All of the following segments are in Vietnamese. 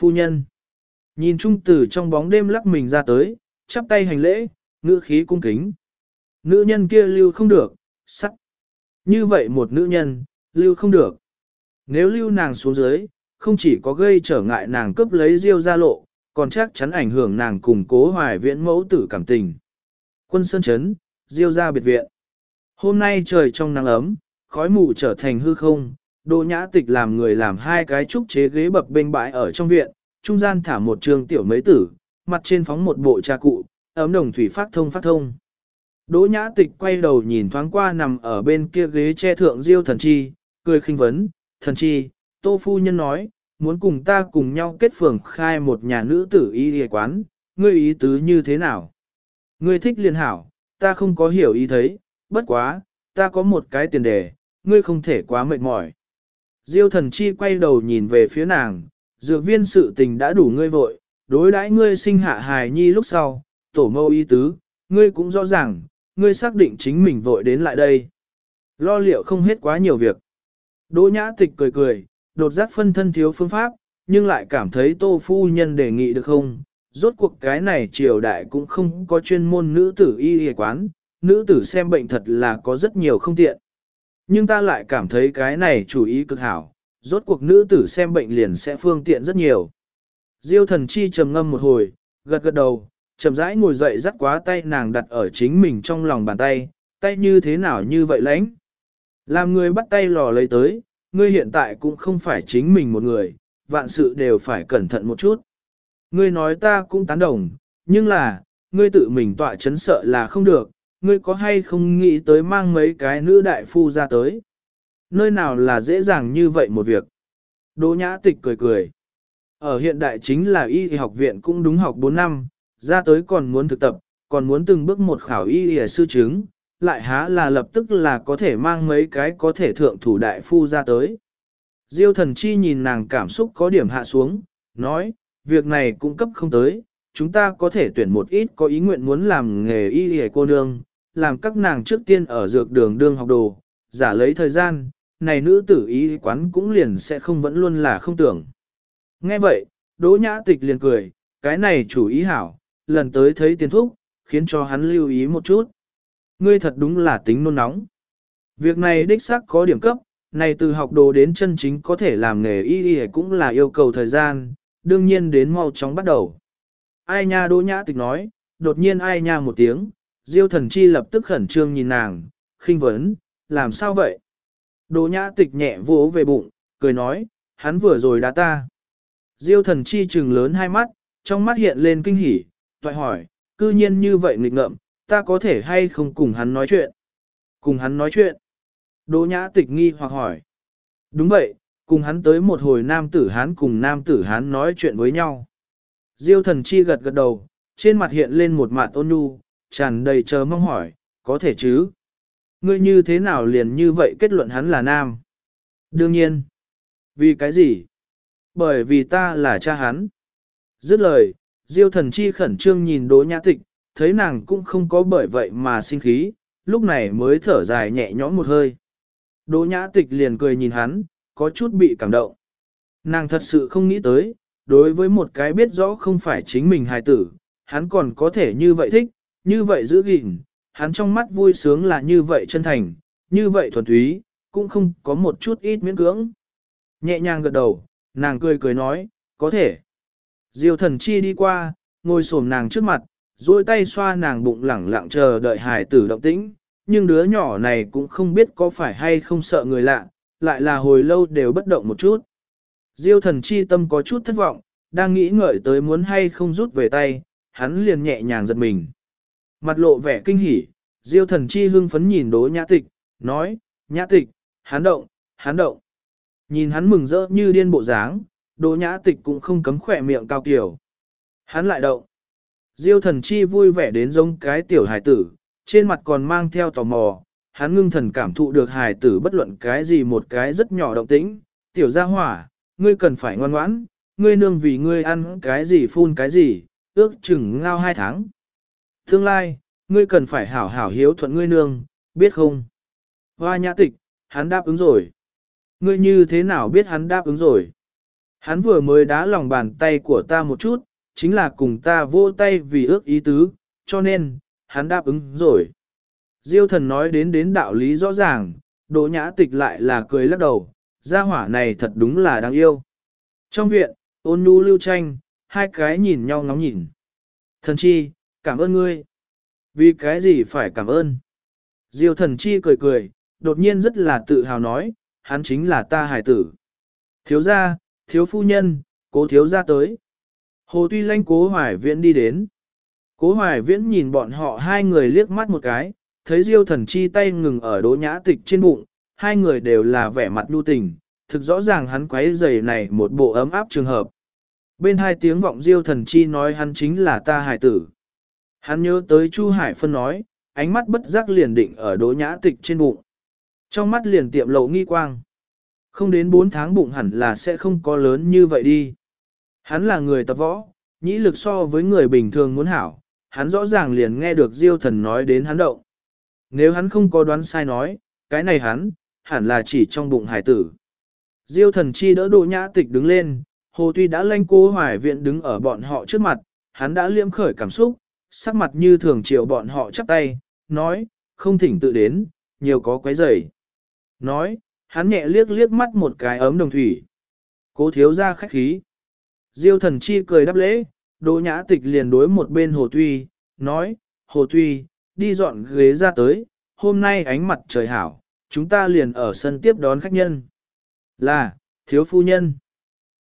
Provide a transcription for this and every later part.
Phu nhân. Nhìn trung tử trong bóng đêm lắc mình ra tới, chắp tay hành lễ, ngữ khí cung kính. Nữ nhân kia lưu không được, sắc. Như vậy một nữ nhân, lưu không được. Nếu lưu nàng xuống dưới, không chỉ có gây trở ngại nàng cướp lấy diêu ra lộ, còn chắc chắn ảnh hưởng nàng cùng cố hoài viễn mẫu tử cảm tình. Quân Sơn Trấn, diêu ra biệt viện. Hôm nay trời trong nắng ấm, khói mù trở thành hư không, Đỗ nhã tịch làm người làm hai cái trúc chế ghế bập bên bãi ở trong viện, trung gian thả một trường tiểu mấy tử, mặt trên phóng một bộ trà cụ, ấm đồng thủy phát thông phát thông. Đỗ nhã tịch quay đầu nhìn thoáng qua nằm ở bên kia ghế che thượng diêu thần chi, cười khinh vấn, thần chi, tô phu nhân nói, muốn cùng ta cùng nhau kết phường khai một nhà nữ tử y y quán, ngươi ý tứ như thế nào? Ngươi thích liền hảo, ta không có hiểu ý thấy, bất quá, ta có một cái tiền đề, ngươi không thể quá mệt mỏi. Diêu thần chi quay đầu nhìn về phía nàng, dược viên sự tình đã đủ ngươi vội, đối đãi ngươi sinh hạ hài nhi lúc sau, tổ mâu Y tứ, ngươi cũng rõ ràng, ngươi xác định chính mình vội đến lại đây. Lo liệu không hết quá nhiều việc. Đỗ nhã tịch cười cười, đột giác phân thân thiếu phương pháp, nhưng lại cảm thấy tô phu nhân đề nghị được không. Rốt cuộc cái này triều đại cũng không có chuyên môn nữ tử y y quán, nữ tử xem bệnh thật là có rất nhiều không tiện. Nhưng ta lại cảm thấy cái này chủ ý cực hảo, rốt cuộc nữ tử xem bệnh liền sẽ phương tiện rất nhiều. Diêu thần chi trầm ngâm một hồi, gật gật đầu, chậm rãi ngồi dậy dắt quá tay nàng đặt ở chính mình trong lòng bàn tay, tay như thế nào như vậy lãnh. Làm người bắt tay lò lấy tới, ngươi hiện tại cũng không phải chính mình một người, vạn sự đều phải cẩn thận một chút. Ngươi nói ta cũng tán đồng, nhưng là, ngươi tự mình tọa chấn sợ là không được, ngươi có hay không nghĩ tới mang mấy cái nữ đại phu ra tới. Nơi nào là dễ dàng như vậy một việc. Đỗ nhã tịch cười cười. Ở hiện đại chính là y học viện cũng đúng học 4 năm, ra tới còn muốn thực tập, còn muốn từng bước một khảo y y sư chứng, lại há là lập tức là có thể mang mấy cái có thể thượng thủ đại phu ra tới. Diêu thần chi nhìn nàng cảm xúc có điểm hạ xuống, nói, việc này cũng cấp không tới, chúng ta có thể tuyển một ít có ý nguyện muốn làm nghề y y cô nương, làm các nàng trước tiên ở dược đường đương học đồ, giả lấy thời gian, này nữ tử y quán cũng liền sẽ không vẫn luôn là không tưởng. Nghe vậy, Đỗ Nhã Tịch liền cười, cái này chủ ý hảo, lần tới thấy tiền thúc, khiến cho hắn lưu ý một chút. Ngươi thật đúng là tính nôn nóng. Việc này đích xác có điểm cấp, này từ học đồ đến chân chính có thể làm nghề y y cũng là yêu cầu thời gian, đương nhiên đến mau chóng bắt đầu. Ai nha đỗ nhã tịch nói, đột nhiên ai nha một tiếng, diêu thần chi lập tức khẩn trương nhìn nàng, khinh vấn, làm sao vậy? Đỗ nhã tịch nhẹ vỗ về bụng, cười nói, hắn vừa rồi đá ta. Diêu thần chi trừng lớn hai mắt, trong mắt hiện lên kinh hỉ, toại hỏi, cư nhiên như vậy nghịch ngợm, ta có thể hay không cùng hắn nói chuyện? Cùng hắn nói chuyện? Đỗ nhã tịch nghi hoặc hỏi. Đúng vậy, cùng hắn tới một hồi nam tử hán cùng nam tử hán nói chuyện với nhau. Diêu thần chi gật gật đầu, trên mặt hiện lên một mặt ôn nhu, tràn đầy chờ mong hỏi, có thể chứ? Ngươi như thế nào liền như vậy kết luận hắn là nam? Đương nhiên. Vì cái gì? Bởi vì ta là cha hắn. Dứt lời, Diêu thần chi khẩn trương nhìn Đỗ Nhã Tịch, thấy nàng cũng không có bởi vậy mà sinh khí, lúc này mới thở dài nhẹ nhõm một hơi. Đỗ Nhã Tịch liền cười nhìn hắn, có chút bị cảm động. Nàng thật sự không nghĩ tới, đối với một cái biết rõ không phải chính mình hài tử, hắn còn có thể như vậy thích, như vậy giữ gìn, hắn trong mắt vui sướng là như vậy chân thành, như vậy thuần túy, cũng không có một chút ít miễn cưỡng. Nhẹ nhàng gật đầu, nàng cười cười nói, có thể. Diêu thần chi đi qua, ngồi xổm nàng trước mặt, duỗi tay xoa nàng bụng lẳng lặng chờ đợi Hải tử động tĩnh, nhưng đứa nhỏ này cũng không biết có phải hay không sợ người lạ, lại là hồi lâu đều bất động một chút. Diêu thần chi tâm có chút thất vọng, đang nghĩ ngợi tới muốn hay không rút về tay, hắn liền nhẹ nhàng giật mình. Mặt lộ vẻ kinh hỉ, diêu thần chi hưng phấn nhìn đố nhã tịch, nói, nhã tịch, hắn động, hắn động. Nhìn hắn mừng rỡ như điên bộ dáng, đố nhã tịch cũng không cấm khỏe miệng cao kiểu. Hắn lại động. Diêu thần chi vui vẻ đến giống cái tiểu hài tử, trên mặt còn mang theo tò mò, hắn ngưng thần cảm thụ được hài tử bất luận cái gì một cái rất nhỏ động tĩnh, tiểu gia hỏa, ngươi cần phải ngoan ngoãn, ngươi nương vì ngươi ăn cái gì phun cái gì, ước chừng ngao hai tháng. Tương lai, ngươi cần phải hảo hảo hiếu thuận ngươi nương, biết không? Hoa nhã tịch, hắn đáp ứng rồi. Ngươi như thế nào biết hắn đáp ứng rồi? Hắn vừa mới đá lòng bàn tay của ta một chút, chính là cùng ta vô tay vì ước ý tứ, cho nên, hắn đáp ứng rồi. Diêu thần nói đến đến đạo lý rõ ràng, đỗ nhã tịch lại là cười lắc đầu, gia hỏa này thật đúng là đáng yêu. Trong viện, ôn nhu lưu tranh, hai cái nhìn nhau ngóng nhìn. Thần chi, cảm ơn ngươi. Vì cái gì phải cảm ơn? Diêu thần chi cười cười, đột nhiên rất là tự hào nói, hắn chính là ta hải tử. Thiếu gia, thiếu phu nhân, cố thiếu gia tới. Hồ Tuy Lanh cố hoài viễn đi đến. Cố hoài viễn nhìn bọn họ hai người liếc mắt một cái, thấy diêu thần chi tay ngừng ở đỗ nhã tịch trên bụng, hai người đều là vẻ mặt lưu tình, thực rõ ràng hắn quấy giày này một bộ ấm áp trường hợp. Bên hai tiếng vọng diêu thần chi nói hắn chính là ta hải tử. Hắn nhớ tới Chu Hải Phân nói, ánh mắt bất giác liền định ở đỗ nhã tịch trên bụng. Trong mắt liền tiệm lộ nghi quang. Không đến 4 tháng bụng hẳn là sẽ không có lớn như vậy đi. Hắn là người tập võ, nhĩ lực so với người bình thường muốn hảo, hắn rõ ràng liền nghe được diêu thần nói đến hắn động. Nếu hắn không có đoán sai nói, cái này hắn, hẳn là chỉ trong bụng hải tử. Diêu thần chi đỡ Đỗ nhã tịch đứng lên, hồ tuy đã lanh cô hoài viện đứng ở bọn họ trước mặt, hắn đã liêm khởi cảm xúc, sắc mặt như thường chiều bọn họ chắp tay, nói, không thỉnh tự đến, nhiều có quấy rầy. Nói, hắn nhẹ liếc liếc mắt một cái ấm đồng thủy. Cố thiếu ra khách khí. Diêu thần chi cười đáp lễ, đỗ nhã tịch liền đối một bên hồ tuy, nói, hồ tuy, đi dọn ghế ra tới, hôm nay ánh mặt trời hảo, chúng ta liền ở sân tiếp đón khách nhân. Là, thiếu phu nhân.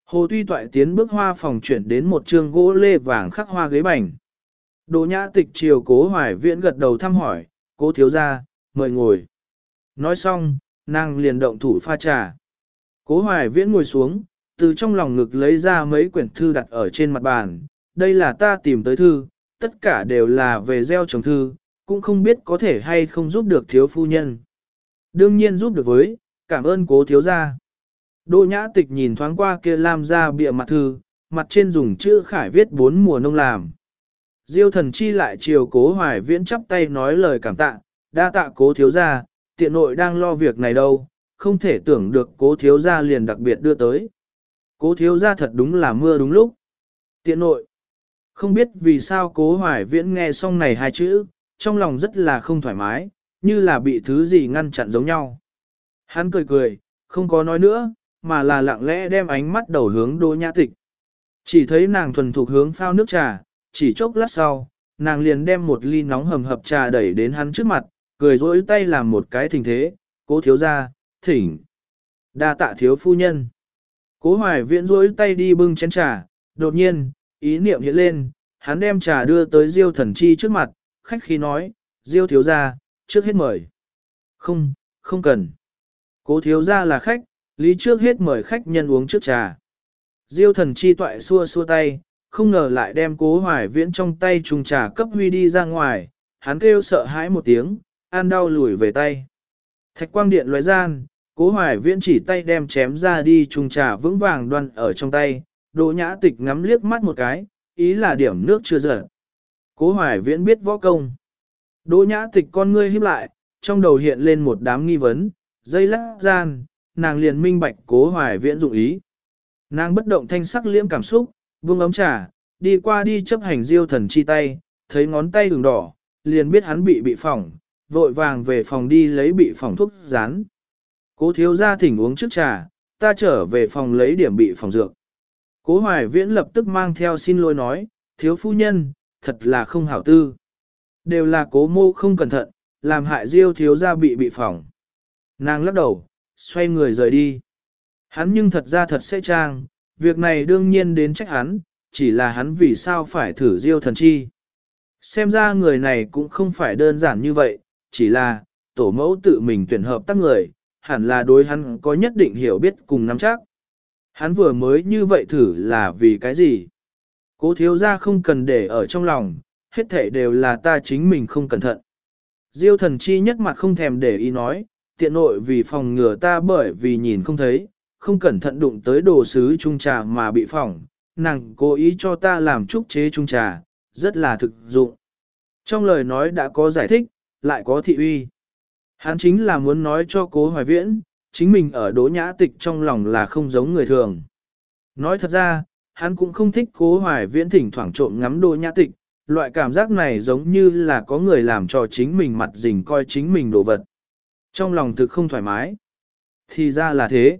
Hồ tuy toại tiến bước hoa phòng chuyển đến một trường gỗ lê vàng khắc hoa ghế bành. Đỗ nhã tịch chiều cố hoài viễn gật đầu thăm hỏi, cố thiếu ra, mời ngồi. Nói xong, nàng liền động thủ pha trà. Cố hoài viễn ngồi xuống, từ trong lòng ngực lấy ra mấy quyển thư đặt ở trên mặt bàn. Đây là ta tìm tới thư, tất cả đều là về gieo trồng thư, cũng không biết có thể hay không giúp được thiếu phu nhân. Đương nhiên giúp được với, cảm ơn cố thiếu gia. Đỗ nhã tịch nhìn thoáng qua kia làm ra bịa mặt thư, mặt trên dùng chữ khải viết bốn mùa nông làm. Diêu thần chi lại chiều cố hoài viễn chắp tay nói lời cảm tạ, đa tạ cố thiếu gia, tiện nội đang lo việc này đâu, không thể tưởng được cố thiếu gia liền đặc biệt đưa tới. Cố thiếu gia thật đúng là mưa đúng lúc. Tiện nội. Không biết vì sao cố hoài viễn nghe xong này hai chữ, trong lòng rất là không thoải mái, như là bị thứ gì ngăn chặn giống nhau. Hắn cười cười, không có nói nữa, mà là lặng lẽ đem ánh mắt đầu hướng đỗ nhã tịch. Chỉ thấy nàng thuần thục hướng phao nước trà, chỉ chốc lát sau, nàng liền đem một ly nóng hầm hập trà đẩy đến hắn trước mặt, cười rỗi tay làm một cái thình thế, cố thiếu ra, thỉnh. đa tạ thiếu phu nhân. Cố hoài viễn rỗi tay đi bưng chén trà, đột nhiên, ý niệm hiện lên, hắn đem trà đưa tới diêu thần chi trước mặt, khách khí nói, diêu thiếu ra, trước hết mời. Không, không cần. Cố thiếu ra là khách, lý trước hết mời khách nhân uống trước trà. Diêu thần chi toại xua xua tay, không ngờ lại đem cố hoài viễn trong tay trùng trà cấp huy đi ra ngoài, hắn kêu sợ hãi một tiếng, an đau lùi về tay. Thạch quang điện loại gian, cố hoài viễn chỉ tay đem chém ra đi trùng trà vững vàng đoan ở trong tay, Đỗ nhã tịch ngắm liếc mắt một cái, ý là điểm nước chưa dở. Cố hoài viễn biết võ công. Đỗ nhã tịch con ngươi híp lại, trong đầu hiện lên một đám nghi vấn, dây lắc gian, nàng liền minh bạch cố hoài viễn dụng ý. Nàng bất động thanh sắc liễm cảm xúc, buông ấm trà, đi qua đi chấp hành diêu thần chi tay, thấy ngón tay đường đỏ, liền biết hắn bị bị phỏng, vội vàng về phòng đi lấy bị phỏng thuốc rán. Cố thiếu gia thỉnh uống trước trà, ta trở về phòng lấy điểm bị phỏng dược. Cố hoài viễn lập tức mang theo xin lỗi nói, thiếu phu nhân, thật là không hảo tư. Đều là cố mô không cẩn thận, làm hại diêu thiếu gia bị bị phỏng. Nàng lắc đầu, xoay người rời đi. Hắn nhưng thật ra thật sẽ trang, việc này đương nhiên đến trách hắn, chỉ là hắn vì sao phải thử diêu thần chi. Xem ra người này cũng không phải đơn giản như vậy, chỉ là, tổ mẫu tự mình tuyển hợp tác người, hẳn là đối hắn có nhất định hiểu biết cùng nắm chắc. Hắn vừa mới như vậy thử là vì cái gì? Cố thiếu ra không cần để ở trong lòng, hết thể đều là ta chính mình không cẩn thận. Diêu thần chi nhất mặt không thèm để ý nói, tiện nội vì phòng ngừa ta bởi vì nhìn không thấy, không cẩn thận đụng tới đồ sứ trung trà mà bị phỏng, nàng cố ý cho ta làm trúc chế trung trà, rất là thực dụng. Trong lời nói đã có giải thích, lại có thị uy. Hắn chính là muốn nói cho cố hoài viễn, chính mình ở đỗ nhã tịch trong lòng là không giống người thường. Nói thật ra, hắn cũng không thích cố hoài viễn thỉnh thoảng trộm ngắm Đỗ nhã tịch, loại cảm giác này giống như là có người làm cho chính mình mặt rình coi chính mình đồ vật. Trong lòng thực không thoải mái. Thì ra là thế.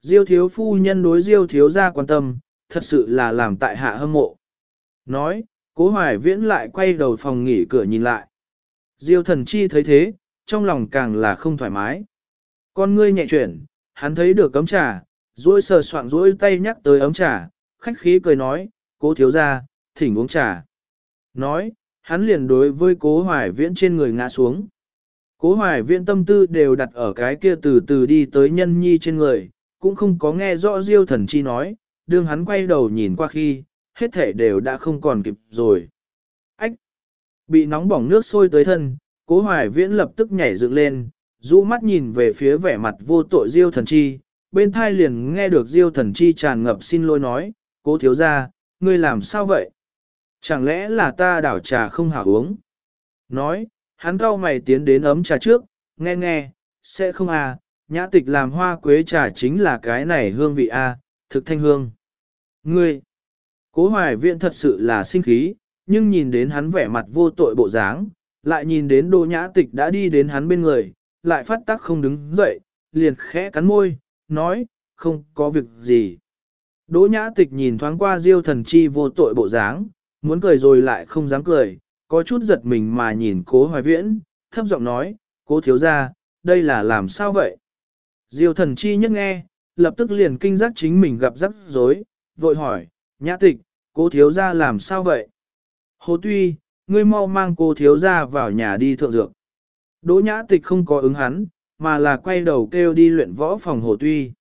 Diêu thiếu phu nhân đối diêu thiếu ra quan tâm, thật sự là làm tại hạ hâm mộ. Nói, cố hoài viễn lại quay đầu phòng nghỉ cửa nhìn lại. Diêu thần chi thấy thế, trong lòng càng là không thoải mái. Con ngươi nhẹ chuyển, hắn thấy được ấm trà, duỗi sờ soạng duỗi tay nhắc tới ấm trà, khách khí cười nói, cố thiếu ra, thỉnh uống trà. Nói, hắn liền đối với cố hoài viễn trên người ngã xuống. Cố hoài viễn tâm tư đều đặt ở cái kia từ từ đi tới nhân nhi trên người, cũng không có nghe rõ diêu thần chi nói, đương hắn quay đầu nhìn qua khi, hết thể đều đã không còn kịp rồi. Ách! Bị nóng bỏng nước sôi tới thân, cố hoài viễn lập tức nhảy dựng lên, rũ mắt nhìn về phía vẻ mặt vô tội diêu thần chi, bên thai liền nghe được diêu thần chi tràn ngập xin lỗi nói, cố thiếu ra, ngươi làm sao vậy? Chẳng lẽ là ta đảo trà không hảo uống? Nói, hắn cau mày tiến đến ấm trà trước, nghe nghe, sẽ không à, nhã tịch làm hoa quế trà chính là cái này hương vị a, à, thực thanh hương. Ngươi, cố hoài viện thật sự là sinh khí, nhưng nhìn đến hắn vẻ mặt vô tội bộ dáng, lại nhìn đến đô nhã tịch đã đi đến hắn bên người, lại phát tác không đứng dậy, liền khẽ cắn môi, nói, không có việc gì. Đỗ nhã tịch nhìn thoáng qua diêu thần chi vô tội bộ dáng, muốn cười rồi lại không dám cười, có chút giật mình mà nhìn cố hoài viễn, thấp giọng nói, cố thiếu ra, đây là làm sao vậy? Diêu thần chi nhất nghe, lập tức liền kinh giác chính mình gặp rắc rối, vội hỏi, nhã tịch, cô thiếu ra làm sao vậy? Hồ tuy, ngươi mau mang cô thiếu ra vào nhà đi thượng dược. Đỗ nhã tịch không có ứng hắn, mà là quay đầu kêu đi luyện võ phòng hồ tuy.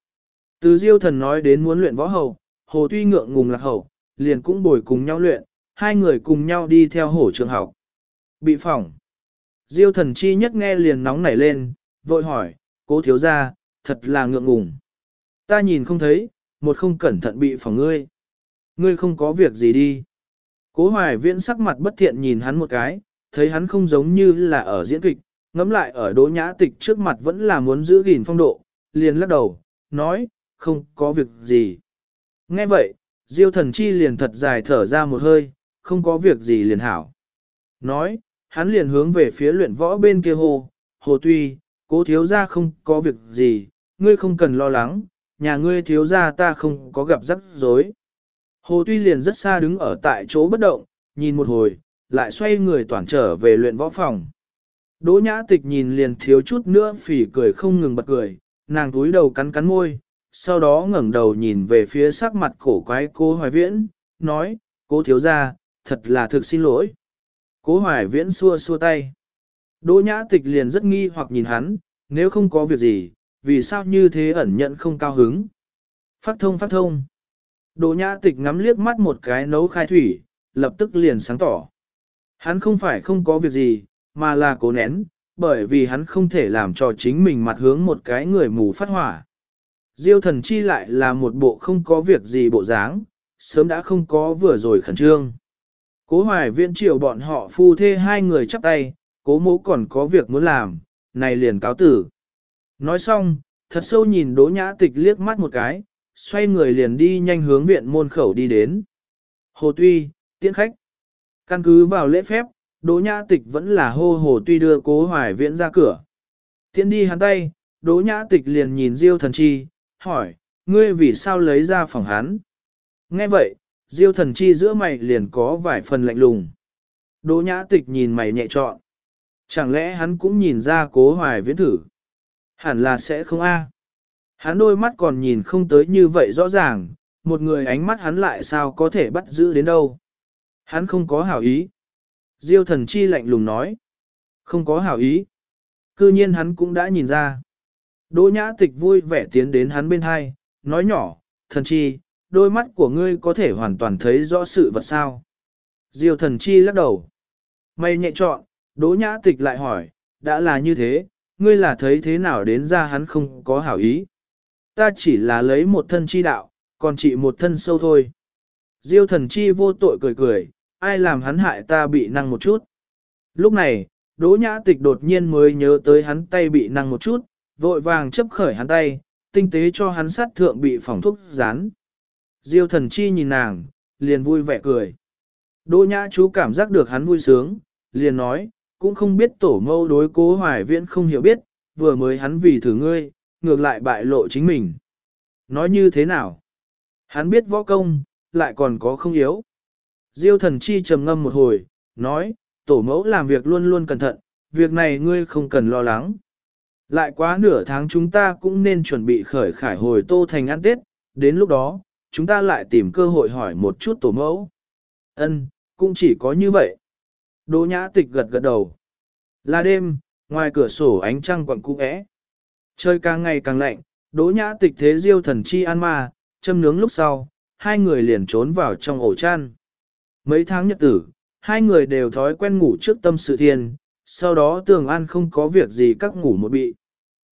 Từ diêu thần nói đến muốn luyện võ hầu, hồ tuy ngượng ngùng lạc hầu, liền cũng bồi cùng nhau luyện, hai người cùng nhau đi theo hổ trường học. Bị phỏng. Diêu thần chi nhất nghe liền nóng nảy lên, vội hỏi, cố thiếu ra, thật là ngượng ngùng. Ta nhìn không thấy, một không cẩn thận bị phỏng ngươi. Ngươi không có việc gì đi. Cố hoài viễn sắc mặt bất thiện nhìn hắn một cái, thấy hắn không giống như là ở diễn kịch, ngẫm lại ở đỗ nhã tịch trước mặt vẫn là muốn giữ gìn phong độ, liền lắc đầu, nói, không có việc gì. Nghe vậy, diêu thần chi liền thật dài thở ra một hơi, không có việc gì liền hảo. Nói, hắn liền hướng về phía luyện võ bên kia hồ, hồ tuy, cố thiếu ra không có việc gì, ngươi không cần lo lắng, nhà ngươi thiếu ra ta không có gặp rắc rối. Hồ tuy liền rất xa đứng ở tại chỗ bất động, nhìn một hồi, lại xoay người toàn trở về luyện võ phòng. Đỗ nhã tịch nhìn liền thiếu chút nữa phỉ cười không ngừng bật cười, nàng túi đầu cắn cắn môi, sau đó ngẩng đầu nhìn về phía sắc mặt cổ quái cô Hoài Viễn, nói, cô thiếu ra, thật là thực xin lỗi. Cố Hoài Viễn xua xua tay. Đỗ nhã tịch liền rất nghi hoặc nhìn hắn, nếu không có việc gì, vì sao như thế ẩn nhận không cao hứng. Phát thông phát thông. Đỗ nhã tịch ngắm liếc mắt một cái nấu khai thủy, lập tức liền sáng tỏ. Hắn không phải không có việc gì, mà là cố nén, bởi vì hắn không thể làm cho chính mình mặt hướng một cái người mù phát hỏa. Diêu thần chi lại là một bộ không có việc gì bộ dáng, sớm đã không có vừa rồi khẩn trương. Cố hoài viện triều bọn họ phu thê hai người chắp tay, cố mẫu còn có việc muốn làm, này liền cáo tử. Nói xong, thật sâu nhìn đỗ nhã tịch liếc mắt một cái, xoay người liền đi nhanh hướng viện môn khẩu đi đến. Hồ Tuy, tiễn khách. Căn cứ vào lễ phép, Đỗ Nhã Tịch vẫn là hô Hồ Tuy đưa cố hoài viễn ra cửa. Tiễn đi hắn tay, Đỗ Nhã Tịch liền nhìn Diêu thần chi, hỏi, ngươi vì sao lấy ra phòng hắn? Nghe vậy, Diêu thần chi giữa mày liền có vài phần lạnh lùng. Đỗ Nhã Tịch nhìn mày nhẹ trọn. Chẳng lẽ hắn cũng nhìn ra cố hoài viễn thử? Hẳn là sẽ không a. Hắn đôi mắt còn nhìn không tới như vậy rõ ràng, một người ánh mắt hắn lại sao có thể bắt giữ đến đâu. Hắn không có hảo ý. Diêu thần chi lạnh lùng nói. Không có hảo ý. Cư nhiên hắn cũng đã nhìn ra. Đỗ nhã tịch vui vẻ tiến đến hắn bên hai, nói nhỏ, thần chi, đôi mắt của ngươi có thể hoàn toàn thấy rõ sự vật sao. Diêu thần chi lắc đầu. Mày nhẹ trọn, đỗ nhã tịch lại hỏi, đã là như thế, ngươi là thấy thế nào đến ra hắn không có hảo ý ta chỉ là lấy một thân chi đạo, còn chỉ một thân sâu thôi. Diêu thần chi vô tội cười cười, ai làm hắn hại ta bị năng một chút. Lúc này, Đỗ Nhã Tịch đột nhiên mới nhớ tới hắn tay bị năng một chút, vội vàng chấp khởi hắn tay, tinh tế cho hắn sát thượng bị phỏng thuốc rán. Diêu thần chi nhìn nàng, liền vui vẻ cười. Đỗ nhã chú cảm giác được hắn vui sướng, liền nói, cũng không biết tổ mâu đối cố hoài viễn không hiểu biết, vừa mới hắn vì thử ngươi, ngược lại bại lộ chính mình. Nói như thế nào? Hắn biết võ công, lại còn có không yếu. Diêu thần chi trầm ngâm một hồi, nói, tổ mẫu làm việc luôn luôn cẩn thận, việc này ngươi không cần lo lắng. Lại quá nửa tháng chúng ta cũng nên chuẩn bị khởi khải hồi tô thành ăn tết, đến lúc đó, chúng ta lại tìm cơ hội hỏi một chút tổ mẫu. Ân, cũng chỉ có như vậy. Đỗ nhã tịch gật gật đầu. Là đêm, ngoài cửa sổ ánh trăng quặng cũ ẽ. Trời càng ngày càng lạnh, đỗ nhã tịch thế diêu thần chi an ma, châm nướng lúc sau, hai người liền trốn vào trong ổ chăn. Mấy tháng nhật tử, hai người đều thói quen ngủ trước tâm sự thiên, sau đó tường an không có việc gì các ngủ một bị.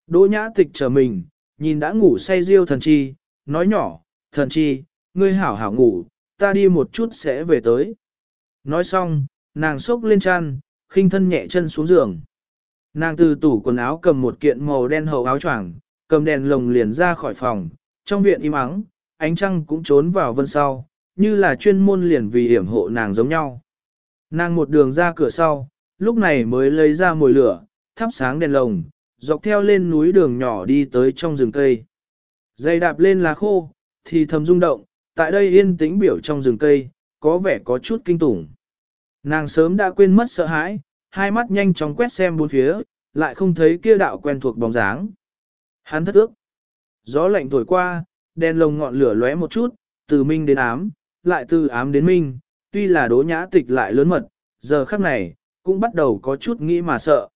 Đỗ nhã tịch chờ mình, nhìn đã ngủ say diêu thần chi, nói nhỏ, thần chi, ngươi hảo hảo ngủ, ta đi một chút sẽ về tới. Nói xong, nàng xốc lên chăn, khinh thân nhẹ chân xuống giường. Nàng từ tủ quần áo cầm một kiện màu đen hậu áo choàng, cầm đèn lồng liền ra khỏi phòng, trong viện im ắng, ánh trăng cũng trốn vào vân sau, như là chuyên môn liền vì hiểm hộ nàng giống nhau. Nàng một đường ra cửa sau, lúc này mới lấy ra mồi lửa, thắp sáng đèn lồng, dọc theo lên núi đường nhỏ đi tới trong rừng cây. Dây đạp lên lá khô, thì thầm rung động, tại đây yên tĩnh biểu trong rừng cây, có vẻ có chút kinh tủng. Nàng sớm đã quên mất sợ hãi, hai mắt nhanh chóng quét xem bốn phía, lại không thấy kia đạo quen thuộc bóng dáng. Hắn thất ước. Gió lạnh thổi qua, đèn lồng ngọn lửa lóe một chút, từ minh đến ám, lại từ ám đến minh, tuy là đố nhã tịch lại lớn mật, giờ khắc này, cũng bắt đầu có chút nghĩ mà sợ.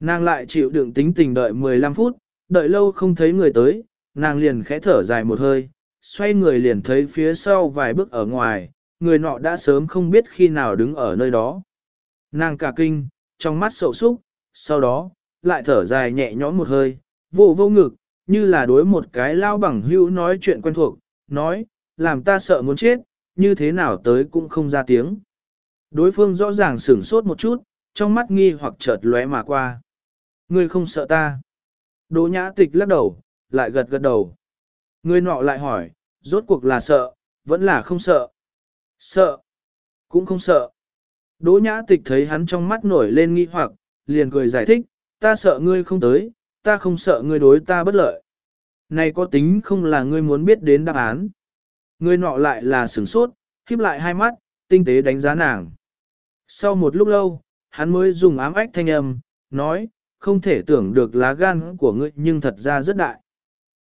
Nàng lại chịu đựng tính tình đợi 15 phút, đợi lâu không thấy người tới, nàng liền khẽ thở dài một hơi, xoay người liền thấy phía sau vài bước ở ngoài, người nọ đã sớm không biết khi nào đứng ở nơi đó. Nàng cả kinh, trong mắt sầu súc, sau đó, lại thở dài nhẹ nhõm một hơi, vô vô ngực, như là đối một cái lao bằng hữu nói chuyện quen thuộc, nói, làm ta sợ muốn chết, như thế nào tới cũng không ra tiếng. Đối phương rõ ràng sửng sốt một chút, trong mắt nghi hoặc chợt lóe mà qua. Ngươi không sợ ta. Đỗ nhã tịch lắc đầu, lại gật gật đầu. Người nọ lại hỏi, rốt cuộc là sợ, vẫn là không sợ. Sợ, cũng không sợ. Đỗ nhã tịch thấy hắn trong mắt nổi lên nghi hoặc, liền cười giải thích, ta sợ ngươi không tới, ta không sợ ngươi đối ta bất lợi. Này có tính không là ngươi muốn biết đến đáp án. Ngươi nọ lại là sửng sốt, khiếp lại hai mắt, tinh tế đánh giá nàng. Sau một lúc lâu, hắn mới dùng ám ách thanh âm, nói, không thể tưởng được lá gan của ngươi nhưng thật ra rất đại.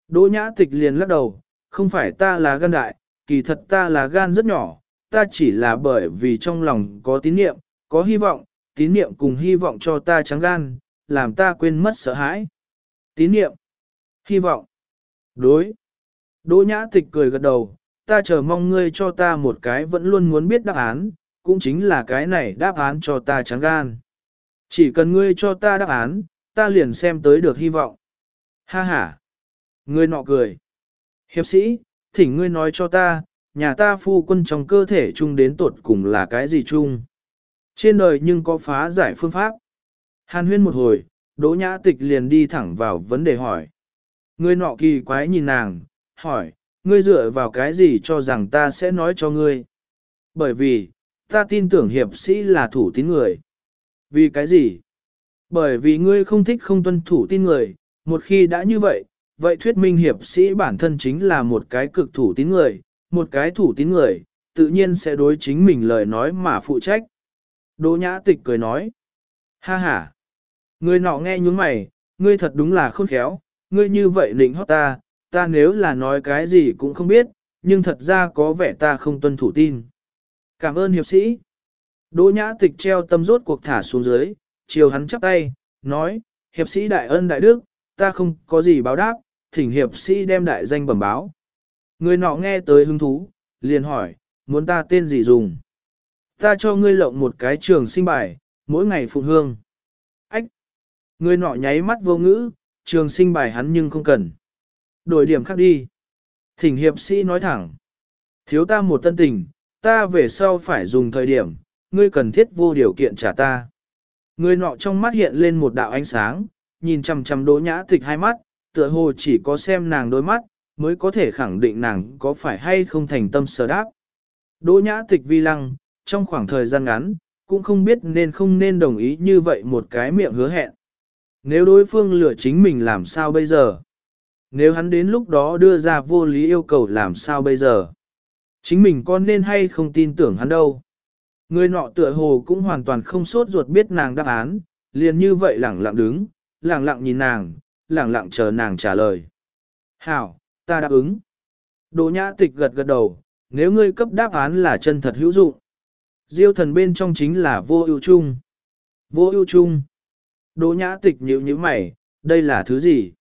Đỗ nhã tịch liền lắc đầu, không phải ta là gan đại, kỳ thật ta là gan rất nhỏ, ta chỉ là bởi vì trong lòng có tín niệm, có hy vọng, tín niệm cùng hy vọng cho ta trắng gan, làm ta quên mất sợ hãi. Tín niệm, hy vọng, đối. Đỗ nhã tịch cười gật đầu, ta chờ mong ngươi cho ta một cái vẫn luôn muốn biết đáp án, cũng chính là cái này đáp án cho ta trắng gan. Chỉ cần ngươi cho ta đáp án, ta liền xem tới được hy vọng. Ha ha. Ngươi nọ cười. Hiệp sĩ, thỉnh ngươi nói cho ta, nhà ta phu quân trong cơ thể chung đến tột cùng là cái gì chung. Trên đời nhưng có phá giải phương pháp. Hàn huyên một hồi, đỗ nhã tịch liền đi thẳng vào vấn đề hỏi. Ngươi nọ kỳ quái nhìn nàng, hỏi, ngươi dựa vào cái gì cho rằng ta sẽ nói cho ngươi. Bởi vì, ta tin tưởng hiệp sĩ là thủ tín người. Vì cái gì? Bởi vì ngươi không thích không tuân thủ tin người, một khi đã như vậy, vậy thuyết minh hiệp sĩ bản thân chính là một cái cực thủ tín người, một cái thủ tín người, tự nhiên sẽ đối chính mình lời nói mà phụ trách. Đỗ nhã tịch cười nói, ha ha, người nọ nghe nhúng mày, ngươi thật đúng là khôn khéo, ngươi như vậy định hót ta, ta nếu là nói cái gì cũng không biết, nhưng thật ra có vẻ ta không tuân thủ tin. Cảm ơn hiệp sĩ. Đỗ nhã tịch treo tâm rốt cuộc thả xuống dưới, chiều hắn chắp tay, nói, hiệp sĩ đại ân đại đức, ta không có gì báo đáp, thỉnh hiệp sĩ đem đại danh bẩm báo. Người nọ nghe tới hứng thú, liền hỏi, muốn ta tên gì dùng? Ta cho ngươi lộng một cái trường sinh bài, mỗi ngày phụ hương. Ách! Người nọ nháy mắt vô ngữ, trường sinh bài hắn nhưng không cần. Đổi điểm khác đi. Thỉnh hiệp sĩ nói thẳng. Thiếu ta một tân tình, ta về sau phải dùng thời điểm, ngươi cần thiết vô điều kiện trả ta. Người nọ trong mắt hiện lên một đạo ánh sáng, nhìn chằm chằm đỗ nhã tịch hai mắt, tựa hồ chỉ có xem nàng đôi mắt, mới có thể khẳng định nàng có phải hay không thành tâm sở đáp. Đỗ nhã tịch vi lăng, trong khoảng thời gian ngắn, cũng không biết nên không nên đồng ý như vậy một cái miệng hứa hẹn. Nếu đối phương lựa chính mình làm sao bây giờ? Nếu hắn đến lúc đó đưa ra vô lý yêu cầu làm sao bây giờ? Chính mình con nên hay không tin tưởng hắn đâu? Người nọ tựa hồ cũng hoàn toàn không sốt ruột biết nàng đáp án, liền như vậy lẳng lặng đứng, lẳng lặng nhìn nàng, lẳng lặng chờ nàng trả lời. Hảo, ta đáp ứng. Đỗ nhã tịch gật gật đầu, nếu ngươi cấp đáp án là chân thật hữu dụng. Diêu thần bên trong chính là vô ưu chung. Vô ưu chung. Đỗ nhã tịch nhíu nhíu mày, đây là thứ gì?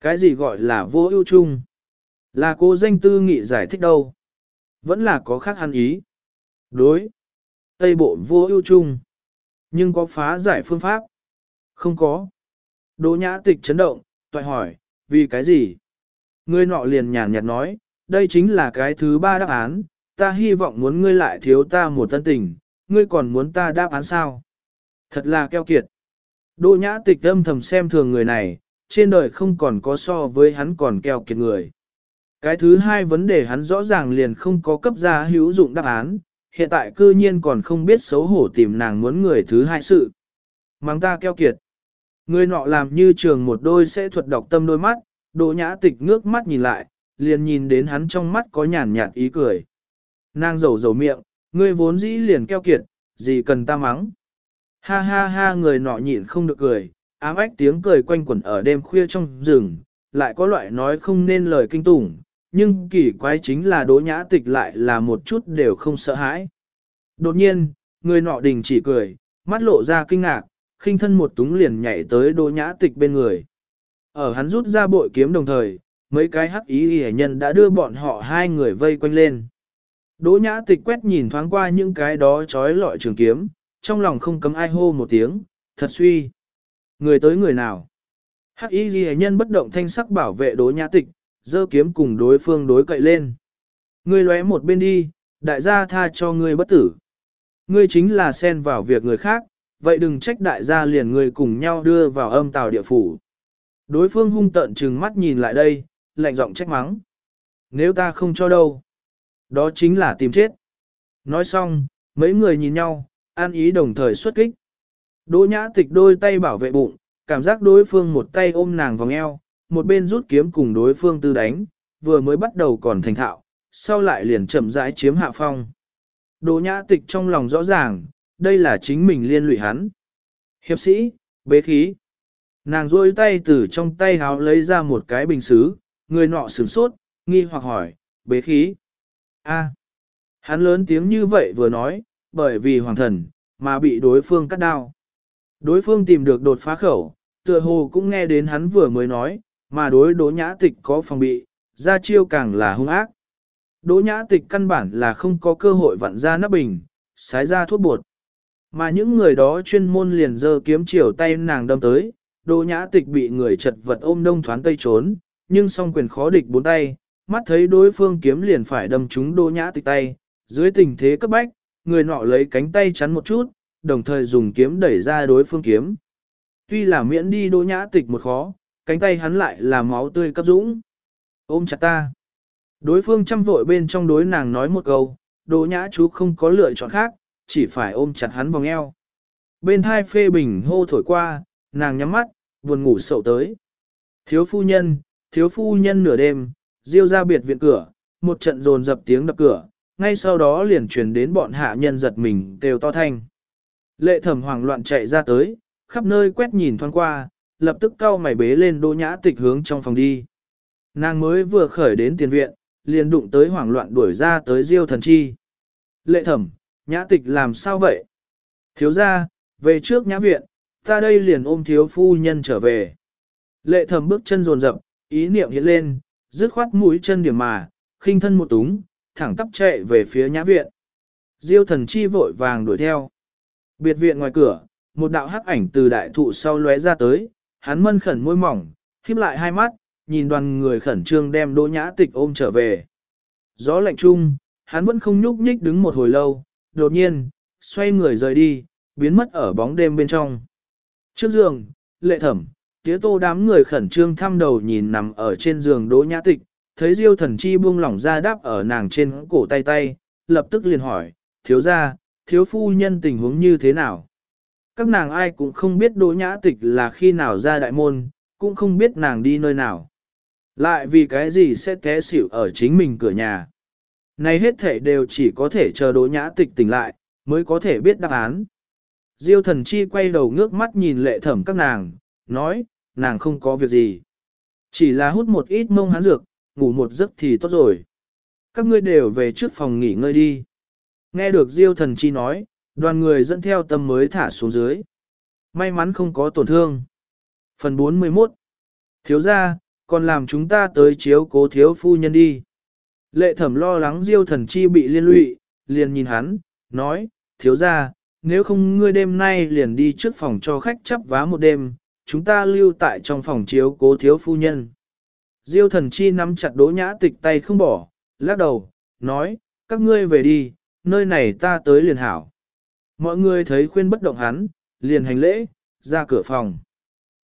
Cái gì gọi là vô ưu chung? Là cô danh tư nghị giải thích đâu? Vẫn là có khác ăn ý. Đối. Tây bộ vô ưu chung. Nhưng có phá giải phương pháp? Không có. Đỗ nhã tịch chấn động, toại hỏi, vì cái gì? Ngươi nọ liền nhàn nhạt nói, đây chính là cái thứ ba đáp án, ta hy vọng muốn ngươi lại thiếu ta một tân tình, ngươi còn muốn ta đáp án sao? Thật là keo kiệt. Đỗ nhã tịch âm thầm xem thường người này, trên đời không còn có so với hắn còn keo kiệt người. Cái thứ hai vấn đề hắn rõ ràng liền không có cấp ra hữu dụng đáp án, hiện tại cư nhiên còn không biết xấu hổ tìm nàng muốn người thứ hai sự. Mang ta keo kiệt. Người nọ làm như trường một đôi sẽ thuật đọc tâm đôi mắt, đỗ nhã tịch ngước mắt nhìn lại, liền nhìn đến hắn trong mắt có nhàn nhạt ý cười. Nàng rầu rầu miệng, ngươi vốn dĩ liền keo kiệt, gì cần ta mắng. Ha ha ha người nọ nhịn không được cười, ám ách tiếng cười quanh quẩn ở đêm khuya trong rừng, lại có loại nói không nên lời kinh tủng, nhưng kỳ quái chính là đỗ nhã tịch lại là một chút đều không sợ hãi. Đột nhiên, người nọ đình chỉ cười, mắt lộ ra kinh ngạc, khinh thân một túng liền nhảy tới đỗ nhã tịch bên người. Ở hắn rút ra bội kiếm đồng thời, mấy cái hắc ý hề nhân đã đưa bọn họ hai người vây quanh lên. Đỗ nhã tịch quét nhìn thoáng qua những cái đó trói lọi trường kiếm, trong lòng không cấm ai hô một tiếng, thật suy. Người tới người nào? Hắc y ghi nhân bất động thanh sắc bảo vệ đỗ nhã tịch, dơ kiếm cùng đối phương đối cậy lên. Ngươi lóe một bên đi, đại gia tha cho ngươi bất tử. Ngươi chính là xen vào việc người khác, vậy đừng trách đại gia liền ngươi cùng nhau đưa vào âm tàu địa phủ. Đối phương hung tận trừng mắt nhìn lại đây, lạnh giọng trách mắng. Nếu ta không cho đâu, đó chính là tìm chết. Nói xong, mấy người nhìn nhau, an ý đồng thời xuất kích. Đỗ nhã tịch đôi tay bảo vệ bụng, cảm giác đối phương một tay ôm nàng vòng eo, một bên rút kiếm cùng đối phương tư đánh, vừa mới bắt đầu còn thành thạo, sau lại liền chậm rãi chiếm hạ phong. Đỗ nhã tịch trong lòng rõ ràng, đây là chính mình liên lụy hắn. Hiệp sĩ, bế khí. Nàng rôi tay từ trong tay háo lấy ra một cái bình xứ, người nọ sửng sốt, nghi hoặc hỏi, bế khí. A. Hắn lớn tiếng như vậy vừa nói, bởi vì hoàng thần, mà bị đối phương cắt đao. Đối phương tìm được đột phá khẩu, tựa hồ cũng nghe đến hắn vừa mới nói, mà đối đỗ nhã tịch có phòng bị, ra chiêu càng là hung ác. Đỗ nhã tịch căn bản là không có cơ hội vặn ra nắp bình, sái ra thuốc bột. Mà những người đó chuyên môn liền dơ kiếm chiều tay nàng đâm tới, đỗ nhã tịch bị người chật vật ôm đông thoáng tây trốn, nhưng song quyền khó địch bốn tay, mắt thấy đối phương kiếm liền phải đâm trúng đỗ nhã tịch tay, dưới tình thế cấp bách, người nọ lấy cánh tay chắn một chút, đồng thời dùng kiếm đẩy ra đối phương kiếm. Tuy là miễn đi đỗ nhã tịch một khó, cánh tay hắn lại là máu tươi cấp dũng. Ôm chặt ta. Đối phương chăm vội bên trong đối nàng nói một câu, đỗ nhã chú không có lựa chọn khác, chỉ phải ôm chặt hắn vòng eo. Bên hai phê bình hô thổi qua, nàng nhắm mắt, buồn ngủ sậu tới. Thiếu phu nhân, thiếu phu nhân nửa đêm, diêu ra biệt viện cửa, một trận dồn dập tiếng đập cửa, ngay sau đó liền truyền đến bọn hạ nhân giật mình đều to thanh. Lệ thẩm hoảng loạn chạy ra tới, khắp nơi quét nhìn thoáng qua, lập tức cau mày bế lên đỗ nhã tịch hướng trong phòng đi. Nàng mới vừa khởi đến tiền viện, liền đụng tới hoảng loạn đuổi ra tới diêu thần chi. Lệ thẩm, nhã tịch làm sao vậy? Thiếu ra, về trước nhã viện, ta đây liền ôm thiếu phu nhân trở về. Lệ thầm bước chân rồn rập, ý niệm hiện lên, dứt khoát mũi chân điểm mà, khinh thân một túng, thẳng tắp chạy về phía nhã viện. Diêu thần chi vội vàng đuổi theo. Biệt viện ngoài cửa, một đạo hắc ảnh từ đại thụ sau lóe ra tới, hắn mân khẩn môi mỏng, khép lại hai mắt, nhìn đoàn người khẩn trương đem đỗ nhã tịch ôm trở về. Gió lạnh chung, hắn vẫn không nhúc nhích đứng một hồi lâu, đột nhiên, xoay người rời đi, biến mất ở bóng đêm bên trong. Trước giường, lệ thẩm, tía tô đám người khẩn trương thăm đầu nhìn nằm ở trên giường đỗ nhã tịch, thấy diêu thần chi buông lỏng ra đáp ở nàng trên cổ tay tay, lập tức liền hỏi, thiếu ra, thiếu phu nhân tình huống như thế nào? Các nàng ai cũng không biết đỗ nhã tịch là khi nào ra đại môn, cũng không biết nàng đi nơi nào. Lại vì cái gì sẽ té xỉu ở chính mình cửa nhà. Này hết thể đều chỉ có thể chờ đỗ nhã tịch tỉnh lại, mới có thể biết đáp án. Diêu thần chi quay đầu ngước mắt nhìn lệ thẩm các nàng, nói, nàng không có việc gì. Chỉ là hút một ít mông hán dược, ngủ một giấc thì tốt rồi. Các ngươi đều về trước phòng nghỉ ngơi đi. Nghe được Diêu thần chi nói, đoàn người dẫn theo tâm mới thả xuống dưới. May mắn không có tổn thương. Phần 41 Thiếu ra, còn làm chúng ta tới chiếu cố thiếu phu nhân đi. Lệ thẩm lo lắng Diêu thần chi bị liên lụy, liền nhìn hắn, nói, thiếu ra, nếu không ngươi đêm nay liền đi trước phòng cho khách chấp vá một đêm, chúng ta lưu tại trong phòng chiếu cố thiếu phu nhân. Diêu thần chi nắm chặt đỗ nhã tịch tay không bỏ, lắc đầu, nói, các ngươi về đi, nơi này ta tới liền hảo. Mọi người thấy khuyên bất động hắn, liền hành lễ, ra cửa phòng.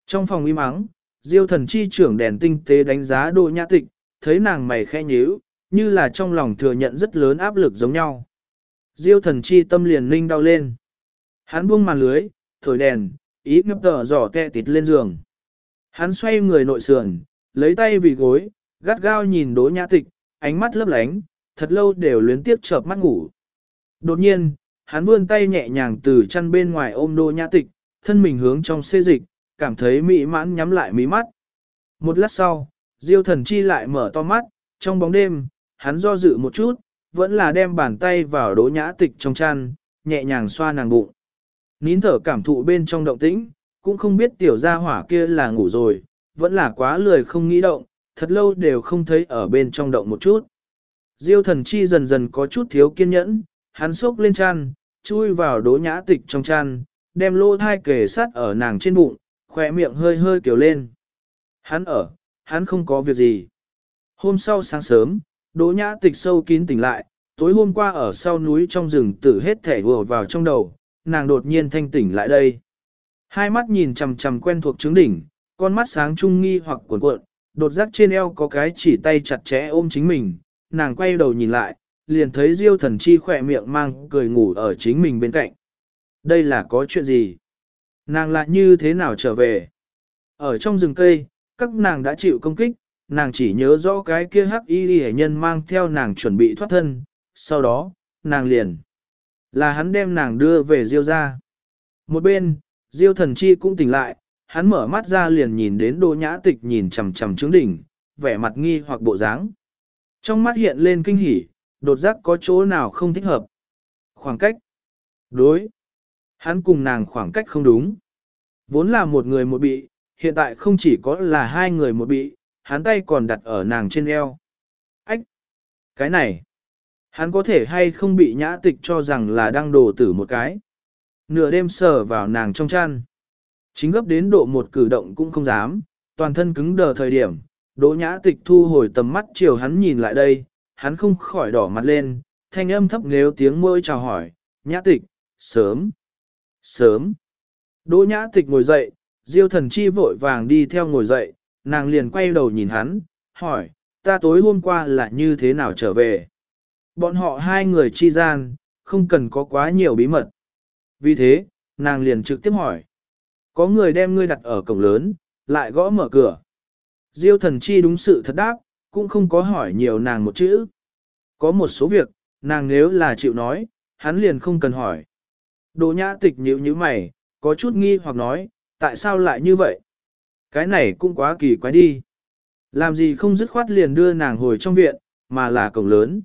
Trong phòng im ắng, Diêu thần chi trưởng đèn tinh tế đánh giá đỗ nhã tịch, thấy nàng mày khẽ nhíu, như là trong lòng thừa nhận rất lớn áp lực giống nhau. Diêu thần chi tâm liền ninh đau lên. Hắn buông màn lưới, thổi đèn, ý ngấp tờ giỏ kẹ tịt lên giường. Hắn xoay người nội sườn, lấy tay vì gối, gắt gao nhìn đỗ nhã tịch, ánh mắt lấp lánh, thật lâu đều luyến tiếp chợp mắt ngủ. Đột nhiên, hắn vươn tay nhẹ nhàng từ chăn bên ngoài ôm đỗ nhã tịch, thân mình hướng trong xê dịch, cảm thấy mỹ mãn nhắm lại mí mắt. Một lát sau, Diêu thần chi lại mở to mắt, trong bóng đêm, hắn do dự một chút, vẫn là đem bàn tay vào đỗ nhã tịch trong chăn, nhẹ nhàng xoa nàng bụng. Nín thở cảm thụ bên trong động tĩnh, cũng không biết tiểu gia hỏa kia là ngủ rồi, vẫn là quá lười không nghĩ động, thật lâu đều không thấy ở bên trong động một chút. Diêu thần chi dần dần có chút thiếu kiên nhẫn, hắn xốc lên chăn, chui vào đố nhã tịch trong chăn, đem lô thai kề sát ở nàng trên bụng, khỏe miệng hơi hơi kiểu lên. Hắn ở, hắn không có việc gì. Hôm sau sáng sớm, đỗ nhã tịch sâu kín tỉnh lại, tối hôm qua ở sau núi trong rừng tử hết thể vừa vào trong đầu, nàng đột nhiên thanh tỉnh lại đây. Hai mắt nhìn chằm chằm quen thuộc trứng đỉnh, con mắt sáng trung nghi hoặc cuộn cuộn, đột giác trên eo có cái chỉ tay chặt chẽ ôm chính mình, nàng quay đầu nhìn lại, liền thấy Diêu thần chi khỏe miệng mang cười ngủ ở chính mình bên cạnh. Đây là có chuyện gì? Nàng lại như thế nào trở về? Ở trong rừng cây, các nàng đã chịu công kích, nàng chỉ nhớ rõ cái kia hắc y hệ nhân mang theo nàng chuẩn bị thoát thân, sau đó, nàng liền. Là hắn đem nàng đưa về Diêu ra. Một bên, Diêu thần chi cũng tỉnh lại, hắn mở mắt ra liền nhìn đến đô nhã tịch nhìn chằm chằm trướng đỉnh, vẻ mặt nghi hoặc bộ dáng. Trong mắt hiện lên kinh hỉ, đột giác có chỗ nào không thích hợp. Khoảng cách. Đối. Hắn cùng nàng khoảng cách không đúng. Vốn là một người một bị, hiện tại không chỉ có là hai người một bị, hắn tay còn đặt ở nàng trên eo. Ách! Cái này! Hắn có thể hay không bị nhã tịch cho rằng là đang đổ tử một cái. Nửa đêm sờ vào nàng trong chăn. Chính gấp đến độ một cử động cũng không dám, toàn thân cứng đờ thời điểm. Đỗ nhã tịch thu hồi tầm mắt chiều hắn nhìn lại đây, hắn không khỏi đỏ mặt lên, thanh âm thấp nếu tiếng môi chào hỏi, nhã tịch, sớm, sớm. Đỗ nhã tịch ngồi dậy, diêu thần chi vội vàng đi theo ngồi dậy, nàng liền quay đầu nhìn hắn, hỏi, ta tối hôm qua là như thế nào trở về? Bọn họ hai người chi gian, không cần có quá nhiều bí mật. Vì thế, nàng liền trực tiếp hỏi. Có người đem ngươi đặt ở cổng lớn, lại gõ mở cửa. Diêu thần chi đúng sự thật đáp, cũng không có hỏi nhiều nàng một chữ. Có một số việc, nàng nếu là chịu nói, hắn liền không cần hỏi. Đồ nhã tịch nhíu như mày, có chút nghi hoặc nói, tại sao lại như vậy? Cái này cũng quá kỳ quái đi. Làm gì không dứt khoát liền đưa nàng hồi trong viện, mà là cổng lớn.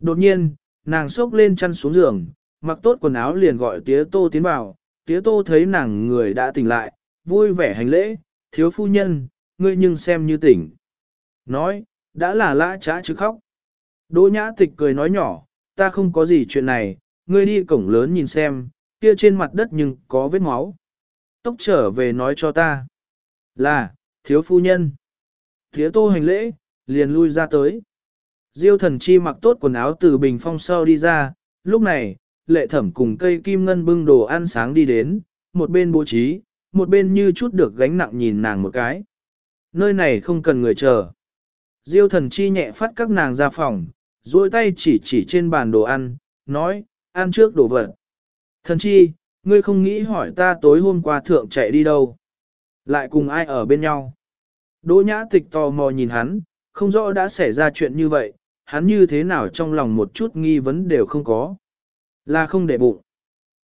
Đột nhiên, nàng xốc lên chăn xuống giường, mặc tốt quần áo liền gọi tía tô tiến vào, tía tô thấy nàng người đã tỉnh lại, vui vẻ hành lễ, thiếu phu nhân, ngươi nhưng xem như tỉnh. Nói, đã là lã trá chứ khóc. Đỗ nhã tịch cười nói nhỏ, ta không có gì chuyện này, ngươi đi cổng lớn nhìn xem, kia trên mặt đất nhưng có vết máu. Tốc trở về nói cho ta. Là, thiếu phu nhân. Tía tô hành lễ, liền lui ra tới. Diêu thần chi mặc tốt quần áo từ bình phong sau đi ra, lúc này, lệ thẩm cùng cây kim ngân bưng đồ ăn sáng đi đến, một bên bố trí, một bên như chút được gánh nặng nhìn nàng một cái. Nơi này không cần người chờ. Diêu thần chi nhẹ phát các nàng ra phòng, duỗi tay chỉ chỉ trên bàn đồ ăn, nói, ăn trước đồ vật. Thần chi, ngươi không nghĩ hỏi ta tối hôm qua thượng chạy đi đâu? Lại cùng ai ở bên nhau? Đỗ nhã tịch tò mò nhìn hắn, không rõ đã xảy ra chuyện như vậy, hắn như thế nào trong lòng một chút nghi vấn đều không có. Là không để bụng.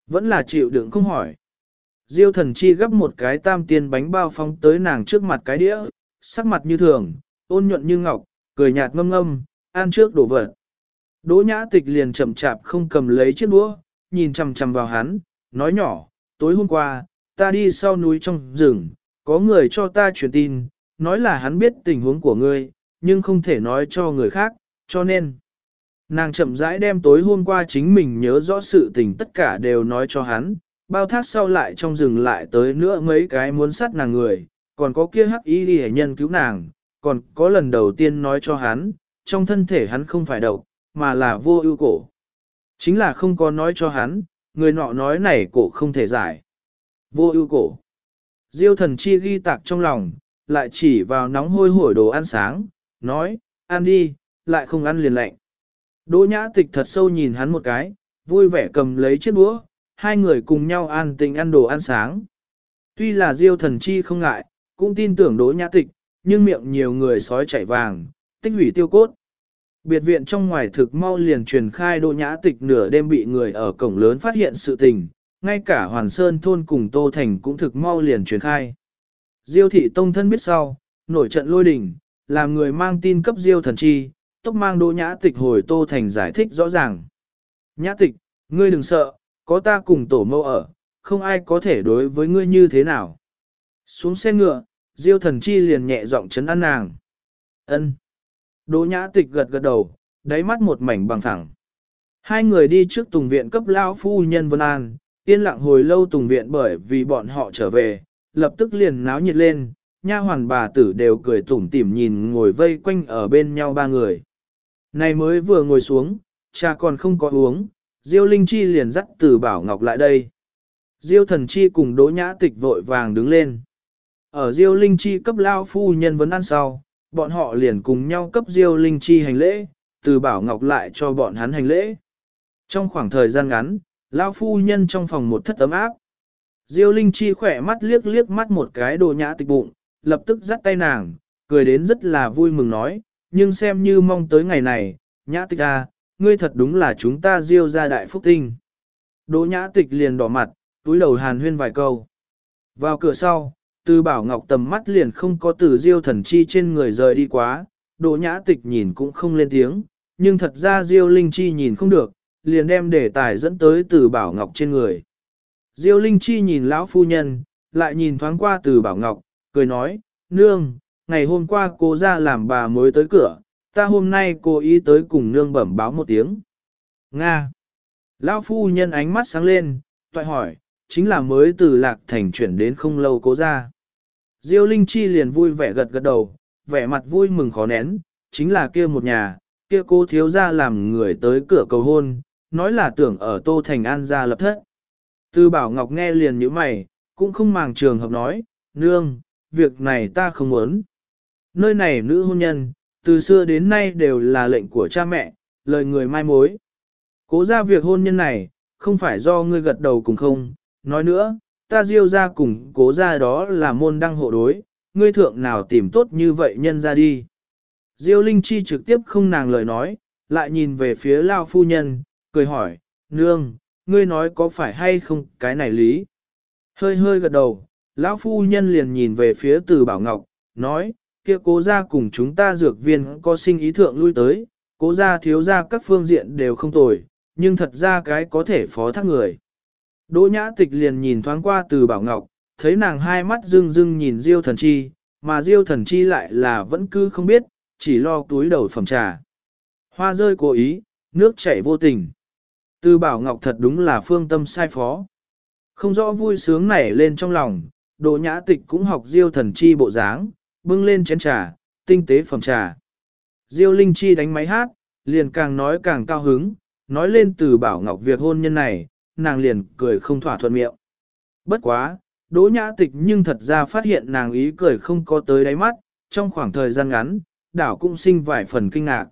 Vẫn là chịu đựng không hỏi. Diêu thần chi gấp một cái tam tiên bánh bao phong tới nàng trước mặt cái đĩa, sắc mặt như thường, ôn nhuận như ngọc, cười nhạt ngâm ngâm, ăn trước đổ vật. Đỗ nhã tịch liền chậm chạp không cầm lấy chiếc đũa, nhìn chằm chằm vào hắn, nói nhỏ, tối hôm qua, ta đi sau núi trong rừng, có người cho ta truyền tin, nói là hắn biết tình huống của ngươi, nhưng không thể nói cho người khác, cho nên. Nàng chậm rãi đem tối hôm qua chính mình nhớ rõ sự tình tất cả đều nói cho hắn, bao thác sau lại trong rừng lại tới nữa mấy cái muốn sát nàng người, còn có kia hắc y đi nhân cứu nàng, còn có lần đầu tiên nói cho hắn, trong thân thể hắn không phải độc, mà là vô ưu cổ. Chính là không có nói cho hắn, người nọ nói này cổ không thể giải. Vô ưu cổ. Diêu thần chi ghi tạc trong lòng, lại chỉ vào nóng hôi hổi đồ ăn sáng, nói, ăn đi, lại không ăn liền lạnh. Đỗ nhã tịch thật sâu nhìn hắn một cái, vui vẻ cầm lấy chiếc đũa, hai người cùng nhau ăn tình ăn đồ ăn sáng. Tuy là diêu thần chi không ngại, cũng tin tưởng đỗ nhã tịch, nhưng miệng nhiều người sói chảy vàng, tích hủy tiêu cốt. Biệt viện trong ngoài thực mau liền truyền khai đỗ nhã tịch nửa đêm bị người ở cổng lớn phát hiện sự tình, ngay cả Hoàn Sơn thôn cùng Tô Thành cũng thực mau liền truyền khai. Diêu thị tông thân biết sau, nổi trận lôi đình, làm người mang tin cấp Diêu thần chi, tốc mang đỗ nhã tịch hồi Tô Thành giải thích rõ ràng. Nhã tịch, ngươi đừng sợ, có ta cùng tổ mâu ở, không ai có thể đối với ngươi như thế nào. Xuống xe ngựa, Diêu thần chi liền nhẹ giọng chấn an nàng. Ân. Đỗ nhã tịch gật gật đầu, đáy mắt một mảnh bằng thẳng. Hai người đi trước tùng viện cấp lao phu nhân Vân An, yên lặng hồi lâu tùng viện bởi vì bọn họ trở về, lập tức liền náo nhiệt lên, nha hoàn bà tử đều cười tủm tỉm nhìn ngồi vây quanh ở bên nhau ba người. Này mới vừa ngồi xuống, cha còn không có uống, Diêu Linh Chi liền dắt từ Bảo Ngọc lại đây. Diêu Thần Chi cùng Đỗ Nhã Tịch vội vàng đứng lên. Ở Diêu Linh Chi cấp lao phu nhân vấn ăn sau, bọn họ liền cùng nhau cấp Diêu Linh Chi hành lễ, từ Bảo Ngọc lại cho bọn hắn hành lễ. Trong khoảng thời gian ngắn, lao phu nhân trong phòng một thất ấm áp. Diêu Linh Chi khỏe mắt liếc liếc mắt một cái Đỗ nhã tịch bụng, lập tức dắt tay nàng, cười đến rất là vui mừng nói, nhưng xem như mong tới ngày này, nhã tịch à, ngươi thật đúng là chúng ta diêu ra đại phúc tinh. Đỗ nhã tịch liền đỏ mặt, túi đầu hàn huyên vài câu. Vào cửa sau, từ bảo ngọc tầm mắt liền không có từ diêu thần chi trên người rời đi quá, đỗ nhã tịch nhìn cũng không lên tiếng, nhưng thật ra diêu linh chi nhìn không được, liền đem đề tài dẫn tới từ bảo ngọc trên người. Diêu linh chi nhìn lão phu nhân, lại nhìn thoáng qua từ bảo ngọc, cười nói, nương, ngày hôm qua cô ra làm bà mới tới cửa, ta hôm nay cô ý tới cùng nương bẩm báo một tiếng. Nga. Lão phu nhân ánh mắt sáng lên, toại hỏi, chính là mới từ lạc thành chuyển đến không lâu cố ra. Diêu Linh Chi liền vui vẻ gật gật đầu, vẻ mặt vui mừng khó nén, chính là kia một nhà, kia cô thiếu ra làm người tới cửa cầu hôn, nói là tưởng ở Tô Thành An ra lập thất. Tư Bảo Ngọc nghe liền như mày, cũng không màng trường hợp nói, nương, việc này ta không muốn. Nơi này nữ hôn nhân, từ xưa đến nay đều là lệnh của cha mẹ, lời người mai mối. Cố ra việc hôn nhân này, không phải do ngươi gật đầu cùng không, nói nữa, ta diêu ra cùng cố ra đó là môn đăng hộ đối, ngươi thượng nào tìm tốt như vậy nhân ra đi. Diêu Linh Chi trực tiếp không nàng lời nói, lại nhìn về phía Lao Phu Nhân, cười hỏi, Nương, ngươi nói có phải hay không cái này lý? Hơi hơi gật đầu, Lão Phu Nhân liền nhìn về phía Từ Bảo Ngọc, nói, kia cố gia cùng chúng ta dược viên có sinh ý thượng lui tới, cố gia thiếu gia các phương diện đều không tồi, nhưng thật ra cái có thể phó thác người. Đỗ nhã tịch liền nhìn thoáng qua từ bảo ngọc, thấy nàng hai mắt rưng rưng nhìn diêu thần chi, mà diêu thần chi lại là vẫn cứ không biết, chỉ lo túi đầu phẩm trà. Hoa rơi cố ý, nước chảy vô tình. Từ bảo ngọc thật đúng là phương tâm sai phó. Không rõ vui sướng nảy lên trong lòng, Đỗ nhã tịch cũng học diêu thần chi bộ dáng, bưng lên chén trà, tinh tế phẩm trà. Diêu Linh Chi đánh máy hát, liền càng nói càng cao hứng, nói lên từ bảo ngọc việc hôn nhân này, nàng liền cười không thỏa thuận miệng. Bất quá, đỗ nhã tịch nhưng thật ra phát hiện nàng ý cười không có tới đáy mắt, trong khoảng thời gian ngắn, đảo cũng sinh vài phần kinh ngạc.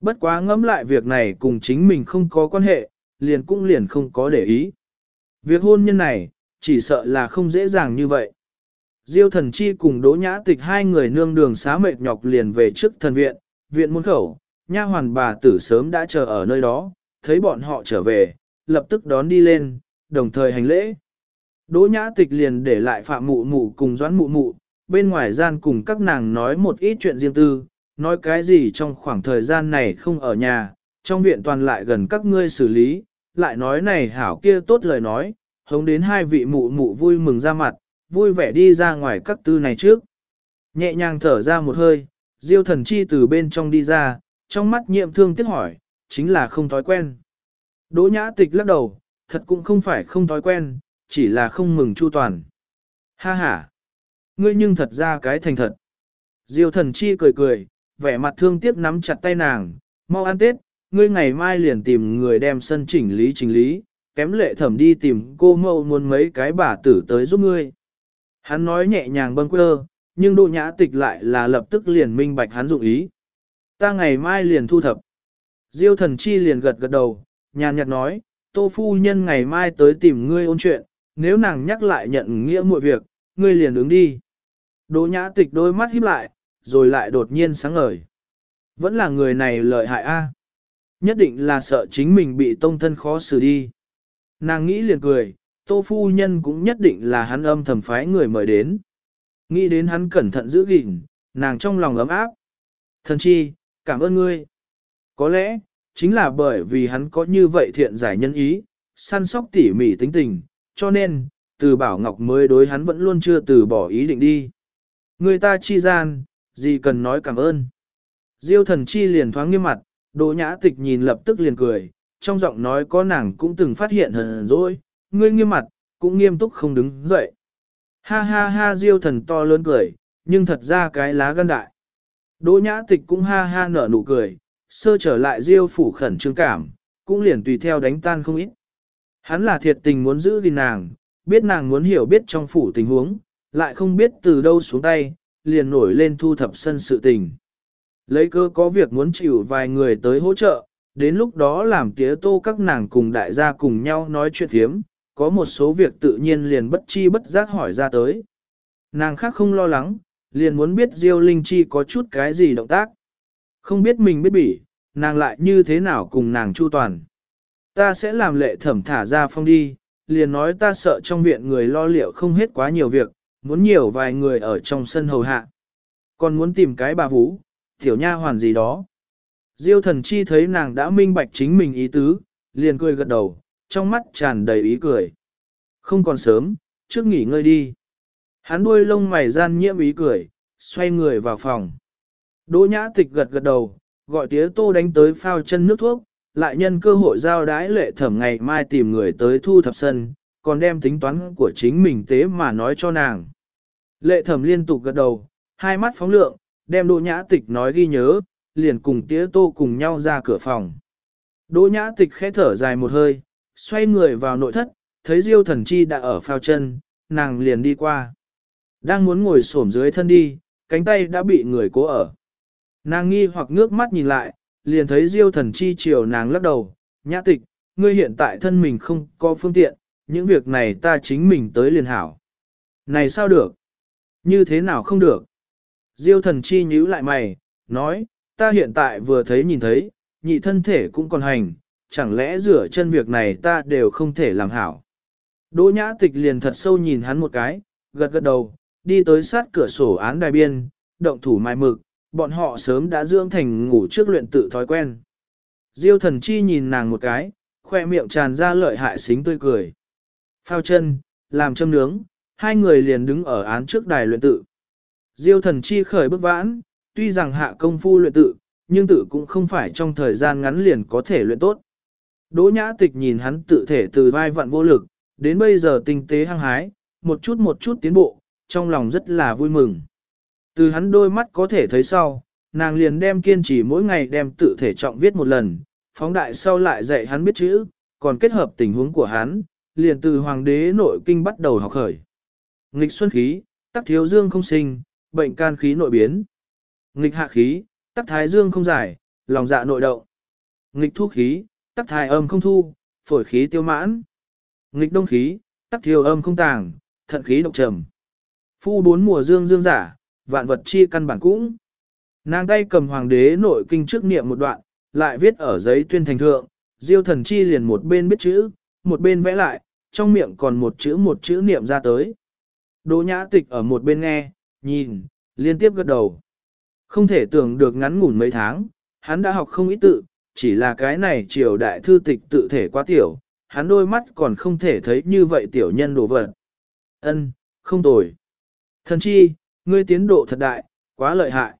Bất quá ngẫm lại việc này cùng chính mình không có quan hệ, liền cũng liền không có để ý. Việc hôn nhân này, chỉ sợ là không dễ dàng như vậy. Diêu thần chi cùng đỗ nhã tịch hai người nương đường xá mệt nhọc liền về trước thần viện, viện môn khẩu, nha hoàn bà tử sớm đã chờ ở nơi đó, thấy bọn họ trở về, lập tức đón đi lên, đồng thời hành lễ. Đỗ nhã tịch liền để lại phạm mụ mụ cùng doãn mụ mụ, bên ngoài gian cùng các nàng nói một ít chuyện riêng tư, nói cái gì trong khoảng thời gian này không ở nhà, trong viện toàn lại gần các ngươi xử lý, lại nói này hảo kia tốt lời nói, hống đến hai vị mụ mụ vui mừng ra mặt, vui vẻ đi ra ngoài các tư này trước. Nhẹ nhàng thở ra một hơi, diêu thần chi từ bên trong đi ra, trong mắt nhiệm thương tiếc hỏi, chính là không thói quen. Đỗ nhã tịch lắc đầu, thật cũng không phải không thói quen, chỉ là không mừng chu toàn. Ha ha! Ngươi nhưng thật ra cái thành thật. Diêu thần chi cười cười, vẻ mặt thương tiếc nắm chặt tay nàng, mau ăn tết, ngươi ngày mai liền tìm người đem sân chỉnh lý chỉnh lý, kém lệ thẩm đi tìm cô mâu muốn mấy cái bà tử tới giúp ngươi. Hắn nói nhẹ nhàng bâng quơ, nhưng Đỗ nhã tịch lại là lập tức liền minh bạch hắn dụng ý. Ta ngày mai liền thu thập. Diêu thần chi liền gật gật đầu, nhàn nhạt nói, tô phu nhân ngày mai tới tìm ngươi ôn chuyện, nếu nàng nhắc lại nhận nghĩa mọi việc, ngươi liền ứng đi. Đỗ nhã tịch đôi mắt híp lại, rồi lại đột nhiên sáng ngời. Vẫn là người này lợi hại a. Nhất định là sợ chính mình bị tông thân khó xử đi. Nàng nghĩ liền cười, tô phu nhân cũng nhất định là hắn âm thầm phái người mời đến. Nghĩ đến hắn cẩn thận giữ gìn, nàng trong lòng ấm áp. Thần chi, cảm ơn ngươi. Có lẽ, chính là bởi vì hắn có như vậy thiện giải nhân ý, săn sóc tỉ mỉ tính tình, cho nên, từ bảo ngọc mới đối hắn vẫn luôn chưa từ bỏ ý định đi. Người ta chi gian, gì cần nói cảm ơn. Diêu thần chi liền thoáng nghiêm mặt, Đỗ nhã tịch nhìn lập tức liền cười, trong giọng nói có nàng cũng từng phát hiện hờn dỗi, ngươi nghiêm mặt, cũng nghiêm túc không đứng dậy. Ha ha ha diêu thần to lớn cười, nhưng thật ra cái lá gan đại. Đỗ nhã tịch cũng ha ha nở nụ cười, sơ trở lại diêu phủ khẩn trương cảm, cũng liền tùy theo đánh tan không ít. Hắn là thiệt tình muốn giữ gìn nàng, biết nàng muốn hiểu biết trong phủ tình huống, lại không biết từ đâu xuống tay, liền nổi lên thu thập sân sự tình. Lấy cơ có việc muốn chịu vài người tới hỗ trợ, đến lúc đó làm tía tô các nàng cùng đại gia cùng nhau nói chuyện thiếm, có một số việc tự nhiên liền bất chi bất giác hỏi ra tới. Nàng khác không lo lắng, liền muốn biết Diêu Linh Chi có chút cái gì động tác. Không biết mình biết bỉ, nàng lại như thế nào cùng nàng chu toàn. Ta sẽ làm lệ thẩm thả ra phong đi, liền nói ta sợ trong viện người lo liệu không hết quá nhiều việc, muốn nhiều vài người ở trong sân hầu hạ. Còn muốn tìm cái bà vũ, tiểu nha hoàn gì đó. Diêu thần chi thấy nàng đã minh bạch chính mình ý tứ, liền cười gật đầu, trong mắt tràn đầy ý cười. Không còn sớm, trước nghỉ ngơi đi. Hắn đuôi lông mày gian nhiễm ý cười, xoay người vào phòng. Đỗ nhã tịch gật gật đầu, gọi tía tô đánh tới phao chân nước thuốc, lại nhân cơ hội giao đái lệ thẩm ngày mai tìm người tới thu thập sân, còn đem tính toán của chính mình tế mà nói cho nàng. Lệ thẩm liên tục gật đầu, hai mắt phóng lượng, đem Đỗ Nhã Tịch nói ghi nhớ, liền cùng tía tô cùng nhau ra cửa phòng. Đỗ Nhã Tịch khẽ thở dài một hơi, xoay người vào nội thất, thấy Diêu Thần Chi đã ở phao chân, nàng liền đi qua. Đang muốn ngồi xổm dưới thân đi, cánh tay đã bị người cố ở. Nàng nghi hoặc ngước mắt nhìn lại, liền thấy Diêu Thần Chi chiều nàng lắc đầu, Nhã Tịch, ngươi hiện tại thân mình không có phương tiện, những việc này ta chính mình tới liền hảo. Này sao được? Như thế nào không được? Diêu thần chi nhíu lại mày, nói, ta hiện tại vừa thấy nhìn thấy, nhị thân thể cũng còn hành, chẳng lẽ rửa chân việc này ta đều không thể làm hảo. Đỗ nhã tịch liền thật sâu nhìn hắn một cái, gật gật đầu, đi tới sát cửa sổ án đài biên, động thủ mai mực, bọn họ sớm đã dưỡng thành ngủ trước luyện tự thói quen. Diêu thần chi nhìn nàng một cái, khoe miệng tràn ra lợi hại xính tươi cười. Phao chân, làm châm nướng, hai người liền đứng ở án trước đài luyện tự. Diêu thần chi khởi bước vãn, tuy rằng hạ công phu luyện tự, nhưng tự cũng không phải trong thời gian ngắn liền có thể luyện tốt. Đỗ nhã tịch nhìn hắn tự thể từ vai vặn vô lực, đến bây giờ tinh tế hăng hái, một chút một chút tiến bộ, trong lòng rất là vui mừng. Từ hắn đôi mắt có thể thấy sau, nàng liền đem kiên trì mỗi ngày đem tự thể trọng viết một lần, phóng đại sau lại dạy hắn biết chữ, còn kết hợp tình huống của hắn, liền từ hoàng đế nội kinh bắt đầu học khởi. Nghịch xuân khí, tắc thiếu dương không sinh, bệnh can khí nội biến. Nghịch hạ khí, tắc thái dương không giải, lòng dạ nội động. Nghịch thu khí, tắc thai âm không thu, phổi khí tiêu mãn. Nghịch đông khí, tắc thiêu âm không tàng, thận khí độc trầm. Phu bốn mùa dương dương giả, vạn vật chi căn bản cũng. Nàng tay cầm hoàng đế nội kinh trước niệm một đoạn, lại viết ở giấy tuyên thành thượng, diêu thần chi liền một bên biết chữ, một bên vẽ lại, trong miệng còn một chữ một chữ niệm ra tới. Đỗ nhã tịch ở một bên nghe, nhìn, liên tiếp gật đầu. Không thể tưởng được ngắn ngủn mấy tháng, hắn đã học không ít tự, chỉ là cái này triều đại thư tịch tự thể quá tiểu, hắn đôi mắt còn không thể thấy như vậy tiểu nhân đồ vật. Ân, không tồi. Thần chi, ngươi tiến độ thật đại, quá lợi hại.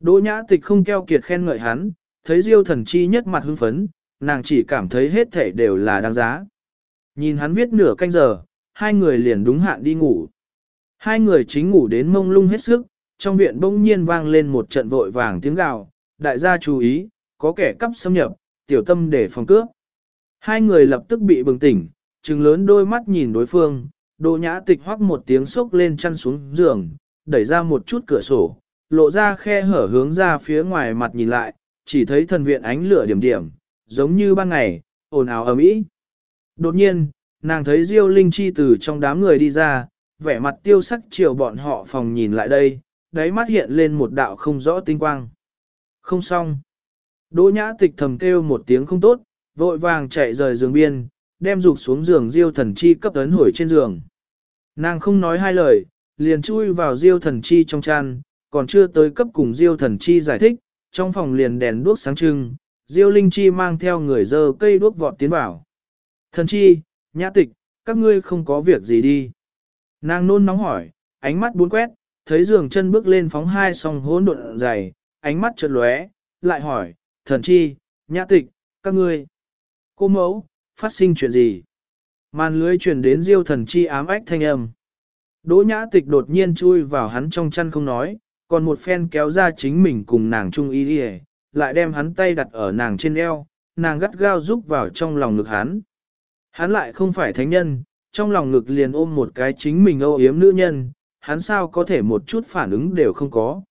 Đỗ nhã tịch không keo kiệt khen ngợi hắn, thấy diêu thần chi nhất mặt hưng phấn, nàng chỉ cảm thấy hết thể đều là đáng giá. Nhìn hắn viết nửa canh giờ, hai người liền đúng hạn đi ngủ. Hai người chính ngủ đến mông lung hết sức, trong viện bỗng nhiên vang lên một trận vội vàng tiếng gào, đại gia chú ý, có kẻ cắp xâm nhập, tiểu tâm để phòng cướp. Hai người lập tức bị bừng tỉnh, trừng lớn đôi mắt nhìn đối phương, đồ nhã tịch hoắc một tiếng sốc lên chăn xuống giường, đẩy ra một chút cửa sổ, lộ ra khe hở hướng ra phía ngoài mặt nhìn lại, chỉ thấy thần viện ánh lửa điểm điểm, giống như ban ngày, ồn ào ầm ĩ. Đột nhiên, nàng thấy Diêu Linh Chi từ trong đám người đi ra, vẻ mặt tiêu sắc chiều bọn họ phòng nhìn lại đây, đáy mắt hiện lên một đạo không rõ tinh quang. Không xong. Đỗ nhã tịch thầm kêu một tiếng không tốt, vội vàng chạy rời giường biên, đem rụt xuống giường Diêu thần chi cấp ấn hồi trên giường. Nàng không nói hai lời, liền chui vào Diêu thần chi trong chăn, còn chưa tới cấp cùng Diêu thần chi giải thích, trong phòng liền đèn đuốc sáng trưng, Diêu linh chi mang theo người dơ cây đuốc vọt tiến vào. Thần chi, nhã tịch, các ngươi không có việc gì đi. Nàng nôn nóng hỏi, ánh mắt bốn quét, thấy giường chân bước lên phóng hai song hỗn độn dày, ánh mắt chợt lóe, lại hỏi, thần chi, nhã tịch, các ngươi. Cô mẫu, phát sinh chuyện gì? Màn lưới truyền đến diêu thần chi ám ách thanh âm. Đỗ nhã tịch đột nhiên chui vào hắn trong chăn không nói, còn một phen kéo ra chính mình cùng nàng chung y đi lại đem hắn tay đặt ở nàng trên eo, nàng gắt gao rúc vào trong lòng ngực hắn. Hắn lại không phải thánh nhân, trong lòng ngực liền ôm một cái chính mình âu yếm nữ nhân, hắn sao có thể một chút phản ứng đều không có.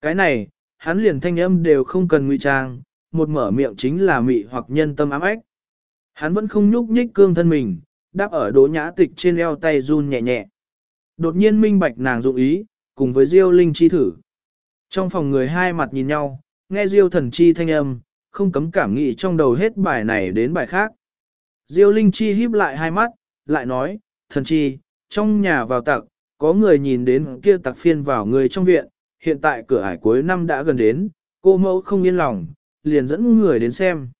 Cái này, hắn liền thanh âm đều không cần ngụy trang, một mở miệng chính là mị hoặc nhân tâm ám ếch. Hắn vẫn không nhúc nhích cương thân mình, đáp ở đỗ nhã tịch trên eo tay run nhẹ nhẹ. Đột nhiên minh bạch nàng dụng ý, cùng với Diêu Linh Chi thử. Trong phòng người hai mặt nhìn nhau, nghe Diêu thần chi thanh âm, không cấm cảm nghĩ trong đầu hết bài này đến bài khác. Diêu Linh Chi híp lại hai mắt, lại nói, thần chi, trong nhà vào tặc, có người nhìn đến kia tặc phiên vào người trong viện, hiện tại cửa ải cuối năm đã gần đến, cô mẫu không yên lòng, liền dẫn người đến xem.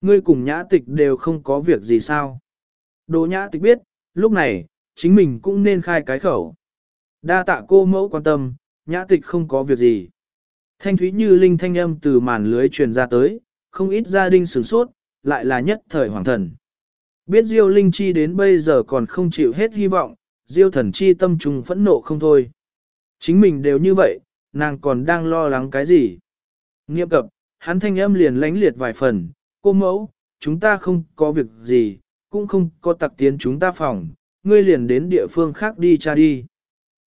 Ngươi cùng nhã tịch đều không có việc gì sao. Đỗ nhã tịch biết, lúc này, chính mình cũng nên khai cái khẩu. Đa tạ cô mẫu quan tâm, nhã tịch không có việc gì. Thanh thúy như linh thanh âm từ màn lưới truyền ra tới, không ít gia đình sửng sốt, lại là nhất thời hoàng thần. Biết Diêu Linh Chi đến bây giờ còn không chịu hết hy vọng, Diêu thần chi tâm trùng phẫn nộ không thôi. Chính mình đều như vậy, nàng còn đang lo lắng cái gì? Nghiệm cập, hắn thanh âm liền lánh liệt vài phần, cô mẫu, chúng ta không có việc gì, cũng không có tặc tiến chúng ta phòng, ngươi liền đến địa phương khác đi cha đi.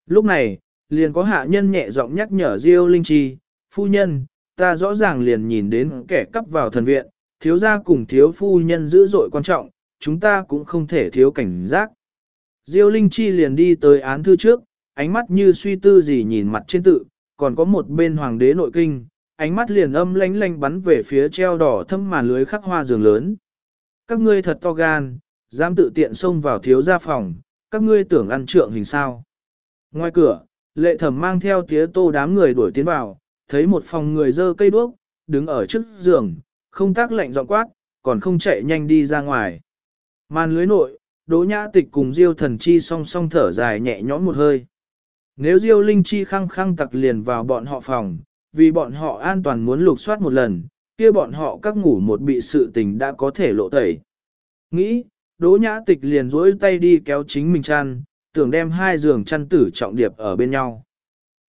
Lúc này, liền có hạ nhân nhẹ giọng nhắc nhở Diêu Linh Chi, phu nhân, ta rõ ràng liền nhìn đến kẻ cắp vào thần viện, thiếu gia cùng thiếu phu nhân dữ dội quan trọng, chúng ta cũng không thể thiếu cảnh giác. Diêu Linh Chi liền đi tới án thư trước, ánh mắt như suy tư gì nhìn mặt trên tự, còn có một bên hoàng đế nội kinh, ánh mắt liền âm lánh lánh bắn về phía treo đỏ thâm màn lưới khắc hoa giường lớn. Các ngươi thật to gan, dám tự tiện xông vào thiếu gia phòng, các ngươi tưởng ăn trượng hình sao. Ngoài cửa, lệ thẩm mang theo tía tô đám người đuổi tiến vào, thấy một phòng người dơ cây đuốc, đứng ở trước giường, không tác lệnh giọng quát, còn không chạy nhanh đi ra ngoài. Màn lưới nội, Đỗ Nhã Tịch cùng Diêu Thần Chi song song thở dài nhẹ nhõm một hơi. Nếu Diêu Linh Chi khăng khăng tặc liền vào bọn họ phòng, vì bọn họ an toàn muốn lục soát một lần, kia bọn họ các ngủ một bị sự tình đã có thể lộ tẩy. Nghĩ, Đỗ Nhã Tịch liền duỗi tay đi kéo chính mình chăn, tưởng đem hai giường chăn tử trọng điệp ở bên nhau.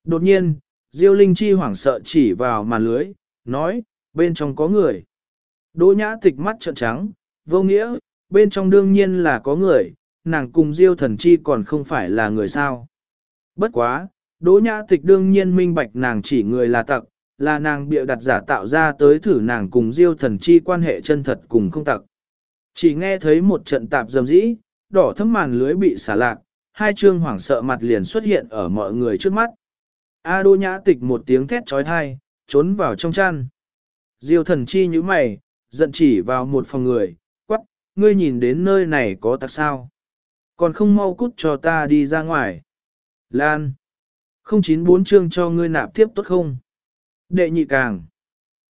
Đột nhiên, Diêu Linh Chi hoảng sợ chỉ vào màn lưới, nói, bên trong có người. Đỗ Nhã Tịch mắt trợn trắng, vô nghĩa, bên trong đương nhiên là có người, nàng cùng Diêu thần chi còn không phải là người sao. Bất quá, Đỗ nhã tịch đương nhiên minh bạch nàng chỉ người là tặc, là nàng bịa đặt giả tạo ra tới thử nàng cùng diêu thần chi quan hệ chân thật cùng không tặc. Chỉ nghe thấy một trận tạp dầm dĩ, đỏ thấm màn lưới bị xả lạc, hai trương hoảng sợ mặt liền xuất hiện ở mọi người trước mắt. A đỗ nhã tịch một tiếng thét trói thai, trốn vào trong chăn. Diêu thần chi như mày, giận chỉ vào một phòng người, quắc, ngươi nhìn đến nơi này có tặc sao. Còn không mau cút cho ta đi ra ngoài. Lan. Không chín bốn chương cho ngươi nạp tiếp tốt không? Đệ nhị càng.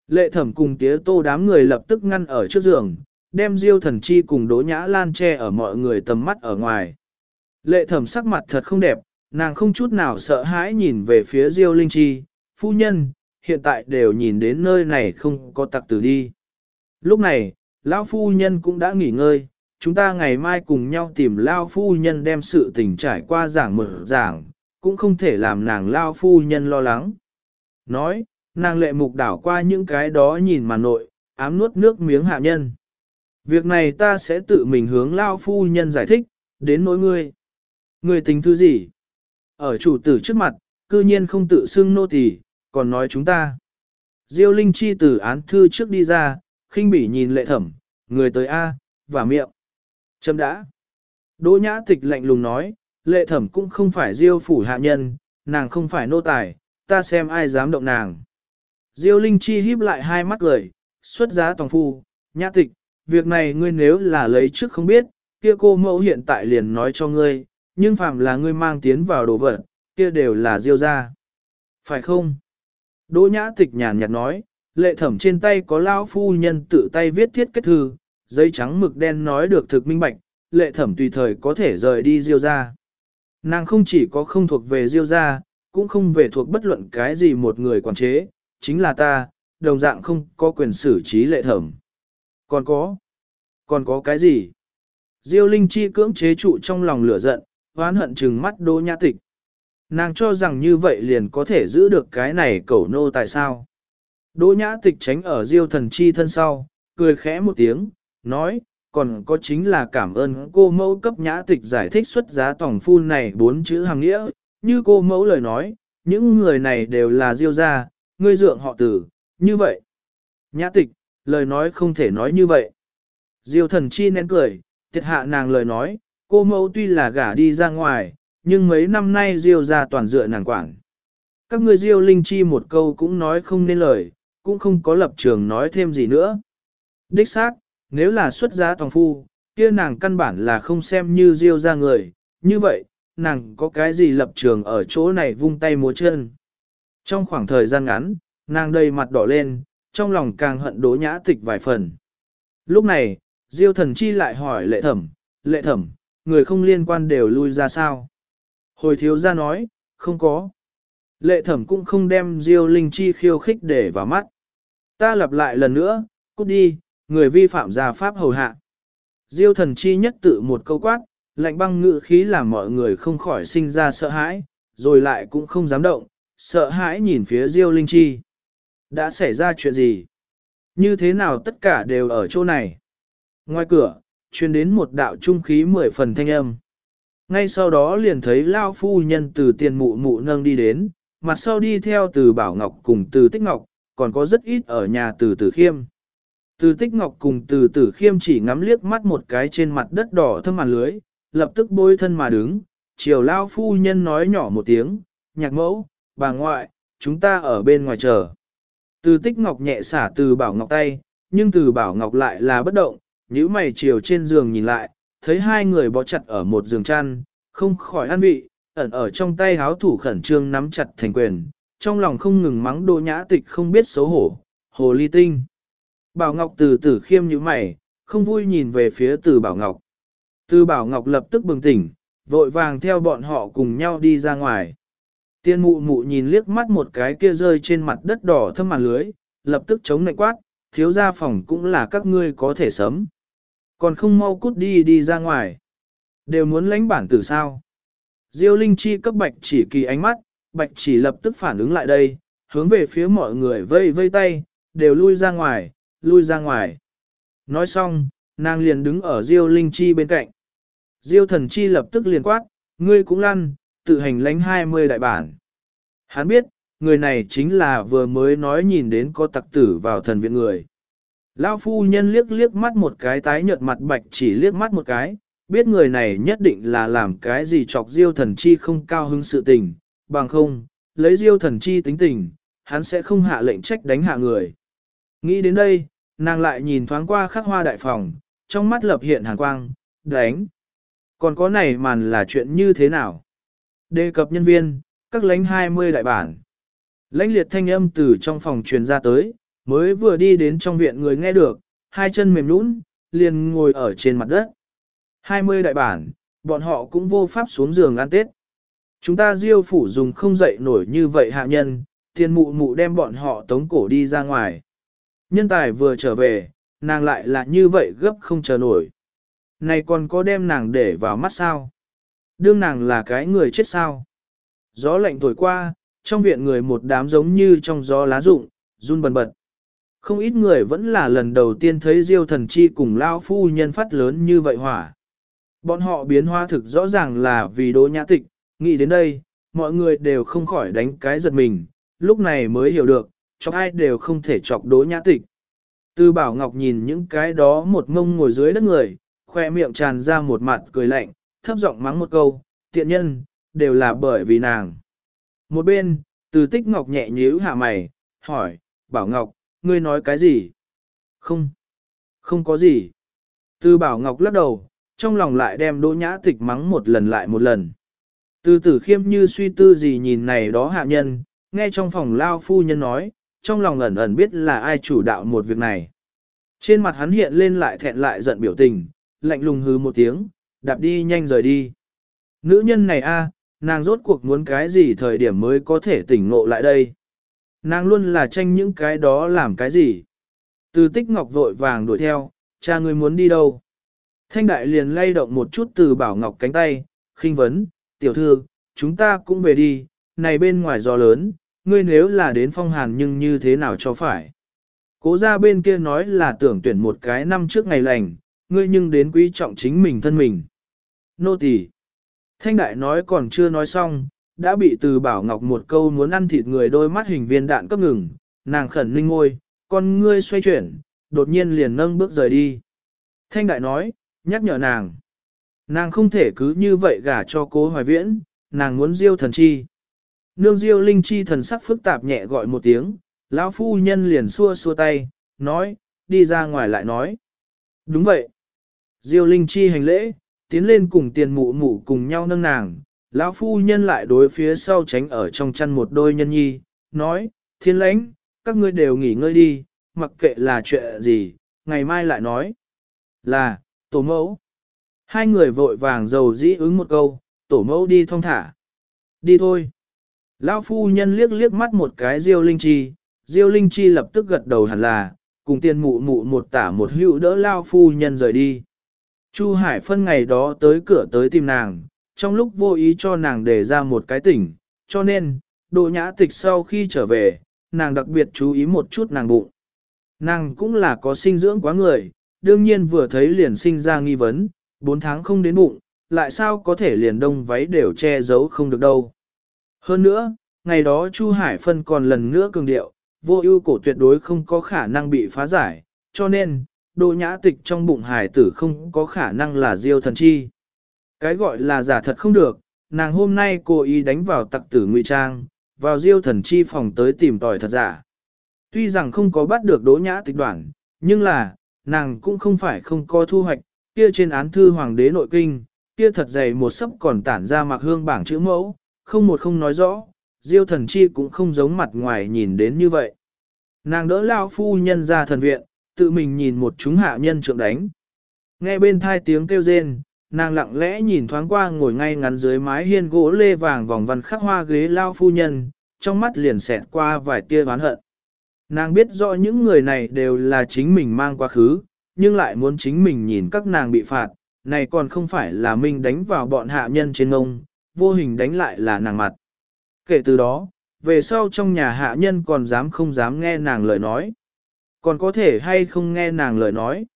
Lệ thẩm cùng tía tô đám người lập tức ngăn ở trước giường, đem diêu thần chi cùng đỗ nhã lan che ở mọi người tầm mắt ở ngoài. Lệ thẩm sắc mặt thật không đẹp, nàng không chút nào sợ hãi nhìn về phía diêu linh chi, phu nhân, hiện tại đều nhìn đến nơi này không có tặc tử đi. Lúc này, lão phu nhân cũng đã nghỉ ngơi, chúng ta ngày mai cùng nhau tìm lao phu nhân đem sự tình trải qua giảng mở giảng, cũng không thể làm nàng lao phu nhân lo lắng. Nói, nàng lệ mục đảo qua những cái đó nhìn mà nội, ám nuốt nước miếng hạ nhân. Việc này ta sẽ tự mình hướng lao phu nhân giải thích, đến nỗi ngươi. Ngươi tính thứ gì? Ở chủ tử trước mặt, cư nhiên không tự xưng nô tỳ, còn nói chúng ta. Diêu Linh Chi từ án thư trước đi ra, khinh bỉ nhìn lệ thẩm, người tới A, và miệng. Chấm đã. Đỗ nhã tịch lạnh lùng nói, lệ thẩm cũng không phải diêu phủ hạ nhân, nàng không phải nô tài, ta xem ai dám động nàng. Diêu Linh Chi híp lại hai mắt cười, xuất giá toàn phu, nhã tịch, việc này ngươi nếu là lấy trước không biết, kia cô mẫu hiện tại liền nói cho ngươi, nhưng phàm là ngươi mang tiến vào đồ vật, kia đều là diêu ra. Phải không? Đỗ nhã tịch nhàn nhạt nói, lệ thẩm trên tay có lao phu nhân tự tay viết thiết kết thư, giấy trắng mực đen nói được thực minh bạch, lệ thẩm tùy thời có thể rời đi diêu ra. Nàng không chỉ có không thuộc về diêu ra, cũng không về thuộc bất luận cái gì một người quản chế, chính là ta, đồng dạng không có quyền xử trí lệ thẩm. Còn có, còn có cái gì? Diêu Linh Chi cưỡng chế trụ trong lòng lửa giận, hoán hận trừng mắt đỗ nhã tịch. Nàng cho rằng như vậy liền có thể giữ được cái này cẩu nô tại sao. Đỗ nhã tịch tránh ở diêu thần chi thân sau, cười khẽ một tiếng, nói, còn có chính là cảm ơn cô mẫu cấp nhã tịch giải thích xuất giá tổng phun này bốn chữ hàng nghĩa, như cô mẫu lời nói, những người này đều là diêu gia, ngươi dượng họ tử, như vậy. Nhã tịch, lời nói không thể nói như vậy. Diêu thần chi nén cười, tiệt hạ nàng lời nói, cô mẫu tuy là gả đi ra ngoài, nhưng mấy năm nay Diêu gia toàn dựa nàng quản. Các ngươi Diêu Linh Chi một câu cũng nói không nên lời, cũng không có lập trường nói thêm gì nữa. Đích xác, nếu là xuất giá toàn phu, kia nàng căn bản là không xem như Diêu ra người, như vậy, nàng có cái gì lập trường ở chỗ này vung tay múa chân. Trong khoảng thời gian ngắn, nàng đầy mặt đỏ lên, trong lòng càng hận đố nhã tịch vài phần. Lúc này, Diêu thần chi lại hỏi lệ thẩm, lệ thẩm, người không liên quan đều lui ra sao? Hồi thiếu ra nói, không có. Lệ thẩm cũng không đem Diêu Linh Chi khiêu khích để vào mắt. Ta lặp lại lần nữa, cút đi, người vi phạm gia pháp hầu hạ. Diêu thần chi nhất tự một câu quát, lạnh băng ngự khí làm mọi người không khỏi sinh ra sợ hãi, rồi lại cũng không dám động, sợ hãi nhìn phía Diêu Linh Chi. Đã xảy ra chuyện gì? Như thế nào tất cả đều ở chỗ này? Ngoài cửa, truyền đến một đạo trung khí mười phần thanh âm. Ngay sau đó liền thấy Lao Phu Nhân từ tiền mụ mụ nâng đi đến, mặt sau đi theo từ Bảo Ngọc cùng từ Tích Ngọc, còn có rất ít ở nhà từ Tử Khiêm. Từ Tích Ngọc cùng từ Tử Khiêm chỉ ngắm liếc mắt một cái trên mặt đất đỏ thâm màn lưới, lập tức bôi thân mà đứng, chiều Lao Phu Nhân nói nhỏ một tiếng, nhạc mẫu, bà ngoại, chúng ta ở bên ngoài chờ. Từ Tích Ngọc nhẹ xả từ Bảo Ngọc tay, nhưng từ Bảo Ngọc lại là bất động, nhíu mày chiều trên giường nhìn lại, thấy hai người bó chặt ở một giường chăn, không khỏi an vị, ẩn ở trong tay háo thủ khẩn trương nắm chặt thành quyền, trong lòng không ngừng mắng đô nhã tịch không biết xấu hổ, hồ ly tinh. Bảo Ngọc từ tử khiêm như mày, không vui nhìn về phía từ Bảo Ngọc. Từ Bảo Ngọc lập tức bừng tỉnh, vội vàng theo bọn họ cùng nhau đi ra ngoài. Tiên mụ mụ nhìn liếc mắt một cái kia rơi trên mặt đất đỏ thâm màn lưới, lập tức chống nạnh quát, thiếu gia phòng cũng là các ngươi có thể sớm. Còn không mau cút đi đi ra ngoài. Đều muốn lãnh bản tử sao. Diêu Linh Chi cấp bạch chỉ kỳ ánh mắt, bạch chỉ lập tức phản ứng lại đây, hướng về phía mọi người vây vây tay, đều lui ra ngoài, lui ra ngoài. Nói xong, nàng liền đứng ở Diêu Linh Chi bên cạnh. Diêu thần chi lập tức liền quát, ngươi cũng lăn, tự hành lãnh 20 đại bản. Hắn biết, người này chính là vừa mới nói nhìn đến có tặc tử vào thần viện người. Lão phu nhân liếc liếc mắt một cái tái nhợt mặt bạch chỉ liếc mắt một cái, biết người này nhất định là làm cái gì chọc diêu thần chi không cao hứng sự tình, bằng không, lấy diêu thần chi tính tình, hắn sẽ không hạ lệnh trách đánh hạ người. Nghĩ đến đây, nàng lại nhìn thoáng qua khắc hoa đại phòng, trong mắt lập hiện hàn quang, đánh. Còn có này màn là chuyện như thế nào? Đề cập nhân viên, các lãnh 20 đại bản. Lãnh liệt thanh âm từ trong phòng truyền ra tới, mới vừa đi đến trong viện người nghe được, hai chân mềm nũng, liền ngồi ở trên mặt đất. 20 đại bản, bọn họ cũng vô pháp xuống giường ăn tết. Chúng ta diêu phủ dùng không dậy nổi như vậy hạ nhân, tiền mụ mụ đem bọn họ tống cổ đi ra ngoài. Nhân tài vừa trở về, nàng lại là như vậy gấp không chờ nổi. Này còn có đem nàng để vào mắt sao? Đương nàng là cái người chết sao? Gió lạnh thổi qua, trong viện người một đám giống như trong gió lá rụng, run bần bật. Không ít người vẫn là lần đầu tiên thấy diêu thần chi cùng lao phu nhân phát lớn như vậy hỏa. Bọn họ biến hóa thực rõ ràng là vì đỗ nhã tịch, nghĩ đến đây, mọi người đều không khỏi đánh cái giật mình, lúc này mới hiểu được, chọc ai đều không thể chọc đố nhã tịch. Tư Bảo Ngọc nhìn những cái đó một ngông ngồi dưới đất người, khoe miệng tràn ra một mặt cười lạnh, thấp giọng mắng một câu, tiện nhân, đều là bởi vì nàng. Một bên, từ tích Ngọc nhẹ nhíu hạ mày, hỏi, Bảo Ngọc, ngươi nói cái gì? Không, không có gì. Từ Bảo Ngọc lắc đầu, trong lòng lại đem đỗ nhã tịch mắng một lần lại một lần. Từ tử khiêm như suy tư gì nhìn này đó hạ nhân, nghe trong phòng lao phu nhân nói, trong lòng ẩn ẩn biết là ai chủ đạo một việc này. Trên mặt hắn hiện lên lại thẹn lại giận biểu tình, lạnh lùng hứ một tiếng, đạp đi nhanh rời đi. Nữ nhân này a, nàng rốt cuộc muốn cái gì thời điểm mới có thể tỉnh ngộ lại đây. Nàng luôn là tranh những cái đó làm cái gì. Từ tích ngọc vội vàng đuổi theo, cha người muốn đi đâu. Thanh đại liền lay động một chút từ bảo ngọc cánh tay, khinh vấn, tiểu thư, chúng ta cũng về đi, này bên ngoài gió lớn, ngươi nếu là đến phong hàn nhưng như thế nào cho phải. Cố ra bên kia nói là tưởng tuyển một cái năm trước ngày lành, ngươi nhưng đến quý trọng chính mình thân mình. Nô tỳ. Thanh đại nói còn chưa nói xong, đã bị từ bảo ngọc một câu muốn ăn thịt người đôi mắt hình viên đạn cấp ngừng, nàng khẩn linh ngôi, con ngươi xoay chuyển, đột nhiên liền nâng bước rời đi. Thanh đại nói, nhắc nhở nàng. Nàng không thể cứ như vậy gả cho cố hoài viễn, nàng muốn diêu thần chi. Nương diêu linh chi thần sắc phức tạp nhẹ gọi một tiếng, lão phu nhân liền xua xua tay, nói, đi ra ngoài lại nói. Đúng vậy. Diêu linh chi hành lễ, tiến lên cùng tiền mụ mụ cùng nhau nâng nàng, lão phu nhân lại đối phía sau tránh ở trong chăn một đôi nhân nhi, nói, thiên lãnh, các ngươi đều nghỉ ngơi đi, mặc kệ là chuyện gì, ngày mai lại nói. Là, tổ mẫu. Hai người vội vàng dầu dĩ ứng một câu, tổ mẫu đi thong thả. Đi thôi. Lão phu nhân liếc liếc mắt một cái Diêu Linh Chi, Diêu Linh Chi lập tức gật đầu hẳn là, cùng tiền mụ mụ một tả một hữu đỡ Lão phu nhân rời đi. Chu Hải phân ngày đó tới cửa tới tìm nàng, trong lúc vô ý cho nàng đề ra một cái tỉnh, cho nên, Đỗ nhã tịch sau khi trở về, nàng đặc biệt chú ý một chút nàng bụng. Nàng cũng là có sinh dưỡng quá người, đương nhiên vừa thấy liền sinh ra nghi vấn, 4 tháng không đến bụng, lại sao có thể liền đông váy đều che giấu không được đâu. Hơn nữa, ngày đó Chu Hải Phân còn lần nữa cường điệu, vô ưu cổ tuyệt đối không có khả năng bị phá giải, cho nên, đồ nhã tịch trong bụng hải tử không có khả năng là diêu thần chi. Cái gọi là giả thật không được, nàng hôm nay cố ý đánh vào tặc tử ngụy trang, vào diêu thần chi phòng tới tìm tòi thật giả. Tuy rằng không có bắt được đỗ nhã tịch đoạn, nhưng là, nàng cũng không phải không có thu hoạch, kia trên án thư hoàng đế nội kinh, kia thật dày một sấp còn tản ra mặc hương bảng chữ mẫu, không một không nói rõ, diêu thần chi cũng không giống mặt ngoài nhìn đến như vậy. Nàng đỡ lao phu nhân ra thần viện, tự mình nhìn một chúng hạ nhân trượng đánh. Nghe bên thai tiếng kêu rên, nàng lặng lẽ nhìn thoáng qua ngồi ngay ngắn dưới mái hiên gỗ lê vàng vòng văn khắc hoa ghế lao phu nhân, trong mắt liền xẹt qua vài tia oán hận. Nàng biết rõ những người này đều là chính mình mang quá khứ, nhưng lại muốn chính mình nhìn các nàng bị phạt, này còn không phải là mình đánh vào bọn hạ nhân trên ông vô hình đánh lại là nàng mặt. Kể từ đó, về sau trong nhà hạ nhân còn dám không dám nghe nàng lời nói. Còn có thể hay không nghe nàng lời nói.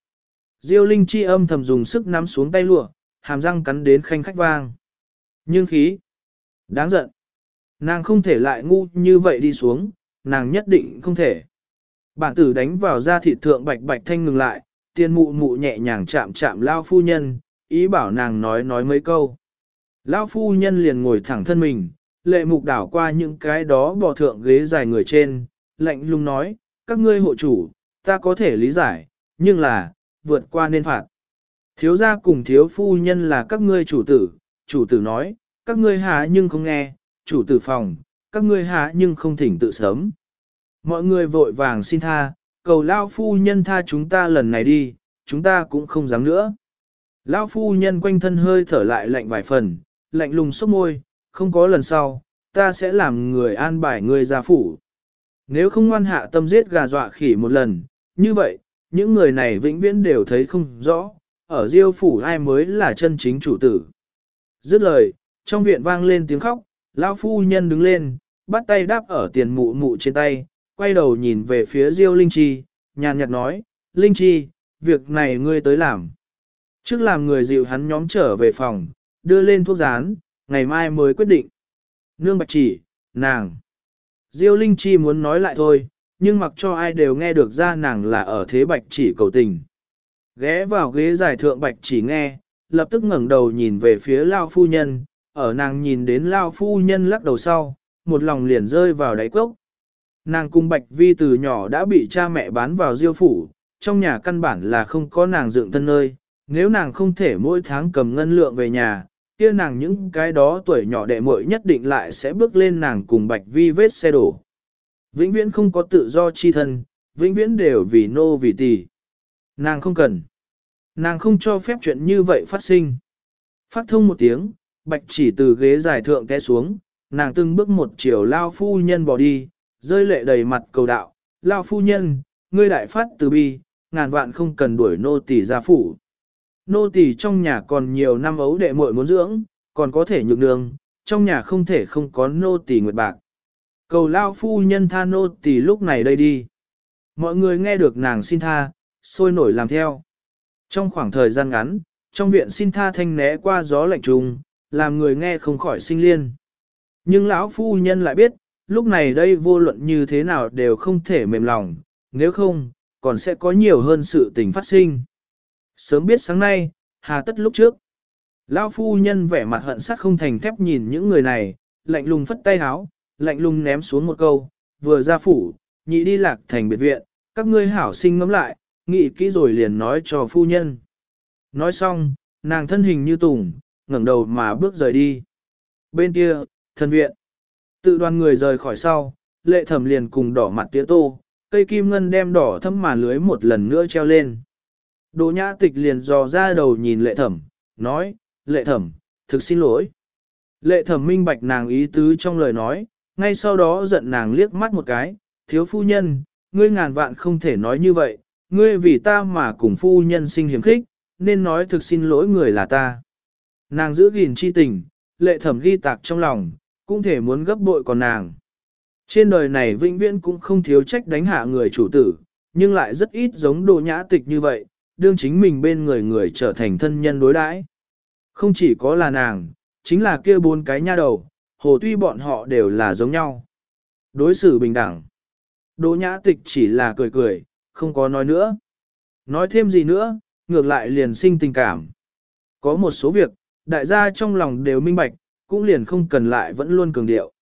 Diêu Linh chi âm thầm dùng sức nắm xuống tay lụa, hàm răng cắn đến khanh khách vang. Nhưng khí. Đáng giận. Nàng không thể lại ngu như vậy đi xuống, nàng nhất định không thể. Bản tử đánh vào da thịt thượng bạch bạch thanh ngừng lại, tiên mụ mụ nhẹ nhàng chạm chạm lao phu nhân, ý bảo nàng nói nói mấy câu lão phu nhân liền ngồi thẳng thân mình, lệ mục đảo qua những cái đó bò thượng ghế dài người trên, lạnh lùng nói, các ngươi hộ chủ, ta có thể lý giải, nhưng là, vượt qua nên phạt. Thiếu gia cùng thiếu phu nhân là các ngươi chủ tử, chủ tử nói, các ngươi hạ nhưng không nghe, chủ tử phòng, các ngươi hạ nhưng không thỉnh tự sớm. Mọi người vội vàng xin tha, cầu lao phu nhân tha chúng ta lần này đi, chúng ta cũng không dám nữa. Lão phu nhân quanh thân hơi thở lại lạnh vài phần, lạnh lùng sốc môi, không có lần sau, ta sẽ làm người an bài người ra phủ. Nếu không ngoan hạ tâm giết gà dọa khỉ một lần, như vậy, những người này vĩnh viễn đều thấy không rõ, ở diêu phủ ai mới là chân chính chủ tử. Dứt lời, trong viện vang lên tiếng khóc, lão phu nhân đứng lên, bắt tay đáp ở tiền mụ mụ trên tay, quay đầu nhìn về phía diêu linh chi, nhàn nhạt nói, linh chi, việc này ngươi tới làm. Trước làm người dịu hắn nhóm trở về phòng, đưa lên thuốc rán, ngày mai mới quyết định. Nương bạch chỉ, nàng. Diêu Linh Chi muốn nói lại thôi, nhưng mặc cho ai đều nghe được ra nàng là ở thế bạch chỉ cầu tình. Ghé vào ghế giải thượng bạch chỉ nghe, lập tức ngẩng đầu nhìn về phía Lao Phu Nhân, ở nàng nhìn đến Lao Phu Nhân lắc đầu sau, một lòng liền rơi vào đáy cốc. Nàng cung bạch vi từ nhỏ đã bị cha mẹ bán vào diêu phủ, trong nhà căn bản là không có nàng dựng thân nơi, nếu nàng không thể mỗi tháng cầm ngân lượng về nhà, kia nàng những cái đó tuổi nhỏ đệ muội nhất định lại sẽ bước lên nàng cùng bạch vi vết xe đổ. Vĩnh viễn không có tự do chi thân, vĩnh viễn đều vì nô vì tỳ. Nàng không cần. Nàng không cho phép chuyện như vậy phát sinh. Phát thông một tiếng, bạch chỉ từ ghế giải thượng té xuống, nàng từng bước một chiều lao phu nhân bỏ đi, rơi lệ đầy mặt cầu đạo, lao phu nhân, ngươi đại phát từ bi, ngàn vạn không cần đuổi nô tỳ ra phủ. Nô tỳ trong nhà còn nhiều năm ấu đệ muội muốn dưỡng, còn có thể nhược đường, trong nhà không thể không có nô tỳ nguyệt bạc. Cầu lao phu nhân tha nô tỳ lúc này đây đi. Mọi người nghe được nàng xin tha, sôi nổi làm theo. Trong khoảng thời gian ngắn, trong viện xin tha thanh né qua gió lạnh trùng, làm người nghe không khỏi sinh liên. Nhưng lão phu nhân lại biết, lúc này đây vô luận như thế nào đều không thể mềm lòng, nếu không, còn sẽ có nhiều hơn sự tình phát sinh. Sớm biết sáng nay, hà tất lúc trước. Lão phu nhân vẻ mặt hận sắc không thành thép nhìn những người này, lạnh lùng phất tay háo, lạnh lùng ném xuống một câu, vừa ra phủ, nhị đi lạc thành biệt viện, các ngươi hảo sinh ngắm lại, nghĩ kỹ rồi liền nói cho phu nhân. Nói xong, nàng thân hình như tùng, ngẩng đầu mà bước rời đi. Bên kia, thân viện, tự đoàn người rời khỏi sau, lệ thẩm liền cùng đỏ mặt tía tô, cây kim ngân đem đỏ thâm mà lưới một lần nữa treo lên. Đỗ nhã tịch liền dò ra đầu nhìn lệ thẩm, nói, lệ thẩm, thực xin lỗi. Lệ thẩm minh bạch nàng ý tứ trong lời nói, ngay sau đó giận nàng liếc mắt một cái, thiếu phu nhân, ngươi ngàn vạn không thể nói như vậy, ngươi vì ta mà cùng phu nhân sinh hiểm khích, nên nói thực xin lỗi người là ta. Nàng giữ gìn chi tình, lệ thẩm ghi tạc trong lòng, cũng thể muốn gấp bội còn nàng. Trên đời này vĩnh viễn cũng không thiếu trách đánh hạ người chủ tử, nhưng lại rất ít giống đồ nhã tịch như vậy, đương chính mình bên người người trở thành thân nhân đối đãi. Không chỉ có là nàng, chính là kia bốn cái nha đầu, hồ tuy bọn họ đều là giống nhau. Đối xử bình đẳng. Đỗ nhã tịch chỉ là cười cười, không có nói nữa. Nói thêm gì nữa, ngược lại liền sinh tình cảm. Có một số việc, đại gia trong lòng đều minh bạch, cũng liền không cần lại vẫn luôn cường điệu.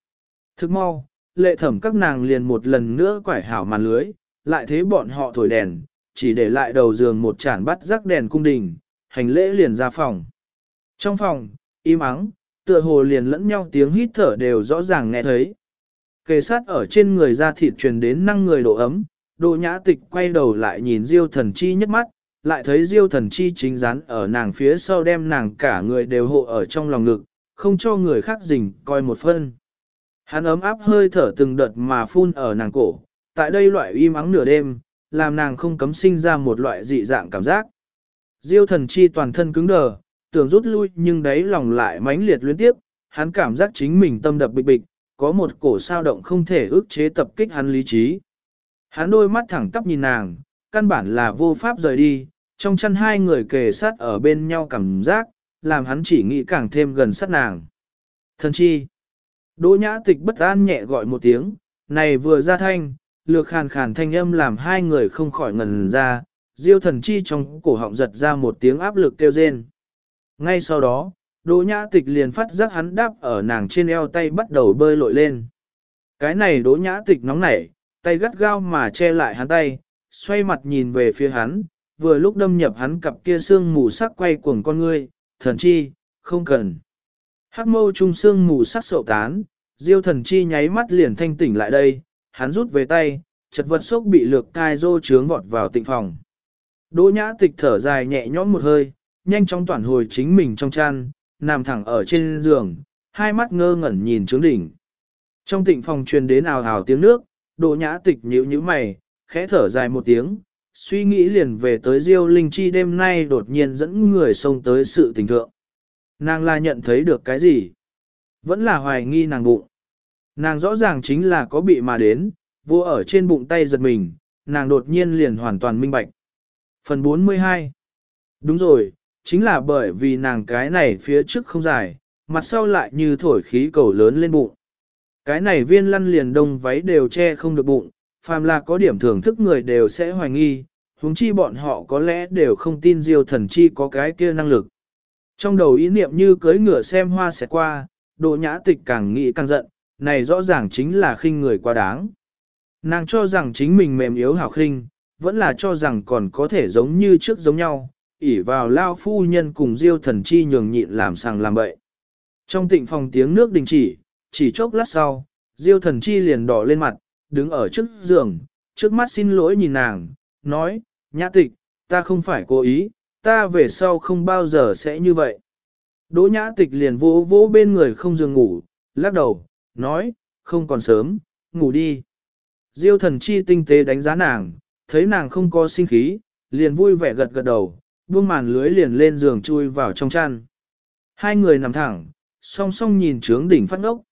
Thức mau, lệ thẩm các nàng liền một lần nữa quải hảo màn lưới, lại thế bọn họ thổi đèn, chỉ để lại đầu giường một chản bắt rắc đèn cung đình, hành lễ liền ra phòng. Trong phòng, im ắng, tựa hồ liền lẫn nhau tiếng hít thở đều rõ ràng nghe thấy. Kề sát ở trên người da thịt truyền đến năng người độ ấm, độ nhã tịch quay đầu lại nhìn diêu thần chi nhất mắt, lại thấy diêu thần chi chính rán ở nàng phía sau đem nàng cả người đều hộ ở trong lòng ngực, không cho người khác rình coi một phân. Hắn ấm áp hơi thở từng đợt mà phun ở nàng cổ, tại đây loại im ắng nửa đêm, làm nàng không cấm sinh ra một loại dị dạng cảm giác. Diêu thần chi toàn thân cứng đờ, tưởng rút lui nhưng đấy lòng lại mãnh liệt luyến tiếp, hắn cảm giác chính mình tâm đập bịch bịch, có một cổ sao động không thể ức chế tập kích hắn lý trí. Hắn đôi mắt thẳng tắp nhìn nàng, căn bản là vô pháp rời đi, trong chăn hai người kề sát ở bên nhau cảm giác, làm hắn chỉ nghĩ càng thêm gần sát nàng. Thần chi, Đỗ nhã tịch bất an nhẹ gọi một tiếng, này vừa ra thanh, lược khàn khàn thanh âm làm hai người không khỏi ngần ra, diêu thần chi trong cổ họng giật ra một tiếng áp lực kêu rên. Ngay sau đó, Đỗ Nhã Tịch liền phát giác hắn đáp ở nàng trên eo tay bắt đầu bơi lội lên. Cái này Đỗ Nhã Tịch nóng nảy, tay gắt gao mà che lại hắn tay, xoay mặt nhìn về phía hắn, vừa lúc đâm nhập hắn cặp kia xương mù sắc quay cuồng con ngươi, thần chi, không cần. Hắc mâu trung xương mù sắc sậu tán, diêu thần chi nháy mắt liền thanh tỉnh lại đây, hắn rút về tay, chật vật sốc bị lược cai dô trướng vọt vào tịnh phòng. Đỗ nhã tịch thở dài nhẹ nhõm một hơi, nhanh chóng toàn hồi chính mình trong chăn, nằm thẳng ở trên giường, hai mắt ngơ ngẩn nhìn trướng đỉnh. Trong tịnh phòng truyền đến ào ào tiếng nước, đỗ nhã tịch nhíu nhíu mày, khẽ thở dài một tiếng, suy nghĩ liền về tới Diêu Linh Chi đêm nay đột nhiên dẫn người xông tới sự tình thượng. Nàng là nhận thấy được cái gì? Vẫn là hoài nghi nàng bụng. Nàng rõ ràng chính là có bị mà đến, vô ở trên bụng tay giật mình, nàng đột nhiên liền hoàn toàn minh bạch. Phần 42 Đúng rồi, chính là bởi vì nàng cái này phía trước không dài, mặt sau lại như thổi khí cầu lớn lên bụng. Cái này viên lăn liền đông váy đều che không được bụng, phàm là có điểm thưởng thức người đều sẽ hoài nghi, huống chi bọn họ có lẽ đều không tin diêu thần chi có cái kia năng lực. Trong đầu ý niệm như cưới ngựa xem hoa sẽ qua, độ nhã tịch càng nghĩ càng giận, này rõ ràng chính là khinh người quá đáng. Nàng cho rằng chính mình mềm yếu hảo khinh, vẫn là cho rằng còn có thể giống như trước giống nhau, ỉ vào lao phu nhân cùng diêu thần chi nhường nhịn làm sàng làm bậy. Trong tịnh phòng tiếng nước đình chỉ, chỉ chốc lát sau, diêu thần chi liền đỏ lên mặt, đứng ở trước giường, trước mắt xin lỗi nhìn nàng, nói, nhã tịch, ta không phải cố ý, ta về sau không bao giờ sẽ như vậy. Đỗ nhã tịch liền vỗ vỗ bên người không giường ngủ, lắc đầu, nói, không còn sớm, ngủ đi. Diêu thần chi tinh tế đánh giá nàng, thấy nàng không có sinh khí, liền vui vẻ gật gật đầu, buông màn lưới liền lên giường chui vào trong chăn. Hai người nằm thẳng, song song nhìn trướng đỉnh phát ngốc.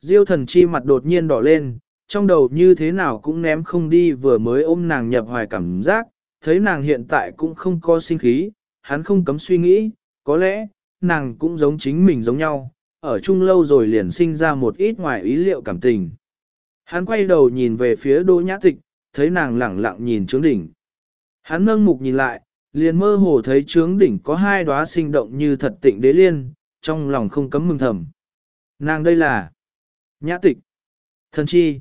Diêu thần chi mặt đột nhiên đỏ lên, trong đầu như thế nào cũng ném không đi vừa mới ôm nàng nhập hoài cảm giác, thấy nàng hiện tại cũng không có sinh khí, hắn không cấm suy nghĩ, có lẽ, nàng cũng giống chính mình giống nhau, ở chung lâu rồi liền sinh ra một ít ngoài ý liệu cảm tình. Hắn quay đầu nhìn về phía đỗ nhã tịch, thấy nàng lẳng lặng nhìn trướng đỉnh. Hắn nâng mục nhìn lại, liền mơ hồ thấy trướng đỉnh có hai đóa sinh động như thật tịnh đế liên, trong lòng không cấm mừng thầm. Nàng đây là nhã tịch, thần chi.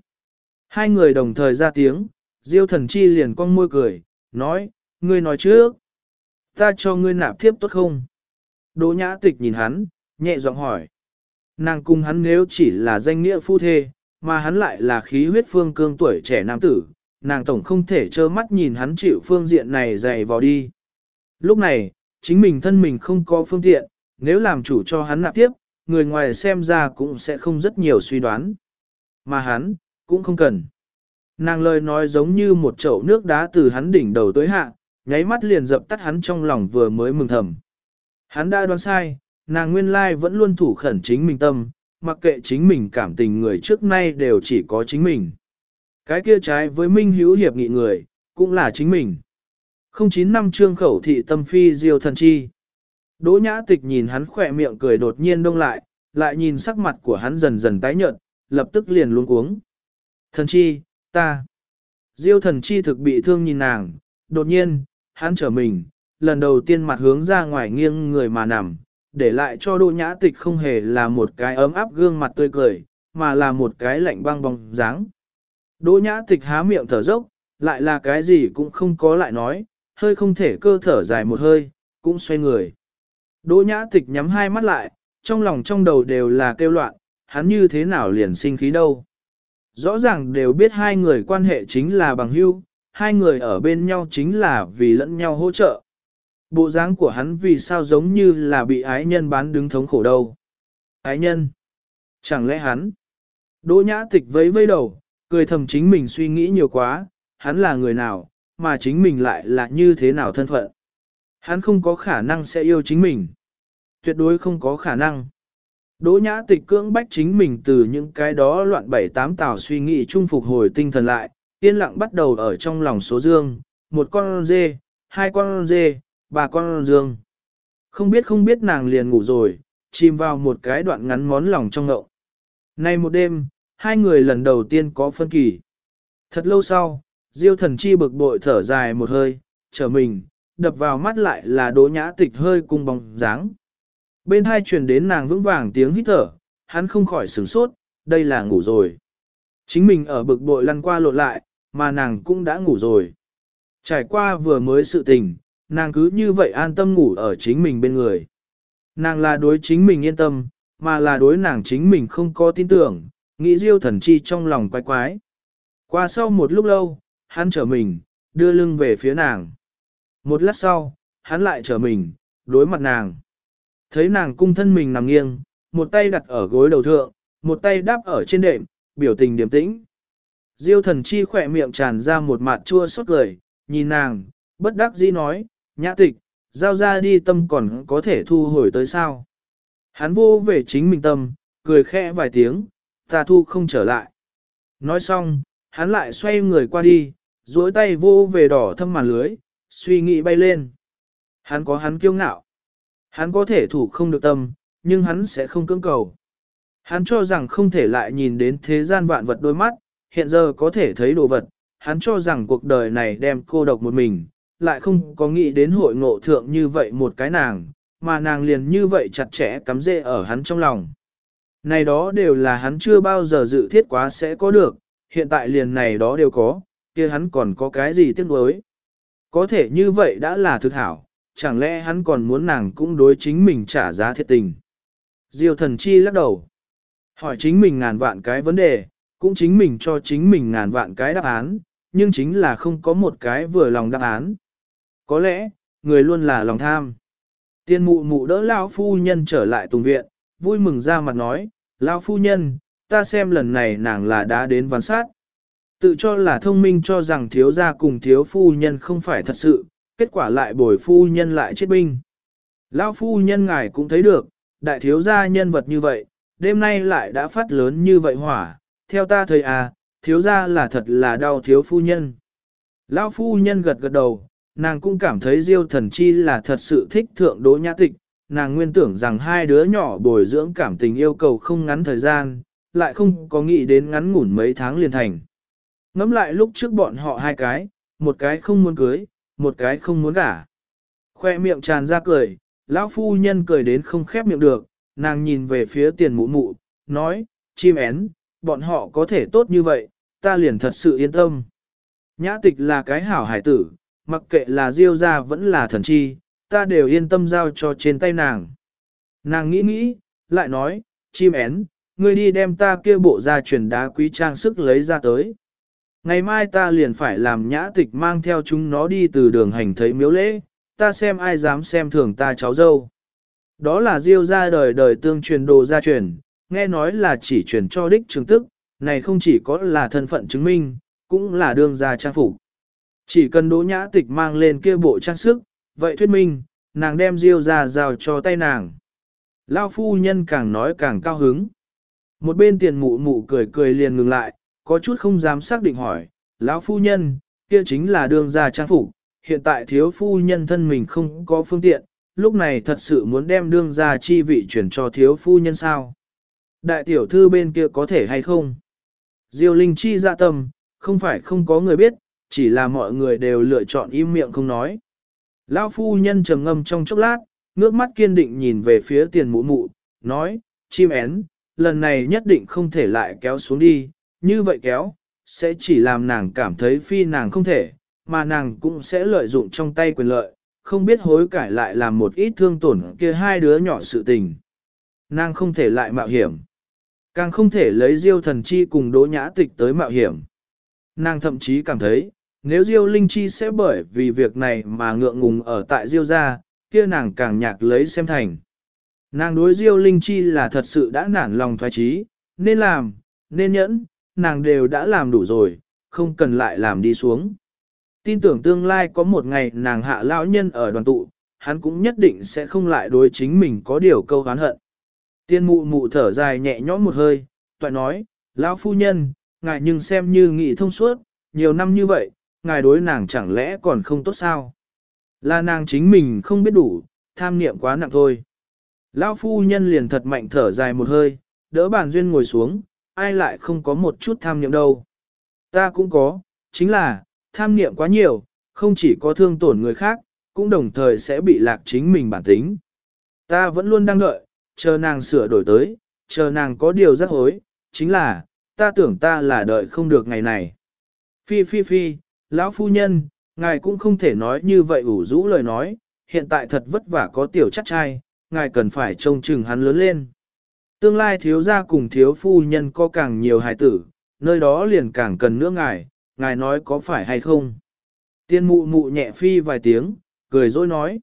Hai người đồng thời ra tiếng, diêu thần chi liền cong môi cười, nói, ngươi nói trước. Ta cho ngươi nạp thiếp tốt không? Đỗ nhã tịch nhìn hắn, nhẹ giọng hỏi. Nàng cùng hắn nếu chỉ là danh nghĩa phu thê, mà hắn lại là khí huyết phương cương tuổi trẻ nam tử, nàng tổng không thể trơ mắt nhìn hắn chịu phương diện này dày vào đi. Lúc này, chính mình thân mình không có phương tiện, nếu làm chủ cho hắn nạp tiếp, người ngoài xem ra cũng sẽ không rất nhiều suy đoán. Mà hắn, cũng không cần. Nàng lời nói giống như một chậu nước đá từ hắn đỉnh đầu tới hạ, nháy mắt liền dập tắt hắn trong lòng vừa mới mừng thầm. Hắn đã đoán sai, nàng nguyên lai vẫn luôn thủ khẩn chính mình tâm, mặc kệ chính mình cảm tình người trước nay đều chỉ có chính mình. Cái kia trái với minh hữu hiệp nghị người, cũng là chính mình. Không chín năm trương khẩu thị tâm phi diêu thần chi. Đỗ nhã tịch nhìn hắn khỏe miệng cười đột nhiên đông lại, lại nhìn sắc mặt của hắn dần dần tái nhợt, lập tức liền luống cuống. Thần chi, ta. Diêu thần chi thực bị thương nhìn nàng, đột nhiên, hắn trở mình, lần đầu tiên mặt hướng ra ngoài nghiêng người mà nằm, để lại cho đỗ nhã tịch không hề là một cái ấm áp gương mặt tươi cười, mà là một cái lạnh băng bóng dáng. Đỗ nhã tịch há miệng thở dốc, lại là cái gì cũng không có lại nói, hơi không thể cơ thở dài một hơi, cũng xoay người. Đỗ nhã tịch nhắm hai mắt lại, trong lòng trong đầu đều là kêu loạn, hắn như thế nào liền sinh khí đâu. Rõ ràng đều biết hai người quan hệ chính là bằng hữu, hai người ở bên nhau chính là vì lẫn nhau hỗ trợ. Bộ dáng của hắn vì sao giống như là bị ái nhân bán đứng thống khổ đâu. Ái nhân? Chẳng lẽ hắn? Đỗ nhã tịch vẫy vẫy đầu, cười thầm chính mình suy nghĩ nhiều quá, hắn là người nào, mà chính mình lại là như thế nào thân phận. Hắn không có khả năng sẽ yêu chính mình. Tuyệt đối không có khả năng. Đỗ nhã tịch cưỡng bách chính mình từ những cái đó loạn bảy tám tảo suy nghĩ chung phục hồi tinh thần lại, yên lặng bắt đầu ở trong lòng số dương, một con dê, hai con dê, bà con dương. Không biết không biết nàng liền ngủ rồi, chìm vào một cái đoạn ngắn món lòng trong ngậu. Nay một đêm, hai người lần đầu tiên có phân kỳ. Thật lâu sau, Diêu thần chi bực bội thở dài một hơi, trở mình, đập vào mắt lại là đỗ nhã tịch hơi cùng bóng dáng. Bên hai truyền đến nàng vững vàng tiếng hít thở, hắn không khỏi sửng sốt, đây là ngủ rồi. Chính mình ở bực bội lăn qua lộn lại, mà nàng cũng đã ngủ rồi. Trải qua vừa mới sự tình, nàng cứ như vậy an tâm ngủ ở chính mình bên người. Nàng là đối chính mình yên tâm, mà là đối nàng chính mình không có tin tưởng, nghĩ diêu thần chi trong lòng quái quái. Qua sau một lúc lâu, hắn trở mình, đưa lưng về phía nàng. Một lát sau, hắn lại trở mình, đối mặt nàng. Thấy nàng cung thân mình nằm nghiêng, một tay đặt ở gối đầu thượng, một tay đáp ở trên đệm, biểu tình điềm tĩnh. Diêu thần chi khỏe miệng tràn ra một mặt chua xót cười, nhìn nàng, bất đắc dĩ nói, nhã tịch, giao ra đi tâm còn có thể thu hồi tới sao. Hắn vô về chính mình tâm, cười khẽ vài tiếng, ta thu không trở lại. Nói xong, hắn lại xoay người qua đi, duỗi tay vô về đỏ thâm màn lưới, suy nghĩ bay lên. Hắn có hắn kiêu ngạo. Hắn có thể thủ không được tâm, nhưng hắn sẽ không cưỡng cầu. Hắn cho rằng không thể lại nhìn đến thế gian vạn vật đôi mắt, hiện giờ có thể thấy đồ vật, hắn cho rằng cuộc đời này đem cô độc một mình, lại không có nghĩ đến hội ngộ thượng như vậy một cái nàng, mà nàng liền như vậy chặt chẽ cắm rễ ở hắn trong lòng. Này đó đều là hắn chưa bao giờ dự thiết quá sẽ có được, hiện tại liền này đó đều có, kia hắn còn có cái gì tiếc nuối. Có thể như vậy đã là thực hảo, chẳng lẽ hắn còn muốn nàng cũng đối chính mình trả giá thiệt tình. Diêu thần chi lắc đầu. Hỏi chính mình ngàn vạn cái vấn đề, cũng chính mình cho chính mình ngàn vạn cái đáp án, nhưng chính là không có một cái vừa lòng đáp án. Có lẽ, người luôn là lòng tham. Tiên mụ mụ đỡ Lao phu nhân trở lại tùng viện, vui mừng ra mặt nói, Lao phu nhân, ta xem lần này nàng là đã đến văn sát. Tự cho là thông minh cho rằng thiếu gia cùng thiếu phu nhân không phải thật sự, kết quả lại bồi phu nhân lại chết binh. Lao phu nhân ngài cũng thấy được, đại thiếu gia nhân vật như vậy, đêm nay lại đã phát lớn như vậy hỏa, theo ta thời à, thiếu gia là thật là đau thiếu phu nhân. Lão phu nhân gật gật đầu, nàng cũng cảm thấy diêu thần chi là thật sự thích thượng đỗ nhã tịch, nàng nguyên tưởng rằng hai đứa nhỏ bồi dưỡng cảm tình yêu cầu không ngắn thời gian, lại không có nghĩ đến ngắn ngủn mấy tháng liền thành. Ngắm lại lúc trước bọn họ hai cái, một cái không muốn cưới, một cái không muốn gả. Khoe miệng tràn ra cười, lão phu nhân cười đến không khép miệng được, nàng nhìn về phía tiền mụ mụ, nói, chim én, bọn họ có thể tốt như vậy, ta liền thật sự yên tâm. Nhã tịch là cái hảo hải tử, mặc kệ là diêu gia vẫn là thần chi, ta đều yên tâm giao cho trên tay nàng. Nàng nghĩ nghĩ, lại nói, chim én, ngươi đi đem ta kia bộ ra truyền đá quý trang sức lấy ra tới. Ngày mai ta liền phải làm nhã tịch mang theo chúng nó đi từ đường hành thấy miếu lễ, ta xem ai dám xem thường ta cháu dâu. Đó là diêu ra đời đời tương truyền đồ gia truyền, nghe nói là chỉ truyền cho đích trường tức, này không chỉ có là thân phận chứng minh, cũng là đương gia trang phục. Chỉ cần đỗ nhã tịch mang lên kia bộ trang sức, vậy thuyết minh, nàng đem diêu ra rào cho tay nàng. Lao phu nhân càng nói càng cao hứng. Một bên tiền mụ mụ cười cười liền ngừng lại, có chút không dám xác định hỏi, lão phu nhân, kia chính là đường gia trang phục, hiện tại thiếu phu nhân thân mình không có phương tiện, lúc này thật sự muốn đem đương gia chi vị chuyển cho thiếu phu nhân sao. Đại tiểu thư bên kia có thể hay không? Diêu Linh chi dạ tâm, không phải không có người biết, chỉ là mọi người đều lựa chọn im miệng không nói. Lão phu nhân trầm ngâm trong chốc lát, ngước mắt kiên định nhìn về phía tiền mụ mụ, nói, chim én, lần này nhất định không thể lại kéo xuống đi, như vậy kéo, sẽ chỉ làm nàng cảm thấy phi nàng không thể, mà nàng cũng sẽ lợi dụng trong tay quyền lợi, không biết hối cải lại làm một ít thương tổn kia hai đứa nhỏ sự tình. Nàng không thể lại mạo hiểm. Càng không thể lấy Diêu thần chi cùng đỗ nhã tịch tới mạo hiểm. Nàng thậm chí cảm thấy, nếu Diêu linh chi sẽ bởi vì việc này mà ngượng ngùng ở tại Diêu gia, kia nàng càng nhạc lấy xem thành. Nàng đối Diêu linh chi là thật sự đã nản lòng thoái trí, nên làm, nên nhẫn, nàng đều đã làm đủ rồi, không cần lại làm đi xuống. Tin tưởng tương lai có một ngày nàng hạ lão nhân ở đoàn tụ, hắn cũng nhất định sẽ không lại đối chính mình có điều câu hán hận. Tiên mụ mụ thở dài nhẹ nhõm một hơi, toại nói, lão phu nhân, ngài nhưng xem như nghị thông suốt, nhiều năm như vậy, ngài đối nàng chẳng lẽ còn không tốt sao? Là nàng chính mình không biết đủ, tham niệm quá nặng thôi. Lão phu nhân liền thật mạnh thở dài một hơi, đỡ bàn duyên ngồi xuống, ai lại không có một chút tham niệm đâu. Ta cũng có, chính là, tham niệm quá nhiều, không chỉ có thương tổn người khác, cũng đồng thời sẽ bị lạc chính mình bản tính. Ta vẫn luôn đang đợi, chờ nàng sửa đổi tới, chờ nàng có điều rắc hối, chính là, ta tưởng ta là đợi không được ngày này. Phi phi phi, lão phu nhân, ngài cũng không thể nói như vậy ủ rũ lời nói, hiện tại thật vất vả có tiểu chắc trai, ngài cần phải trông chừng hắn lớn lên. Tương lai thiếu gia cùng thiếu phu nhân có càng nhiều hài tử, nơi đó liền càng cần nữa ngài, ngài nói có phải hay không. Tiên mụ mụ nhẹ phi vài tiếng, cười dối nói.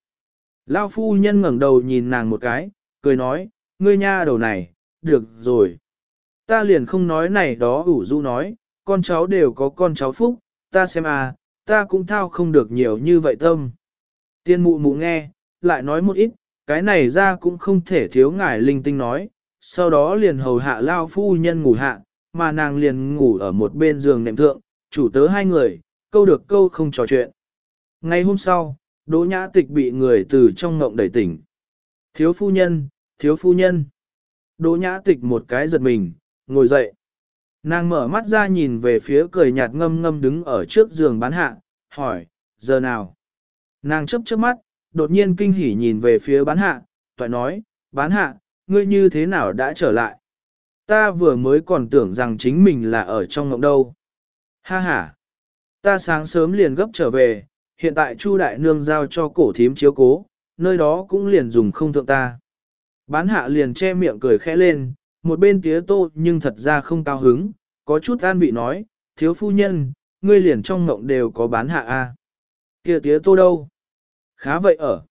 Lao phu nhân ngẩng đầu nhìn nàng một cái, cười nói, ngươi nha đầu này, được rồi. Ta liền không nói này đó ủ rũ nói, con cháu đều có con cháu phúc, ta xem à, ta cũng thao không được nhiều như vậy tâm. Tiên mụ mụ nghe, lại nói một ít, cái này ra cũng không thể thiếu ngài linh tinh nói, sau đó liền hầu hạ lao phu nhân ngủ hạ, mà nàng liền ngủ ở một bên giường nệm thượng, chủ tớ hai người, câu được câu không trò chuyện. Ngày hôm sau, Đỗ Nhã Tịch bị người từ trong ngộng đẩy tỉnh. Thiếu phu nhân, thiếu phu nhân. Đỗ Nhã Tịch một cái giật mình, ngồi dậy. Nàng mở mắt ra nhìn về phía cười nhạt ngâm ngâm đứng ở trước giường bán hạ, hỏi, giờ nào? Nàng chấp chớp mắt, đột nhiên kinh hỉ nhìn về phía bán hạ, toại nói, bán hạ, ngươi như thế nào đã trở lại? Ta vừa mới còn tưởng rằng chính mình là ở trong ngộng đâu. Ha ha! Ta sáng sớm liền gấp trở về, hiện tại Chu Đại Nương giao cho cổ thím chiếu cố, nơi đó cũng liền dùng không thượng ta. Bán hạ liền che miệng cười khẽ lên, một bên tía tô nhưng thật ra không cao hứng, có chút an vị nói, thiếu phu nhân, ngươi liền trong ngộng đều có bán hạ a. Kia tía tô đâu? Khá vậy ở.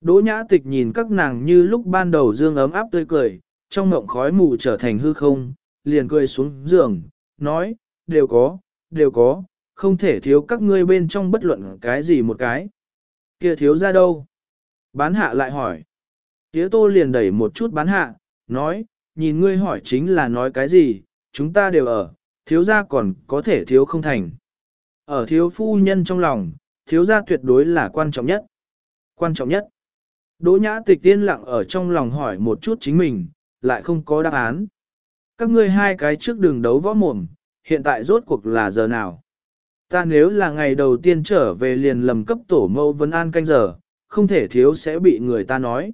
Đỗ nhã tịch nhìn các nàng như lúc ban đầu dương ấm áp tươi cười, trong ngộng khói mù trở thành hư không, liền cười xuống giường, nói, đều có, đều có, không thể thiếu các ngươi bên trong bất luận cái gì một cái. Kia thiếu ra đâu? Bán hạ lại hỏi. Tía tô liền đẩy một chút bán hạ, nói, nhìn ngươi hỏi chính là nói cái gì, chúng ta đều ở, thiếu gia còn có thể thiếu không thành. Ở thiếu phu nhân trong lòng, thiếu gia tuyệt đối là quan trọng nhất. Quan trọng nhất. Đỗ nhã tịch tiên lặng ở trong lòng hỏi một chút chính mình, lại không có đáp án. Các ngươi hai cái trước đường đấu võ mồm, hiện tại rốt cuộc là giờ nào? Ta nếu là ngày đầu tiên trở về liền lầm cấp tổ mâu vấn an canh giờ, không thể thiếu sẽ bị người ta nói.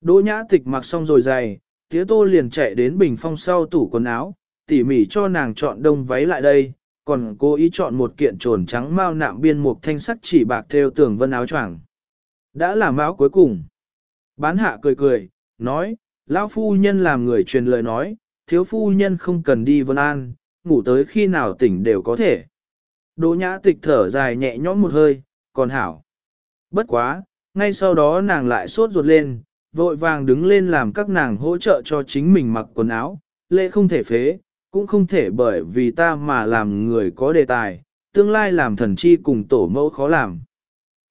Đỗ nhã tịch mặc xong rồi dày, tía tô liền chạy đến bình phong sau tủ quần áo, tỉ mỉ cho nàng chọn đông váy lại đây, còn cố ý chọn một kiện trồn trắng mao nạm biên mục thanh sắc chỉ bạc theo tường vân áo choàng. Đã là áo cuối cùng. Bán hạ cười cười, nói, lão phu nhân làm người truyền lời nói, thiếu phu nhân không cần đi vân an, ngủ tới khi nào tỉnh đều có thể. Đỗ nhã tịch thở dài nhẹ nhõm một hơi, còn hảo. Bất quá, ngay sau đó nàng lại sốt ruột lên, vội vàng đứng lên làm các nàng hỗ trợ cho chính mình mặc quần áo, lễ không thể phế, cũng không thể bởi vì ta mà làm người có đề tài, tương lai làm thần chi cùng tổ mẫu khó làm.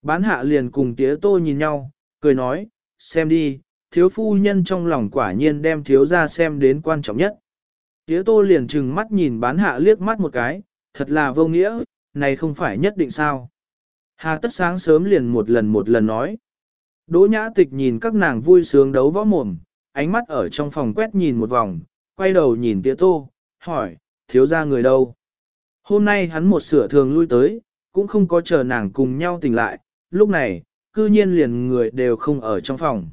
Bán hạ liền cùng tía tô nhìn nhau, cười nói, xem đi, thiếu phu nhân trong lòng quả nhiên đem thiếu ra xem đến quan trọng nhất. Tía tô liền trừng mắt nhìn bán hạ liếc mắt một cái, thật là vô nghĩa, này không phải nhất định sao. Hà tất sáng sớm liền một lần một lần nói. Đỗ nhã tịch nhìn các nàng vui sướng đấu võ mồm, ánh mắt ở trong phòng quét nhìn một vòng, quay đầu nhìn tía tô, hỏi, thiếu ra người đâu? Hôm nay hắn một sửa thường lui tới, cũng không có chờ nàng cùng nhau tỉnh lại, lúc này, cư nhiên liền người đều không ở trong phòng.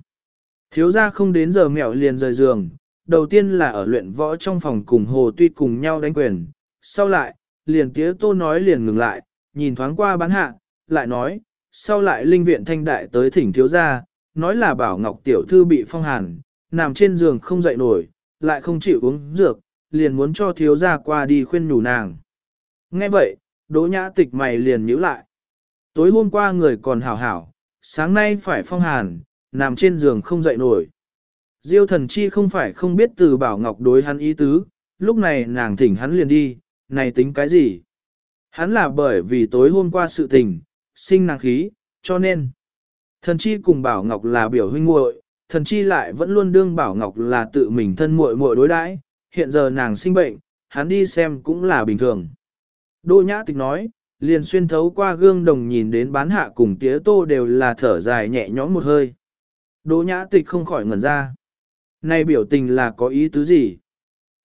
Thiếu ra không đến giờ mẹo liền rời giường, đầu tiên là ở luyện võ trong phòng cùng hồ tuy cùng nhau đánh quyền, sau lại, liền tía tô nói liền ngừng lại, nhìn thoáng qua bán hạ, lại nói, sau lại linh viện thanh đại tới thỉnh thiếu gia, nói là bảo ngọc tiểu thư bị phong hàn, nằm trên giường không dậy nổi, lại không chịu uống dược, liền muốn cho thiếu gia qua đi khuyên nhủ nàng. Nghe vậy, đỗ nhã tịch mày liền nhíu lại. Tối hôm qua người còn hảo hảo, sáng nay phải phong hàn, nằm trên giường không dậy nổi. Diêu thần chi không phải không biết từ bảo ngọc đối hắn ý tứ, lúc này nàng thỉnh hắn liền đi, này tính cái gì? Hắn là bởi vì tối hôm qua sự tình, sinh nàng khí, cho nên. Thần chi cùng bảo ngọc là biểu huynh muội, thần chi lại vẫn luôn đương bảo ngọc là tự mình thân muội muội đối đãi, hiện giờ nàng sinh bệnh, hắn đi xem cũng là bình thường. Đỗ nhã tịch nói, liền xuyên thấu qua gương đồng nhìn đến bán hạ cùng tía tô đều là thở dài nhẹ nhõm một hơi. Đỗ nhã tịch không khỏi ngẩn ra. Này biểu tình là có ý tứ gì?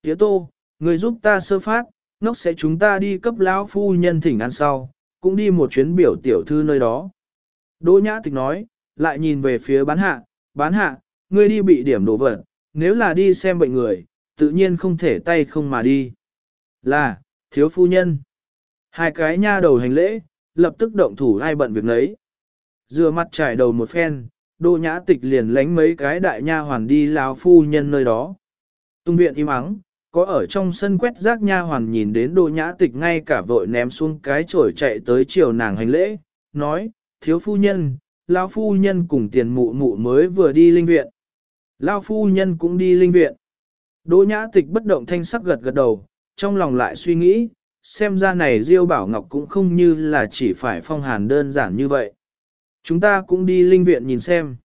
Tía tô, người giúp ta sơ phát, nóc sẽ chúng ta đi cấp lão phu nhân thỉnh ăn sau, cũng đi một chuyến biểu tiểu thư nơi đó. Đỗ nhã tịch nói, lại nhìn về phía bán hạ, bán hạ, ngươi đi bị điểm đổ vật, nếu là đi xem bệnh người, tự nhiên không thể tay không mà đi. Là, thiếu phu nhân. Hai cái nha đầu hành lễ, lập tức động thủ ai bận việc nấy. Dừa mặt trải đầu một phen, đô nhã tịch liền lánh mấy cái đại nha hoàn đi lão phu nhân nơi đó. Tung viện im ắng, có ở trong sân quét rác nha hoàn nhìn đến đô nhã tịch ngay cả vội ném xuống cái chổi chạy tới chiều nàng hành lễ, nói, thiếu phu nhân, lao phu nhân cùng tiền mụ mụ mới vừa đi linh viện. lao phu nhân cũng đi linh viện. Đỗ nhã tịch bất động thanh sắc gật gật đầu, trong lòng lại suy nghĩ, xem ra này Diêu Bảo Ngọc cũng không như là chỉ phải phong hàn đơn giản như vậy. Chúng ta cũng đi linh viện nhìn xem.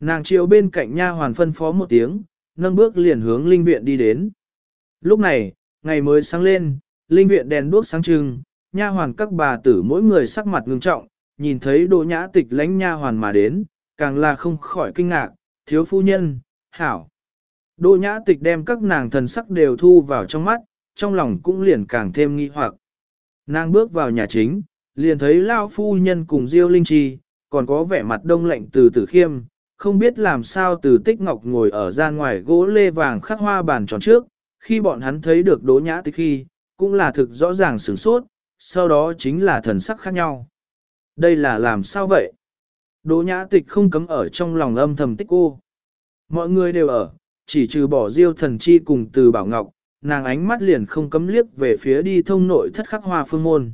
Nàng chiều bên cạnh nha hoàn phân phó một tiếng, nâng bước liền hướng linh viện đi đến. Lúc này, ngày mới sáng lên, linh viện đèn đuốc sáng trưng, nha hoàn các bà tử mỗi người sắc mặt ngưng trọng, nhìn thấy Đỗ Nhã Tịch lánh nha hoàn mà đến, càng là không khỏi kinh ngạc, thiếu phu nhân, hảo. Đỗ Nhã Tịch đem các nàng thần sắc đều thu vào trong mắt, trong lòng cũng liền càng thêm nghi hoặc. Nàng bước vào nhà chính, liền thấy Lao phu nhân cùng Diêu Linh Chi, còn có vẻ mặt đông lạnh từ tử khiêm, không biết làm sao từ tích ngọc ngồi ở gian ngoài gỗ lê vàng khắc hoa bàn tròn trước, khi bọn hắn thấy được đỗ nhã tịch khi, cũng là thực rõ ràng sửng sốt, sau đó chính là thần sắc khác nhau. Đây là làm sao vậy? Đỗ nhã tịch không cấm ở trong lòng âm thầm tích cô. Mọi người đều ở, chỉ trừ bỏ diêu thần chi cùng từ bảo ngọc, nàng ánh mắt liền không cấm liếc về phía đi thông nội thất khắc hoa phương môn.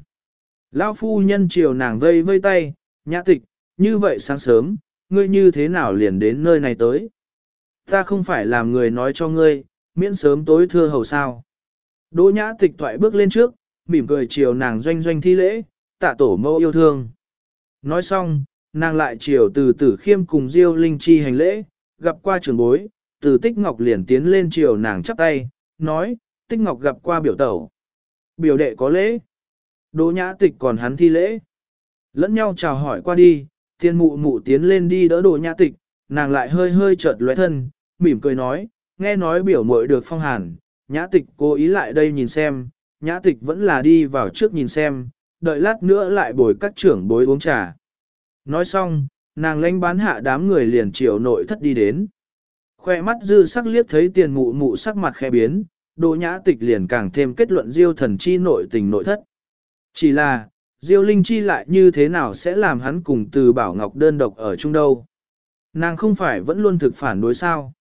Lão phu nhân chiều nàng vây vây tay, nhã tịch, như vậy sáng sớm, ngươi như thế nào liền đến nơi này tới? Ta không phải làm người nói cho ngươi, miễn sớm tối thưa hầu sao. Đỗ nhã tịch thoại bước lên trước, mỉm cười chiều nàng doanh doanh thi lễ, tạ tổ mẫu yêu thương. Nói xong, nàng lại chiều từ tử khiêm cùng diêu linh chi hành lễ, gặp qua trường bối, từ tích ngọc liền tiến lên chiều nàng chắp tay, nói, tích ngọc gặp qua biểu tẩu. Biểu đệ có lễ. Đỗ nhã tịch còn hắn thi lễ. Lẫn nhau chào hỏi qua đi, tiên mụ mụ tiến lên đi đỡ Đỗ nhã tịch, nàng lại hơi hơi chợt lóe thân, mỉm cười nói, nghe nói biểu muội được phong hàn, nhã tịch cố ý lại đây nhìn xem, nhã tịch vẫn là đi vào trước nhìn xem, đợi lát nữa lại bồi các trưởng bối uống trà. Nói xong, nàng lãnh bán hạ đám người liền chiều nội thất đi đến. Khoe mắt dư sắc liếc thấy tiền mụ mụ sắc mặt khẽ biến, đồ nhã tịch liền càng thêm kết luận diêu thần chi nội tình nội thất. Chỉ là, diêu linh chi lại như thế nào sẽ làm hắn cùng từ bảo ngọc đơn độc ở chung đâu. Nàng không phải vẫn luôn thực phản đối sao.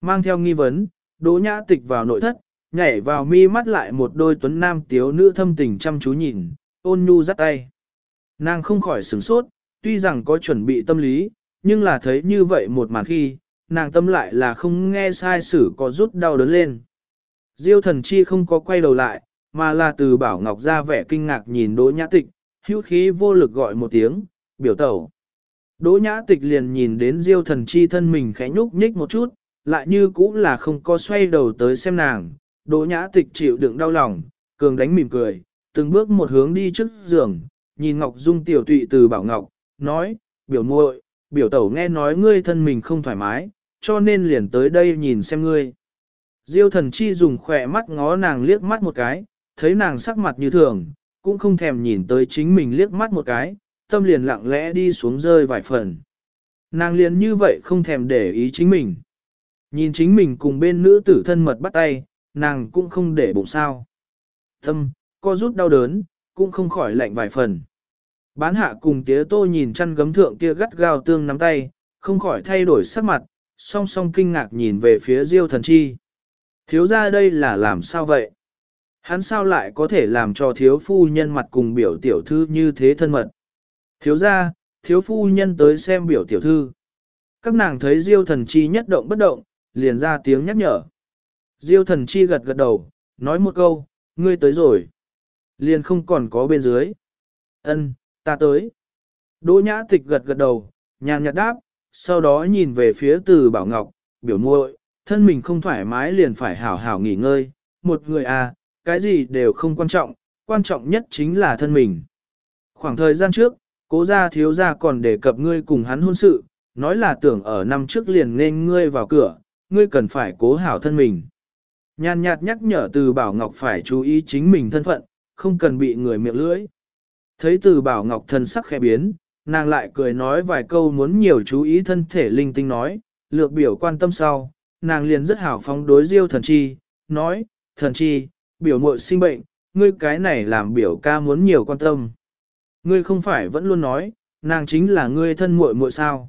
Mang theo nghi vấn, Đỗ Nhã Tịch vào nội thất, nhảy vào mi mắt lại một đôi tuấn nam tiếu nữ thâm tình chăm chú nhìn, ôn nhu dắt tay. Nàng không khỏi sửng sốt, tuy rằng có chuẩn bị tâm lý, nhưng là thấy như vậy một màn khi, nàng tâm lại là không nghe sai sử có rút đau đớn lên. Diêu thần chi không có quay đầu lại, mà là từ bảo ngọc ra vẻ kinh ngạc nhìn Đỗ Nhã Tịch, hữu khí vô lực gọi một tiếng, biểu tẩu. Đỗ Nhã Tịch liền nhìn đến Diêu thần chi thân mình khẽ nhúc nhích một chút, lại như cũng là không có xoay đầu tới xem nàng, đỗ nhã tịch chịu đựng đau lòng, cường đánh mỉm cười, từng bước một hướng đi trước giường, nhìn Ngọc Dung tiểu tụy từ bảo Ngọc, nói, biểu muội, biểu tẩu nghe nói ngươi thân mình không thoải mái, cho nên liền tới đây nhìn xem ngươi. Diêu thần chi dùng khỏe mắt ngó nàng liếc mắt một cái, thấy nàng sắc mặt như thường, cũng không thèm nhìn tới chính mình liếc mắt một cái, tâm liền lặng lẽ đi xuống rơi vài phần. Nàng liền như vậy không thèm để ý chính mình. Nhìn chính mình cùng bên nữ tử thân mật bắt tay, nàng cũng không để bụng sao. Tâm, co rút đau đớn, cũng không khỏi lạnh vài phần. Bán hạ cùng tía tô nhìn chăn gấm thượng kia gắt gao tương nắm tay, không khỏi thay đổi sắc mặt, song song kinh ngạc nhìn về phía diêu thần chi. Thiếu ra đây là làm sao vậy? Hắn sao lại có thể làm cho thiếu phu nhân mặt cùng biểu tiểu thư như thế thân mật? Thiếu ra, thiếu phu nhân tới xem biểu tiểu thư. Các nàng thấy diêu thần chi nhất động bất động, liền ra tiếng nhắc nhở. Diêu thần chi gật gật đầu, nói một câu, ngươi tới rồi. Liền không còn có bên dưới. Ân, ta tới. Đỗ nhã tịch gật gật đầu, nhàn nhạt đáp, sau đó nhìn về phía từ bảo ngọc, biểu muội, thân mình không thoải mái liền phải hảo hảo nghỉ ngơi. Một người à, cái gì đều không quan trọng, quan trọng nhất chính là thân mình. Khoảng thời gian trước, cố gia thiếu gia còn đề cập ngươi cùng hắn hôn sự, nói là tưởng ở năm trước liền nên ngươi vào cửa, ngươi cần phải cố hảo thân mình. Nhàn nhạt nhắc nhở từ Bảo Ngọc phải chú ý chính mình thân phận, không cần bị người miệng lưỡi. Thấy từ Bảo Ngọc thân sắc khẽ biến, nàng lại cười nói vài câu muốn nhiều chú ý thân thể linh tinh nói, lược biểu quan tâm sau, nàng liền rất hảo phóng đối diêu thần chi, nói, thần chi, biểu muội sinh bệnh, ngươi cái này làm biểu ca muốn nhiều quan tâm. Ngươi không phải vẫn luôn nói, nàng chính là ngươi thân muội muội sao.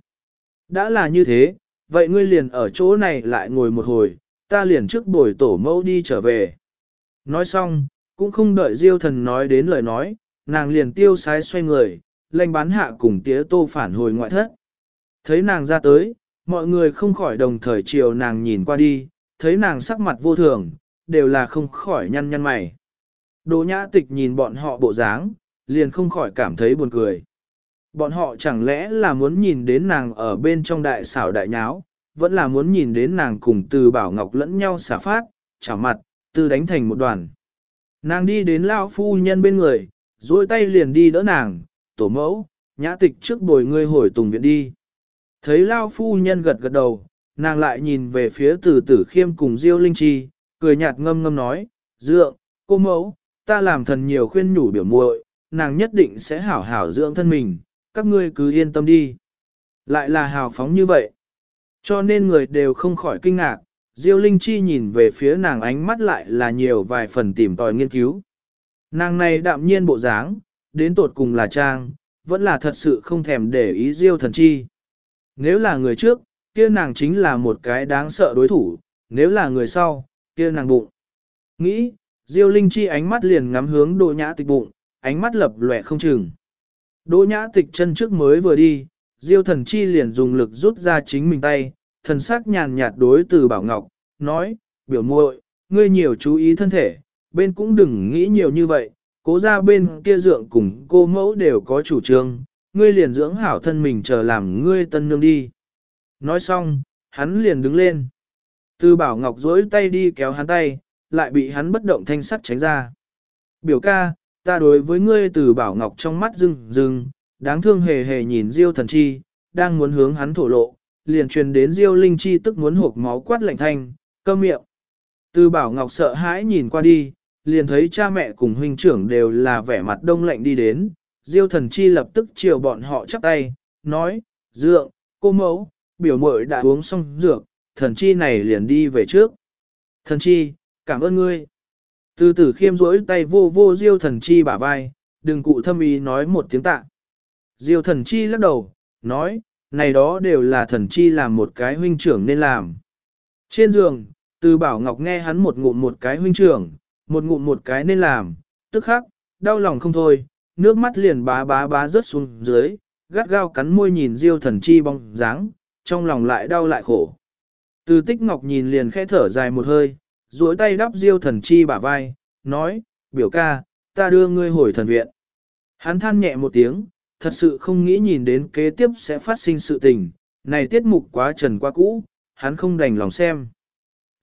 Đã là như thế, vậy ngươi liền ở chỗ này lại ngồi một hồi, ta liền trước bồi tổ mẫu đi trở về. Nói xong, cũng không đợi diêu thần nói đến lời nói, nàng liền tiêu sái xoay người, lệnh bán hạ cùng tía tô phản hồi ngoại thất. Thấy nàng ra tới, mọi người không khỏi đồng thời chiều nàng nhìn qua đi, thấy nàng sắc mặt vô thường, đều là không khỏi nhăn nhăn mày. Đỗ nhã tịch nhìn bọn họ bộ dáng, liền không khỏi cảm thấy buồn cười. Bọn họ chẳng lẽ là muốn nhìn đến nàng ở bên trong đại xảo đại nháo, vẫn là muốn nhìn đến nàng cùng từ bảo ngọc lẫn nhau xả phát, chảo mặt, từ đánh thành một đoàn. Nàng đi đến lao phu nhân bên người, duỗi tay liền đi đỡ nàng, tổ mẫu, nhã tịch trước bồi ngươi hồi tùng viện đi. Thấy lao phu nhân gật gật đầu, nàng lại nhìn về phía từ tử khiêm cùng diêu linh chi, cười nhạt ngâm ngâm nói, dượng, cô mẫu, ta làm thần nhiều khuyên nhủ biểu muội, nàng nhất định sẽ hảo hảo dưỡng thân mình, các ngươi cứ yên tâm đi. Lại là hào phóng như vậy. Cho nên người đều không khỏi kinh ngạc, Diêu Linh Chi nhìn về phía nàng ánh mắt lại là nhiều vài phần tìm tòi nghiên cứu. Nàng này đạm nhiên bộ dáng, đến tột cùng là trang, vẫn là thật sự không thèm để ý Diêu thần chi. Nếu là người trước, kia nàng chính là một cái đáng sợ đối thủ, nếu là người sau, kia nàng bụng. Nghĩ, Diêu Linh Chi ánh mắt liền ngắm hướng Đỗ Nhã Tịch bụng, ánh mắt lập lòe không chừng. Đỗ Nhã Tịch chân trước mới vừa đi, Diêu Thần Chi liền dùng lực rút ra chính mình tay, thần sắc nhàn nhạt đối từ Bảo Ngọc, nói, biểu muội, ngươi nhiều chú ý thân thể, bên cũng đừng nghĩ nhiều như vậy, cố ra bên kia dượng cùng cô mẫu đều có chủ trương, ngươi liền dưỡng hảo thân mình chờ làm ngươi tân nương đi. Nói xong, hắn liền đứng lên. Từ Bảo Ngọc dối tay đi kéo hắn tay, lại bị hắn bất động thanh sắc tránh ra. Biểu ca, ta đối với ngươi từ Bảo Ngọc trong mắt rưng rưng, đáng thương hề hề nhìn Diêu thần chi, đang muốn hướng hắn thổ lộ, liền truyền đến Diêu Linh Chi tức muốn hộp máu quát lạnh thanh, câm miệng. Từ Bảo Ngọc sợ hãi nhìn qua đi, liền thấy cha mẹ cùng huynh trưởng đều là vẻ mặt đông lạnh đi đến, Diêu thần chi lập tức chiều bọn họ chắp tay, nói, dượng, cô mẫu, biểu muội đã uống xong dược, thần chi này liền đi về trước. Thần chi, cảm ơn ngươi. Từ tử khiêm rỗi tay vô vô Diêu thần chi bả vai, đừng cụ thâm ý nói một tiếng tạ. Diêu thần chi lắc đầu, nói, này đó đều là thần chi làm một cái huynh trưởng nên làm. Trên giường, từ bảo ngọc nghe hắn một ngụm một cái huynh trưởng, một ngụm một cái nên làm, tức khắc, đau lòng không thôi, nước mắt liền bá bá bá rớt xuống dưới, gắt gao cắn môi nhìn diêu thần chi bong dáng, trong lòng lại đau lại khổ. Từ tích ngọc nhìn liền khẽ thở dài một hơi, duỗi tay đắp diêu thần chi bả vai, nói, biểu ca, ta đưa ngươi hồi thần viện. Hắn than nhẹ một tiếng, thật sự không nghĩ nhìn đến kế tiếp sẽ phát sinh sự tình, này tiết mục quá trần quá cũ, hắn không đành lòng xem.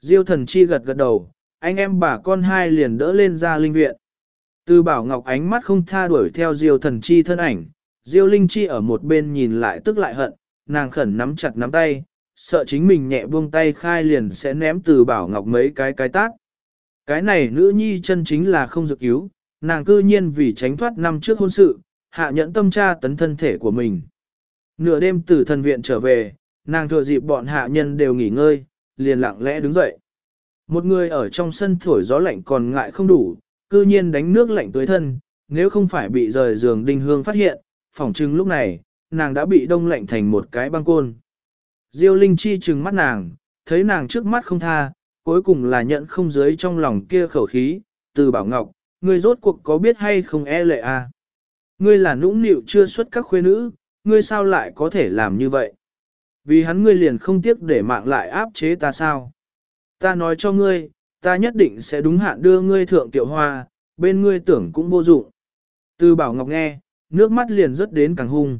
Diêu thần chi gật gật đầu, anh em bà con hai liền đỡ lên ra linh viện. Từ bảo ngọc ánh mắt không tha đuổi theo diêu thần chi thân ảnh, diêu linh chi ở một bên nhìn lại tức lại hận, nàng khẩn nắm chặt nắm tay, sợ chính mình nhẹ buông tay khai liền sẽ ném từ bảo ngọc mấy cái cái tát. Cái này nữ nhi chân chính là không dược cứu, nàng cư nhiên vì tránh thoát năm trước hôn sự, hạ nhẫn tâm tra tấn thân thể của mình. Nửa đêm từ thần viện trở về, nàng thừa dịp bọn hạ nhân đều nghỉ ngơi, liền lặng lẽ đứng dậy. Một người ở trong sân thổi gió lạnh còn ngại không đủ, cư nhiên đánh nước lạnh tới thân, nếu không phải bị rời giường đinh hương phát hiện, phỏng chừng lúc này, nàng đã bị đông lạnh thành một cái băng côn. Diêu Linh Chi trừng mắt nàng, thấy nàng trước mắt không tha, cuối cùng là nhận không dưới trong lòng kia khẩu khí, từ bảo ngọc, ngươi rốt cuộc có biết hay không e lệ à? Ngươi là nũng nịu chưa xuất các khuê nữ, ngươi sao lại có thể làm như vậy? Vì hắn ngươi liền không tiếc để mạng lại áp chế ta sao? Ta nói cho ngươi, ta nhất định sẽ đúng hạn đưa ngươi thượng tiệu hoa, bên ngươi tưởng cũng vô dụng. Từ bảo ngọc nghe, nước mắt liền rớt đến càng hung.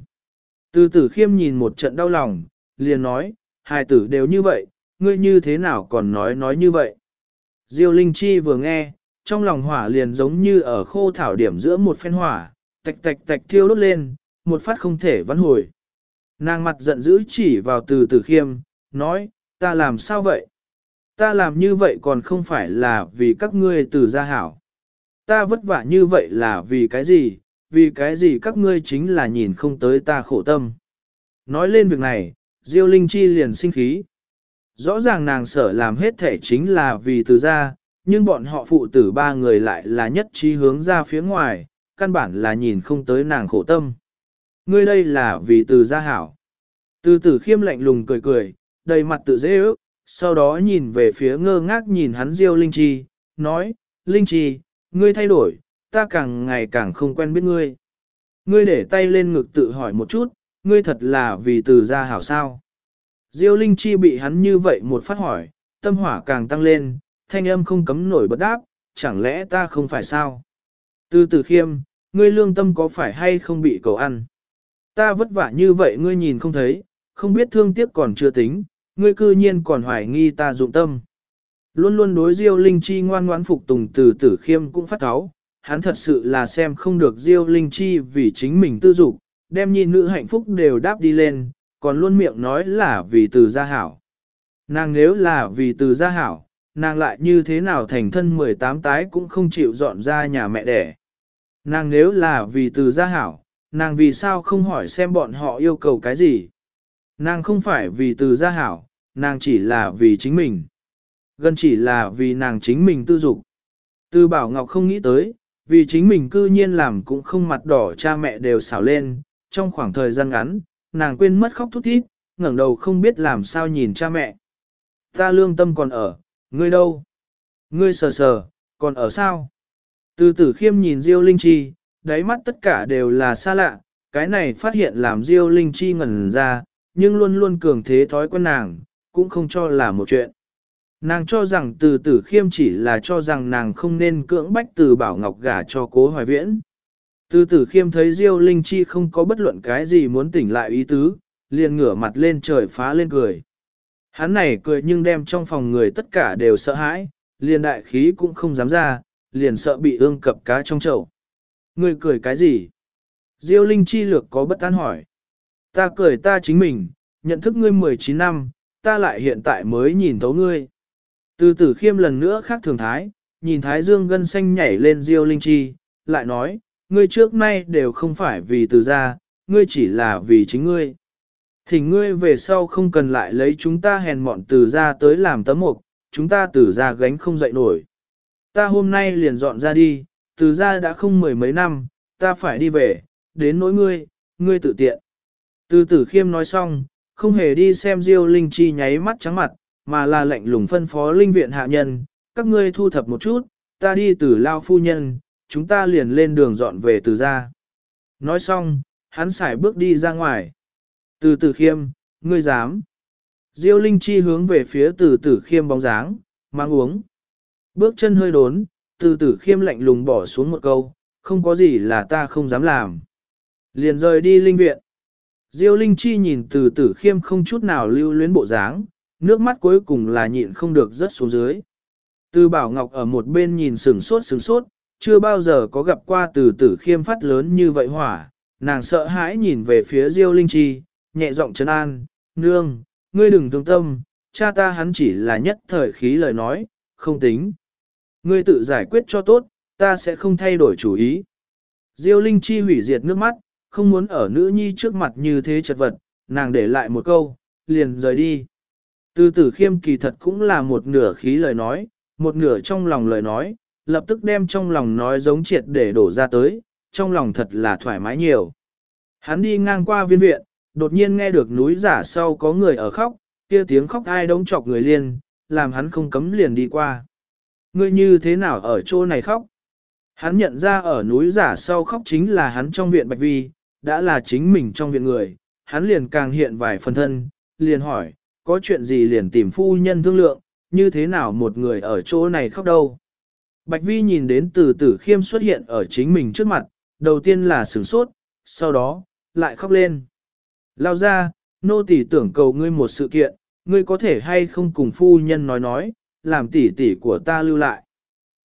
Từ tử khiêm nhìn một trận đau lòng, liền nói, hai tử đều như vậy, ngươi như thế nào còn nói nói như vậy. Diêu Linh Chi vừa nghe, trong lòng hỏa liền giống như ở khô thảo điểm giữa một phen hỏa, tạch tạch tạch thiêu đốt lên, một phát không thể vãn hồi. Nàng mặt giận dữ chỉ vào từ từ khiêm, nói, ta làm sao vậy? Ta làm như vậy còn không phải là vì các ngươi từ gia hảo. Ta vất vả như vậy là vì cái gì, vì cái gì các ngươi chính là nhìn không tới ta khổ tâm. Nói lên việc này, Diêu Linh Chi liền sinh khí. Rõ ràng nàng sở làm hết thể chính là vì từ gia, nhưng bọn họ phụ tử ba người lại là nhất trí hướng ra phía ngoài, căn bản là nhìn không tới nàng khổ tâm. Ngươi đây là vì từ gia hảo. Từ tử khiêm lạnh lùng cười cười, đầy mặt tự dễ ước, sau đó nhìn về phía ngơ ngác nhìn hắn Diêu Linh Chi, nói, Linh Chi, ngươi thay đổi, ta càng ngày càng không quen biết ngươi. Ngươi để tay lên ngực tự hỏi một chút, ngươi thật là vì từ gia hảo sao. Diêu Linh Chi bị hắn như vậy một phát hỏi, tâm hỏa càng tăng lên, thanh âm không cấm nổi bất đáp, chẳng lẽ ta không phải sao? Từ tử khiêm, ngươi lương tâm có phải hay không bị cầu ăn? Ta vất vả như vậy ngươi nhìn không thấy, không biết thương tiếc còn chưa tính, ngươi cư nhiên còn hoài nghi ta dụng tâm. Luôn luôn đối Diêu Linh Chi ngoan ngoãn phục tùng từ tử khiêm cũng phát cáo, hắn thật sự là xem không được Diêu Linh Chi vì chính mình tư dục, đem nhi nữ hạnh phúc đều đáp đi lên, còn luôn miệng nói là vì từ gia hảo. Nàng nếu là vì từ gia hảo, nàng lại như thế nào thành thân 18 tái cũng không chịu dọn ra nhà mẹ đẻ. Nàng nếu là vì từ gia hảo, nàng vì sao không hỏi xem bọn họ yêu cầu cái gì. Nàng không phải vì từ gia hảo, nàng chỉ là vì chính mình. Gần chỉ là vì nàng chính mình tư dục. Từ Bảo Ngọc không nghĩ tới, vì chính mình cư nhiên làm cũng không mặt đỏ cha mẹ đều xảo lên, trong khoảng thời gian ngắn, nàng quên mất khóc thút thít, ngẩng đầu không biết làm sao nhìn cha mẹ. Ta lương tâm còn ở, ngươi đâu? Ngươi sờ sờ, còn ở sao? Từ tử khiêm nhìn Diêu Linh Chi, đáy mắt tất cả đều là xa lạ, cái này phát hiện làm Diêu Linh Chi ngẩn ra, nhưng luôn luôn cường thế thói quen nàng, cũng không cho là một chuyện. Nàng cho rằng từ tử khiêm chỉ là cho rằng nàng không nên cưỡng bách từ bảo ngọc gả cho cố hoài viễn. Từ tử khiêm thấy Diêu Linh Chi không có bất luận cái gì muốn tỉnh lại ý tứ, liền ngửa mặt lên trời phá lên cười. Hắn này cười nhưng đem trong phòng người tất cả đều sợ hãi, liền đại khí cũng không dám ra, liền sợ bị ương cập cá trong chậu. Người cười cái gì? Diêu Linh Chi lược có bất an hỏi. Ta cười ta chính mình, nhận thức ngươi 19 năm, ta lại hiện tại mới nhìn thấu ngươi. Từ tử khiêm lần nữa khác thường thái, nhìn thái dương gân xanh nhảy lên Diêu Linh Chi, lại nói, ngươi trước nay đều không phải vì từ gia, ngươi chỉ là vì chính ngươi. Thỉnh ngươi về sau không cần lại lấy chúng ta hèn mọn từ gia tới làm tấm mộc, chúng ta từ gia gánh không dậy nổi. Ta hôm nay liền dọn ra đi, từ gia đã không mười mấy năm, ta phải đi về, đến nỗi ngươi, ngươi tự tiện. Từ tử khiêm nói xong, không hề đi xem Diêu Linh Chi nháy mắt trắng mặt, mà là lệnh lùng phân phó linh viện hạ nhân, các ngươi thu thập một chút, ta đi từ lao phu nhân, chúng ta liền lên đường dọn về từ gia. Nói xong, hắn xài bước đi ra ngoài. Từ tử khiêm, ngươi dám. Diêu Linh Chi hướng về phía từ tử khiêm bóng dáng, mang uống. Bước chân hơi đốn, từ tử khiêm lạnh lùng bỏ xuống một câu, không có gì là ta không dám làm. Liền rời đi linh viện. Diêu Linh Chi nhìn từ tử khiêm không chút nào lưu luyến bộ dáng, nước mắt cuối cùng là nhịn không được rớt xuống dưới. Từ Bảo Ngọc ở một bên nhìn sừng sốt sừng sốt, chưa bao giờ có gặp qua từ tử khiêm phát lớn như vậy hỏa, nàng sợ hãi nhìn về phía Diêu Linh Chi, nhẹ giọng trấn an, nương, ngươi đừng thương tâm, cha ta hắn chỉ là nhất thời khí lời nói, không tính. Ngươi tự giải quyết cho tốt, ta sẽ không thay đổi chủ ý. Diêu Linh Chi hủy diệt nước mắt, không muốn ở nữ nhi trước mặt như thế chật vật, nàng để lại một câu, liền rời đi. Từ tử khiêm kỳ thật cũng là một nửa khí lời nói, một nửa trong lòng lời nói, lập tức đem trong lòng nói giống triệt để đổ ra tới, trong lòng thật là thoải mái nhiều. Hắn đi ngang qua viên viện, đột nhiên nghe được núi giả sau có người ở khóc, kia tiếng khóc ai đống chọc người liền làm hắn không cấm liền đi qua. Ngươi như thế nào ở chỗ này khóc? Hắn nhận ra ở núi giả sau khóc chính là hắn trong viện Bạch Vi, đã là chính mình trong viện người, hắn liền càng hiện vài phần thân, liền hỏi, có chuyện gì liền tìm phu nhân thương lượng, như thế nào một người ở chỗ này khóc đâu. Bạch Vi nhìn đến từ tử khiêm xuất hiện ở chính mình trước mặt, đầu tiên là sửng sốt, sau đó, lại khóc lên. Lao ra, nô tỳ tưởng cầu ngươi một sự kiện, ngươi có thể hay không cùng phu nhân nói nói, làm tỷ tỷ của ta lưu lại.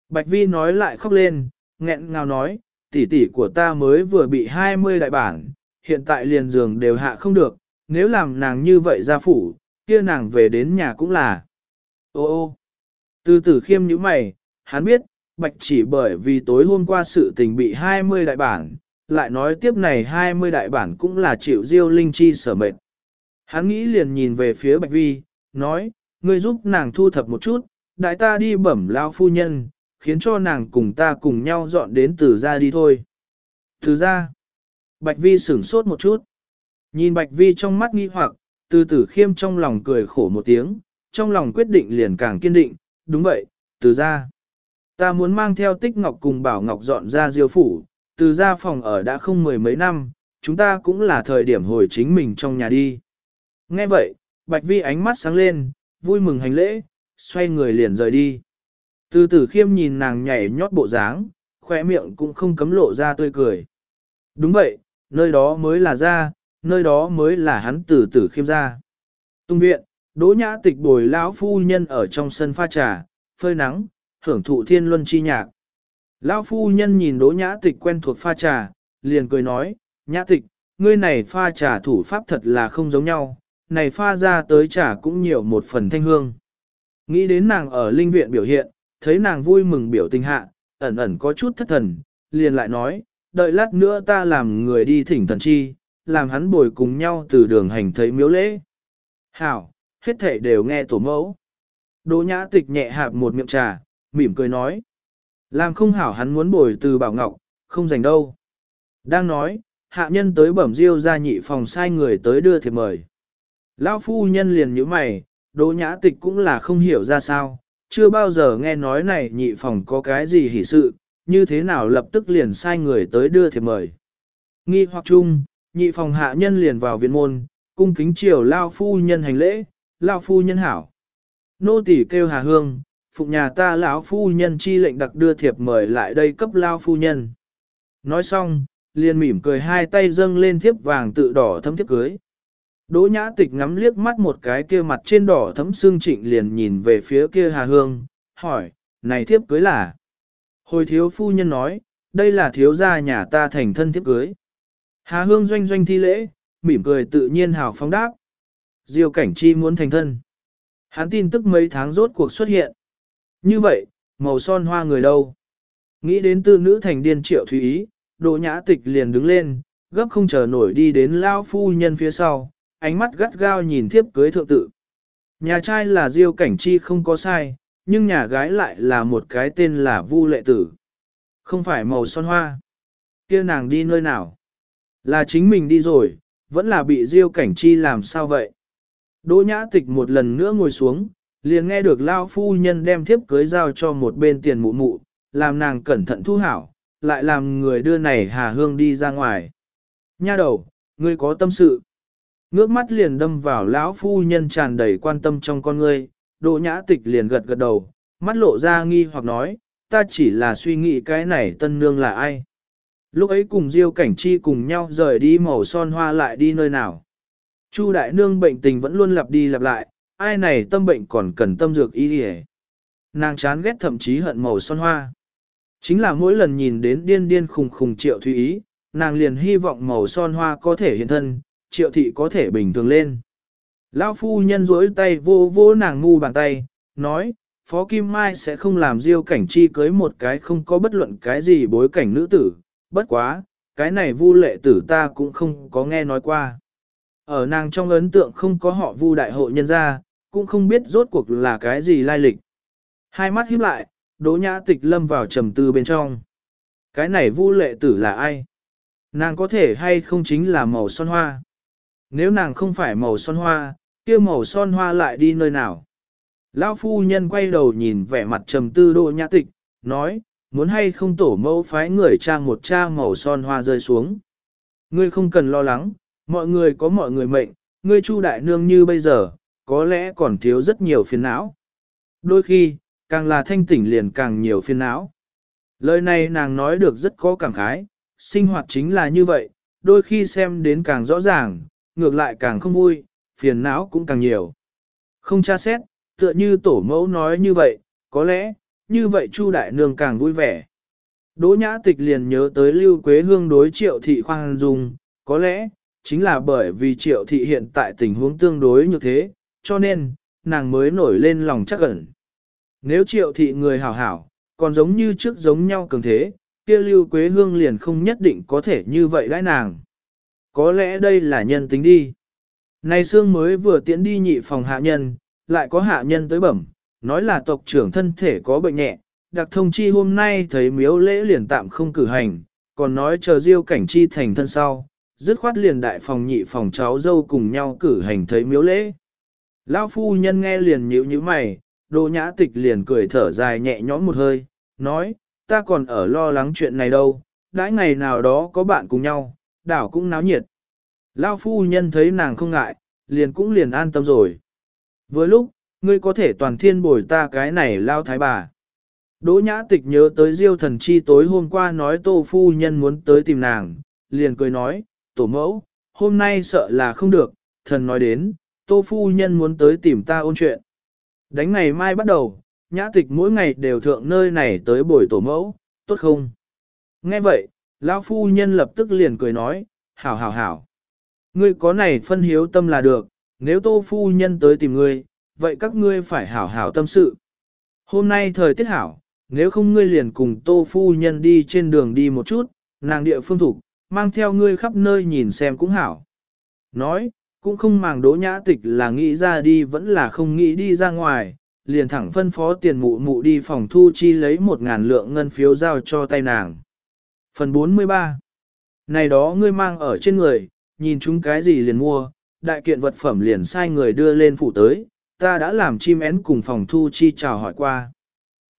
Bạch Vi nói lại khóc lên, nghẹn ngào nói, tỷ tỷ của ta mới vừa bị 20 đại bản, hiện tại liền giường đều hạ không được, nếu làm nàng như vậy ra phủ, kia nàng về đến nhà cũng là. Ô ô, từ tử khiêm như mày, hắn biết, bạch chỉ bởi vì tối hôm qua sự tình bị 20 đại bản, lại nói tiếp này 20 đại bản cũng là chịu diêu linh chi sở mệt. Hắn nghĩ liền nhìn về phía bạch vi, nói, ngươi giúp nàng thu thập một chút, đại ta đi bẩm lao phu nhân, khiến cho nàng cùng ta cùng nhau dọn đến từ ra đi thôi. Từ ra, bạch vi sửng sốt một chút. Nhìn bạch vi trong mắt nghi hoặc, từ tử khiêm trong lòng cười khổ một tiếng, trong lòng quyết định liền càng kiên định, đúng vậy, từ ra. Ta muốn mang theo tích ngọc cùng bảo ngọc dọn ra diêu phủ, từ ra phòng ở đã không mười mấy năm, chúng ta cũng là thời điểm hồi chính mình trong nhà đi. Nghe vậy, Bạch Vi ánh mắt sáng lên, vui mừng hành lễ, xoay người liền rời đi. Từ tử khiêm nhìn nàng nhảy nhót bộ dáng, khỏe miệng cũng không cấm lộ ra tươi cười. Đúng vậy, nơi đó mới là ra, nơi đó mới là hắn từ tử khiêm ra. Tung viện, đỗ nhã tịch bồi lão phu nhân ở trong sân pha trà, phơi nắng, hưởng thụ thiên luân chi nhạc. Lão phu nhân nhìn đỗ nhã tịch quen thuộc pha trà, liền cười nói, nhã tịch, ngươi này pha trà thủ pháp thật là không giống nhau, này pha ra tới trà cũng nhiều một phần thanh hương. Nghĩ đến nàng ở linh viện biểu hiện, thấy nàng vui mừng biểu tình hạ, ẩn ẩn có chút thất thần, liền lại nói, đợi lát nữa ta làm người đi thỉnh thần chi, làm hắn bồi cùng nhau từ đường hành thấy miếu lễ. Hảo, hết thể đều nghe tổ mẫu. Đỗ nhã tịch nhẹ hạp một miệng trà, mỉm cười nói. Làm không hảo hắn muốn bồi từ bảo ngọc, không dành đâu. Đang nói, hạ nhân tới bẩm diêu ra nhị phòng sai người tới đưa thiệp mời. Lão phu nhân liền như mày, đỗ nhã tịch cũng là không hiểu ra sao, chưa bao giờ nghe nói này nhị phòng có cái gì hỉ sự, như thế nào lập tức liền sai người tới đưa thiệp mời. Nghi hoặc chung, nhị phòng hạ nhân liền vào viện môn, cung kính triều lao phu nhân hành lễ, lao phu nhân hảo. Nô tỳ kêu hà hương, phụng nhà ta lão phu nhân chi lệnh đặc đưa thiệp mời lại đây cấp lao phu nhân. Nói xong, liền mỉm cười hai tay dâng lên thiếp vàng tự đỏ thấm thiếp cưới. Đỗ nhã tịch ngắm liếc mắt một cái kia mặt trên đỏ thấm xương trịnh liền nhìn về phía kia hà hương, hỏi, này thiếp cưới là? Hồi thiếu phu nhân nói, đây là thiếu gia nhà ta thành thân thiếp cưới. Hà hương doanh doanh thi lễ, mỉm cười tự nhiên hào phóng đáp. Diêu cảnh chi muốn thành thân. Hắn tin tức mấy tháng rốt cuộc xuất hiện. Như vậy, màu son hoa người đâu? Nghĩ đến tư nữ thành điên triệu thúy ý, Đỗ nhã tịch liền đứng lên, gấp không chờ nổi đi đến lao phu nhân phía sau, ánh mắt gắt gao nhìn thiếp cưới thượng tự. Nhà trai là Diêu Cảnh Chi không có sai, nhưng nhà gái lại là một cái tên là Vu Lệ Tử. Không phải màu son hoa. kia nàng đi nơi nào? Là chính mình đi rồi, vẫn là bị Diêu Cảnh Chi làm sao vậy? Đỗ nhã tịch một lần nữa ngồi xuống, liền nghe được Lao Phu Nhân đem thiếp cưới giao cho một bên tiền mụ mụ, làm nàng cẩn thận thu hảo, lại làm người đưa này Hà Hương đi ra ngoài. Nha đầu, ngươi có tâm sự. Ngước mắt liền đâm vào lão phu nhân tràn đầy quan tâm trong con ngươi, Đỗ Nhã Tịch liền gật gật đầu, mắt lộ ra nghi hoặc nói, ta chỉ là suy nghĩ cái này tân nương là ai. Lúc ấy cùng Diêu Cảnh Chi cùng nhau rời đi màu son hoa lại đi nơi nào. Chu đại nương bệnh tình vẫn luôn lặp đi lặp lại, ai này tâm bệnh còn cần tâm dược y hề. Nàng chán ghét thậm chí hận màu son hoa. Chính là mỗi lần nhìn đến điên điên khùng khùng triệu thúy ý, nàng liền hy vọng màu son hoa có thể hiện thân, triệu thị có thể bình thường lên. Lão phu nhân rối tay vô vô nàng ngu bàn tay, nói, Phó Kim Mai sẽ không làm diêu cảnh chi cưới một cái không có bất luận cái gì bối cảnh nữ tử, bất quá, cái này vu lệ tử ta cũng không có nghe nói qua. Ở nàng trong ấn tượng không có họ vu đại hội nhân gia, cũng không biết rốt cuộc là cái gì lai lịch. Hai mắt híp lại, đỗ nhã tịch lâm vào trầm tư bên trong. Cái này vu lệ tử là ai? Nàng có thể hay không chính là màu son hoa? Nếu nàng không phải màu son hoa, kia màu son hoa lại đi nơi nào? Lão phu nhân quay đầu nhìn vẻ mặt trầm tư đỗ nhã tịch, nói, muốn hay không tổ mẫu phái người trang một cha màu son hoa rơi xuống. Ngươi không cần lo lắng, mọi người có mọi người mệnh, ngươi chu đại nương như bây giờ, có lẽ còn thiếu rất nhiều phiền não. Đôi khi, càng là thanh tỉnh liền càng nhiều phiền não. Lời này nàng nói được rất có cảm khái, sinh hoạt chính là như vậy, đôi khi xem đến càng rõ ràng, ngược lại càng không vui, phiền não cũng càng nhiều. Không tra xét, tựa như tổ mẫu nói như vậy, có lẽ, như vậy Chu đại nương càng vui vẻ. Đỗ nhã tịch liền nhớ tới Lưu Quế Hương đối triệu thị khoan dung, có lẽ, chính là bởi vì triệu thị hiện tại tình huống tương đối như thế, cho nên, nàng mới nổi lên lòng chắc ẩn. Nếu triệu thị người hảo hảo, còn giống như trước giống nhau cường thế, kia lưu quế hương liền không nhất định có thể như vậy đãi nàng. Có lẽ đây là nhân tính đi. nay xương mới vừa tiễn đi nhị phòng hạ nhân, lại có hạ nhân tới bẩm, nói là tộc trưởng thân thể có bệnh nhẹ, đặc thông chi hôm nay thấy miếu lễ liền tạm không cử hành, còn nói chờ diêu cảnh chi thành thân sau, dứt khoát liền đại phòng nhị phòng cháu dâu cùng nhau cử hành thấy miếu lễ. Lão phu nhân nghe liền nhíu nhíu mày, đồ nhã tịch liền cười thở dài nhẹ nhõm một hơi, nói, ta còn ở lo lắng chuyện này đâu, đãi ngày nào đó có bạn cùng nhau, đảo cũng náo nhiệt. Lão phu nhân thấy nàng không ngại, liền cũng liền an tâm rồi. Vừa lúc, ngươi có thể toàn thiên bồi ta cái này lao thái bà. Đỗ nhã tịch nhớ tới diêu thần chi tối hôm qua nói tô phu nhân muốn tới tìm nàng, liền cười nói, tổ mẫu, hôm nay sợ là không được, thần nói đến, tô phu nhân muốn tới tìm ta ôn chuyện. Đánh ngày mai bắt đầu, nhã tịch mỗi ngày đều thượng nơi này tới buổi tổ mẫu, tốt không? Nghe vậy, lão phu nhân lập tức liền cười nói, hảo hảo hảo. Ngươi có này phân hiếu tâm là được, nếu tô phu nhân tới tìm ngươi, vậy các ngươi phải hảo hảo tâm sự. Hôm nay thời tiết hảo, nếu không ngươi liền cùng tô phu nhân đi trên đường đi một chút, nàng địa phương thủ, mang theo ngươi khắp nơi nhìn xem cũng hảo. Nói, cũng không màng đỗ nhã tịch là nghĩ ra đi vẫn là không nghĩ đi ra ngoài, liền thẳng phân phó tiền mụ mụ đi phòng thu chi lấy một ngàn lượng ngân phiếu giao cho tay nàng. Phần 43 Này đó ngươi mang ở trên người, nhìn chúng cái gì liền mua, đại kiện vật phẩm liền sai người đưa lên phủ tới, ta đã làm chim én cùng phòng thu chi chào hỏi qua.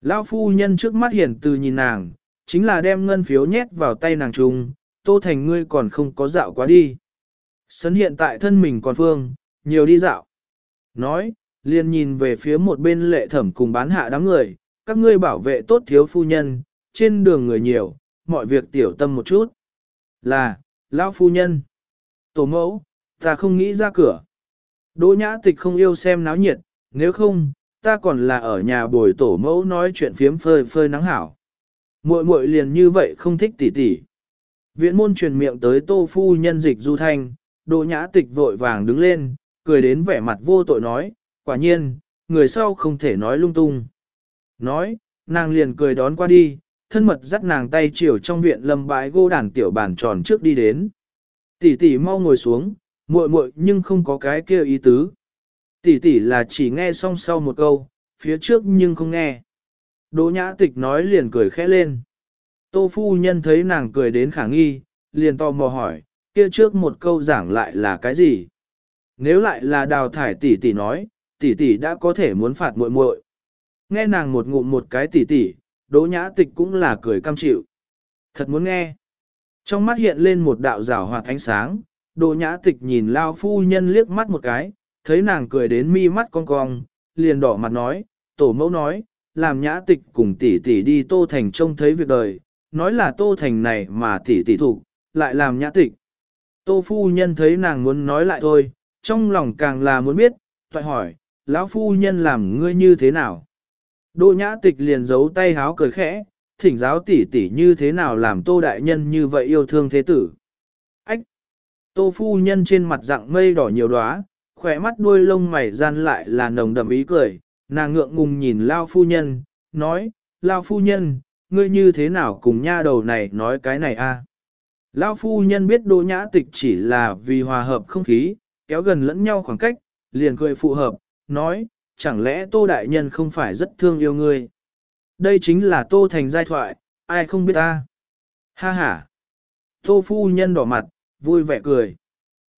Lão phu nhân trước mắt hiển từ nhìn nàng, chính là đem ngân phiếu nhét vào tay nàng trùng, tô thành ngươi còn không có dạo quá đi. Sấn hiện tại thân mình còn phương, nhiều đi dạo. Nói, liền nhìn về phía một bên lệ thẩm cùng bán hạ đám người, các ngươi bảo vệ tốt thiếu phu nhân, trên đường người nhiều, mọi việc tiểu tâm một chút. Là, lão phu nhân. Tổ mẫu, ta không nghĩ ra cửa. Đỗ nhã tịch không yêu xem náo nhiệt, nếu không, ta còn là ở nhà bồi tổ mẫu nói chuyện phiếm phơi phơi nắng hảo. Muội muội liền như vậy không thích tỉ tỉ. Viện môn truyền miệng tới tô phu nhân dịch du thanh, đỗ nhã tịch vội vàng đứng lên, cười đến vẻ mặt vô tội nói, quả nhiên, người sau không thể nói lung tung. Nói, nàng liền cười đón qua đi, thân mật dắt nàng tay chiều trong viện lâm bãi gô đàn tiểu bàn tròn trước đi đến. Tỷ tỷ mau ngồi xuống, muội muội nhưng không có cái kia ý tứ. Tỷ tỷ là chỉ nghe xong sau một câu, phía trước nhưng không nghe. Đỗ nhã tịch nói liền cười khẽ lên. Tô phu nhân thấy nàng cười đến khả nghi, liền tò mò hỏi, kia trước một câu giảng lại là cái gì? Nếu lại là đào thải tỷ tỷ nói, tỷ tỷ đã có thể muốn phạt muội muội. Nghe nàng một ngụm một cái tỷ tỷ, đỗ nhã tịch cũng là cười cam chịu. Thật muốn nghe. Trong mắt hiện lên một đạo rảo hoạt ánh sáng, đỗ nhã tịch nhìn lao phu nhân liếc mắt một cái, thấy nàng cười đến mi mắt cong cong, liền đỏ mặt nói, tổ mẫu nói, làm nhã tịch cùng tỷ tỷ đi tô thành trông thấy việc đời, nói là tô thành này mà tỷ tỷ thủ, lại làm nhã tịch. Tô phu nhân thấy nàng muốn nói lại thôi, trong lòng càng là muốn biết, toại hỏi, lão phu nhân làm ngươi như thế nào? Đỗ nhã tịch liền giấu tay háo cười khẽ, thỉnh giáo tỷ tỷ như thế nào làm tô đại nhân như vậy yêu thương thế tử. Ách! Tô phu nhân trên mặt dạng mây đỏ nhiều đóa, khỏe mắt đuôi lông mày gian lại là nồng đậm ý cười, nàng ngượng ngùng nhìn lao phu nhân, nói, lao phu nhân, ngươi như thế nào cùng nha đầu này nói cái này a? Lao phu nhân biết đỗ nhã tịch chỉ là vì hòa hợp không khí, kéo gần lẫn nhau khoảng cách, liền cười phụ hợp, nói, chẳng lẽ tô đại nhân không phải rất thương yêu ngươi? Đây chính là tô thành giai thoại, ai không biết ta? Ha ha! Tô phu nhân đỏ mặt, vui vẻ cười.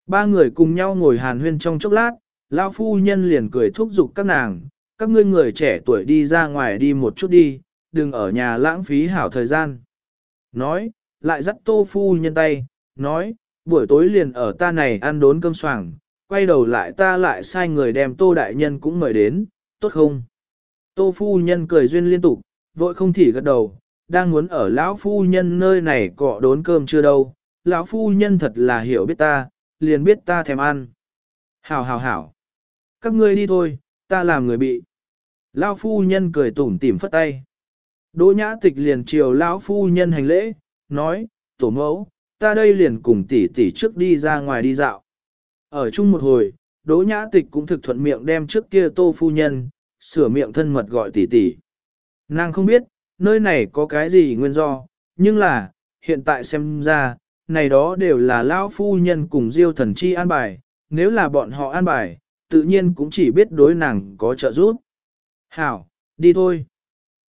Ba người cùng nhau ngồi hàn huyên trong chốc lát, lão phu nhân liền cười thúc giục các nàng, các ngươi người trẻ tuổi đi ra ngoài đi một chút đi, đừng ở nhà lãng phí hảo thời gian. Nói, lại dắt tô phu nhân tay, nói, buổi tối liền ở ta này ăn đốn cơm soảng, quay đầu lại ta lại sai người đem tô đại nhân cũng mời đến, tốt không? Tô phu nhân cười duyên liên tục, vội không thỉ gật đầu, đang muốn ở lão phu nhân nơi này cọ đốn cơm chưa đâu, lão phu nhân thật là hiểu biết ta, liền biết ta thèm ăn. Hảo hảo hảo. Các ngươi đi thôi, ta làm người bị. Lão phu nhân cười tủm tỉm phất tay. Đỗ nhã tịch liền chiều lão phu nhân hành lễ, nói, tổ mẫu, ta đây liền cùng tỷ tỷ trước đi ra ngoài đi dạo. Ở chung một hồi, Đỗ Nhã Tịch cũng thực thuận miệng đem trước kia tô phu nhân, sửa miệng thân mật gọi tỷ tỷ. Nàng không biết, nơi này có cái gì nguyên do, nhưng là, hiện tại xem ra, này đó đều là lão phu nhân cùng diêu thần chi an bài, nếu là bọn họ an bài, tự nhiên cũng chỉ biết đối nàng có trợ giúp. Hảo, đi thôi.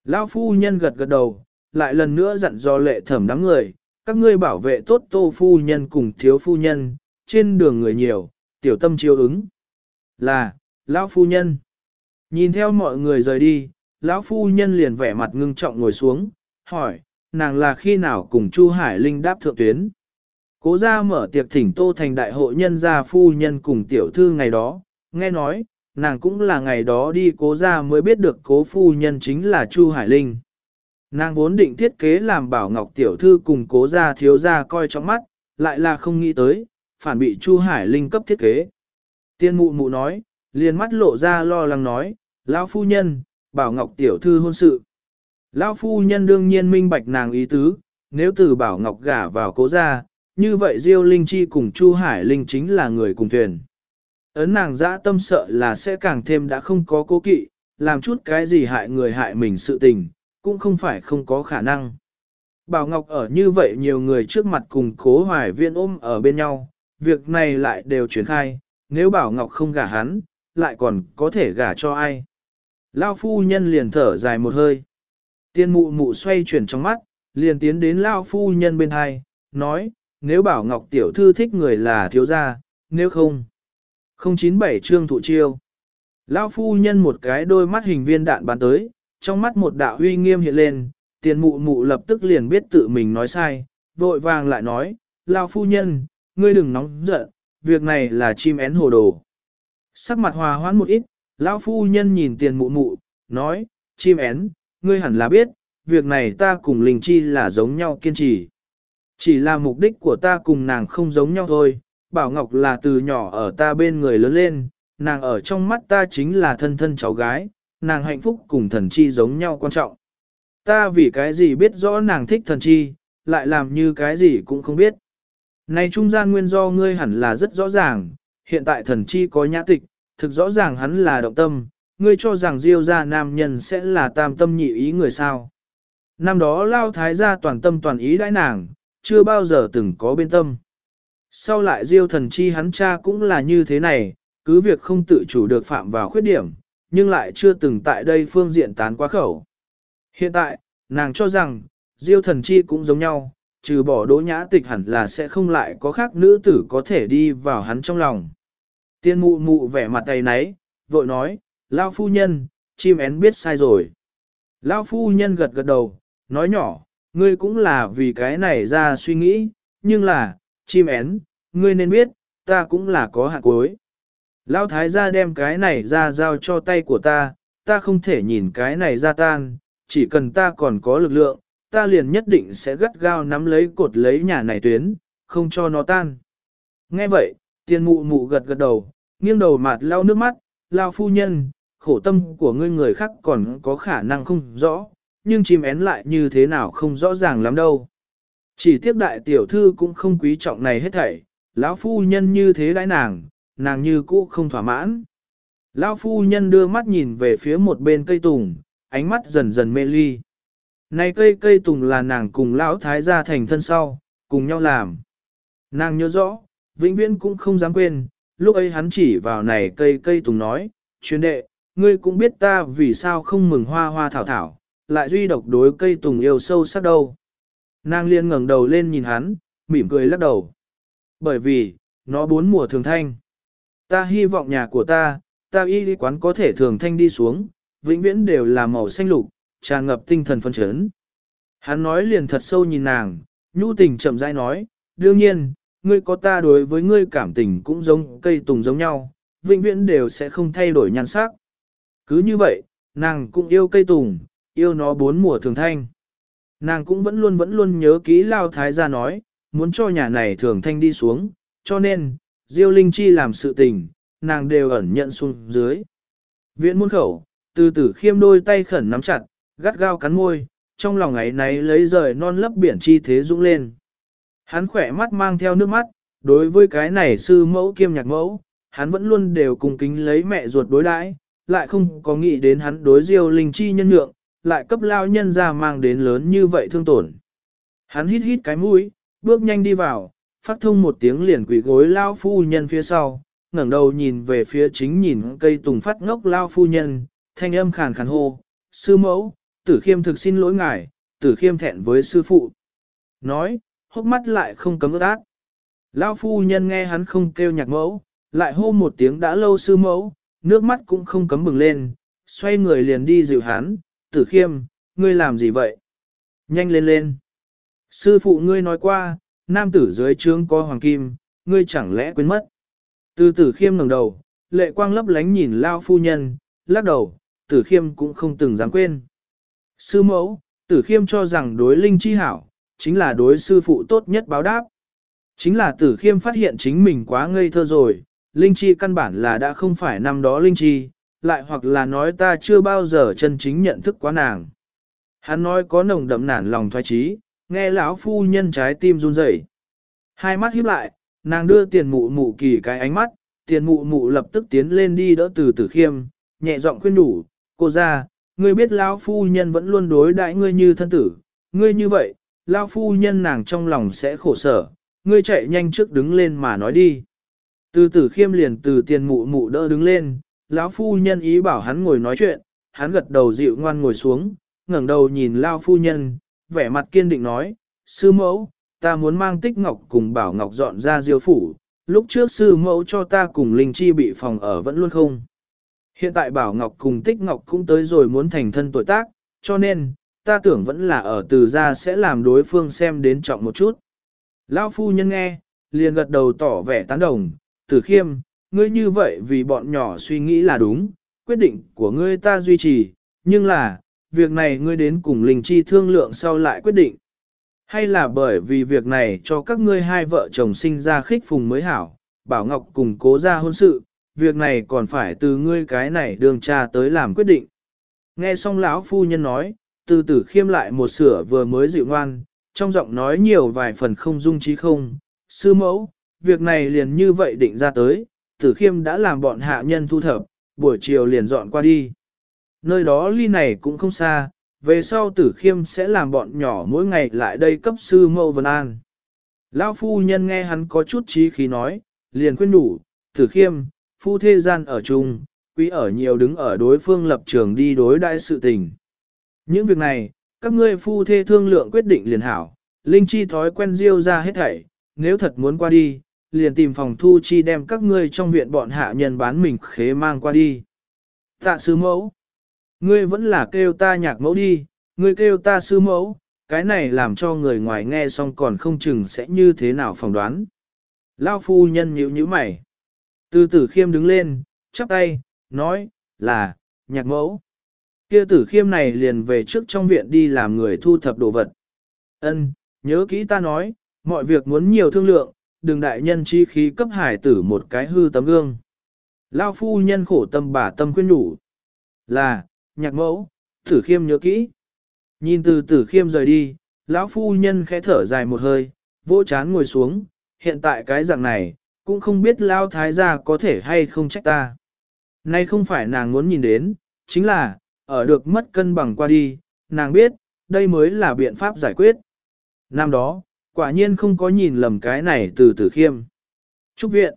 Lão phu nhân gật gật đầu, lại lần nữa dặn dò lệ thẩm đám người, các ngươi bảo vệ tốt tô phu nhân cùng thiếu phu nhân, trên đường người nhiều, tiểu tâm chiếu ứng. Là, lão phu nhân. Nhìn theo mọi người rời đi, lão phu nhân liền vẻ mặt ngưng trọng ngồi xuống, hỏi, nàng là khi nào cùng Chu Hải Linh đáp thượng tuyến. Cố ra mở tiệc thỉnh tô thành đại hội nhân gia phu nhân cùng tiểu thư ngày đó, nghe nói, nàng cũng là ngày đó đi cố ra mới biết được cố phu nhân chính là Chu Hải Linh. Nàng vốn định thiết kế làm bảo ngọc tiểu thư cùng cố ra thiếu ra coi trong mắt, lại là không nghĩ tới, phản bị Chu Hải Linh cấp thiết kế. Tiên mụ mụ nói, liền mắt lộ ra lo lắng nói, lão phu nhân, bảo ngọc tiểu thư hôn sự. Lão phu nhân đương nhiên minh bạch nàng ý tứ, nếu từ bảo ngọc gả vào cố ra, như vậy Diêu Linh Chi cùng Chu Hải Linh chính là người cùng thuyền. Ấn nàng dã tâm sợ là sẽ càng thêm đã không có cố kỵ, làm chút cái gì hại người hại mình sự tình, cũng không phải không có khả năng. Bảo Ngọc ở như vậy nhiều người trước mặt cùng cố hoài viên ôm ở bên nhau, việc này lại đều chuyển khai, nếu Bảo Ngọc không gả hắn, lại còn có thể gả cho ai. Lao phu nhân liền thở dài một hơi. Tiên mụ mụ xoay chuyển trong mắt, liền tiến đến Lao phu nhân bên hai, nói, nếu Bảo Ngọc tiểu thư thích người là thiếu gia, nếu không. 097 trương thụ chiêu. Lao phu nhân một cái đôi mắt hình viên đạn bắn tới, trong mắt một đạo huy nghiêm hiện lên, tiền mụ mụ lập tức liền biết tự mình nói sai, vội vàng lại nói, Lao phu nhân, ngươi đừng nóng giận, việc này là chim én hồ đồ. Sắc mặt hòa hoãn một ít, lão phu nhân nhìn tiền mụ mụ, nói, chim én, ngươi hẳn là biết, việc này ta cùng linh chi là giống nhau kiên trì. Chỉ là mục đích của ta cùng nàng không giống nhau thôi, Bảo Ngọc là từ nhỏ ở ta bên người lớn lên, nàng ở trong mắt ta chính là thân thân cháu gái, nàng hạnh phúc cùng thần chi giống nhau quan trọng. Ta vì cái gì biết rõ nàng thích thần chi, lại làm như cái gì cũng không biết. Này trung gian nguyên do ngươi hẳn là rất rõ ràng, hiện tại thần chi có nhã tịch, thực rõ ràng hắn là động tâm, ngươi cho rằng diêu gia nam nhân sẽ là tam tâm nhị ý người sao. Năm đó lao thái gia toàn tâm toàn ý đãi nàng, chưa bao giờ từng có bên tâm. Sau lại diêu thần chi hắn cha cũng là như thế này, cứ việc không tự chủ được phạm vào khuyết điểm, nhưng lại chưa từng tại đây phương diện tán quá khẩu. Hiện tại, nàng cho rằng, diêu thần chi cũng giống nhau, trừ bỏ đỗ nhã tịch hẳn là sẽ không lại có khác nữ tử có thể đi vào hắn trong lòng. Tiên mụ mụ vẻ mặt tay nấy vội nói, Lao phu nhân, chim én biết sai rồi. Lao phu nhân gật gật đầu, nói nhỏ, ngươi cũng là vì cái này ra suy nghĩ, nhưng là, chim én, ngươi nên biết, ta cũng là có hạt cuối. Lão thái gia đem cái này ra giao cho tay của ta, ta không thể nhìn cái này ra tan, chỉ cần ta còn có lực lượng, ta liền nhất định sẽ gắt gao nắm lấy cột lấy nhà này tuyến, không cho nó tan. Nghe vậy, tiên mụ mụ gật gật đầu, nghiêng đầu mặt lau nước mắt, lao phu nhân, khổ tâm của ngươi người khác còn có khả năng không rõ, nhưng chim én lại như thế nào không rõ ràng lắm đâu. Chỉ tiếc đại tiểu thư cũng không quý trọng này hết thảy, lão phu nhân như thế đãi nàng, nàng như cũ không thỏa mãn. Lão phu nhân đưa mắt nhìn về phía một bên cây tùng, ánh mắt dần dần mê ly. Này cây cây tùng là nàng cùng lão thái gia thành thân sau, cùng nhau làm. Nàng nhớ rõ, vĩnh viễn cũng không dám quên, lúc ấy hắn chỉ vào này cây cây tùng nói, chuyên đệ, ngươi cũng biết ta vì sao không mừng hoa hoa thảo thảo, lại duy độc đối cây tùng yêu sâu sắc đâu. Nàng liên ngẩng đầu lên nhìn hắn, mỉm cười lắc đầu. Bởi vì, nó bốn mùa thường thanh. Ta hy vọng nhà của ta, ta y quán có thể thường thanh đi xuống, vĩnh viễn đều là màu xanh lục, tràn ngập tinh thần phân chấn. Hắn nói liền thật sâu nhìn nàng, nhu tình chậm rãi nói, đương nhiên, ngươi có ta đối với ngươi cảm tình cũng giống cây tùng giống nhau, vĩnh viễn đều sẽ không thay đổi nhan sắc. Cứ như vậy, nàng cũng yêu cây tùng, yêu nó bốn mùa thường thanh. Nàng cũng vẫn luôn vẫn luôn nhớ kỹ Lao Thái gia nói, muốn cho nhà này thường thanh đi xuống, cho nên, Diêu Linh Chi làm sự tình, nàng đều ẩn nhận xuống dưới. Viện môn khẩu, từ tử khiêm đôi tay khẩn nắm chặt, gắt gao cắn môi, trong lòng ấy náy lấy rời non lấp biển chi thế dũng lên. Hắn khỏe mắt mang theo nước mắt, đối với cái này sư mẫu kiêm nhạc mẫu, hắn vẫn luôn đều cùng kính lấy mẹ ruột đối đãi, lại không có nghĩ đến hắn đối diêu linh chi nhân nhượng, lại cấp lao nhân ra mang đến lớn như vậy thương tổn. Hắn hít hít cái mũi, bước nhanh đi vào, phát thông một tiếng liền quỷ gối lao phu nhân phía sau, ngẩng đầu nhìn về phía chính nhìn cây tùng phát ngốc lao phu nhân, thanh âm khàn khàn hô, sư mẫu, tử khiêm thực xin lỗi ngài, tử khiêm thẹn với sư phụ. Nói, hốc mắt lại không cấm ước ác. Lao phu nhân nghe hắn không kêu nhạc mẫu, lại hô một tiếng đã lâu sư mẫu, nước mắt cũng không cấm bừng lên, xoay người liền đi dịu hắn, tử khiêm, ngươi làm gì vậy? Nhanh lên lên. Sư phụ ngươi nói qua, nam tử dưới trướng có hoàng kim, ngươi chẳng lẽ quên mất? Từ tử khiêm ngẩng đầu, lệ quang lấp lánh nhìn lao phu nhân, lắc đầu, tử khiêm cũng không từng dám quên. Sư mẫu, tử khiêm cho rằng đối linh chi hảo, chính là đối sư phụ tốt nhất báo đáp. Chính là tử khiêm phát hiện chính mình quá ngây thơ rồi, linh chi căn bản là đã không phải năm đó linh chi, lại hoặc là nói ta chưa bao giờ chân chính nhận thức quá nàng. Hắn nói có nồng đậm nản lòng thoái trí, nghe lão phu nhân trái tim run rẩy. Hai mắt híp lại, nàng đưa tiền mụ mụ kỳ cái ánh mắt, tiền mụ mụ lập tức tiến lên đi đỡ từ tử khiêm, nhẹ giọng khuyên đủ, cô ra, ngươi biết lão phu nhân vẫn luôn đối đãi ngươi như thân tử, ngươi như vậy, lão phu nhân nàng trong lòng sẽ khổ sở, ngươi chạy nhanh trước đứng lên mà nói đi. Từ tử khiêm liền từ tiền mụ mụ đỡ đứng lên, lão phu nhân ý bảo hắn ngồi nói chuyện, hắn gật đầu dịu ngoan ngồi xuống, ngẩng đầu nhìn lão phu nhân, vẻ mặt kiên định nói, sư mẫu, ta muốn mang tích ngọc cùng bảo ngọc dọn ra diêu phủ, lúc trước sư mẫu cho ta cùng linh chi bị phòng ở vẫn luôn không. Hiện tại bảo ngọc cùng tích ngọc cũng tới rồi muốn thành thân tuổi tác, cho nên, ta tưởng vẫn là ở từ ra sẽ làm đối phương xem đến trọng một chút. Lão phu nhân nghe, liền gật đầu tỏ vẻ tán đồng, tử khiêm, ngươi như vậy vì bọn nhỏ suy nghĩ là đúng, quyết định của ngươi ta duy trì, nhưng là, việc này ngươi đến cùng linh chi thương lượng sau lại quyết định. Hay là bởi vì việc này cho các ngươi hai vợ chồng sinh ra khích phùng mới hảo, bảo ngọc cùng cố ra hôn sự, việc này còn phải từ ngươi cái này đường cha tới làm quyết định. Nghe xong lão phu nhân nói, từ tử khiêm lại một sửa vừa mới dịu ngoan, trong giọng nói nhiều vài phần không dung trí không. Sư mẫu, việc này liền như vậy định ra tới, tử khiêm đã làm bọn hạ nhân thu thập, buổi chiều liền dọn qua đi. Nơi đó ly này cũng không xa, về sau tử khiêm sẽ làm bọn nhỏ mỗi ngày lại đây cấp sư mẫu vân an. Lão phu nhân nghe hắn có chút trí khí nói, liền khuyên đủ, tử khiêm, phu thế gian ở chung, quý ở nhiều đứng ở đối phương lập trường đi đối đại sự tình. Những việc này, các ngươi phu thê thương lượng quyết định liền hảo, linh chi thói quen riêu ra hết thảy, nếu thật muốn qua đi, liền tìm phòng thu chi đem các ngươi trong viện bọn hạ nhân bán mình khế mang qua đi. Tạ sư mẫu, ngươi vẫn là kêu ta nhạc mẫu đi, ngươi kêu ta sư mẫu, cái này làm cho người ngoài nghe xong còn không chừng sẽ như thế nào phỏng đoán. Lao phu nhân nhíu nhíu mày. Từ tử khiêm đứng lên, chắp tay, nói, là, nhạc mẫu. Kia tử khiêm này liền về trước trong viện đi làm người thu thập đồ vật. Ân, nhớ kỹ ta nói, mọi việc muốn nhiều thương lượng, đừng đại nhân chi khí cấp hải tử một cái hư tấm gương. Lao phu nhân khổ tâm bà tâm khuyên nhủ. Là, nhạc mẫu, tử khiêm nhớ kỹ. Nhìn từ tử khiêm rời đi, lão phu nhân khẽ thở dài một hơi, vỗ chán ngồi xuống, hiện tại cái dạng này, cũng không biết lao thái gia có thể hay không trách ta. Nay không phải nàng muốn nhìn đến, chính là, ở được mất cân bằng qua đi, nàng biết, đây mới là biện pháp giải quyết. Năm đó, quả nhiên không có nhìn lầm cái này từ tử khiêm. Trúc viện.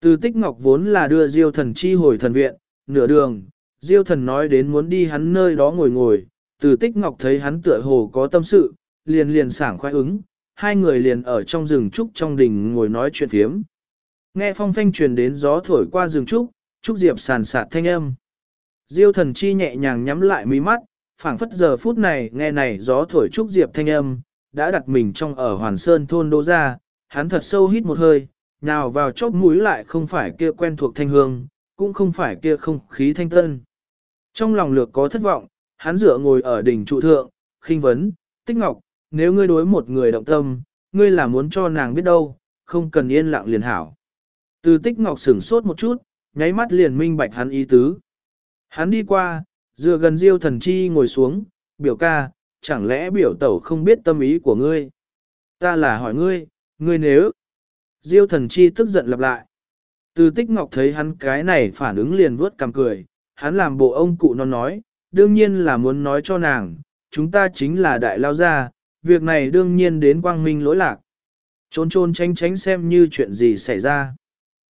Từ tích ngọc vốn là đưa diêu thần chi hồi thần viện, nửa đường, diêu thần nói đến muốn đi hắn nơi đó ngồi ngồi, từ tích ngọc thấy hắn tựa hồ có tâm sự, liền liền sảng khoái ứng, hai người liền ở trong rừng trúc trong đình ngồi nói chuyện phiếm. Nghe phong phanh truyền đến gió thổi qua rừng trúc, trúc diệp sàn sạt thanh âm. Diêu thần chi nhẹ nhàng nhắm lại mí mắt, phảng phất giờ phút này nghe này gió thổi trúc diệp thanh âm, đã đặt mình trong ở hoàn sơn thôn đô ra, hắn thật sâu hít một hơi, nào vào chóp mũi lại không phải kia quen thuộc thanh hương, cũng không phải kia không khí thanh tân. Trong lòng lược có thất vọng, hắn dựa ngồi ở đỉnh trụ thượng, khinh vấn, tích ngọc, nếu ngươi đối một người động tâm, ngươi là muốn cho nàng biết đâu, không cần yên lặng liền hảo. Từ tích ngọc sửng sốt một chút, nháy mắt liền minh bạch hắn ý tứ. Hắn đi qua, dựa gần diêu thần chi ngồi xuống, biểu ca, chẳng lẽ biểu tẩu không biết tâm ý của ngươi? Ta là hỏi ngươi, ngươi nếu... Diêu thần chi tức giận lặp lại. Từ tích ngọc thấy hắn cái này phản ứng liền vuốt cằm cười, hắn làm bộ ông cụ nó nói, đương nhiên là muốn nói cho nàng, chúng ta chính là đại lao gia, việc này đương nhiên đến quang minh lỗi lạc. Trốn trốn tránh tránh xem như chuyện gì xảy ra.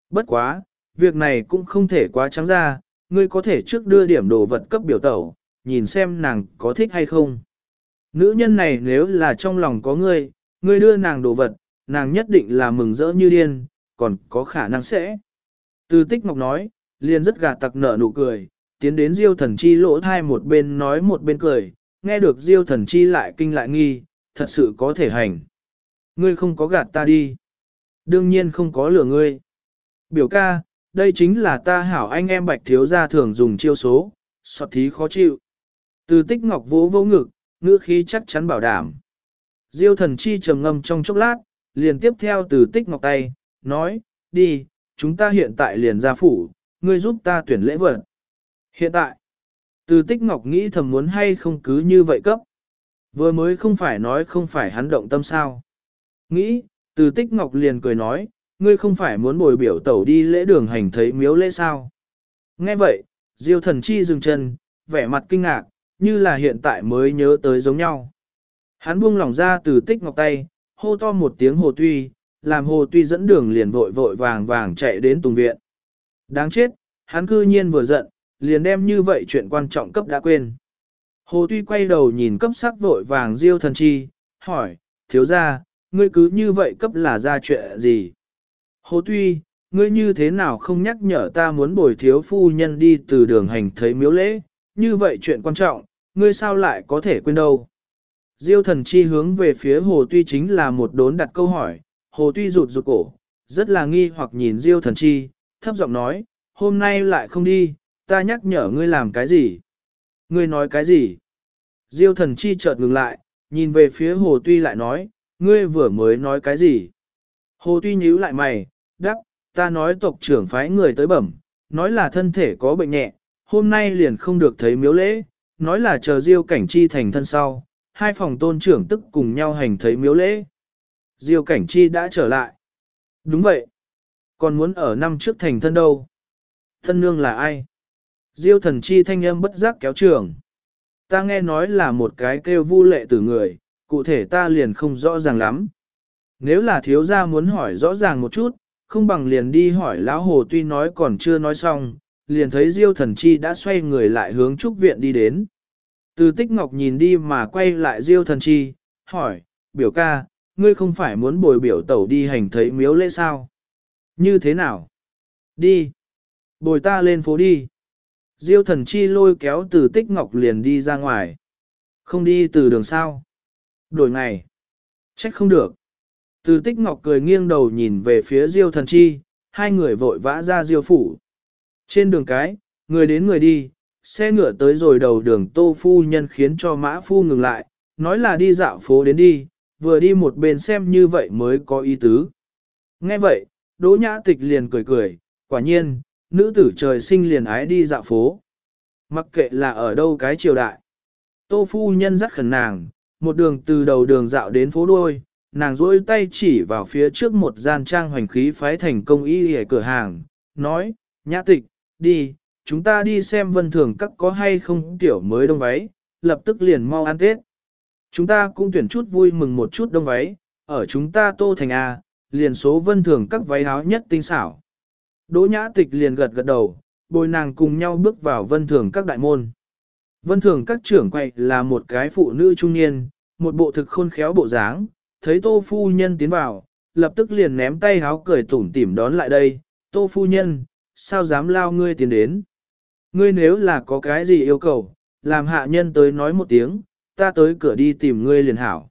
Bất quá, việc này cũng không thể quá trắng ra, ngươi có thể trước đưa điểm đồ vật cấp biểu tẩu, nhìn xem nàng có thích hay không. Nữ nhân này nếu là trong lòng có ngươi, ngươi đưa nàng đồ vật, nàng nhất định là mừng rỡ như điên, còn có khả năng sẽ. Từ tích ngọc nói, liền rất gà tặc nở nụ cười, tiến đến diêu thần chi lỗ thai một bên nói một bên cười, nghe được diêu thần chi lại kinh lại nghi, thật sự có thể hành. Ngươi không có gạt ta đi. Đương nhiên không có lừa ngươi. Biểu ca, đây chính là ta hảo anh em bạch thiếu gia thường dùng chiêu số, soạt thí khó chịu. Từ tích ngọc vỗ vỗ ngực, ngữ khí chắc chắn bảo đảm. Diêu thần chi trầm ngâm trong chốc lát, liền tiếp theo từ tích ngọc tay, nói, đi, chúng ta hiện tại liền ra phủ, ngươi giúp ta tuyển lễ vật. Hiện tại, từ tích ngọc nghĩ thầm muốn hay không cứ như vậy cấp. Vừa mới không phải nói không phải hắn động tâm sao. Nghĩ, từ tích ngọc liền cười nói, ngươi không phải muốn bồi biểu tẩu đi lễ đường hành thấy miếu lễ sao. Nghe vậy, diêu thần chi dừng chân, vẻ mặt kinh ngạc, như là hiện tại mới nhớ tới giống nhau. Hắn buông lỏng ra từ tích ngọc tay, hô to một tiếng hồ tuy, làm hồ tuy dẫn đường liền vội vội vàng vàng chạy đến tùng viện. Đáng chết, hắn cư nhiên vừa giận, liền đem như vậy chuyện quan trọng cấp đã quên. Hồ tuy quay đầu nhìn cấp sắc vội vàng diêu thần chi, hỏi, thiếu ra, ngươi cứ như vậy cấp là ra chuyện gì? Hồ tuy, ngươi như thế nào không nhắc nhở ta muốn bồi thiếu phu nhân đi từ đường hành thấy miếu lễ, như vậy chuyện quan trọng, ngươi sao lại có thể quên đâu? Diêu thần chi hướng về phía hồ tuy chính là một đốn đặt câu hỏi, hồ tuy rụt rụt cổ, rất là nghi hoặc nhìn diêu thần chi, thấp giọng nói, hôm nay lại không đi, ta nhắc nhở ngươi làm cái gì? Ngươi nói cái gì? Diêu thần chi chợt ngừng lại, nhìn về phía hồ tuy lại nói, ngươi vừa mới nói cái gì? Hồ tuy nhíu lại mày, đáp, ta nói tộc trưởng phái người tới bẩm, nói là thân thể có bệnh nhẹ, hôm nay liền không được thấy miếu lễ, nói là chờ diêu cảnh chi thành thân sau, hai phòng tôn trưởng tức cùng nhau hành thấy miếu lễ. Diêu cảnh chi đã trở lại. Đúng vậy. Còn muốn ở năm trước thành thân đâu? Thân nương là ai? Diêu thần chi thanh âm bất giác kéo trường. Ta nghe nói là một cái kêu vu lệ từ người, cụ thể ta liền không rõ ràng lắm. Nếu là thiếu gia muốn hỏi rõ ràng một chút, không bằng liền đi hỏi lão hồ tuy nói còn chưa nói xong, liền thấy Diêu thần chi đã xoay người lại hướng trúc viện đi đến. Từ tích ngọc nhìn đi mà quay lại Diêu thần chi, hỏi, biểu ca, ngươi không phải muốn bồi biểu tẩu đi hành thấy miếu lễ sao? Như thế nào? Đi. Bồi ta lên phố đi. Diêu thần chi lôi kéo từ tích ngọc liền đi ra ngoài. Không đi từ đường sao. Đổi ngày. Trách không được. Từ tích ngọc cười nghiêng đầu nhìn về phía diêu thần chi, hai người vội vã ra diêu phủ. Trên đường cái, người đến người đi, xe ngựa tới rồi đầu đường tô phu nhân khiến cho mã phu ngừng lại, nói là đi dạo phố đến đi, vừa đi một bên xem như vậy mới có ý tứ. Nghe vậy, đỗ nhã tịch liền cười cười, quả nhiên, nữ tử trời sinh liền ái đi dạo phố. Mặc kệ là ở đâu cái triều đại. Tô phu nhân dắt khẩn nàng, một đường từ đầu đường dạo đến phố đuôi, nàng duỗi tay chỉ vào phía trước một gian trang hoành khí phái thành công y ở cửa hàng, nói, nhã tịch, đi, chúng ta đi xem vân thường các có hay không tiểu mới đông váy, lập tức liền mau ăn Tết. Chúng ta cũng tuyển chút vui mừng một chút đông váy, ở chúng ta tô thành A, liền số vân thường các váy áo nhất tinh xảo. Đỗ nhã tịch liền gật gật đầu, bồi nàng cùng nhau bước vào vân thường các đại môn. Vân thường các trưởng quậy là một cái phụ nữ trung niên, một bộ thực khôn khéo bộ dáng, thấy tô phu nhân tiến vào, lập tức liền ném tay háo cười tủm tỉm đón lại đây, tô phu nhân, sao dám lao ngươi tiến đến. Ngươi nếu là có cái gì yêu cầu, làm hạ nhân tới nói một tiếng, ta tới cửa đi tìm ngươi liền hảo.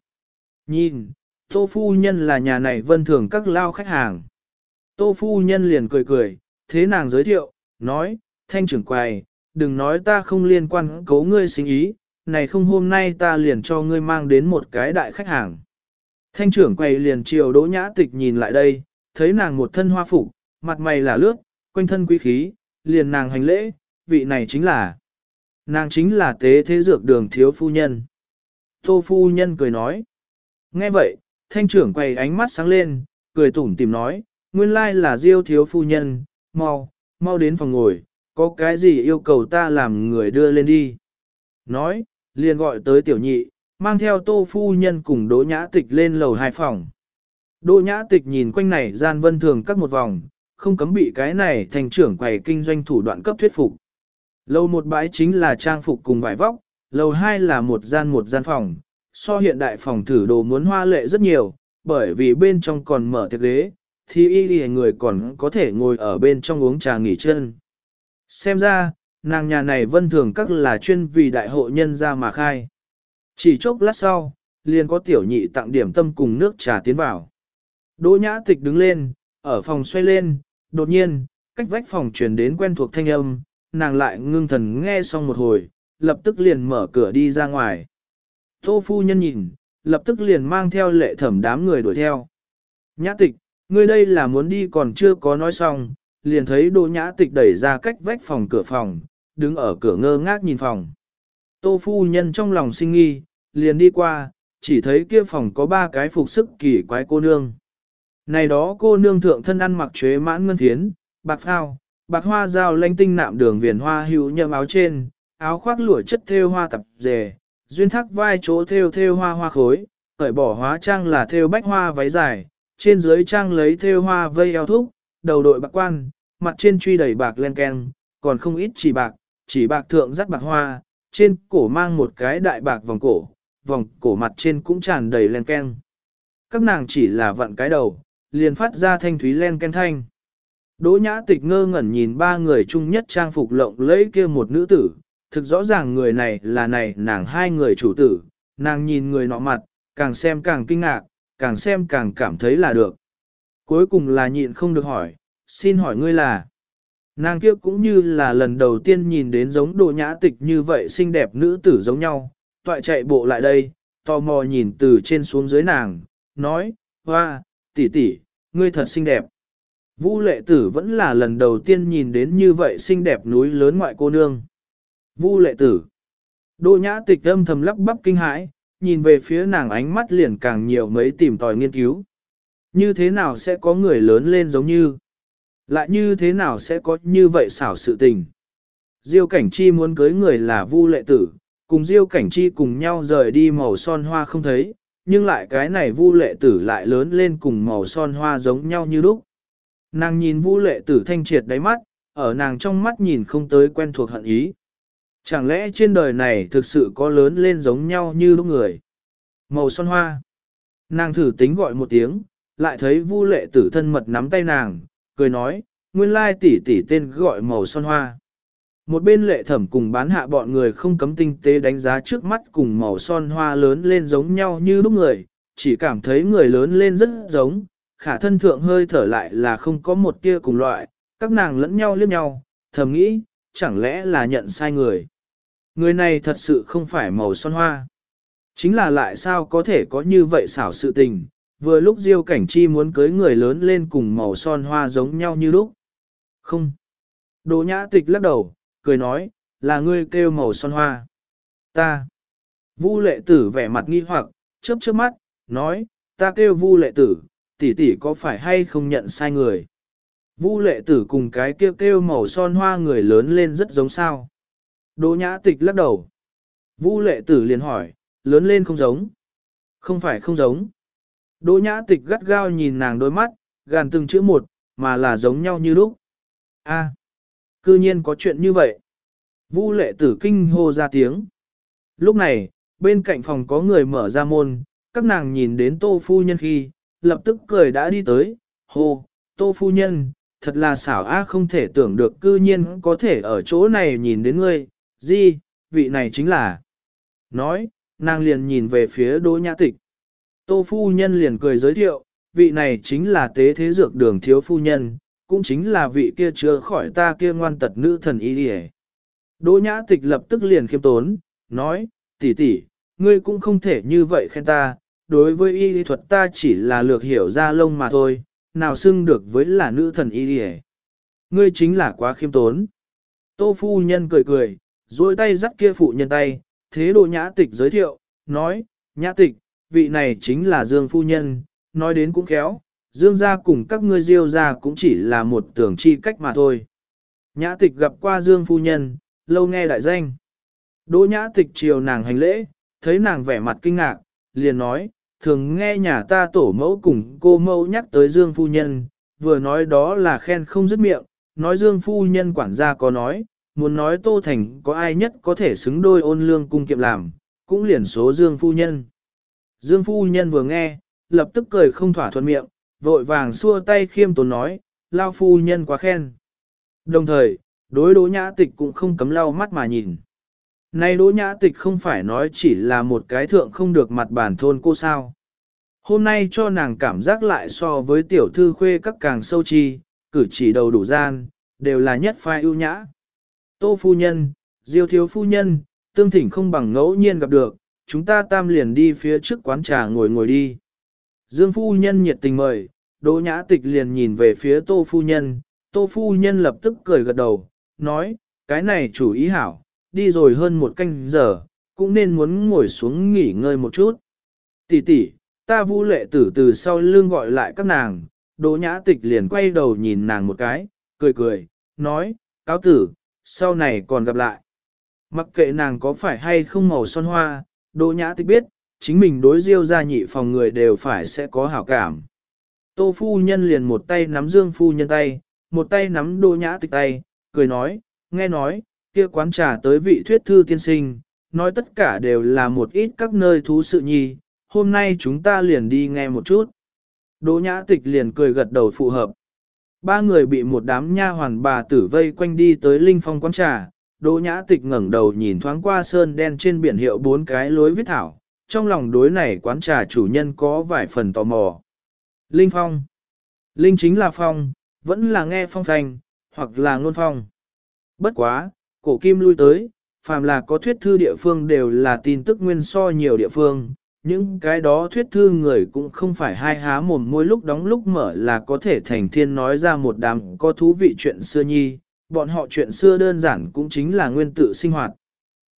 Nhìn, tô phu nhân là nhà này vân thường các lao khách hàng. Tô phu nhân liền cười cười, thế nàng giới thiệu, nói, thanh trưởng quầy, đừng nói ta không liên quan cố ngươi sinh ý, này không hôm nay ta liền cho ngươi mang đến một cái đại khách hàng. Thanh trưởng quầy liền chiều đỗ nhã tịch nhìn lại đây, thấy nàng một thân hoa phục, mặt mày là lướt, quanh thân quý khí, liền nàng hành lễ, vị này chính là, nàng chính là tế thế dược đường thiếu phu nhân. Tô phu nhân cười nói, nghe vậy, thanh trưởng quầy ánh mắt sáng lên, cười tủm tìm nói, nguyên lai là diêu thiếu phu nhân, mau, mau đến phòng ngồi, có cái gì yêu cầu ta làm người đưa lên đi. Nói, liền gọi tới tiểu nhị, mang theo tô phu nhân cùng đỗ nhã tịch lên lầu hai phòng. Đỗ nhã tịch nhìn quanh này gian vân thường các một vòng, không cấm bị cái này thành trưởng quầy kinh doanh thủ đoạn cấp thuyết phục. Lầu một bãi chính là trang phục cùng vải vóc, lầu hai là một gian một gian phòng, so hiện đại phòng thử đồ muốn hoa lệ rất nhiều, bởi vì bên trong còn mở tiệc ghế, thì y y người còn có thể ngồi ở bên trong uống trà nghỉ chân. Xem ra, nàng nhà này vân thường các là chuyên vì đại hộ nhân ra mà khai. Chỉ chốc lát sau, liền có tiểu nhị tặng điểm tâm cùng nước trà tiến vào. Đỗ nhã tịch đứng lên, ở phòng xoay lên, đột nhiên, cách vách phòng truyền đến quen thuộc thanh âm, nàng lại ngưng thần nghe xong một hồi, lập tức liền mở cửa đi ra ngoài. Tô phu nhân nhìn, lập tức liền mang theo lệ thẩm đám người đuổi theo. Nhã tịch, ngươi đây là muốn đi còn chưa có nói xong, liền thấy đỗ nhã tịch đẩy ra cách vách phòng cửa phòng, đứng ở cửa ngơ ngác nhìn phòng. Tô phu nhân trong lòng sinh nghi, liền đi qua, chỉ thấy kia phòng có ba cái phục sức kỳ quái cô nương. Này đó cô nương thượng thân ăn mặc chế mãn ngân thiến, bạc phao, bạc hoa dao lanh tinh nạm đường viền hoa hữu nhậm áo trên, áo khoác lụa chất thêu hoa tập dề, duyên thác vai chỗ thêu thêu hoa hoa khối, cởi bỏ hóa trang là thêu bách hoa váy dài, trên dưới trang lấy thêu hoa vây eo thúc, đầu đội bạc quan, mặt trên truy đầy bạc len ken, còn không ít chỉ bạc, chỉ bạc thượng dắt bạc hoa, trên cổ mang một cái đại bạc vòng cổ, vòng cổ mặt trên cũng tràn đầy len ken. Các nàng chỉ là vặn cái đầu, liền phát ra thanh thúy len ken thanh. Đỗ nhã tịch ngơ ngẩn nhìn ba người chung nhất trang phục lộng lẫy kia một nữ tử, thực rõ ràng người này là này nàng hai người chủ tử, nàng nhìn người nọ mặt, càng xem càng kinh ngạc, càng xem càng cảm thấy là được. Cuối cùng là nhịn không được hỏi, xin hỏi ngươi là. Nàng kia cũng như là lần đầu tiên nhìn đến giống đồ nhã tịch như vậy xinh đẹp nữ tử giống nhau, toại chạy bộ lại đây, tò mò nhìn từ trên xuống dưới nàng, nói, hoa, tỷ tỷ, ngươi thật xinh đẹp. Vũ lệ tử vẫn là lần đầu tiên nhìn đến như vậy xinh đẹp núi lớn ngoại cô nương. Vu lệ tử. Đỗ nhã tịch âm thầm lắp bắp kinh hãi, nhìn về phía nàng ánh mắt liền càng nhiều mấy tìm tòi nghiên cứu. Như thế nào sẽ có người lớn lên giống như? Lại như thế nào sẽ có như vậy xảo sự tình? Diêu cảnh chi muốn cưới người là vu lệ tử, cùng diêu cảnh chi cùng nhau rời đi màu son hoa không thấy, nhưng lại cái này vu lệ tử lại lớn lên cùng màu son hoa giống nhau như lúc. Nàng nhìn vu lệ tử thanh triệt đáy mắt, ở nàng trong mắt nhìn không tới quen thuộc hận ý. Chẳng lẽ trên đời này thực sự có lớn lên giống nhau như lúc người? Màu son hoa. Nàng thử tính gọi một tiếng, lại thấy vu lệ tử thân mật nắm tay nàng, cười nói, nguyên lai tỷ tỷ tên gọi màu son hoa. Một bên lệ thẩm cùng bán hạ bọn người không cấm tinh tế đánh giá trước mắt cùng màu son hoa lớn lên giống nhau như lúc người, chỉ cảm thấy người lớn lên rất giống, khả thân thượng hơi thở lại là không có một tia cùng loại, các nàng lẫn nhau liếc nhau, thầm nghĩ, chẳng lẽ là nhận sai người. Người này thật sự không phải màu son hoa. Chính là lại sao có thể có như vậy xảo sự tình, vừa lúc Diêu Cảnh Chi muốn cưới người lớn lên cùng màu son hoa giống nhau như lúc. Không. Đỗ nhã tịch lắc đầu, cười nói, là ngươi kêu màu son hoa. Ta. Vu lệ tử vẻ mặt nghi hoặc, chớp chớp mắt, nói, ta kêu vu lệ tử, tỷ tỷ có phải hay không nhận sai người. Vu lệ tử cùng cái kêu kêu màu son hoa người lớn lên rất giống sao. Đỗ nhã tịch lắc đầu. Vu lệ tử liền hỏi, lớn lên không giống. Không phải không giống. Đỗ nhã tịch gắt gao nhìn nàng đôi mắt, gàn từng chữ một, mà là giống nhau như lúc. A, à, cư nhiên có chuyện như vậy. Vu lệ tử kinh hô ra tiếng. Lúc này, bên cạnh phòng có người mở ra môn, các nàng nhìn đến tô phu nhân khi, lập tức cười đã đi tới, hô, tô phu nhân, thật là xảo a không thể tưởng được cư nhiên có thể ở chỗ này nhìn đến ngươi, di, vị này chính là. Nói, nàng liền nhìn về phía đỗ nhã tịch. Tô phu nhân liền cười giới thiệu, vị này chính là tế thế dược đường thiếu phu nhân, cũng chính là vị kia chữa khỏi ta kia ngoan tật nữ thần y đi Đỗ nhã tịch lập tức liền khiêm tốn, nói, tỷ tỷ, ngươi cũng không thể như vậy khen ta, đối với y lý thuật ta chỉ là lược hiểu ra lông mà thôi, nào xưng được với là nữ thần y đi Ngươi chính là quá khiêm tốn. Tô phu nhân cười cười, duỗi tay dắt kia phụ nhân tay, thế đồ nhã tịch giới thiệu, nói, nhã tịch, vị này chính là Dương phu nhân, nói đến cũng khéo, Dương gia cùng các ngươi diêu gia cũng chỉ là một tưởng chi cách mà thôi. Nhã tịch gặp qua Dương phu nhân, lâu nghe đại danh. Đỗ nhã tịch chiều nàng hành lễ, thấy nàng vẻ mặt kinh ngạc, liền nói, thường nghe nhà ta tổ mẫu cùng cô mẫu nhắc tới Dương phu nhân, vừa nói đó là khen không dứt miệng, nói Dương phu nhân quản gia có nói, muốn nói Tô Thành có ai nhất có thể xứng đôi ôn lương cung kiệm làm, cũng liền số Dương phu nhân. Dương phu nhân vừa nghe, lập tức cười không thỏa thuận miệng, vội vàng xua tay khiêm tốn nói, lao phu nhân quá khen. Đồng thời, đối đỗ nhã tịch cũng không cấm lau mắt mà nhìn. Nay đỗ nhã tịch không phải nói chỉ là một cái thượng không được mặt bản thôn cô sao. Hôm nay cho nàng cảm giác lại so với tiểu thư khuê các càng sâu chi, cử chỉ đầu đủ gian, đều là nhất phai ưu nhã. Tô phu nhân, diêu thiếu phu nhân, tương thỉnh không bằng ngẫu nhiên gặp được, chúng ta tam liền đi phía trước quán trà ngồi ngồi đi. Dương phu nhân nhiệt tình mời, Đỗ Nhã Tịch liền nhìn về phía Tô phu nhân, Tô phu nhân lập tức cười gật đầu, nói, cái này chủ ý hảo, đi rồi hơn một canh giờ, cũng nên muốn ngồi xuống nghỉ ngơi một chút. Tỷ tỷ, ta vu lệ tử từ sau lưng gọi lại các nàng, Đỗ Nhã Tịch liền quay đầu nhìn nàng một cái, cười cười, nói, cáo tử, sau này còn gặp lại. Mặc kệ nàng có phải hay không màu son hoa, Đỗ Nhã Tịch biết, chính mình đối diêu gia nhị phòng người đều phải sẽ có hảo cảm. Tô phu nhân liền một tay nắm Dương phu nhân tay, một tay nắm Đỗ Nhã Tịch tay, cười nói, nghe nói, kia quán trà tới vị thuyết thư tiên sinh, nói tất cả đều là một ít các nơi thú sự nhi, hôm nay chúng ta liền đi nghe một chút. Đỗ Nhã Tịch liền cười gật đầu phụ hợp. Ba người bị một đám nha hoàn bà tử vây quanh đi tới Linh Phong quán trà, Đỗ Nhã Tịch ngẩng đầu nhìn thoáng qua sơn đen trên biển hiệu bốn cái lối viết thảo, trong lòng đối này quán trà chủ nhân có vài phần tò mò. Linh Phong Linh chính là Phong, vẫn là nghe phong thành, hoặc là ngôn phong. Bất quá, cổ kim lui tới, phàm là có thuyết thư địa phương đều là tin tức nguyên so nhiều địa phương, những cái đó thuyết thư người cũng không phải hai há mồm môi lúc đóng lúc mở là có thể thành thiên nói ra một đám có thú vị chuyện xưa nhi, bọn họ chuyện xưa đơn giản cũng chính là nguyên tự sinh hoạt.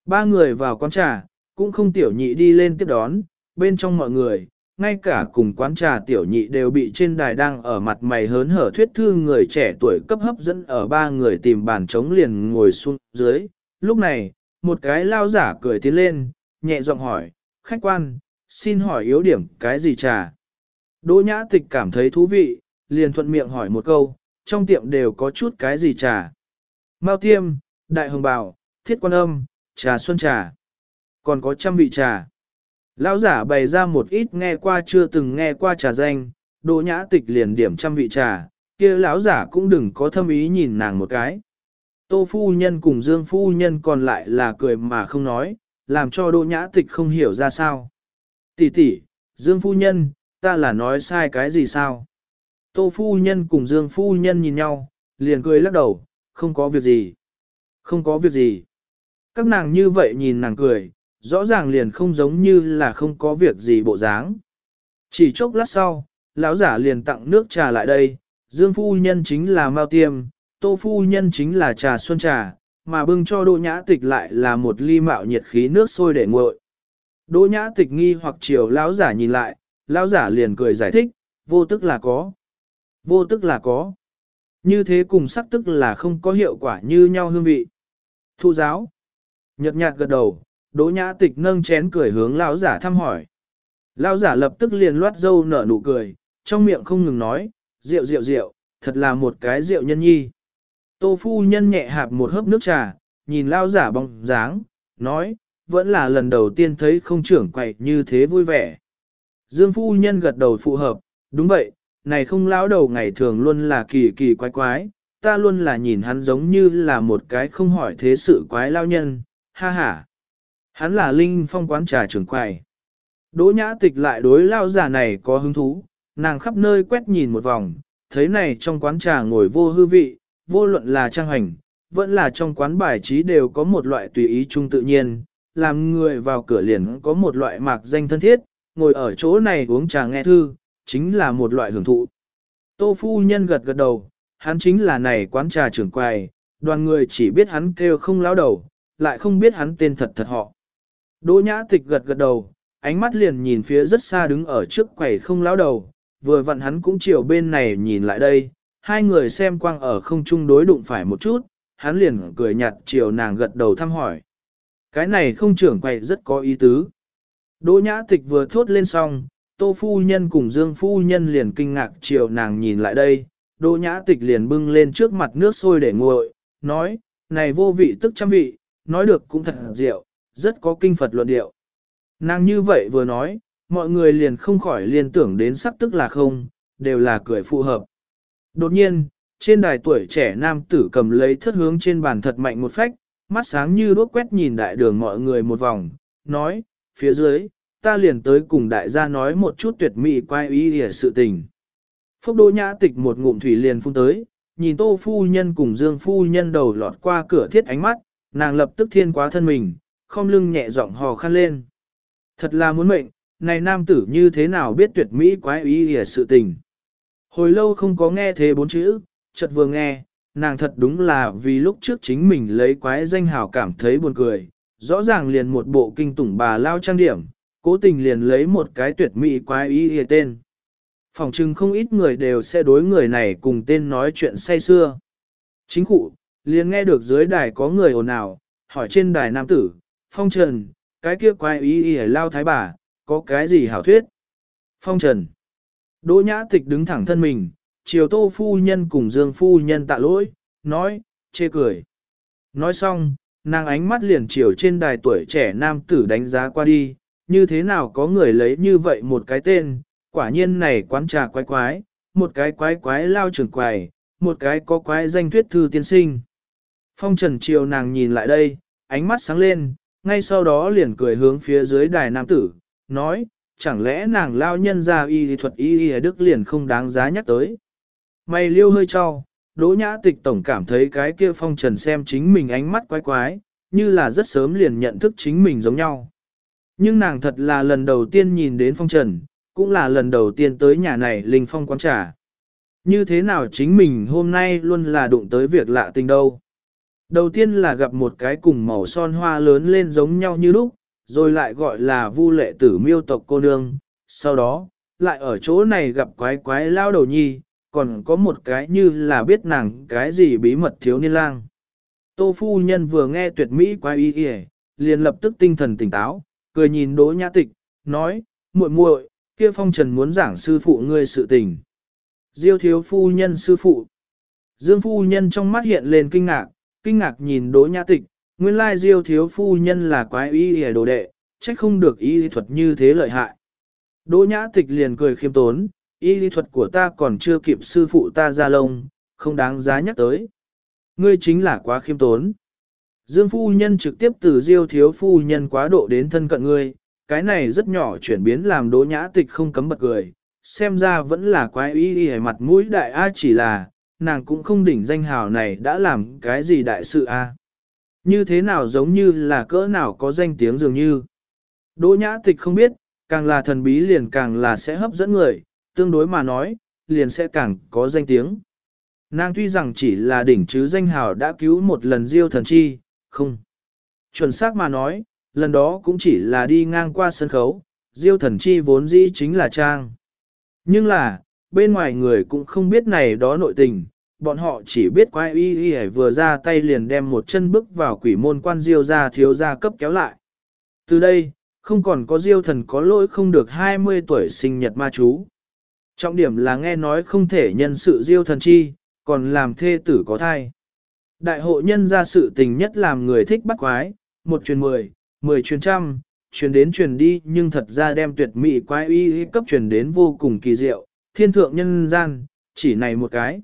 Ba người vào quán trà, cũng không tiểu nhị đi lên tiếp đón, bên trong mọi người, ngay cả cùng quán trà tiểu nhị đều bị trên đài đang ở mặt mày hớn hở thuyết thư người trẻ tuổi cấp hấp dẫn ở ba người tìm bàn trống liền ngồi xuống dưới. Lúc này, một cái lao giả cười tiến lên, nhẹ giọng hỏi, khách quan, xin hỏi yếu điểm cái gì trà? Đỗ nhã tịch cảm thấy thú vị, liền thuận miệng hỏi một câu, trong tiệm đều có chút cái gì trà? Mao tiêm, đại hồng bào, thiết quan âm, trà xuân trà. Còn có trăm vị trà. Lão giả bày ra một ít nghe qua chưa từng nghe qua trà danh, đỗ nhã tịch liền điểm trăm vị trà, kia lão giả cũng đừng có thâm ý nhìn nàng một cái. Tô phu nhân cùng Dương phu nhân còn lại là cười mà không nói, làm cho đỗ nhã tịch không hiểu ra sao. Tỷ tỷ, Dương phu nhân, ta là nói sai cái gì sao? Tô phu nhân cùng Dương phu nhân nhìn nhau, liền cười lắc đầu, không có việc gì. Không có việc gì. Các nàng như vậy nhìn nàng cười, rõ ràng liền không giống như là không có việc gì bộ dáng. Chỉ chốc lát sau, lão giả liền tặng nước trà lại đây, Dương phu nhân chính là Mao Tiêm, Tô phu nhân chính là trà xuân trà, mà bưng cho Đỗ Nhã Tịch lại là một ly mạo nhiệt khí nước sôi để nguội. Đỗ Nhã Tịch nghi hoặc chiều lão giả nhìn lại, lão giả liền cười giải thích, vô tức là có. Vô tức là có. Như thế cùng sắc tức là không có hiệu quả như nhau hương vị. Thu giáo. Nhật nhạt gật đầu, Đỗ Nhã Tịch nâng chén cười hướng lão giả thăm hỏi. Lão giả lập tức liền loát dâu nở nụ cười, trong miệng không ngừng nói, rượu rượu rượu, thật là một cái rượu nhân nhi. Tô phu nhân nhẹ hạp một hớp nước trà, nhìn lão giả bóng dáng, nói, vẫn là lần đầu tiên thấy không trưởng quậy như thế vui vẻ. Dương phu nhân gật đầu phụ hợp, đúng vậy, này không lão đầu ngày thường luôn là kỳ kỳ quái quái, ta luôn là nhìn hắn giống như là một cái không hỏi thế sự quái lao nhân, ha ha. Hắn là linh phong quán trà trưởng quầy. Đỗ nhã tịch lại đối lao giả này có hứng thú, nàng khắp nơi quét nhìn một vòng, thấy này trong quán trà ngồi vô hư vị, vô luận là trang hành, vẫn là trong quán bài trí đều có một loại tùy ý chung tự nhiên, làm người vào cửa liền có một loại mạc danh thân thiết, ngồi ở chỗ này uống trà nghe thư, chính là một loại hưởng thụ. Tô phu nhân gật gật đầu, hắn chính là này quán trà trưởng quầy, đoàn người chỉ biết hắn kêu không lão đầu, lại không biết hắn tên thật thật họ. Đỗ nhã tịch gật gật đầu, ánh mắt liền nhìn phía rất xa đứng ở trước quầy không lão đầu, vừa vặn hắn cũng chiều bên này nhìn lại đây, hai người xem quang ở không chung đối đụng phải một chút, hắn liền cười nhạt chiều nàng gật đầu thăm hỏi. Cái này không trưởng quầy rất có ý tứ. Đỗ nhã tịch vừa thốt lên xong, tô phu nhân cùng dương phu nhân liền kinh ngạc chiều nàng nhìn lại đây, đỗ nhã tịch liền bưng lên trước mặt nước sôi để nguội, nói, này vô vị tức trăm vị, nói được cũng thật diệu, rất có kinh Phật luận điệu. Nàng như vậy vừa nói, mọi người liền không khỏi liên tưởng đến sắc tức là không, đều là cười phù hợp. Đột nhiên, trên đài tuổi trẻ nam tử cầm lấy thất hướng trên bàn thật mạnh một phách, mắt sáng như đuốc quét nhìn đại đường mọi người một vòng, nói, phía dưới, ta liền tới cùng đại gia nói một chút tuyệt mỹ quay ý hề sự tình. Phúc đô nhã tịch một ngụm thủy liền phun tới, nhìn tô phu nhân cùng dương phu nhân đầu lọt qua cửa thiết ánh mắt, nàng lập tức thiên quá thân mình, không lưng nhẹ giọng hò khăn lên. Thật là muốn mệnh, này nam tử như thế nào biết tuyệt mỹ quái ý hề sự tình. Hồi lâu không có nghe thế bốn chữ, chợt vừa nghe, nàng thật đúng là vì lúc trước chính mình lấy quái danh hào cảm thấy buồn cười, rõ ràng liền một bộ kinh tủng bà lao trang điểm, cố tình liền lấy một cái tuyệt mỹ quái ý hề tên. Phòng chừng không ít người đều sẽ đối người này cùng tên nói chuyện say xưa. Chính cụ, liền nghe được dưới đài có người ồn ào, hỏi trên đài nam tử, phong trần, cái kia quái ý hề lao thái bà, có cái gì hảo thuyết? Phong trần. Đỗ nhã tịch đứng thẳng thân mình, chiều tô phu nhân cùng dương phu nhân tạ lỗi, nói, chê cười. Nói xong, nàng ánh mắt liền chiều trên đài tuổi trẻ nam tử đánh giá qua đi, như thế nào có người lấy như vậy một cái tên, quả nhiên này quán trà quái quái, một cái quái quái lao trưởng quài, một cái có quái danh thuyết thư tiên sinh. Phong trần chiều nàng nhìn lại đây, ánh mắt sáng lên, ngay sau đó liền cười hướng phía dưới đài nam tử, nói, chẳng lẽ nàng lao nhân ra y thuật y y đức liền không đáng giá nhắc tới. Mày liêu hơi cho, đỗ nhã tịch tổng cảm thấy cái kia phong trần xem chính mình ánh mắt quái quái, như là rất sớm liền nhận thức chính mình giống nhau. Nhưng nàng thật là lần đầu tiên nhìn đến phong trần, cũng là lần đầu tiên tới nhà này linh phong quán trà. Như thế nào chính mình hôm nay luôn là đụng tới việc lạ tình đâu. Đầu tiên là gặp một cái cùng màu son hoa lớn lên giống nhau như lúc, rồi lại gọi là vu lệ tử miêu tộc cô nương. Sau đó, lại ở chỗ này gặp quái quái lao đầu nhi, còn có một cái như là biết nàng cái gì bí mật thiếu niên lang. Tô phu nhân vừa nghe tuyệt mỹ quá y y, liền lập tức tinh thần tỉnh táo, cười nhìn đỗ nhã tịch, nói, muội muội, kia phong trần muốn giảng sư phụ ngươi sự tình. Diêu thiếu phu nhân sư phụ. Dương phu nhân trong mắt hiện lên kinh ngạc, kinh ngạc nhìn đỗ nhã tịch, nguyên lai diêu thiếu phu nhân là quái y hề đồ đệ, trách không được y thuật như thế lợi hại. Đỗ nhã tịch liền cười khiêm tốn, y lý thuật của ta còn chưa kịp sư phụ ta ra lông, không đáng giá nhắc tới. Ngươi chính là quá khiêm tốn. Dương phu nhân trực tiếp từ diêu thiếu phu nhân quá độ đến thân cận ngươi, cái này rất nhỏ chuyển biến làm đỗ nhã tịch không cấm bật cười, xem ra vẫn là quái y y mặt mũi đại A chỉ là, nàng cũng không đỉnh danh hào này đã làm cái gì đại sự A. Như thế nào giống như là cỡ nào có danh tiếng dường như. Đỗ nhã tịch không biết, càng là thần bí liền càng là sẽ hấp dẫn người, tương đối mà nói, liền sẽ càng có danh tiếng. Nàng tuy rằng chỉ là đỉnh chứ danh hào đã cứu một lần diêu thần chi, không. Chuẩn xác mà nói, lần đó cũng chỉ là đi ngang qua sân khấu, diêu thần chi vốn dĩ chính là trang. Nhưng là, bên ngoài người cũng không biết này đó nội tình, bọn họ chỉ biết quái y y vừa ra tay liền đem một chân bước vào quỷ môn quan diêu ra thiếu gia cấp kéo lại. Từ đây, không còn có diêu thần có lỗi không được 20 tuổi sinh nhật ma chú. Trọng điểm là nghe nói không thể nhân sự diêu thần chi, còn làm thê tử có thai. Đại hộ nhân ra sự tình nhất làm người thích bắt quái, một truyền mười, mười truyền trăm, truyền đến truyền đi nhưng thật ra đem tuyệt mỹ quái y cấp truyền đến vô cùng kỳ diệu, thiên thượng nhân gian, chỉ này một cái.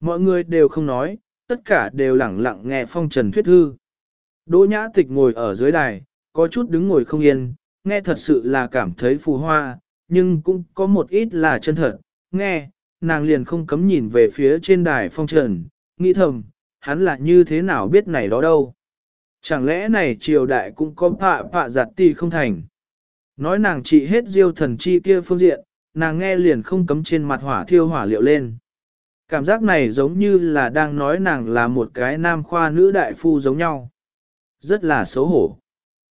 Mọi người đều không nói, tất cả đều lẳng lặng nghe phong trần thuyết thư. Đỗ nhã tịch ngồi ở dưới đài, có chút đứng ngồi không yên, nghe thật sự là cảm thấy phù hoa, nhưng cũng có một ít là chân thật, nghe, nàng liền không cấm nhìn về phía trên đài phong trần, nghĩ thầm, hắn là như thế nào biết này đó đâu. Chẳng lẽ này triều đại cũng có phạ phạ giặt ti không thành. Nói nàng trị hết diêu thần chi kia phương diện, nàng nghe liền không cấm trên mặt hỏa thiêu hỏa liệu lên. Cảm giác này giống như là đang nói nàng là một cái nam khoa nữ đại phu giống nhau. Rất là xấu hổ.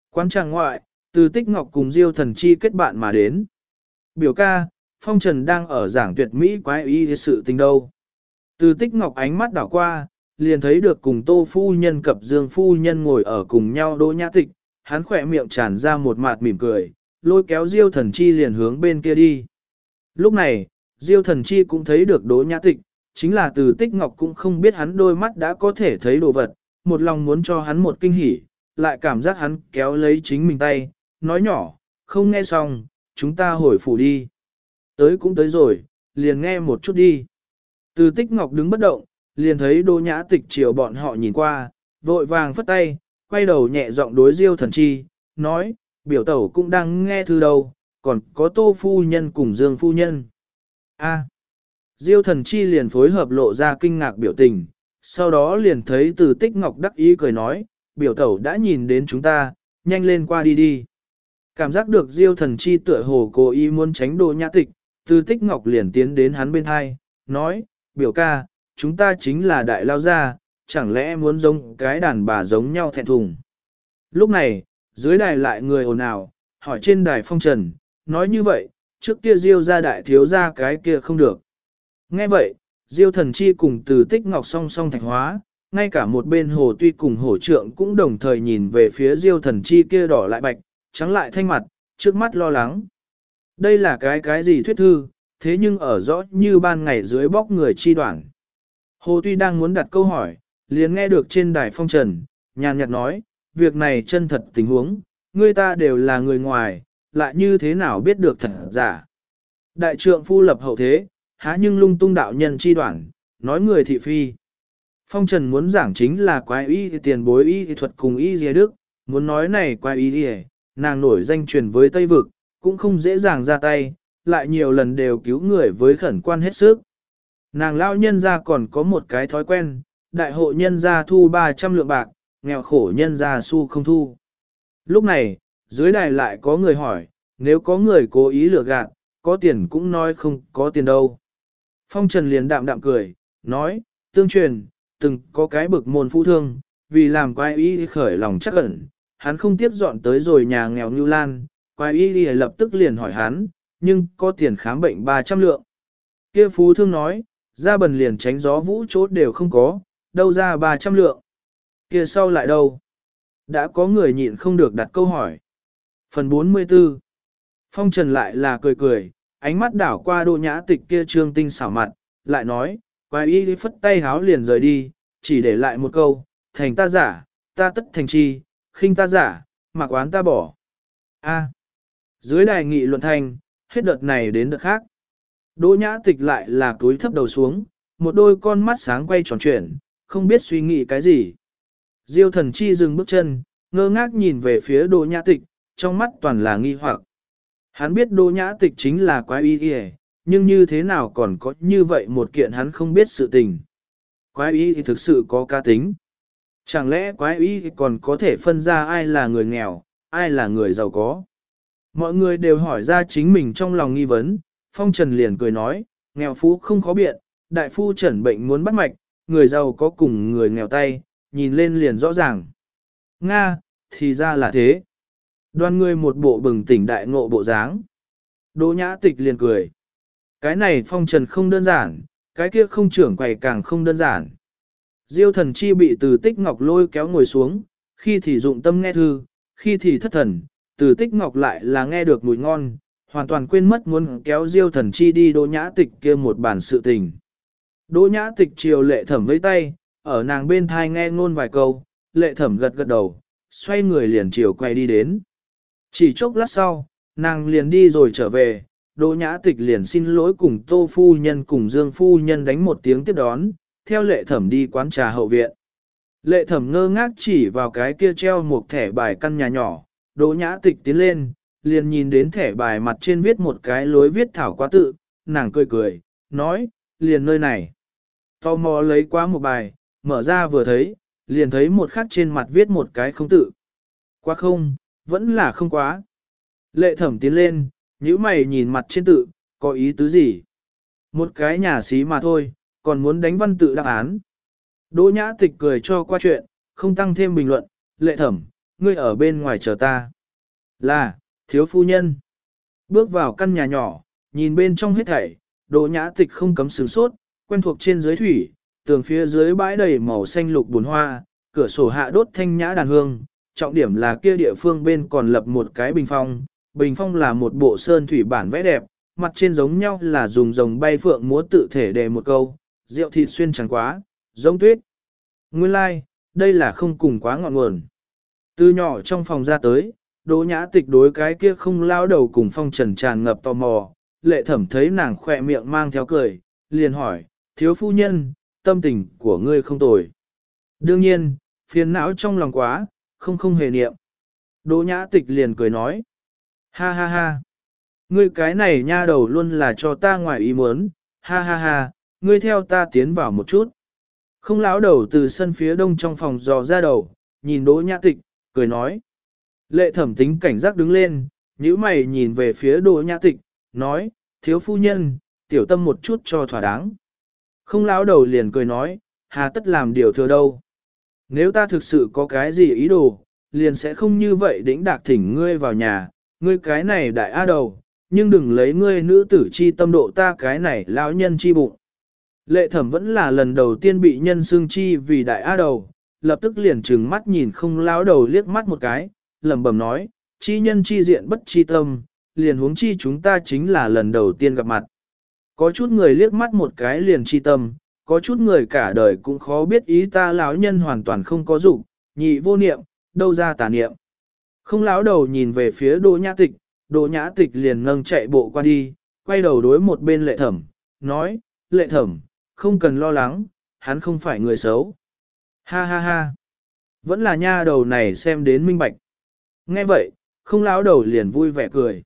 Quán tràng ngoại, từ tích ngọc cùng diêu thần chi kết bạn mà đến. Biểu ca, phong trần đang ở giảng tuyệt mỹ quái y sự tình đâu. Từ tích ngọc ánh mắt đảo qua, liền thấy được cùng tô phu nhân cập dương phu nhân ngồi ở cùng nhau đỗ nhã tịch, hắn khỏe miệng tràn ra một mạt mỉm cười, lôi kéo diêu thần chi liền hướng bên kia đi. Lúc này, diêu thần chi cũng thấy được đỗ nhã tịch, chính là từ tích ngọc cũng không biết hắn đôi mắt đã có thể thấy đồ vật, một lòng muốn cho hắn một kinh hỉ, lại cảm giác hắn kéo lấy chính mình tay, nói nhỏ, không nghe xong, chúng ta hồi phủ đi. Tới cũng tới rồi, liền nghe một chút đi. Từ tích ngọc đứng bất động, liền thấy đô nhã tịch chiều bọn họ nhìn qua, vội vàng phất tay, quay đầu nhẹ giọng đối diêu thần chi, nói, biểu tẩu cũng đang nghe thư đâu, còn có tô phu nhân cùng dương phu nhân. A. diêu thần chi liền phối hợp lộ ra kinh ngạc biểu tình, sau đó liền thấy từ tích ngọc đắc ý cười nói, biểu tẩu đã nhìn đến chúng ta, nhanh lên qua đi đi. Cảm giác được diêu thần chi tựa hồ cố ý muốn tránh đồ nhã tịch, từ tích ngọc liền tiến đến hắn bên hai, nói, biểu ca, chúng ta chính là đại lao gia, chẳng lẽ muốn giống cái đàn bà giống nhau thẹn thùng. Lúc này, dưới đài lại người ồn ào, hỏi trên đài phong trần, nói như vậy, trước kia diêu ra đại thiếu ra cái kia không được. Nghe vậy, diêu thần chi cùng từ tích ngọc song song thạch hóa, ngay cả một bên hồ tuy cùng hổ trượng cũng đồng thời nhìn về phía diêu thần chi kia đỏ lại bạch, trắng lại thanh mặt, trước mắt lo lắng. Đây là cái cái gì thuyết thư, thế nhưng ở rõ như ban ngày dưới bóc người chi đoạn. Hồ tuy đang muốn đặt câu hỏi, liền nghe được trên đài phong trần, nhàn nhạt nói, việc này chân thật tình huống, người ta đều là người ngoài, lại như thế nào biết được thật giả. Đại trượng phu lập hậu thế, há nhưng lung tung đạo nhân chi đoạn, nói người thị phi. Phong Trần muốn giảng chính là quái y tiền bối y thuật cùng y dìa đức, muốn nói này quái y dìa, nàng nổi danh truyền với Tây Vực, cũng không dễ dàng ra tay, lại nhiều lần đều cứu người với khẩn quan hết sức. Nàng lao nhân ra còn có một cái thói quen, đại hộ nhân ra thu 300 lượng bạc, nghèo khổ nhân ra su không thu. Lúc này, dưới đài lại có người hỏi, nếu có người cố ý lừa gạt, có tiền cũng nói không có tiền đâu. Phong Trần liền đạm đạm cười, nói, tương truyền, từng có cái bực môn phú thương, vì làm quái ý khởi lòng chắc ẩn, hắn không tiếp dọn tới rồi nhà nghèo như lan, quái y lập tức liền hỏi hắn, nhưng có tiền khám bệnh 300 lượng. Kia phú thương nói, ra bần liền tránh gió vũ chốt đều không có, đâu ra 300 lượng. Kia sau lại đâu? Đã có người nhịn không được đặt câu hỏi. Phần 44 Phong Trần lại là cười cười, ánh mắt đảo qua đô nhã tịch kia trương tinh xảo mặt, lại nói, quái y phất tay háo liền rời đi, chỉ để lại một câu, thành ta giả, ta tất thành chi, khinh ta giả, mặc oán ta bỏ. A. Dưới đài nghị luận thành, hết đợt này đến đợt khác. Đỗ nhã tịch lại là túi thấp đầu xuống, một đôi con mắt sáng quay tròn chuyển, không biết suy nghĩ cái gì. Diêu thần chi dừng bước chân, ngơ ngác nhìn về phía đỗ nhã tịch, trong mắt toàn là nghi hoặc. Hắn biết đỗ nhã tịch chính là quái y y nhưng như thế nào còn có như vậy một kiện hắn không biết sự tình. Quái y thì thực sự có ca tính. Chẳng lẽ quái y còn có thể phân ra ai là người nghèo, ai là người giàu có. Mọi người đều hỏi ra chính mình trong lòng nghi vấn, Phong Trần liền cười nói, nghèo phú không khó biện, đại phu trần bệnh muốn bắt mạch, người giàu có cùng người nghèo tay, nhìn lên liền rõ ràng. Nga, thì ra là thế. Đoan người một bộ bừng tỉnh đại ngộ bộ dáng. Đỗ nhã tịch liền cười. Cái này phong trần không đơn giản, cái kia không trưởng quầy càng không đơn giản. Diêu thần chi bị từ tích ngọc lôi kéo ngồi xuống, khi thì dụng tâm nghe thư, khi thì thất thần, từ tích ngọc lại là nghe được mùi ngon, hoàn toàn quên mất muốn kéo diêu thần chi đi đỗ nhã tịch kia một bản sự tình. Đỗ nhã tịch chiều lệ thẩm với tay, ở nàng bên thai nghe ngôn vài câu, lệ thẩm gật gật đầu, xoay người liền chiều quay đi đến. Chỉ chốc lát sau, nàng liền đi rồi trở về, Đỗ Nhã Tịch liền xin lỗi cùng Tô Phu Nhân cùng Dương Phu Nhân đánh một tiếng tiếp đón, theo lệ thẩm đi quán trà hậu viện. Lệ thẩm ngơ ngác chỉ vào cái kia treo một thẻ bài căn nhà nhỏ, Đỗ Nhã Tịch tiến lên, liền nhìn đến thẻ bài mặt trên viết một cái lối viết thảo quá tự, nàng cười cười, nói, liền nơi này. Tò mò lấy qua một bài, mở ra vừa thấy, liền thấy một khắc trên mặt viết một cái không tự. Quá không, vẫn là không quá. Lệ thẩm tiến lên, nhíu mày nhìn mặt trên tự, có ý tứ gì? Một cái nhà xí mà thôi, còn muốn đánh văn tự đáp án. Đỗ nhã tịch cười cho qua chuyện, không tăng thêm bình luận, lệ thẩm, ngươi ở bên ngoài chờ ta. Là, thiếu phu nhân. Bước vào căn nhà nhỏ, nhìn bên trong hết thảy, Đỗ Nhã Tịch không cấm sửng sốt, quen thuộc trên dưới thủy, tường phía dưới bãi đầy màu xanh lục buồn hoa, cửa sổ hạ đốt thanh nhã đàn hương, trọng điểm là kia địa phương bên còn lập một cái bình phong, bình phong là một bộ sơn thủy bản vẽ đẹp, mặt trên giống nhau là dùng rồng bay phượng múa tự thể đề một câu, rượu thịt xuyên chẳng quá, giống tuyết. Nguyên lai, like, đây là không cùng quá ngọn nguồn. Từ nhỏ trong phòng ra tới, đỗ nhã tịch đối cái kia không lao đầu cùng phong trần tràn ngập tò mò, lệ thẩm thấy nàng khỏe miệng mang theo cười, liền hỏi, thiếu phu nhân, tâm tình của ngươi không tồi. Đương nhiên, phiền não trong lòng quá, không không hề niệm. Đỗ nhã tịch liền cười nói, ha ha ha, ngươi cái này nha đầu luôn là cho ta ngoài ý muốn, ha ha ha, ngươi theo ta tiến vào một chút. Không lão đầu từ sân phía đông trong phòng dò ra đầu, nhìn đỗ nhã tịch, cười nói. Lệ thẩm tính cảnh giác đứng lên, nhíu mày nhìn về phía đỗ nhã tịch, nói, thiếu phu nhân, tiểu tâm một chút cho thỏa đáng. Không lão đầu liền cười nói, hà tất làm điều thừa đâu. Nếu ta thực sự có cái gì ý đồ, liền sẽ không như vậy đĩnh đạc thỉnh ngươi vào nhà, ngươi cái này đại a đầu, nhưng đừng lấy ngươi nữ tử chi tâm độ ta cái này lão nhân chi bụng. Lệ thẩm vẫn là lần đầu tiên bị nhân xương chi vì đại á đầu, lập tức liền trừng mắt nhìn không lão đầu liếc mắt một cái, lẩm bẩm nói, chi nhân chi diện bất chi tâm, liền huống chi chúng ta chính là lần đầu tiên gặp mặt. Có chút người liếc mắt một cái liền chi tâm, có chút người cả đời cũng khó biết ý ta lão nhân hoàn toàn không có dụng, nhị vô niệm, đâu ra tà niệm. Không lão đầu nhìn về phía Đỗ Nhã Tịch, Đỗ Nhã Tịch liền nâng chạy bộ qua đi, quay đầu đối một bên lệ thẩm, nói, lệ thẩm, không cần lo lắng, hắn không phải người xấu. Ha ha ha, vẫn là nha đầu này xem đến minh bạch. Nghe vậy, không lão đầu liền vui vẻ cười.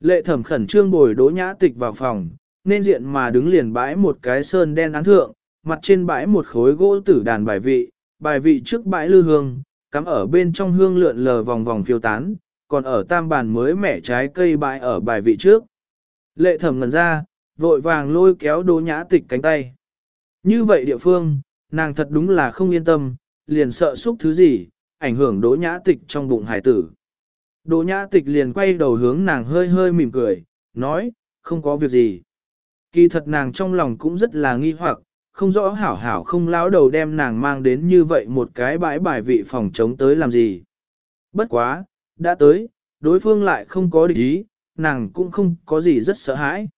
Lệ thẩm khẩn trương bồi Đỗ Nhã Tịch vào phòng, nên diện mà đứng liền bãi một cái sơn đen án thượng, mặt trên bãi một khối gỗ tử đàn bài vị, bài vị trước bãi lư hương, cắm ở bên trong hương lượn lờ vòng vòng phiêu tán, còn ở tam bàn mới mẻ trái cây bãi ở bài vị trước. Lệ thẩm ngần ra, vội vàng lôi kéo đỗ nhã tịch cánh tay. Như vậy địa phương, nàng thật đúng là không yên tâm, liền sợ xúc thứ gì, ảnh hưởng đỗ nhã tịch trong bụng hải tử. Đỗ nhã tịch liền quay đầu hướng nàng hơi hơi mỉm cười, nói, không có việc gì. Kỳ thật nàng trong lòng cũng rất là nghi hoặc, không rõ hảo hảo không lão đầu đem nàng mang đến như vậy một cái bãi bài vị phòng chống tới làm gì. Bất quá, đã tới, đối phương lại không có địch ý, nàng cũng không có gì rất sợ hãi.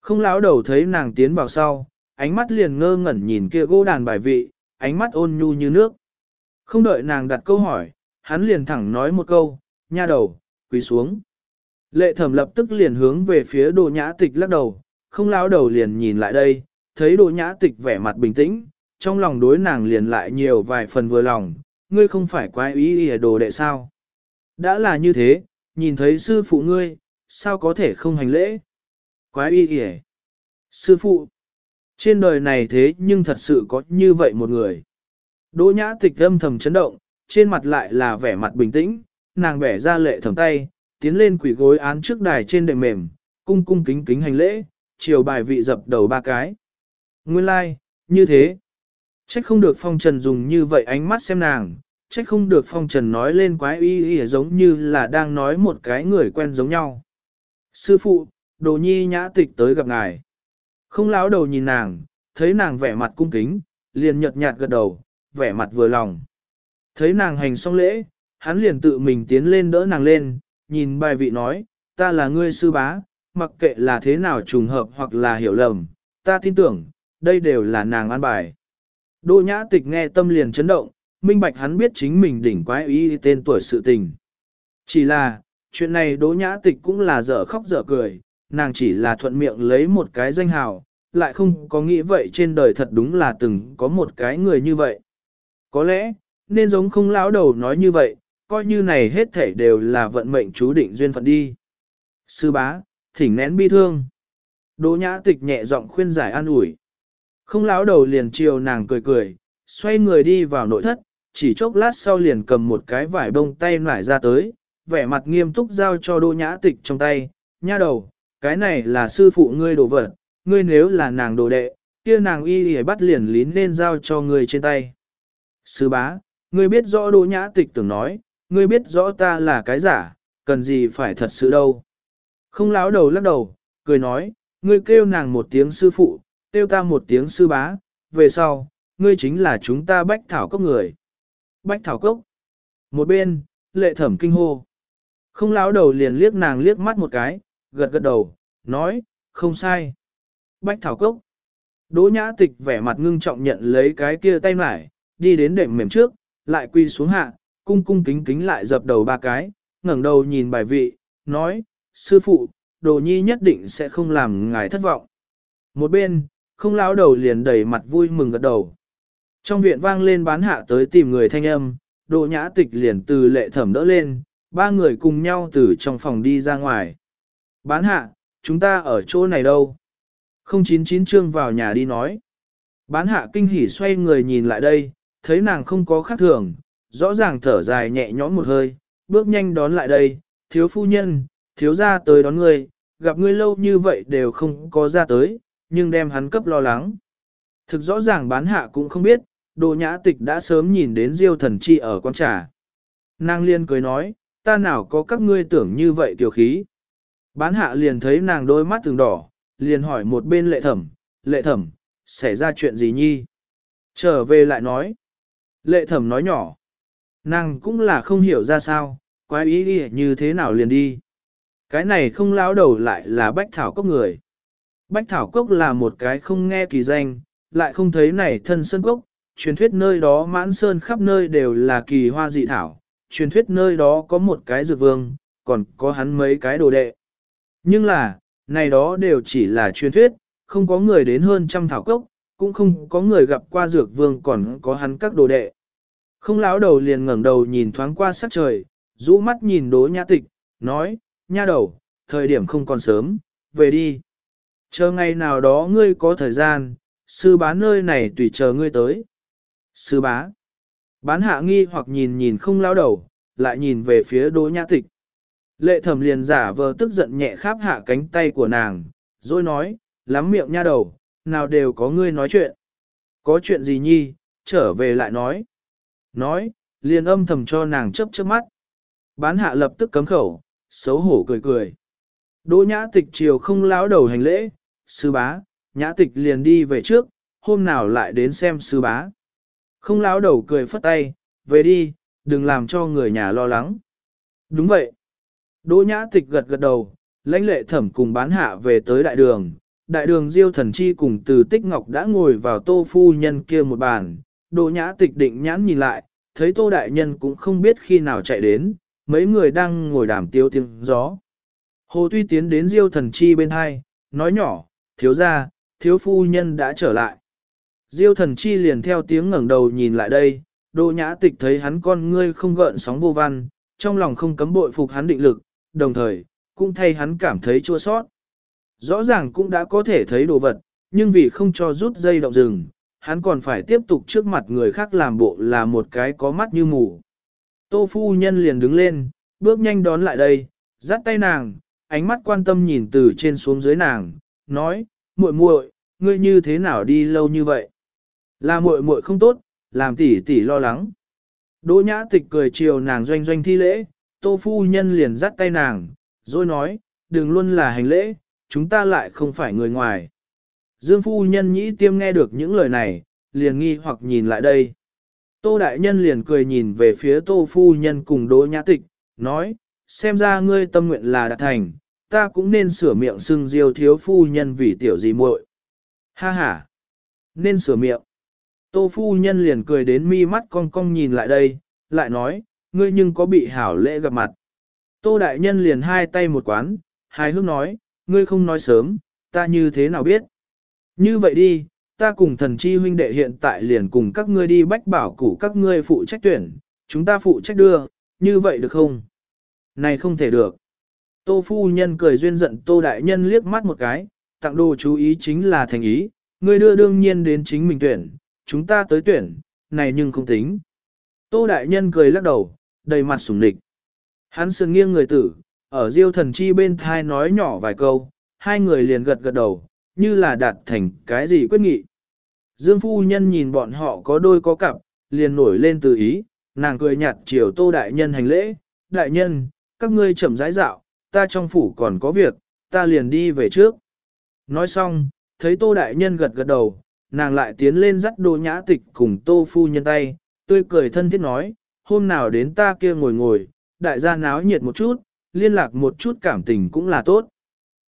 Không lão đầu thấy nàng tiến vào sau, ánh mắt liền ngơ ngẩn nhìn kia gỗ đàn bài vị, ánh mắt ôn nhu như nước. Không đợi nàng đặt câu hỏi, hắn liền thẳng nói một câu, nha đầu, quỳ xuống. Lệ thẩm lập tức liền hướng về phía đồ nhã tịch lắc đầu, không lão đầu liền nhìn lại đây, thấy đồ nhã tịch vẻ mặt bình tĩnh, trong lòng đối nàng liền lại nhiều vài phần vừa lòng, ngươi không phải quái ý ý đồ đệ sao. Đã là như thế, nhìn thấy sư phụ ngươi, sao có thể không hành lễ? Quái y ý Sư phụ, trên đời này thế nhưng thật sự có như vậy một người. Đỗ nhã tịch âm thầm chấn động, trên mặt lại là vẻ mặt bình tĩnh, nàng bẻ ra lệ thầm tay, tiến lên quỷ gối án trước đài trên đệm mềm, cung cung kính kính hành lễ, chiều bài vị dập đầu ba cái. Nguyên lai, like, như thế. Trách không được phong trần dùng như vậy ánh mắt xem nàng, trách không được phong trần nói lên quái y y giống như là đang nói một cái người quen giống nhau. Sư phụ, đồ nhi nhã tịch tới gặp ngài. Không láo đầu nhìn nàng, thấy nàng vẻ mặt cung kính, liền nhợt nhạt gật đầu, vẻ mặt vừa lòng. Thấy nàng hành xong lễ, hắn liền tự mình tiến lên đỡ nàng lên, nhìn bài vị nói, ta là ngươi sư bá, mặc kệ là thế nào trùng hợp hoặc là hiểu lầm, ta tin tưởng, đây đều là nàng an bài. Đỗ nhã tịch nghe tâm liền chấn động, minh bạch hắn biết chính mình đỉnh quái ý tên tuổi sự tình. Chỉ là, chuyện này đỗ nhã tịch cũng là dở khóc dở cười, nàng chỉ là thuận miệng lấy một cái danh hào, lại không có nghĩ vậy trên đời thật đúng là từng có một cái người như vậy. Có lẽ, nên giống không lão đầu nói như vậy, coi như này hết thảy đều là vận mệnh chú định duyên phận đi. Sư bá, thỉnh nén bi thương. Đỗ nhã tịch nhẹ giọng khuyên giải an ủi. Không lão đầu liền chiều nàng cười cười, xoay người đi vào nội thất, chỉ chốc lát sau liền cầm một cái vải bông tay nải ra tới, vẻ mặt nghiêm túc giao cho đỗ nhã tịch trong tay, nha đầu, cái này là sư phụ ngươi đồ vật, ngươi nếu là nàng đồ đệ, kia nàng y y bắt liền lín nên giao cho ngươi trên tay. Sư bá, ngươi biết rõ đỗ nhã tịch tưởng nói, ngươi biết rõ ta là cái giả, cần gì phải thật sự đâu. Không láo đầu lắc đầu, cười nói, ngươi kêu nàng một tiếng sư phụ, kêu ta một tiếng sư bá, về sau, ngươi chính là chúng ta bách thảo cốc người. Bách thảo cốc. Một bên, lệ thẩm kinh hô. Không láo đầu liền liếc nàng liếc mắt một cái, gật gật đầu, nói, không sai. Bách thảo cốc. Đỗ nhã tịch vẻ mặt ngưng trọng nhận lấy cái kia tay mải, đi đến đệm mềm trước, lại quy xuống hạ, cung cung kính kính lại dập đầu ba cái, ngẩng đầu nhìn bài vị, nói, sư phụ, đồ nhi nhất định sẽ không làm ngài thất vọng. Một bên, không lão đầu liền đầy mặt vui mừng gật đầu. Trong viện vang lên bán hạ tới tìm người thanh âm, Đỗ nhã tịch liền từ lệ thẩm đỡ lên, ba người cùng nhau từ trong phòng đi ra ngoài. Bán hạ, chúng ta ở chỗ này đâu? 099 trương vào nhà đi nói. Bán hạ kinh hỉ xoay người nhìn lại đây, thấy nàng không có khác thường, rõ ràng thở dài nhẹ nhõm một hơi, bước nhanh đón lại đây, thiếu phu nhân, thiếu gia tới đón ngươi, gặp ngươi lâu như vậy đều không có ra tới, nhưng đem hắn cấp lo lắng. Thực rõ ràng bán hạ cũng không biết, đồ nhã tịch đã sớm nhìn đến diêu thần chi ở quán trà. Nàng liên cười nói, ta nào có các ngươi tưởng như vậy tiểu khí. Bán hạ liền thấy nàng đôi mắt từng đỏ, liền hỏi một bên lệ thẩm, lệ thẩm, xảy ra chuyện gì nhi? Trở về lại nói. Lệ thẩm nói nhỏ. Nàng cũng là không hiểu ra sao, quái ý đi như thế nào liền đi. Cái này không lão đầu lại là bách thảo cốc người. Bách thảo cốc là một cái không nghe kỳ danh, lại không thấy này thân sơn cốc, truyền thuyết nơi đó mãn sơn khắp nơi đều là kỳ hoa dị thảo, truyền thuyết nơi đó có một cái dược vương, còn có hắn mấy cái đồ đệ. Nhưng là, này đó đều chỉ là truyền thuyết, không có người đến hơn trăm thảo cốc, cũng không có người gặp qua dược vương còn có hắn các đồ đệ. Không lão đầu liền ngẩng đầu nhìn thoáng qua sắc trời, rũ mắt nhìn đố nhã tịch, nói, nha đầu, thời điểm không còn sớm, về đi. Chờ ngày nào đó ngươi có thời gian, sư bá nơi này tùy chờ ngươi tới. Sư bá. Bán hạ nghi hoặc nhìn nhìn không lão đầu, lại nhìn về phía đố nhã tịch. Lệ thẩm liền giả vờ tức giận nhẹ kháp hạ cánh tay của nàng, rồi nói, lắm miệng nha đầu, nào đều có ngươi nói chuyện. Có chuyện gì nhi, trở về lại nói. Nói, liền âm thầm cho nàng chấp chớp mắt. Bán hạ lập tức cấm khẩu, xấu hổ cười cười. Đỗ nhã tịch chiều không lão đầu hành lễ, sư bá, nhã tịch liền đi về trước, hôm nào lại đến xem sư bá. Không lão đầu cười phất tay, về đi, đừng làm cho người nhà lo lắng. Đúng vậy. Đỗ nhã tịch gật gật đầu, lãnh lệ thẩm cùng bán hạ về tới đại đường. Đại đường diêu thần chi cùng từ tích ngọc đã ngồi vào tô phu nhân kia một bàn. Đỗ nhã tịch định nhãn nhìn lại, thấy tô đại nhân cũng không biết khi nào chạy đến, mấy người đang ngồi đàm tiêu tiếng gió. Hồ Tuy tiến đến diêu thần chi bên hai, nói nhỏ, thiếu ra, thiếu phu nhân đã trở lại. Diêu thần chi liền theo tiếng ngẩng đầu nhìn lại đây, đỗ nhã tịch thấy hắn con ngươi không gợn sóng vô văn, trong lòng không cấm bội phục hắn định lực, đồng thời, cũng thay hắn cảm thấy chua sót. Rõ ràng cũng đã có thể thấy đồ vật, nhưng vì không cho rút dây động rừng, hắn còn phải tiếp tục trước mặt người khác làm bộ là một cái có mắt như mù. Tô phu nhân liền đứng lên, bước nhanh đón lại đây, dắt tay nàng, ánh mắt quan tâm nhìn từ trên xuống dưới nàng, nói, muội muội, ngươi như thế nào đi lâu như vậy? Là muội muội không tốt, làm tỷ tỷ lo lắng. Đỗ nhã tịch cười chiều nàng doanh doanh thi lễ, tô phu nhân liền dắt tay nàng, rồi nói, đừng luôn là hành lễ, chúng ta lại không phải người ngoài. Dương phu nhân nhĩ tiêm nghe được những lời này, liền nghi hoặc nhìn lại đây. Tô đại nhân liền cười nhìn về phía tô phu nhân cùng đỗ nhã tịch, nói, xem ra ngươi tâm nguyện là đạt thành, ta cũng nên sửa miệng xưng diêu thiếu phu nhân vì tiểu gì muội. Ha ha, nên sửa miệng. Tô phu nhân liền cười đến mi mắt cong cong nhìn lại đây, lại nói, ngươi nhưng có bị hảo lễ gặp mặt. Tô đại nhân liền hai tay một quán, hài hước nói, ngươi không nói sớm, ta như thế nào biết. Như vậy đi, ta cùng thần chi huynh đệ hiện tại liền cùng các ngươi đi bách bảo củ các ngươi phụ trách tuyển, chúng ta phụ trách đưa, như vậy được không? Này không thể được. Tô phu nhân cười duyên giận tô đại nhân liếc mắt một cái, tặng đồ chú ý chính là thành ý, ngươi đưa đương nhiên đến chính mình tuyển, chúng ta tới tuyển, này nhưng không tính. Tô đại nhân cười lắc đầu, đầy mặt sủng địch. Hắn sườn nghiêng người tử, ở diêu thần chi bên thai nói nhỏ vài câu, hai người liền gật gật đầu, như là đạt thành cái gì quyết nghị. Dương phu nhân nhìn bọn họ có đôi có cặp, liền nổi lên từ ý, nàng cười nhạt chiều tô đại nhân hành lễ, đại nhân, các ngươi chậm rãi dạo, ta trong phủ còn có việc, ta liền đi về trước. Nói xong, thấy tô đại nhân gật gật đầu, nàng lại tiến lên dắt đô nhã tịch cùng tô phu nhân tay, tươi cười thân thiết nói, hôm nào đến ta kia ngồi ngồi, đại gia náo nhiệt một chút, liên lạc một chút cảm tình cũng là tốt.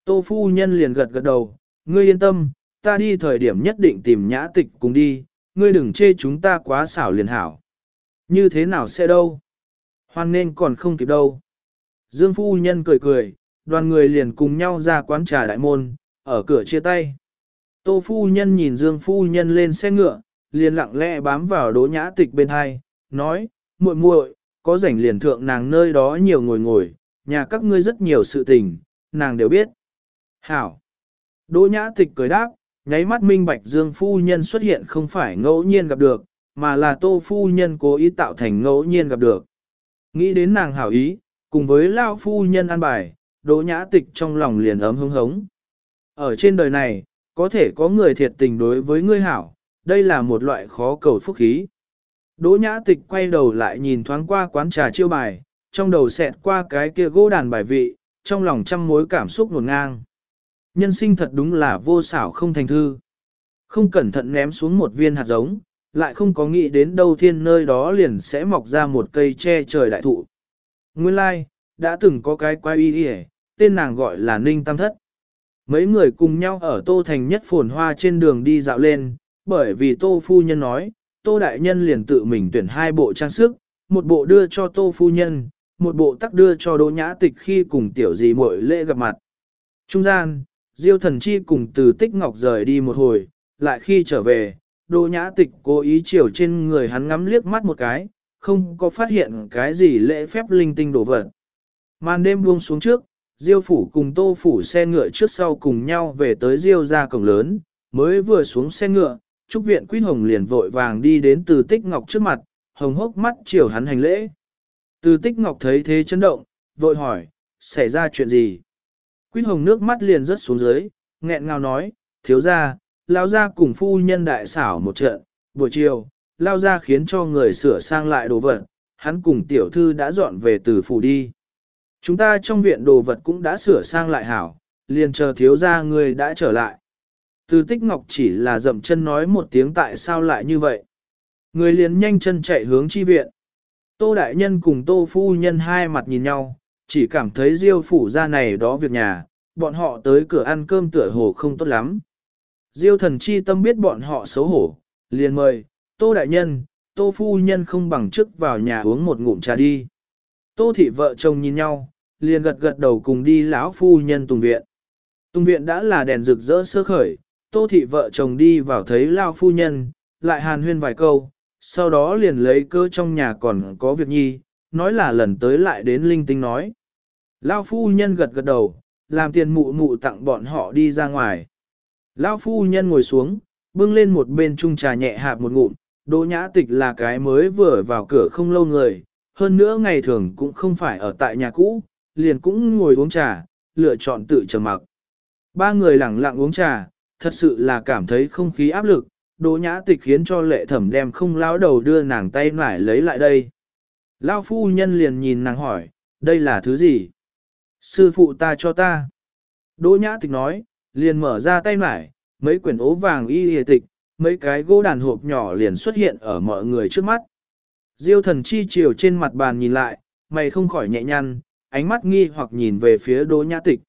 Tô phu nhân liền gật gật đầu, ngươi yên tâm, ta đi thời điểm nhất định tìm nhã tịch cùng đi, ngươi đừng chê chúng ta quá xảo liền hảo. Như thế nào sẽ đâu? Hoan nên còn không kịp đâu. Dương phu nhân cười cười, đoàn người liền cùng nhau ra quán trà đại môn, ở cửa chia tay. Tô phu nhân nhìn Dương phu nhân lên xe ngựa, liền lặng lẽ bám vào đỗ nhã tịch bên hai, nói, muội muội, có rảnh liền thượng nàng nơi đó nhiều ngồi ngồi, nhà các ngươi rất nhiều sự tình, nàng đều biết. Hảo. Đỗ nhã tịch cười đáp, nháy mắt minh bạch Dương phu nhân xuất hiện không phải ngẫu nhiên gặp được, mà là tô phu nhân cố ý tạo thành ngẫu nhiên gặp được. Nghĩ đến nàng hảo ý, cùng với lao phu nhân an bài, đỗ nhã tịch trong lòng liền ấm hứng hống. Ở trên đời này, có thể có người thiệt tình đối với ngươi hảo, đây là một loại khó cầu phúc khí. Đỗ nhã tịch quay đầu lại nhìn thoáng qua quán trà chiêu bài, trong đầu xẹt qua cái kia gỗ đàn bài vị, trong lòng trăm mối cảm xúc nổn ngang. Nhân sinh thật đúng là vô xảo không thành thư. Không cẩn thận ném xuống một viên hạt giống, lại không có nghĩ đến đâu thiên nơi đó liền sẽ mọc ra một cây che trời đại thụ. Nguyên lai, like, đã từng có cái quái y đi tên nàng gọi là Ninh Tam Thất. Mấy người cùng nhau ở Tô Thành nhất phồn hoa trên đường đi dạo lên, bởi vì Tô Phu Nhân nói, Tô Đại Nhân liền tự mình tuyển hai bộ trang sức, một bộ đưa cho Tô Phu Nhân, một bộ tắc đưa cho Đỗ Nhã Tịch khi cùng tiểu gì muội lễ gặp mặt. Trung gian, Diêu Thần Chi cùng từ Tích Ngọc rời đi một hồi, lại khi trở về, Đỗ Nhã Tịch cố ý chiều trên người hắn ngắm liếc mắt một cái, không có phát hiện cái gì lễ phép linh tinh đổ vật. Màn đêm buông xuống trước, Diêu phủ cùng Tô phủ xe ngựa trước sau cùng nhau về tới Diêu ra cổng lớn, mới vừa xuống xe ngựa, trúc viện Quýt Hồng liền vội vàng đi đến từ Tích Ngọc trước mặt, hồng hốc mắt chiều hắn hành lễ. Từ Tích Ngọc thấy thế chấn động, vội hỏi, xảy ra chuyện gì? Quýt Hồng nước mắt liền rớt xuống dưới, nghẹn ngào nói, thiếu ra, lao ra cùng phu nhân đại xảo một trận, buổi chiều, lao ra khiến cho người sửa sang lại đồ vật, hắn cùng tiểu thư đã dọn về từ phủ đi. Chúng ta trong viện đồ vật cũng đã sửa sang lại hảo, liền chờ thiếu ra người đã trở lại. Từ tích ngọc chỉ là dậm chân nói một tiếng tại sao lại như vậy. Người liền nhanh chân chạy hướng chi viện. Tô đại nhân cùng tô phu nhân hai mặt nhìn nhau, chỉ cảm thấy diêu phủ ra này đó việc nhà, bọn họ tới cửa ăn cơm tựa hồ không tốt lắm. Diêu thần chi tâm biết bọn họ xấu hổ, liền mời, tô đại nhân, tô phu nhân không bằng chức vào nhà uống một ngụm trà đi. Tô thị vợ chồng nhìn nhau, liền gật gật đầu cùng đi lão phu nhân tùng viện. Tùng viện đã là đèn rực rỡ sơ khởi, tô thị vợ chồng đi vào thấy lão phu nhân, lại hàn huyên vài câu, sau đó liền lấy cơ trong nhà còn có việc nhi, nói là lần tới lại đến linh tinh nói. Lão phu nhân gật gật đầu, làm tiền mụ mụ tặng bọn họ đi ra ngoài. Lão phu nhân ngồi xuống, bưng lên một bên chung trà nhẹ hạp một ngụm, đỗ nhã tịch là cái mới vừa vào cửa không lâu người, hơn nữa ngày thường cũng không phải ở tại nhà cũ, liền cũng ngồi uống trà, lựa chọn tự trầm mặc. Ba người lặng lặng uống trà, thật sự là cảm thấy không khí áp lực, đỗ nhã tịch khiến cho lệ thẩm đem không lão đầu đưa nàng tay nải lấy lại đây. Lao phu nhân liền nhìn nàng hỏi, đây là thứ gì? Sư phụ ta cho ta. Đỗ nhã tịch nói, liền mở ra tay nải, mấy quyển ố vàng y hề tịch, mấy cái gỗ đàn hộp nhỏ liền xuất hiện ở mọi người trước mắt. Diêu thần chi chiều trên mặt bàn nhìn lại, mày không khỏi nhẹ nhăn, ánh mắt nghi hoặc nhìn về phía đỗ nhã tịch.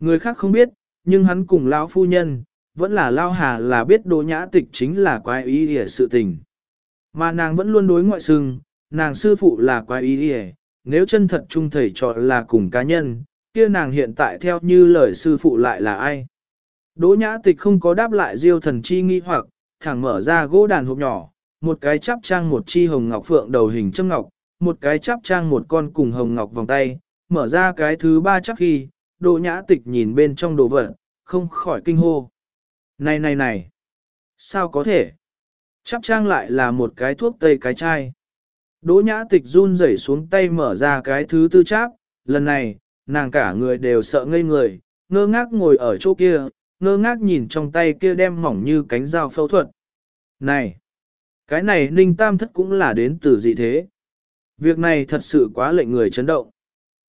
Người khác không biết, nhưng hắn cùng lão phu nhân, vẫn là lao hà là biết đỗ nhã tịch chính là quái ý ỉa sự tình. Mà nàng vẫn luôn đối ngoại xưng, nàng sư phụ là quái ý ỉa, nếu chân thật trung thầy trò là cùng cá nhân, kia nàng hiện tại theo như lời sư phụ lại là ai. Đỗ nhã tịch không có đáp lại diêu thần chi nghi hoặc, thẳng mở ra gỗ đàn hộp nhỏ, một cái chắp trang một chi hồng ngọc phượng đầu hình châm ngọc, một cái chắp trang một con cùng hồng ngọc vòng tay, mở ra cái thứ ba chắc khi, Đỗ nhã tịch nhìn bên trong đồ vật, không khỏi kinh hô. Này này này, sao có thể? Chắp trang lại là một cái thuốc tây cái chai. Đỗ nhã tịch run rẩy xuống tay mở ra cái thứ tư cháp, lần này, nàng cả người đều sợ ngây người, ngơ ngác ngồi ở chỗ kia, ngơ ngác nhìn trong tay kia đem mỏng như cánh dao phẫu thuật. Này, cái này ninh tam thất cũng là đến từ dị thế. Việc này thật sự quá lệnh người chấn động.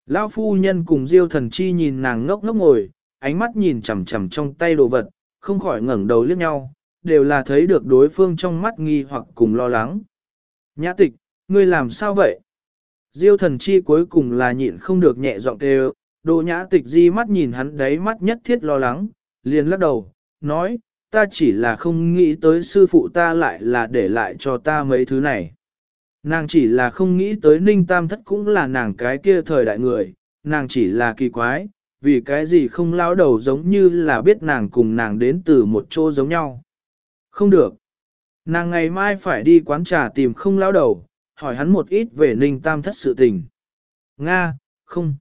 Lão phu nhân cùng diêu thần chi nhìn nàng ngốc ngốc ngồi, ánh mắt nhìn chằm chằm trong tay đồ vật, không khỏi ngẩng đầu liếc nhau, đều là thấy được đối phương trong mắt nghi hoặc cùng lo lắng. Nhã tịch, ngươi làm sao vậy? Diêu thần chi cuối cùng là nhịn không được nhẹ giọng kêu, đồ nhã tịch di mắt nhìn hắn đáy mắt nhất thiết lo lắng, liền lắc đầu, nói, ta chỉ là không nghĩ tới sư phụ ta lại là để lại cho ta mấy thứ này. Nàng chỉ là không nghĩ tới ninh tam thất cũng là nàng cái kia thời đại người, nàng chỉ là kỳ quái, vì cái gì không lao đầu giống như là biết nàng cùng nàng đến từ một chỗ giống nhau. Không được. Nàng ngày mai phải đi quán trà tìm không lao đầu, hỏi hắn một ít về ninh tam thất sự tình. Nga, không.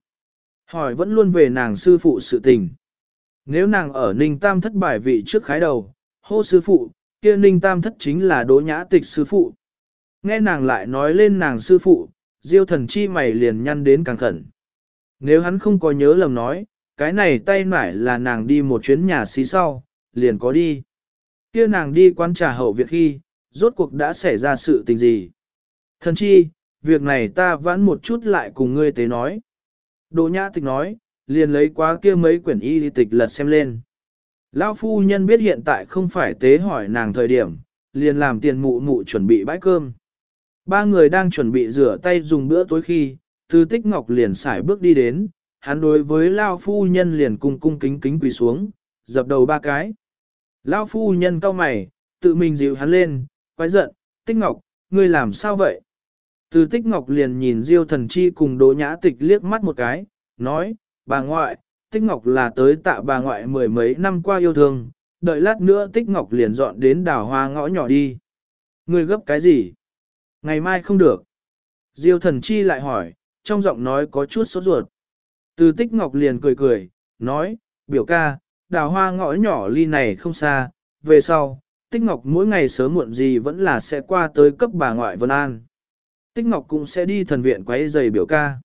Hỏi vẫn luôn về nàng sư phụ sự tình. Nếu nàng ở ninh tam thất bài vị trước khái đầu, hô sư phụ, kia ninh tam thất chính là đỗ nhã tịch sư phụ. Nghe nàng lại nói lên nàng sư phụ, diêu thần chi mày liền nhăn đến càng khẩn. Nếu hắn không có nhớ lầm nói, cái này tay nải là nàng đi một chuyến nhà xí sau, liền có đi. Kia nàng đi quán trà hậu việc khi, rốt cuộc đã xảy ra sự tình gì. Thần chi, việc này ta vãn một chút lại cùng ngươi tế nói. Đỗ nhã tịch nói, liền lấy quá kia mấy quyển y tịch lật xem lên. Lão phu nhân biết hiện tại không phải tế hỏi nàng thời điểm, liền làm tiền mụ mụ chuẩn bị bãi cơm. Ba người đang chuẩn bị rửa tay dùng bữa tối khi, Tư tích ngọc liền xài bước đi đến, hắn đối với Lao phu nhân liền cung cung kính kính quỳ xuống, dập đầu ba cái. Lao phu nhân cau mày, tự mình dịu hắn lên, quái giận, tích ngọc, ngươi làm sao vậy? Từ tích ngọc liền nhìn Diêu thần chi cùng đỗ nhã tịch liếc mắt một cái, nói, bà ngoại, tích ngọc là tới tạ bà ngoại mười mấy năm qua yêu thương, đợi lát nữa tích ngọc liền dọn đến đảo hoa ngõ nhỏ đi. Ngươi gấp cái gì? Ngày mai không được. Diêu thần chi lại hỏi, trong giọng nói có chút sốt ruột. Từ tích ngọc liền cười cười, nói, biểu ca, đào hoa ngõ nhỏ ly này không xa, về sau, tích ngọc mỗi ngày sớm muộn gì vẫn là sẽ qua tới cấp bà ngoại Vân An. Tích ngọc cũng sẽ đi thần viện quấy giày biểu ca.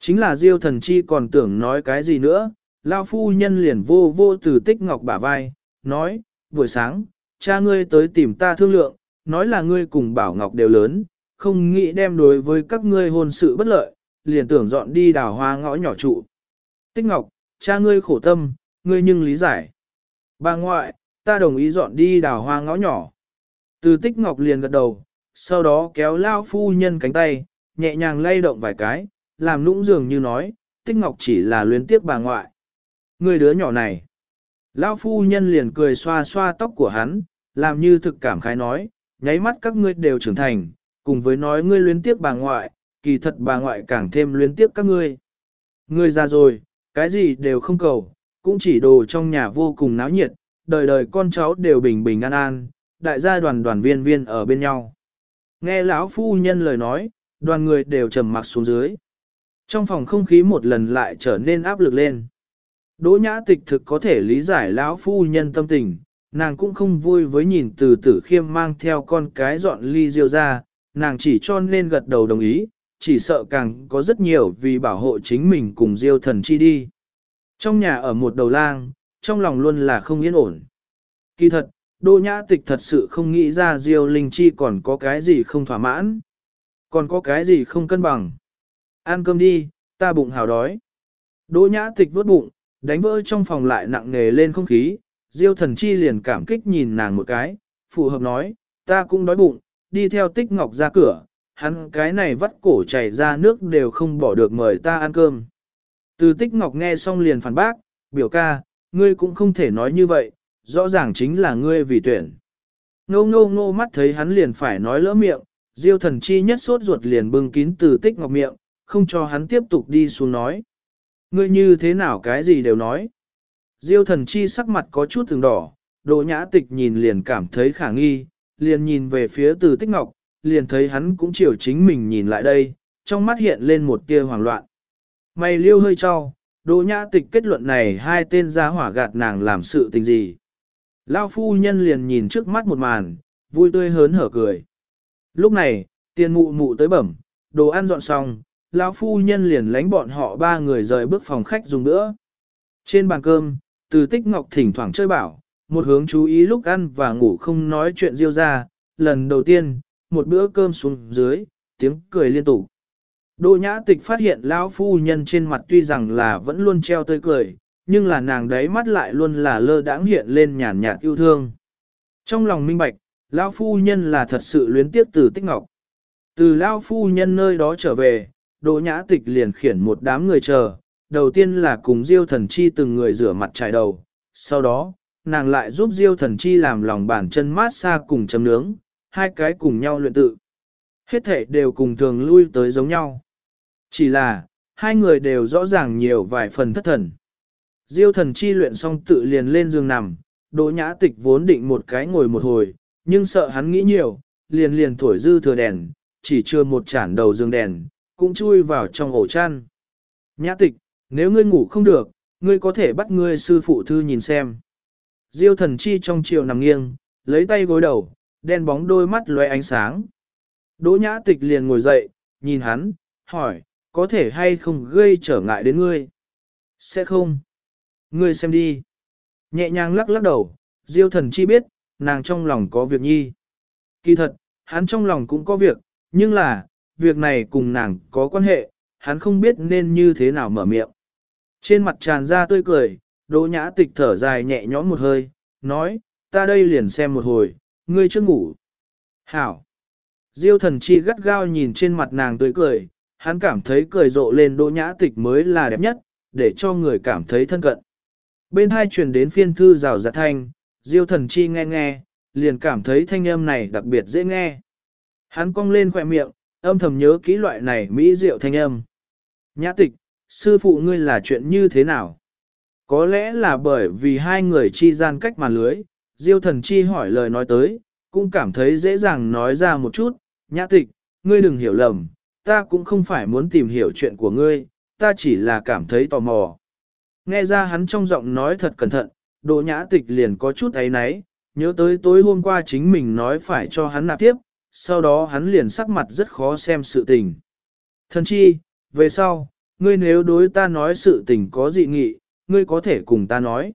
Chính là diêu thần chi còn tưởng nói cái gì nữa, lao phu nhân liền vô vô từ tích ngọc bả vai, nói, buổi sáng, cha ngươi tới tìm ta thương lượng, nói là ngươi cùng bảo ngọc đều lớn, không nghĩ đem đối với các ngươi hôn sự bất lợi, liền tưởng dọn đi đào hoa ngõ nhỏ trụ. Tích Ngọc, cha ngươi khổ tâm, ngươi nhưng lý giải. Bà ngoại, ta đồng ý dọn đi đào hoa ngõ nhỏ. Từ Tích Ngọc liền gật đầu, sau đó kéo lao phu nhân cánh tay, nhẹ nhàng lay động vài cái, làm nũng dường như nói, Tích Ngọc chỉ là luyến tiếc bà ngoại. Ngươi đứa nhỏ này. Lão phu nhân liền cười xoa xoa tóc của hắn, làm như thực cảm khái nói, nháy mắt các ngươi đều trưởng thành, cùng với nói ngươi luyến tiếc bà ngoại, kỳ thật bà ngoại càng thêm luyến tiếc các ngươi. Ngươi già rồi, cái gì đều không cầu, cũng chỉ đồ trong nhà vô cùng náo nhiệt, đời đời con cháu đều bình bình an an, đại gia đoàn đoàn viên viên ở bên nhau. Nghe lão phu nhân lời nói, đoàn người đều trầm mặc xuống dưới. Trong phòng không khí một lần lại trở nên áp lực lên. Đỗ nhã tịch thực có thể lý giải lão phu nhân tâm tình, nàng cũng không vui với nhìn từ tử khiêm mang theo con cái dọn ly diêu ra, nàng chỉ cho nên gật đầu đồng ý, chỉ sợ càng có rất nhiều vì bảo hộ chính mình cùng diêu thần chi đi. Trong nhà ở một đầu lang, trong lòng luôn là không yên ổn. Kỳ thật, Đỗ Nhã Tịch thật sự không nghĩ ra Diêu Linh Chi còn có cái gì không thỏa mãn. Còn có cái gì không cân bằng. Ăn cơm đi, ta bụng hào đói. Đỗ Nhã Tịch vớt bụng, đánh vỡ trong phòng lại nặng nề lên không khí. Diêu thần chi liền cảm kích nhìn nàng một cái, phù hợp nói, ta cũng đói bụng, đi theo tích ngọc ra cửa, hắn cái này vắt cổ chảy ra nước đều không bỏ được mời ta ăn cơm. Từ tích ngọc nghe xong liền phản bác, biểu ca, ngươi cũng không thể nói như vậy, rõ ràng chính là ngươi vì tuyển. Ngô ngô ngô mắt thấy hắn liền phải nói lỡ miệng, diêu thần chi nhất sốt ruột liền bưng kín từ tích ngọc miệng, không cho hắn tiếp tục đi xuống nói. Ngươi như thế nào cái gì đều nói. Diêu thần chi sắc mặt có chút thường đỏ, đồ nhã tịch nhìn liền cảm thấy khả nghi, liền nhìn về phía từ tích ngọc, liền thấy hắn cũng chiều chính mình nhìn lại đây, trong mắt hiện lên một tia hoảng loạn. Mày liêu hơi cho, Đỗ nhã tịch kết luận này hai tên giá hỏa gạt nàng làm sự tình gì. Lao phu nhân liền nhìn trước mắt một màn, vui tươi hớn hở cười. Lúc này, tiền mụ mụ tới bẩm, đồ ăn dọn xong, lão phu nhân liền lánh bọn họ ba người rời bước phòng khách dùng nữa. Trên bàn cơm, từ tích ngọc thỉnh thoảng chơi bảo, một hướng chú ý lúc ăn và ngủ không nói chuyện riêu ra, lần đầu tiên, một bữa cơm xuống dưới, tiếng cười liên tục. Đỗ nhã tịch phát hiện lão phu nhân trên mặt tuy rằng là vẫn luôn treo tươi cười, nhưng là nàng đấy mắt lại luôn là lơ đãng hiện lên nhàn nhạt yêu thương. Trong lòng minh bạch, Lão phu nhân là thật sự luyến tiếc từ tích ngọc. Từ Lão phu nhân nơi đó trở về, Đỗ Nhã Tịch liền khiển một đám người chờ, đầu tiên là cùng Diêu Thần Chi từng người rửa mặt trải đầu, sau đó, nàng lại giúp Diêu Thần Chi làm lòng bàn chân mát xa cùng chấm nướng, hai cái cùng nhau luyện tự. Hết thể đều cùng thường lui tới giống nhau. Chỉ là, hai người đều rõ ràng nhiều vài phần thất thần. Diêu thần chi luyện xong tự liền lên giường nằm, Đỗ Nhã Tịch vốn định một cái ngồi một hồi, nhưng sợ hắn nghĩ nhiều, liền liền thổi dư thừa đèn, chỉ chưa một chản đầu giường đèn, cũng chui vào trong ổ chăn. Nhã Tịch, nếu ngươi ngủ không được, ngươi có thể bắt ngươi sư phụ thư nhìn xem. Diêu thần chi trong chiều nằm nghiêng, lấy tay gối đầu, đen bóng đôi mắt lóe ánh sáng. Đỗ Nhã Tịch liền ngồi dậy, nhìn hắn, hỏi, có thể hay không gây trở ngại đến ngươi? Sẽ không. Ngươi xem đi. Nhẹ nhàng lắc lắc đầu, Diêu thần chi biết, nàng trong lòng có việc nhi. Kỳ thật, hắn trong lòng cũng có việc, nhưng là, việc này cùng nàng có quan hệ, hắn không biết nên như thế nào mở miệng. Trên mặt tràn ra tươi cười, đỗ nhã tịch thở dài nhẹ nhõm một hơi, nói, ta đây liền xem một hồi, ngươi chưa ngủ. Hảo. Diêu thần chi gắt gao nhìn trên mặt nàng tươi cười, hắn cảm thấy cười rộ lên đỗ nhã tịch mới là đẹp nhất, để cho người cảm thấy thân cận. Bên hai truyền đến phiên thư rào rạt thanh, diêu thần chi nghe nghe, liền cảm thấy thanh âm này đặc biệt dễ nghe. Hắn cong lên khỏe miệng, âm thầm nhớ kỹ loại này mỹ diệu thanh âm. Nhã tịch, sư phụ ngươi là chuyện như thế nào? Có lẽ là bởi vì hai người chi gian cách mà lưới, diêu thần chi hỏi lời nói tới, cũng cảm thấy dễ dàng nói ra một chút, nhã tịch, ngươi đừng hiểu lầm, ta cũng không phải muốn tìm hiểu chuyện của ngươi, ta chỉ là cảm thấy tò mò. Nghe ra hắn trong giọng nói thật cẩn thận, Đỗ nhã tịch liền có chút ấy náy, nhớ tới tối hôm qua chính mình nói phải cho hắn nạp tiếp, sau đó hắn liền sắc mặt rất khó xem sự tình. Thần chi, về sau, ngươi nếu đối ta nói sự tình có dị nghị, ngươi có thể cùng ta nói.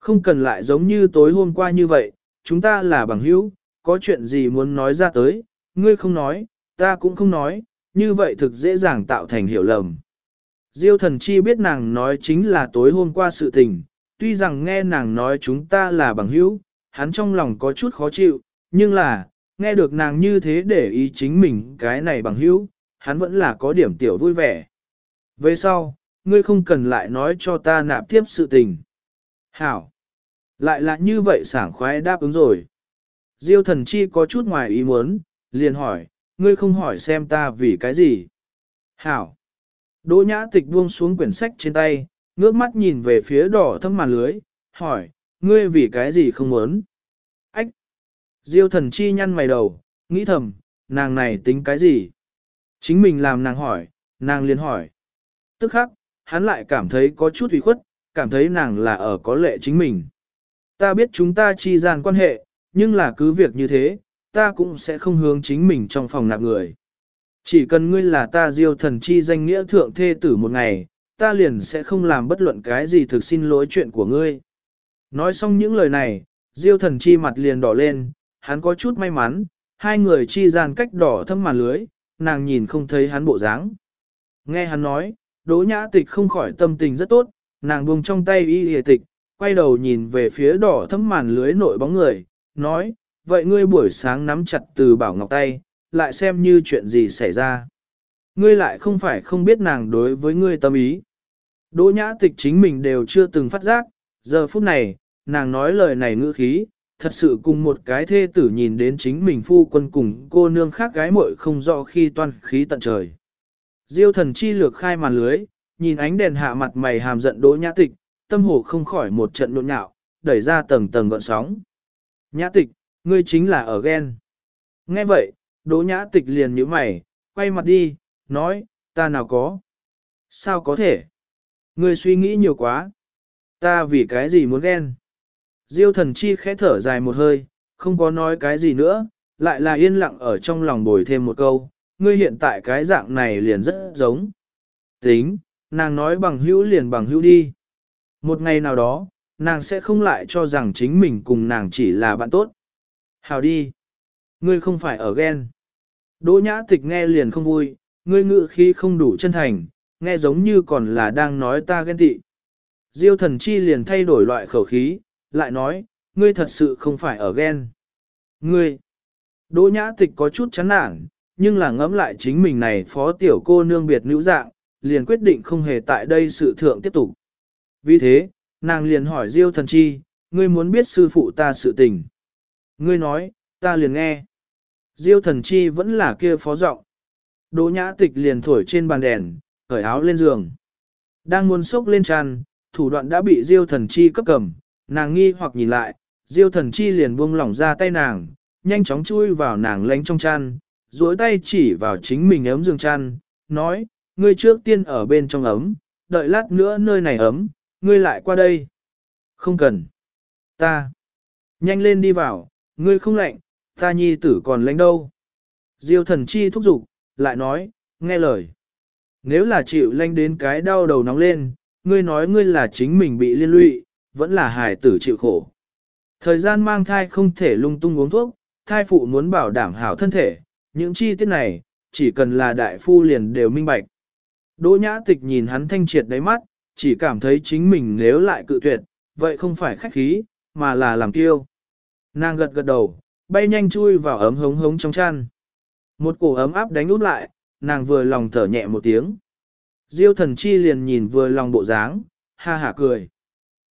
Không cần lại giống như tối hôm qua như vậy, chúng ta là bằng hữu, có chuyện gì muốn nói ra tới, ngươi không nói, ta cũng không nói, như vậy thực dễ dàng tạo thành hiểu lầm. Diêu thần chi biết nàng nói chính là tối hôm qua sự tình, tuy rằng nghe nàng nói chúng ta là bằng hữu, hắn trong lòng có chút khó chịu, nhưng là, nghe được nàng như thế để ý chính mình cái này bằng hữu, hắn vẫn là có điểm tiểu vui vẻ. Về sau, ngươi không cần lại nói cho ta nạp tiếp sự tình. Hảo! Lại là như vậy sảng khoái đáp ứng rồi. Diêu thần chi có chút ngoài ý muốn, liền hỏi, ngươi không hỏi xem ta vì cái gì. Hảo! Đỗ nhã tịch buông xuống quyển sách trên tay, ngước mắt nhìn về phía đỏ thâm màn lưới, hỏi, ngươi vì cái gì không muốn? Ách! Diêu thần chi nhăn mày đầu, nghĩ thầm, nàng này tính cái gì? Chính mình làm nàng hỏi, nàng liền hỏi. Tức khắc, hắn lại cảm thấy có chút ủy khuất, cảm thấy nàng là ở có lệ chính mình. Ta biết chúng ta chi gian quan hệ, nhưng là cứ việc như thế, ta cũng sẽ không hướng chính mình trong phòng nạp người. Chỉ cần ngươi là ta diêu thần chi danh nghĩa thượng thê tử một ngày, ta liền sẽ không làm bất luận cái gì thực xin lỗi chuyện của ngươi. Nói xong những lời này, diêu thần chi mặt liền đỏ lên, hắn có chút may mắn, hai người chi gian cách đỏ thâm màn lưới, nàng nhìn không thấy hắn bộ dáng. Nghe hắn nói, đỗ nhã tịch không khỏi tâm tình rất tốt, nàng buông trong tay y hề tịch, quay đầu nhìn về phía đỏ thấm màn lưới nội bóng người, nói, vậy ngươi buổi sáng nắm chặt từ bảo ngọc tay, lại xem như chuyện gì xảy ra. Ngươi lại không phải không biết nàng đối với ngươi tâm ý. Đỗ nhã tịch chính mình đều chưa từng phát giác, giờ phút này, nàng nói lời này ngữ khí, thật sự cùng một cái thê tử nhìn đến chính mình phu quân cùng cô nương khác gái muội không rõ khi toan khí tận trời. Diêu thần chi lược khai màn lưới, nhìn ánh đèn hạ mặt mày hàm giận đỗ nhã tịch, tâm hồ không khỏi một trận nhộn nhạo, đẩy ra tầng tầng gọn sóng. Nhã tịch, ngươi chính là ở ghen. Nghe vậy, đỗ nhã tịch liền nhíu mày, quay mặt đi, nói, ta nào có. Sao có thể? Ngươi suy nghĩ nhiều quá. Ta vì cái gì muốn ghen? Diêu thần chi khẽ thở dài một hơi, không có nói cái gì nữa, lại là yên lặng ở trong lòng bồi thêm một câu, ngươi hiện tại cái dạng này liền rất giống. Tính, nàng nói bằng hữu liền bằng hữu đi. Một ngày nào đó, nàng sẽ không lại cho rằng chính mình cùng nàng chỉ là bạn tốt. Hào đi. Ngươi không phải ở ghen. Đỗ nhã tịch nghe liền không vui, ngươi ngự khí không đủ chân thành, nghe giống như còn là đang nói ta ghen tị. Diêu thần chi liền thay đổi loại khẩu khí, lại nói, ngươi thật sự không phải ở ghen. Ngươi, Đỗ nhã tịch có chút chán nản, nhưng là ngẫm lại chính mình này phó tiểu cô nương biệt nữ dạng, liền quyết định không hề tại đây sự thượng tiếp tục. Vì thế, nàng liền hỏi Diêu thần chi, ngươi muốn biết sư phụ ta sự tình. Ngươi nói, ta liền nghe. Diêu thần chi vẫn là kia phó giọng. Đỗ nhã tịch liền thổi trên bàn đèn, cởi áo lên giường. Đang muốn sốc lên tràn, thủ đoạn đã bị Diêu thần chi cấp cầm, nàng nghi hoặc nhìn lại, Diêu thần chi liền buông lỏng ra tay nàng, nhanh chóng chui vào nàng lánh trong chăn, duỗi tay chỉ vào chính mình ấm giường chăn, nói, ngươi trước tiên ở bên trong ấm, đợi lát nữa nơi này ấm, ngươi lại qua đây. Không cần. Ta. Nhanh lên đi vào, ngươi không lạnh, ta nhi tử còn lạnh đâu. Diêu thần chi thúc giục, lại nói, nghe lời. Nếu là chịu lanh đến cái đau đầu nóng lên, ngươi nói ngươi là chính mình bị liên lụy, vẫn là hài tử chịu khổ. Thời gian mang thai không thể lung tung uống thuốc, thai phụ muốn bảo đảm hảo thân thể, những chi tiết này, chỉ cần là đại phu liền đều minh bạch. Đỗ nhã tịch nhìn hắn thanh triệt đáy mắt, chỉ cảm thấy chính mình nếu lại cự tuyệt, vậy không phải khách khí, mà là làm tiêu. Nàng gật gật đầu, bay nhanh chui vào ấm hống hống trong chăn. Một cổ ấm áp đánh út lại, nàng vừa lòng thở nhẹ một tiếng. Diêu thần chi liền nhìn vừa lòng bộ dáng, ha hả cười.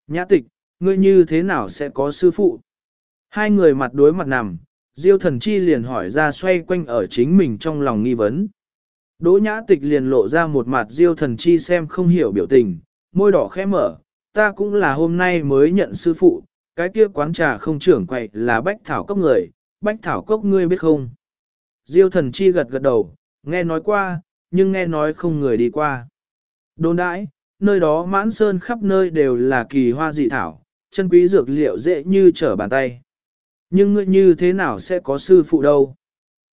Nhã tịch, ngươi như thế nào sẽ có sư phụ? Hai người mặt đối mặt nằm, Diêu thần chi liền hỏi ra xoay quanh ở chính mình trong lòng nghi vấn. Đỗ nhã tịch liền lộ ra một mặt Diêu thần chi xem không hiểu biểu tình, môi đỏ khẽ mở, ta cũng là hôm nay mới nhận sư phụ, cái kia quán trà không trưởng quậy là bách thảo cốc người, bách thảo cốc ngươi biết không? Diêu thần chi gật gật đầu, nghe nói qua, nhưng nghe nói không người đi qua. Đồn đãi, nơi đó mãn sơn khắp nơi đều là kỳ hoa dị thảo, chân quý dược liệu dễ như trở bàn tay. Nhưng ngươi như thế nào sẽ có sư phụ đâu?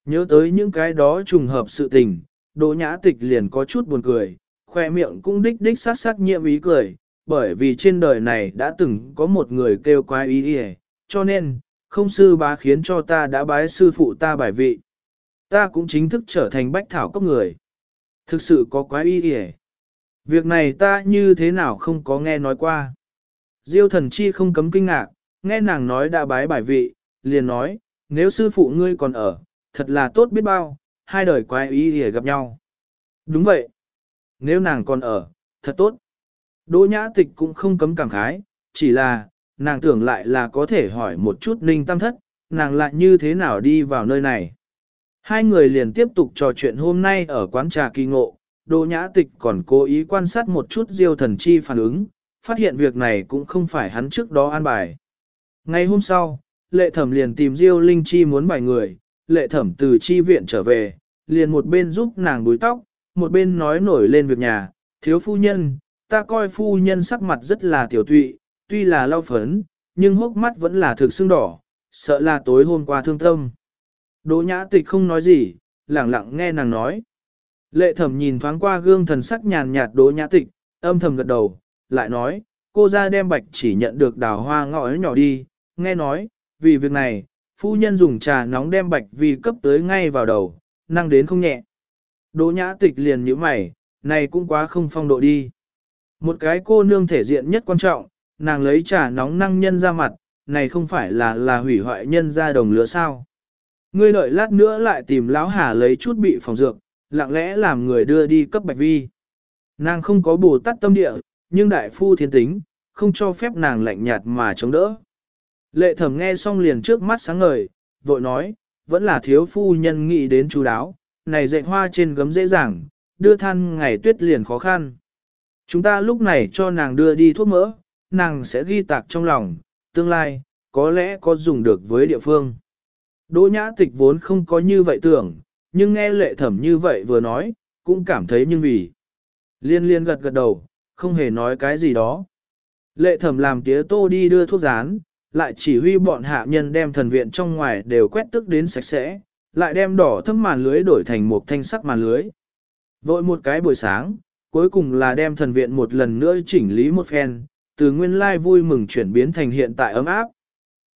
Nhớ tới những cái đó trùng hợp sự tình, Đỗ Nhã Tịch liền có chút buồn cười, khoe miệng cũng đích đích sát sát nhiệm ý cười, bởi vì trên đời này đã từng có một người kêu quái ý ý, cho nên, không sư bá khiến cho ta đã bái sư phụ ta bài vị. Ta cũng chính thức trở thành bách thảo cấp người. Thực sự có quái ý ý. Việc này ta như thế nào không có nghe nói qua. Diêu thần chi không cấm kinh ngạc, nghe nàng nói đã bái bài vị, liền nói, nếu sư phụ ngươi còn ở, thật là tốt biết bao, hai đời quái ý để gặp nhau. Đúng vậy. Nếu nàng còn ở, thật tốt. Đỗ nhã tịch cũng không cấm cảm khái, chỉ là, nàng tưởng lại là có thể hỏi một chút ninh tâm thất, nàng lại như thế nào đi vào nơi này. Hai người liền tiếp tục trò chuyện hôm nay ở quán trà kỳ ngộ, Đỗ nhã tịch còn cố ý quan sát một chút diêu thần chi phản ứng, phát hiện việc này cũng không phải hắn trước đó an bài. Ngày hôm sau, lệ thẩm liền tìm Diêu Linh Chi muốn bài người, lệ thẩm từ chi viện trở về, liền một bên giúp nàng búi tóc, một bên nói nổi lên việc nhà, thiếu phu nhân, ta coi phu nhân sắc mặt rất là tiểu tụy, tuy là lau phấn, nhưng hốc mắt vẫn là thực sưng đỏ, sợ là tối hôm qua thương tâm. Đỗ nhã tịch không nói gì, lặng lặng nghe nàng nói. Lệ thẩm nhìn thoáng qua gương thần sắc nhàn nhạt đỗ nhã tịch, âm thầm gật đầu, lại nói, cô ra đem bạch chỉ nhận được đào hoa ngõ nhỏ đi, nghe nói, vì việc này, phu nhân dùng trà nóng đem bạch vì cấp tới ngay vào đầu, năng đến không nhẹ. Đỗ nhã tịch liền như mày, này cũng quá không phong độ đi. Một cái cô nương thể diện nhất quan trọng, nàng lấy trà nóng năng nhân ra mặt, này không phải là là hủy hoại nhân ra đồng lửa sao. Ngươi đợi lát nữa lại tìm lão hà lấy chút bị phòng dược, lặng lẽ làm người đưa đi cấp bạch vi. Nàng không có bù tắt tâm địa, nhưng đại phu thiên tính, không cho phép nàng lạnh nhạt mà chống đỡ. Lệ thẩm nghe xong liền trước mắt sáng ngời, vội nói, vẫn là thiếu phu nhân nghĩ đến chú đáo, này dạy hoa trên gấm dễ dàng, đưa than ngày tuyết liền khó khăn. Chúng ta lúc này cho nàng đưa đi thuốc mỡ, nàng sẽ ghi tạc trong lòng, tương lai, có lẽ có dùng được với địa phương. Đỗ nhã tịch vốn không có như vậy tưởng, nhưng nghe lệ thẩm như vậy vừa nói, cũng cảm thấy nhưng vì. Liên liên gật gật đầu, không hề nói cái gì đó. Lệ thẩm làm tía tô đi đưa thuốc rán, lại chỉ huy bọn hạ nhân đem thần viện trong ngoài đều quét tức đến sạch sẽ, lại đem đỏ thâm màn lưới đổi thành một thanh sắc màn lưới. Vội một cái buổi sáng, cuối cùng là đem thần viện một lần nữa chỉnh lý một phen, từ nguyên lai vui mừng chuyển biến thành hiện tại ấm áp.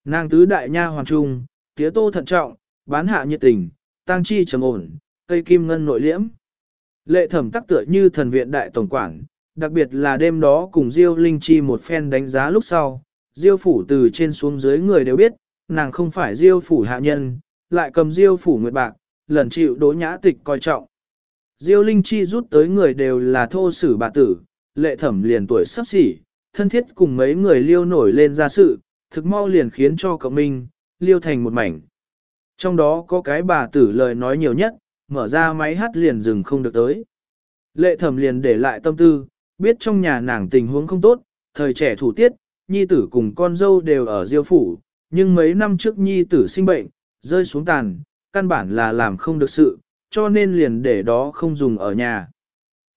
Nàng tứ đại nha hoàng trung, tía tô thận trọng, bán hạ nhiệt tình, tăng chi trầm ổn, cây kim ngân nội liễm. Lệ thẩm tắc tựa như thần viện đại tổng quản, đặc biệt là đêm đó cùng Diêu Linh Chi một phen đánh giá lúc sau, Diêu phủ từ trên xuống dưới người đều biết, nàng không phải Diêu phủ hạ nhân, lại cầm Diêu phủ nguyệt bạc, lần chịu đỗ nhã tịch coi trọng. Diêu Linh Chi rút tới người đều là thô sử bà tử, lệ thẩm liền tuổi sắp xỉ, thân thiết cùng mấy người liêu nổi lên ra sự, thực mau liền khiến cho cậu minh, liêu thành một mảnh. Trong đó có cái bà tử lời nói nhiều nhất, mở ra máy hát liền dừng không được tới. Lệ thẩm liền để lại tâm tư, biết trong nhà nàng tình huống không tốt, thời trẻ thủ tiết, nhi tử cùng con dâu đều ở diêu phủ, nhưng mấy năm trước nhi tử sinh bệnh, rơi xuống tàn, căn bản là làm không được sự, cho nên liền để đó không dùng ở nhà.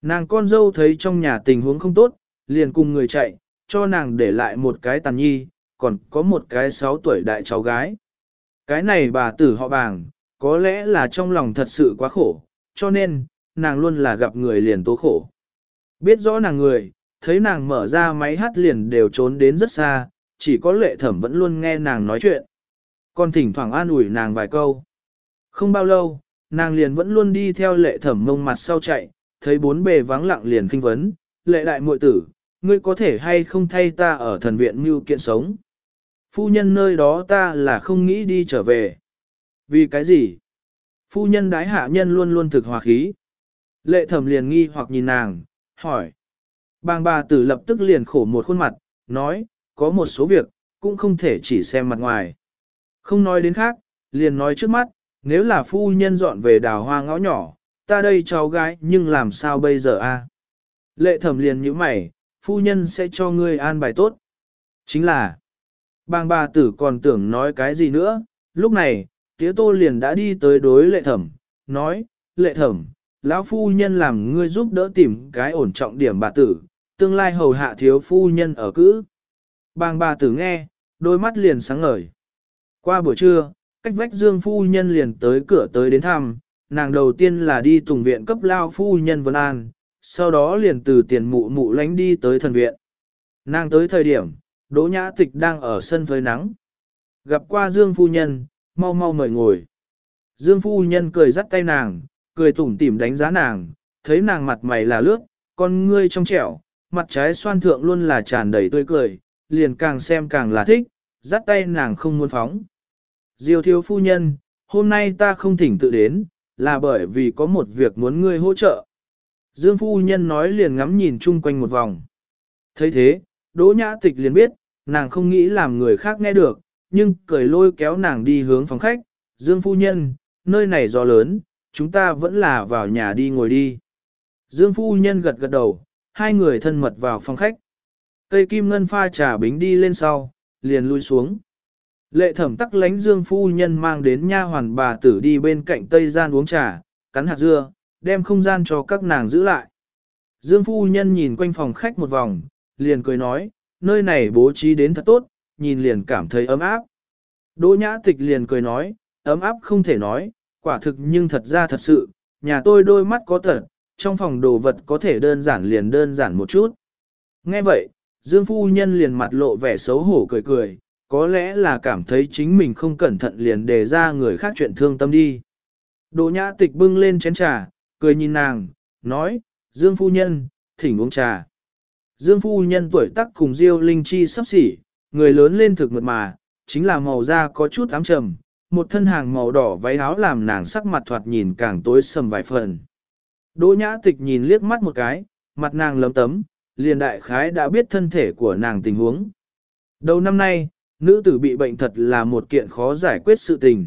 Nàng con dâu thấy trong nhà tình huống không tốt, liền cùng người chạy, cho nàng để lại một cái tàn nhi, còn có một cái 6 tuổi đại cháu gái. Cái này bà tử họ bàng, có lẽ là trong lòng thật sự quá khổ, cho nên, nàng luôn là gặp người liền tố khổ. Biết rõ nàng người, thấy nàng mở ra máy hát liền đều trốn đến rất xa, chỉ có lệ thẩm vẫn luôn nghe nàng nói chuyện. Còn thỉnh thoảng an ủi nàng vài câu. Không bao lâu, nàng liền vẫn luôn đi theo lệ thẩm mông mặt sau chạy, thấy bốn bề vắng lặng liền kinh vấn, lệ đại muội tử, ngươi có thể hay không thay ta ở thần viện mưu kiện sống. Phu nhân nơi đó ta là không nghĩ đi trở về. Vì cái gì? Phu nhân đái hạ nhân luôn luôn thực hòa khí. Lệ thẩm liền nghi hoặc nhìn nàng, hỏi. Bàng bà tử lập tức liền khổ một khuôn mặt, nói, có một số việc, cũng không thể chỉ xem mặt ngoài. Không nói đến khác, liền nói trước mắt, nếu là phu nhân dọn về đào hoa ngõ nhỏ, ta đây cháu gái nhưng làm sao bây giờ a? Lệ thẩm liền như mày, phu nhân sẽ cho ngươi an bài tốt. Chính là, bàng bà tử còn tưởng nói cái gì nữa, lúc này, tía tô liền đã đi tới đối lệ thẩm, nói, lệ thẩm, lão phu nhân làm ngươi giúp đỡ tìm cái ổn trọng điểm bà tử, tương lai hầu hạ thiếu phu nhân ở cữ. Bàng bà tử nghe, đôi mắt liền sáng ngời. Qua buổi trưa, cách vách dương phu nhân liền tới cửa tới đến thăm, nàng đầu tiên là đi tùng viện cấp lao phu nhân Vân An, sau đó liền từ tiền mụ mụ lánh đi tới thần viện. Nàng tới thời điểm, Đỗ Nhã Tịch đang ở sân với nắng. Gặp qua Dương phu nhân, mau mau mời ngồi. Dương phu nhân cười dắt tay nàng, cười tủm tỉm đánh giá nàng, thấy nàng mặt mày là lướt, con ngươi trong trẻo, mặt trái xoan thượng luôn là tràn đầy tươi cười, liền càng xem càng là thích, dắt tay nàng không muốn phóng. Diêu thiếu phu nhân, hôm nay ta không thỉnh tự đến, là bởi vì có một việc muốn ngươi hỗ trợ. Dương phu nhân nói liền ngắm nhìn chung quanh một vòng. thấy thế, Đỗ Nhã Tịch liền biết, nàng không nghĩ làm người khác nghe được, nhưng cười lôi kéo nàng đi hướng phòng khách. Dương phu nhân, nơi này gió lớn, chúng ta vẫn là vào nhà đi ngồi đi. Dương phu nhân gật gật đầu, hai người thân mật vào phòng khách. Cây kim ngân pha trà bính đi lên sau, liền lui xuống. Lệ thẩm tắc lánh dương phu nhân mang đến nha hoàn bà tử đi bên cạnh tây gian uống trà, cắn hạt dưa, đem không gian cho các nàng giữ lại. Dương phu nhân nhìn quanh phòng khách một vòng, liền cười nói, nơi này bố trí đến thật tốt, nhìn liền cảm thấy ấm áp. Đỗ nhã tịch liền cười nói, ấm áp không thể nói, quả thực nhưng thật ra thật sự, nhà tôi đôi mắt có thật, trong phòng đồ vật có thể đơn giản liền đơn giản một chút. Nghe vậy, Dương phu nhân liền mặt lộ vẻ xấu hổ cười cười, có lẽ là cảm thấy chính mình không cẩn thận liền đề ra người khác chuyện thương tâm đi. Đỗ nhã tịch bưng lên chén trà, cười nhìn nàng, nói, Dương phu nhân, thỉnh uống trà. Dương phu nhân tuổi tác cùng Diêu Linh Chi sắp xỉ, người lớn lên thực mượt mà, chính là màu da có chút ám trầm, một thân hàng màu đỏ váy áo làm nàng sắc mặt thoạt nhìn càng tối sầm vài phần. Đỗ nhã tịch nhìn liếc mắt một cái, mặt nàng lấm tấm, liền đại khái đã biết thân thể của nàng tình huống. Đầu năm nay, nữ tử bị bệnh thật là một kiện khó giải quyết sự tình.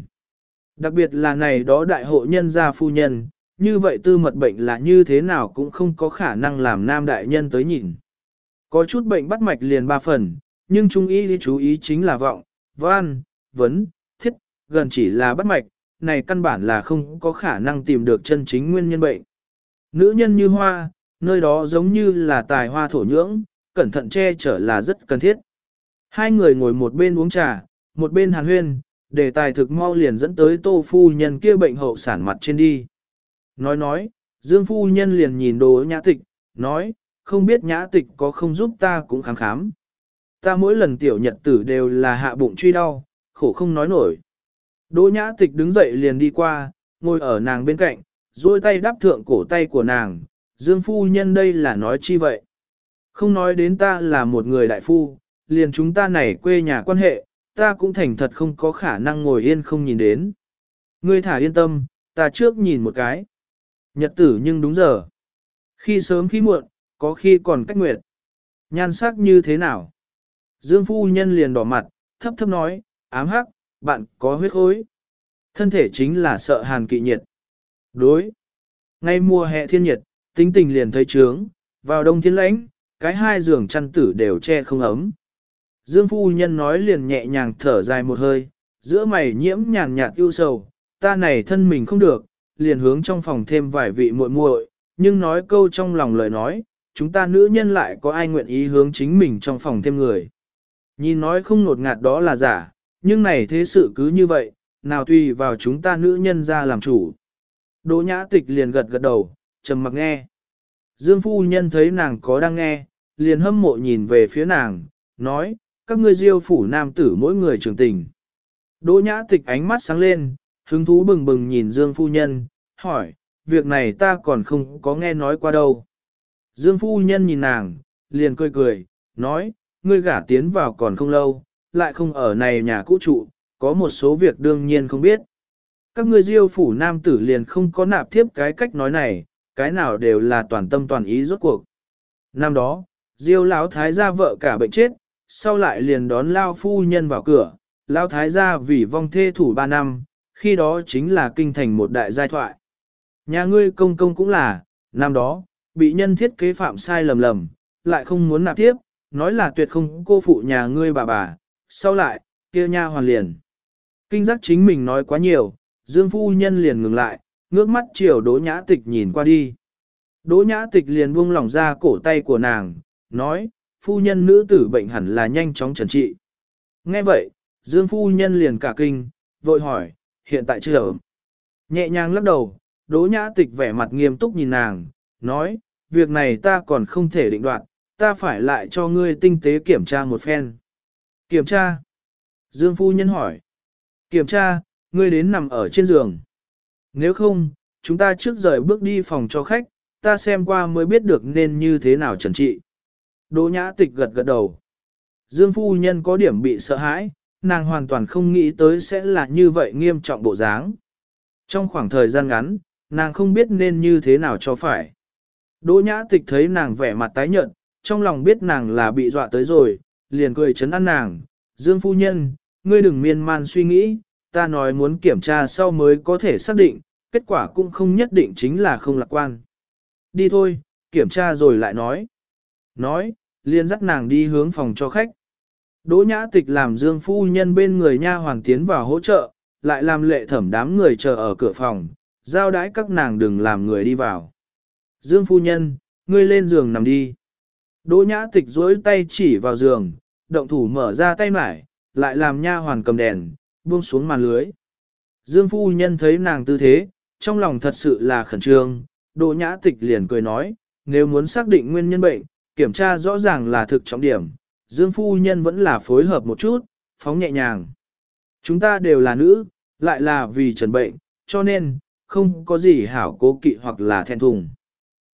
Đặc biệt là này đó đại hộ nhân gia phu nhân, như vậy tư mật bệnh là như thế nào cũng không có khả năng làm nam đại nhân tới nhìn. Có chút bệnh bắt mạch liền ba phần, nhưng trung ý đi chú ý chính là vọng, van, vấn, thiết, gần chỉ là bắt mạch, này căn bản là không có khả năng tìm được chân chính nguyên nhân bệnh. Nữ nhân như hoa, nơi đó giống như là tài hoa thổ nhưỡng, cẩn thận che chở là rất cần thiết. Hai người ngồi một bên uống trà, một bên hàn huyên, đề tài thực mau liền dẫn tới tô phu nhân kia bệnh hậu sản mặt trên đi. Nói nói, Dương phu nhân liền nhìn đồ nhã tịch, nói, không biết nhã tịch có không giúp ta cũng khám khám. Ta mỗi lần tiểu nhật tử đều là hạ bụng truy đau, khổ không nói nổi. Đỗ nhã tịch đứng dậy liền đi qua, ngồi ở nàng bên cạnh, duỗi tay đáp thượng cổ tay của nàng, Dương phu nhân đây là nói chi vậy? Không nói đến ta là một người đại phu, liền chúng ta này quê nhà quan hệ, ta cũng thành thật không có khả năng ngồi yên không nhìn đến. Ngươi thả yên tâm, ta trước nhìn một cái. Nhật tử nhưng đúng giờ. Khi sớm khi muộn, có khi còn cách nguyệt. Nhan sắc như thế nào? Dương phu nhân liền đỏ mặt, thấp thấp nói, ám hắc, bạn có huyết khối. Thân thể chính là sợ hàn kỵ nhiệt. Đối. Ngay mùa hè thiên nhiệt, tính tình liền thấy trướng, vào đông thiên lãnh, cái hai giường chăn tử đều che không ấm. Dương phu nhân nói liền nhẹ nhàng thở dài một hơi, giữa mày nhiễm nhàn nhạt ưu sầu, ta này thân mình không được, liền hướng trong phòng thêm vài vị muội muội, nhưng nói câu trong lòng lời nói, chúng ta nữ nhân lại có ai nguyện ý hướng chính mình trong phòng thêm người. Nhìn nói không nột ngạt đó là giả, nhưng này thế sự cứ như vậy, nào tùy vào chúng ta nữ nhân ra làm chủ. Đỗ nhã tịch liền gật gật đầu, trầm mặc nghe. Dương phu nhân thấy nàng có đang nghe, liền hâm mộ nhìn về phía nàng, nói, các ngươi diêu phủ nam tử mỗi người trưởng tình. Đỗ nhã tịch ánh mắt sáng lên, hứng thú bừng bừng nhìn Dương phu nhân, hỏi, việc này ta còn không có nghe nói qua đâu. Dương phu nhân nhìn nàng, liền cười cười, nói, ngươi gả tiến vào còn không lâu, lại không ở này nhà cũ trụ, có một số việc đương nhiên không biết. Các ngươi diêu phủ nam tử liền không có nạp thiếp cái cách nói này, cái nào đều là toàn tâm toàn ý rốt cuộc. Năm đó, diêu lão thái gia vợ cả bệnh chết, sau lại liền đón lao phu nhân vào cửa, lao thái gia vì vong thê thủ ba năm, khi đó chính là kinh thành một đại giai thoại. Nhà ngươi công công cũng là, năm đó, bị nhân thiết kế phạm sai lầm lầm, lại không muốn nạp tiếp, nói là tuyệt không cô phụ nhà ngươi bà bà, sau lại, kia nha hoàn liền. Kinh giác chính mình nói quá nhiều, Dương phu nhân liền ngừng lại, ngước mắt chiều đỗ nhã tịch nhìn qua đi. Đỗ nhã tịch liền buông lỏng ra cổ tay của nàng, nói, phu nhân nữ tử bệnh hẳn là nhanh chóng trần trị. Nghe vậy, Dương phu nhân liền cả kinh, vội hỏi, hiện tại chưa Nhẹ nhàng lắc đầu, đỗ nhã tịch vẻ mặt nghiêm túc nhìn nàng, nói, việc này ta còn không thể định đoạt, ta phải lại cho ngươi tinh tế kiểm tra một phen. Kiểm tra? Dương phu nhân hỏi. Kiểm tra, ngươi đến nằm ở trên giường. Nếu không, chúng ta trước rời bước đi phòng cho khách, ta xem qua mới biết được nên như thế nào trần trị. Đỗ nhã tịch gật gật đầu. Dương phu nhân có điểm bị sợ hãi, nàng hoàn toàn không nghĩ tới sẽ là như vậy nghiêm trọng bộ dáng. Trong khoảng thời gian ngắn, nàng không biết nên như thế nào cho phải. Đỗ nhã tịch thấy nàng vẻ mặt tái nhợt, trong lòng biết nàng là bị dọa tới rồi, liền cười chấn an nàng. Dương phu nhân, ngươi đừng miên man suy nghĩ, ta nói muốn kiểm tra sau mới có thể xác định, kết quả cũng không nhất định chính là không lạc quan. Đi thôi, kiểm tra rồi lại nói. Nói, liền dắt nàng đi hướng phòng cho khách. Đỗ nhã tịch làm dương phu nhân bên người nha hoàng tiến vào hỗ trợ, lại làm lệ thẩm đám người chờ ở cửa phòng, giao đãi các nàng đừng làm người đi vào. Dương phu nhân, ngươi lên giường nằm đi. Đỗ nhã tịch duỗi tay chỉ vào giường, động thủ mở ra tay mải, lại làm nha hoàn cầm đèn, buông xuống màn lưới. Dương phu nhân thấy nàng tư thế, trong lòng thật sự là khẩn trương, Đỗ nhã tịch liền cười nói, nếu muốn xác định nguyên nhân bệnh, kiểm tra rõ ràng là thực trọng điểm, Dương phu nhân vẫn là phối hợp một chút, phóng nhẹ nhàng. Chúng ta đều là nữ, lại là vì trần bệnh, cho nên, không có gì hảo cố kỵ hoặc là thẹn thùng.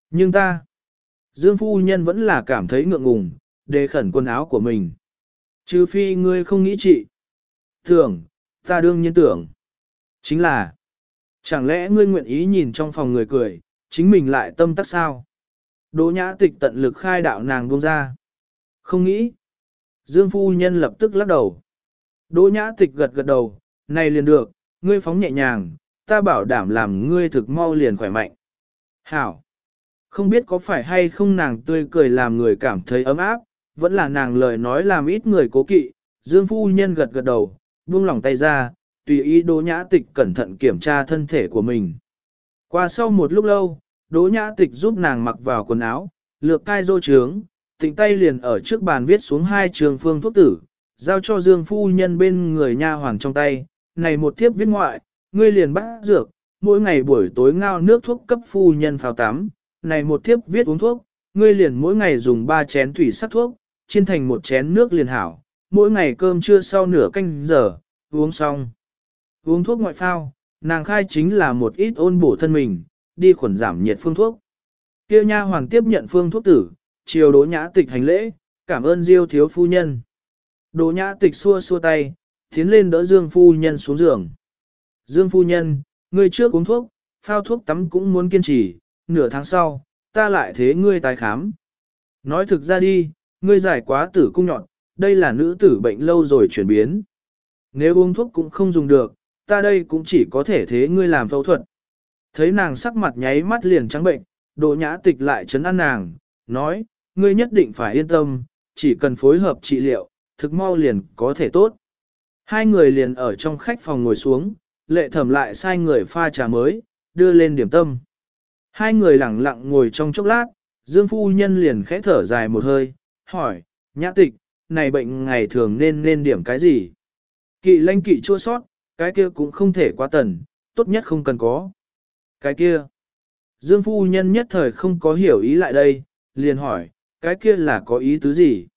Nhưng ta, Dương phu nhân vẫn là cảm thấy ngượng ngùng, đề khẩn quần áo của mình. Trừ phi ngươi không nghĩ chị. Tưởng, ta đương nhiên tưởng. Chính là, chẳng lẽ ngươi nguyện ý nhìn trong phòng người cười, chính mình lại tâm tắc sao? Đỗ nhã tịch tận lực khai đạo nàng buông ra. Không nghĩ. Dương phu nhân lập tức lắc đầu. Đỗ nhã tịch gật gật đầu, này liền được, ngươi phóng nhẹ nhàng, ta bảo đảm làm ngươi thực mau liền khỏe mạnh. Hảo. Không biết có phải hay không nàng tươi cười làm người cảm thấy ấm áp, vẫn là nàng lời nói làm ít người cố kỵ. Dương phu nhân gật gật đầu, buông lỏng tay ra, tùy ý đỗ nhã tịch cẩn thận kiểm tra thân thể của mình. Qua sau một lúc lâu, đỗ nhã tịch giúp nàng mặc vào quần áo, lược cai dô trướng, tịnh tay liền ở trước bàn viết xuống hai trường phương thuốc tử, giao cho Dương phu nhân bên người nha hoàng trong tay, này một thiếp viết ngoại, ngươi liền bắt dược, mỗi ngày buổi tối ngao nước thuốc cấp phu nhân phao tắm, này một thiếp viết uống thuốc, ngươi liền mỗi ngày dùng ba chén thủy sắc thuốc, chiên thành một chén nước liền hảo, mỗi ngày cơm trưa sau nửa canh giờ, uống xong. Uống thuốc ngoại phao, nàng khai chính là một ít ôn bổ thân mình, đi khuẩn giảm nhiệt phương thuốc. Kêu nha hoàng tiếp nhận phương thuốc tử, chiều đỗ nhã tịch hành lễ, cảm ơn diêu thiếu phu nhân. Đỗ nhã tịch xua xua tay, tiến lên đỡ Dương phu nhân xuống giường. Dương phu nhân, ngươi trước uống thuốc, phao thuốc tắm cũng muốn kiên trì, nửa tháng sau, ta lại thế ngươi tái khám. Nói thực ra đi, ngươi giải quá tử cung nhọn, đây là nữ tử bệnh lâu rồi chuyển biến. Nếu uống thuốc cũng không dùng được, ta đây cũng chỉ có thể thế ngươi làm phẫu thuật. Thấy nàng sắc mặt nháy mắt liền trắng bệnh, đỗ nhã tịch lại chấn an nàng, nói, ngươi nhất định phải yên tâm, chỉ cần phối hợp trị liệu, thực mau liền có thể tốt. Hai người liền ở trong khách phòng ngồi xuống, lệ thẩm lại sai người pha trà mới, đưa lên điểm tâm. Hai người lặng lặng ngồi trong chốc lát, Dương Phu Nhân liền khẽ thở dài một hơi, hỏi, nhã tịch, này bệnh ngày thường nên nên điểm cái gì? Kỵ lanh kỵ chua sót, cái kia cũng không thể quá tần, tốt nhất không cần có. Cái kia, Dương Phu Nhân nhất thời không có hiểu ý lại đây, liền hỏi, cái kia là có ý tứ gì?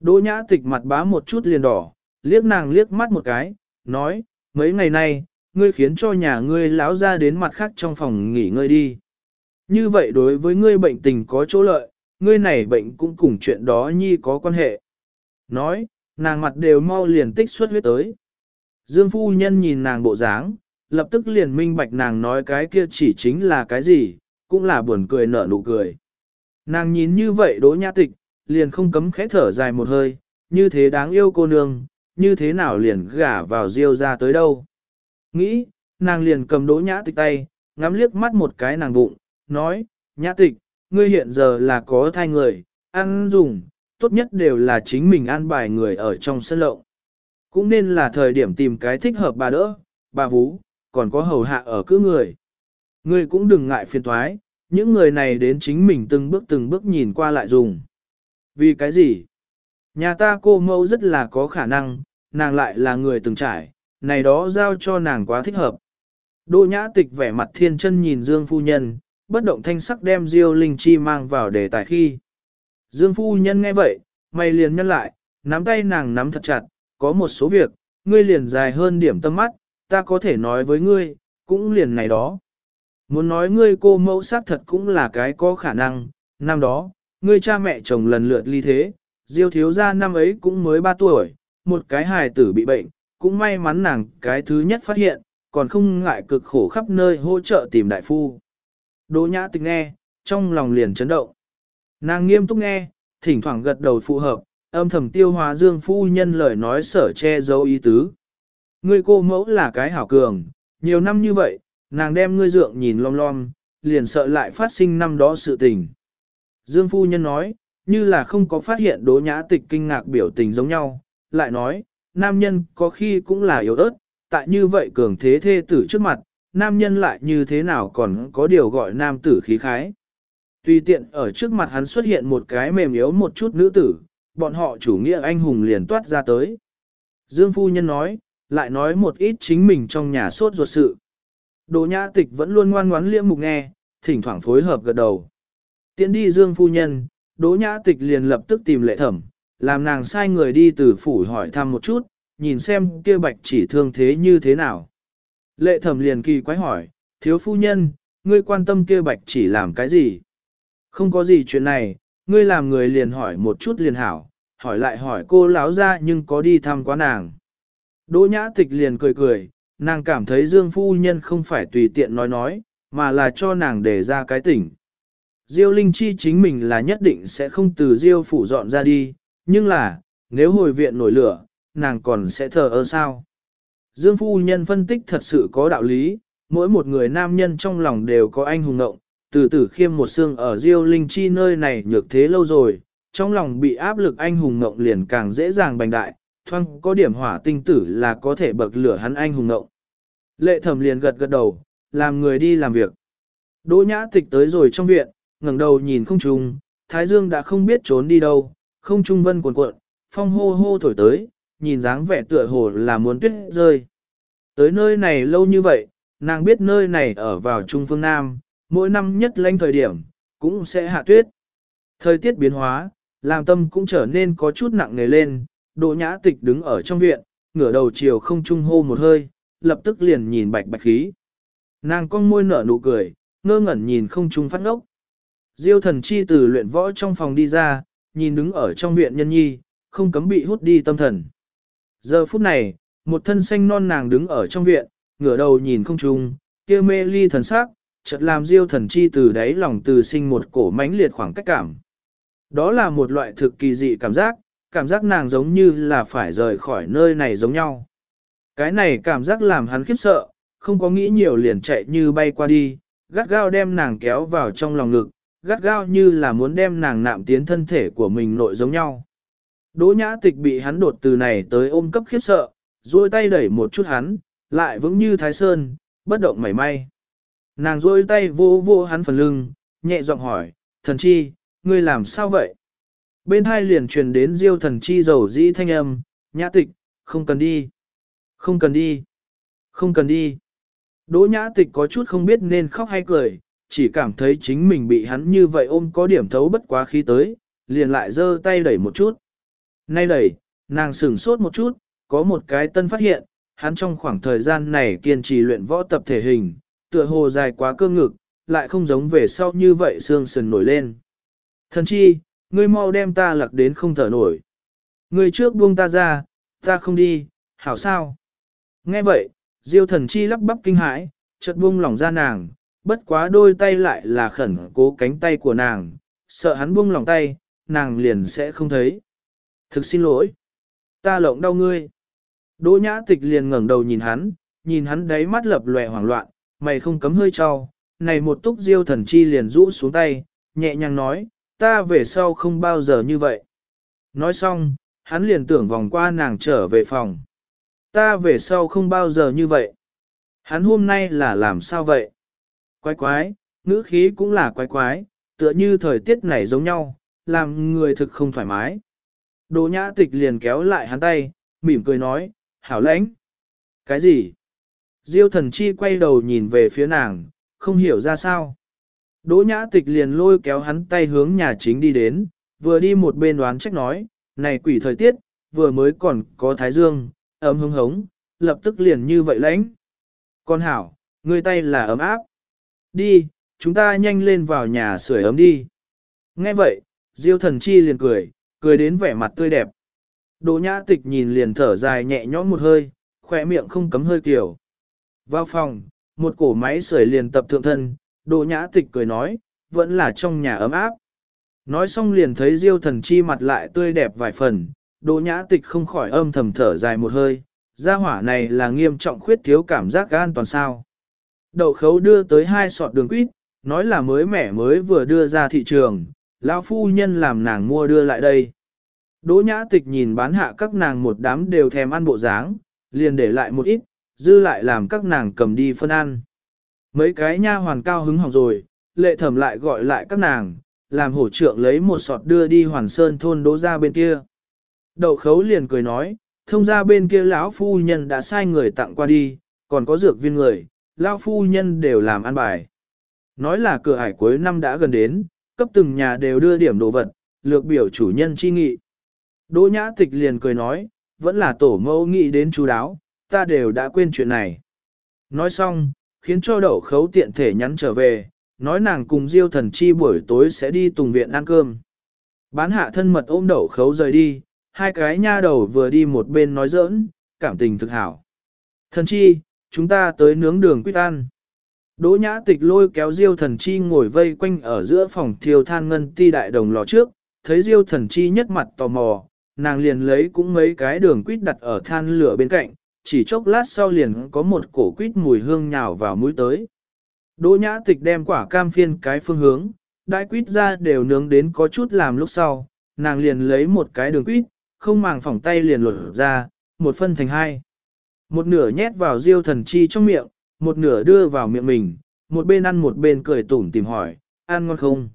Đỗ nhã tịch mặt bá một chút liền đỏ, liếc nàng liếc mắt một cái, nói, mấy ngày nay, ngươi khiến cho nhà ngươi lão ra đến mặt khác trong phòng nghỉ ngơi đi. Như vậy đối với ngươi bệnh tình có chỗ lợi, ngươi này bệnh cũng cùng chuyện đó nhi có quan hệ. Nói, nàng mặt đều mau liền tích xuất huyết tới. Dương phu nhân nhìn nàng bộ dáng, lập tức liền minh bạch nàng nói cái kia chỉ chính là cái gì, cũng là buồn cười nở nụ cười. Nàng nhìn như vậy đỗ nhã tịch, liền không cấm khẽ thở dài một hơi, như thế đáng yêu cô nương, như thế nào liền gả vào diêu ra tới đâu. Nghĩ, nàng liền cầm đỗ nhã tịch tay, ngắm liếc mắt một cái nàng bụng, nói, nhã tịch, ngươi hiện giờ là có thai người, ăn dùng, tốt nhất đều là chính mình an bài người ở trong sân lộng. Cũng nên là thời điểm tìm cái thích hợp bà đỡ, bà vú, còn có hầu hạ ở cứ người. người cũng đừng ngại phiền thoái, những người này đến chính mình từng bước từng bước nhìn qua lại dùng. Vì cái gì? Nhà ta cô mẫu rất là có khả năng, nàng lại là người từng trải, này đó giao cho nàng quá thích hợp. Đỗ nhã tịch vẻ mặt thiên chân nhìn Dương Phu Nhân, bất động thanh sắc đem Diêu Linh Chi mang vào đề tài khi. Dương Phu Nhân nghe vậy, mày liền nhân lại, nắm tay nàng nắm thật chặt, có một số việc, ngươi liền dài hơn điểm tâm mắt, ta có thể nói với ngươi, cũng liền này đó. Muốn nói ngươi cô mẫu xác thật cũng là cái có khả năng, năm đó, ngươi cha mẹ chồng lần lượt ly thế, Diêu thiếu gia năm ấy cũng mới 3 tuổi, một cái hài tử bị bệnh, cũng may mắn nàng cái thứ nhất phát hiện, còn không ngại cực khổ khắp nơi hỗ trợ tìm đại phu. Đỗ nhã tịch nghe, trong lòng liền chấn động. Nàng nghiêm túc nghe, thỉnh thoảng gật đầu phụ hợp, âm thầm tiêu hóa dương phu nhân lời nói sở che giấu ý tứ. Ngươi cô mẫu là cái hảo cường, nhiều năm như vậy, nàng đem ngươi dượng nhìn lom lom, liền sợ lại phát sinh năm đó sự tình. Dương phu nhân nói, như là không có phát hiện đố nhã tịch kinh ngạc biểu tình giống nhau, lại nói, nam nhân có khi cũng là yếu ớt, tại như vậy cường thế thê tử trước mặt, nam nhân lại như thế nào còn có điều gọi nam tử khí khái. Tùy tiện ở trước mặt hắn xuất hiện một cái mềm yếu một chút nữ tử, bọn họ chủ nghĩa anh hùng liền toát ra tới. Dương phu nhân nói, lại nói một ít chính mình trong nhà sốt ruột sự. Đồ nhã tịch vẫn luôn ngoan ngoãn liễm mục nghe, thỉnh thoảng phối hợp gật đầu. Tiến đi Dương phu nhân, Đỗ nhã tịch liền lập tức tìm lệ thẩm, làm nàng sai người đi từ phủ hỏi thăm một chút, nhìn xem kia bạch chỉ thương thế như thế nào. Lệ thẩm liền kỳ quái hỏi, thiếu phu nhân, ngươi quan tâm kia bạch chỉ làm cái gì? Không có gì chuyện này, ngươi làm người liền hỏi một chút liền hảo, hỏi lại hỏi cô lão ra nhưng có đi thăm quá nàng. Đỗ nhã tịch liền cười cười, nàng cảm thấy dương phu nhân không phải tùy tiện nói nói, mà là cho nàng để ra cái tỉnh. Diêu Linh Chi chính mình là nhất định sẽ không từ Diêu phủ dọn ra đi, nhưng là, nếu hồi viện nổi lửa, nàng còn sẽ thờ ơ sao. Dương Phu Nhân phân tích thật sự có đạo lý, mỗi một người nam nhân trong lòng đều có anh hùng ngộng, từ tử khiêm một xương ở Diêu Linh Chi nơi này nhược thế lâu rồi, trong lòng bị áp lực anh hùng ngộng liền càng dễ dàng bành đại, thoang có điểm hỏa tinh tử là có thể bậc lửa hắn anh hùng ngộng. Lệ thẩm liền gật gật đầu, làm người đi làm việc. Đỗ nhã tịch tới rồi trong viện, ngẩng đầu nhìn không trung, Thái Dương đã không biết trốn đi đâu, không trung vân cuộn cuộn, phong hô hô thổi tới, nhìn dáng vẻ tựa hồ là muốn tuyết rơi. Tới nơi này lâu như vậy, nàng biết nơi này ở vào trung phương Nam, mỗi năm nhất lanh thời điểm, cũng sẽ hạ tuyết. Thời tiết biến hóa, làm tâm cũng trở nên có chút nặng nề lên, Đỗ nhã tịch đứng ở trong viện, ngửa đầu chiều không trung hô một hơi, lập tức liền nhìn bạch bạch khí. Nàng con môi nở nụ cười, ngơ ngẩn nhìn không trung phát ngốc. Diêu thần chi từ luyện võ trong phòng đi ra, nhìn đứng ở trong viện nhân nhi, không cấm bị hút đi tâm thần. Giờ phút này, một thân xanh non nàng đứng ở trong viện, ngửa đầu nhìn không trung, kia mê ly thần sắc, chợt làm diêu thần chi từ đáy lòng từ sinh một cổ mãnh liệt khoảng cách cảm. Đó là một loại thực kỳ dị cảm giác, cảm giác nàng giống như là phải rời khỏi nơi này giống nhau. Cái này cảm giác làm hắn khiếp sợ, không có nghĩ nhiều liền chạy như bay qua đi, gắt gao đem nàng kéo vào trong lòng ngực, gắt gao như là muốn đem nàng nạm tiến thân thể của mình nội giống nhau. Đỗ nhã tịch bị hắn đột từ này tới ôm cấp khiếp sợ, duỗi tay đẩy một chút hắn, lại vững như thái sơn, bất động mảy may. Nàng duỗi tay vô vô hắn phần lưng, nhẹ giọng hỏi, thần chi, ngươi làm sao vậy? Bên hai liền truyền đến diêu thần chi dầu dĩ thanh âm, nhã tịch, không cần đi. Không cần đi. Không cần đi. Đỗ nhã tịch có chút không biết nên khóc hay cười, chỉ cảm thấy chính mình bị hắn như vậy ôm có điểm thấu bất quá khí tới, liền lại giơ tay đẩy một chút. Nay đẩy, nàng sửng sốt một chút, có một cái tân phát hiện, hắn trong khoảng thời gian này kiên trì luyện võ tập thể hình, tựa hồ dài quá cơ ngực, lại không giống về sau như vậy xương sườn nổi lên. Thần chi, ngươi mau đem ta lặc đến không thở nổi. Ngươi trước buông ta ra, ta không đi, hảo sao? Nghe vậy, diêu thần chi lắp bắp kinh hãi, chợt buông lỏng ra nàng, bất quá đôi tay lại là khẩn cố cánh tay của nàng, sợ hắn buông lỏng tay, nàng liền sẽ không thấy. Thực xin lỗi. Ta lộng đau ngươi. Đỗ nhã tịch liền ngẩng đầu nhìn hắn, nhìn hắn đáy mắt lập lòe hoảng loạn, mày không cấm hơi cho, này một túc diêu thần chi liền rũ xuống tay, nhẹ nhàng nói, ta về sau không bao giờ như vậy. Nói xong, hắn liền tưởng vòng qua nàng trở về phòng. Ta về sau không bao giờ như vậy. Hắn hôm nay là làm sao vậy? Quái quái, ngữ khí cũng là quái quái, tựa như thời tiết này giống nhau, làm người thực không thoải mái. Đỗ nhã tịch liền kéo lại hắn tay, mỉm cười nói, hảo lãnh. Cái gì? Diêu thần chi quay đầu nhìn về phía nàng, không hiểu ra sao. Đỗ nhã tịch liền lôi kéo hắn tay hướng nhà chính đi đến, vừa đi một bên đoán trách nói, này quỷ thời tiết, vừa mới còn có thái dương, ấm hứng hống, lập tức liền như vậy lãnh. Con hảo, người tay là ấm áp. Đi, chúng ta nhanh lên vào nhà sưởi ấm đi. Nghe vậy, Diêu thần chi liền cười, cười đến vẻ mặt tươi đẹp. Đỗ nhã tịch nhìn liền thở dài nhẹ nhõm một hơi, khỏe miệng không cấm hơi kiểu. Vào phòng, một cổ máy sưởi liền tập thượng thân, Đỗ nhã tịch cười nói, vẫn là trong nhà ấm áp. Nói xong liền thấy Diêu thần chi mặt lại tươi đẹp vài phần, Đỗ nhã tịch không khỏi âm thầm thở dài một hơi, gia hỏa này là nghiêm trọng khuyết thiếu cảm giác an toàn sao. Đậu khấu đưa tới hai sọt đường quýt, nói là mới mẻ mới vừa đưa ra thị trường, lão phu nhân làm nàng mua đưa lại đây. Đỗ nhã tịch nhìn bán hạ các nàng một đám đều thèm ăn bộ dáng, liền để lại một ít, dư lại làm các nàng cầm đi phân ăn. Mấy cái nha hoàn cao hứng hỏng rồi, lệ thẩm lại gọi lại các nàng, làm hổ trượng lấy một sọt đưa đi hoàn sơn thôn đỗ ra bên kia. Đậu khấu liền cười nói, thông ra bên kia lão phu nhân đã sai người tặng qua đi, còn có dược viên người, lão phu nhân đều làm ăn bài. Nói là cửa ải cuối năm đã gần đến, cấp từng nhà đều đưa điểm đồ vật, lược biểu chủ nhân chi nghị. Đỗ nhã tịch liền cười nói, vẫn là tổ mẫu nghĩ đến chú đáo, ta đều đã quên chuyện này. Nói xong, khiến cho đậu khấu tiện thể nhắn trở về, nói nàng cùng diêu thần chi buổi tối sẽ đi tùng viện ăn cơm. Bán hạ thân mật ôm đậu khấu rời đi, hai cái nha đầu vừa đi một bên nói giỡn, cảm tình thực hảo. Thần chi, chúng ta tới nướng đường quyết ăn. Đỗ nhã tịch lôi kéo diêu thần chi ngồi vây quanh ở giữa phòng thiêu than ngân ti đại đồng lò trước, thấy diêu thần chi nhất mặt tò mò, nàng liền lấy cũng mấy cái đường quýt đặt ở than lửa bên cạnh, chỉ chốc lát sau liền có một cổ quýt mùi hương nhào vào mũi tới. Đỗ nhã tịch đem quả cam phiên cái phương hướng, đại quýt ra đều nướng đến có chút làm lúc sau, nàng liền lấy một cái đường quýt, không màng phỏng tay liền lột ra, một phân thành hai. Một nửa nhét vào diêu thần chi trong miệng, một nửa đưa vào miệng mình, một bên ăn một bên cười tủm tìm hỏi, ăn ngon không?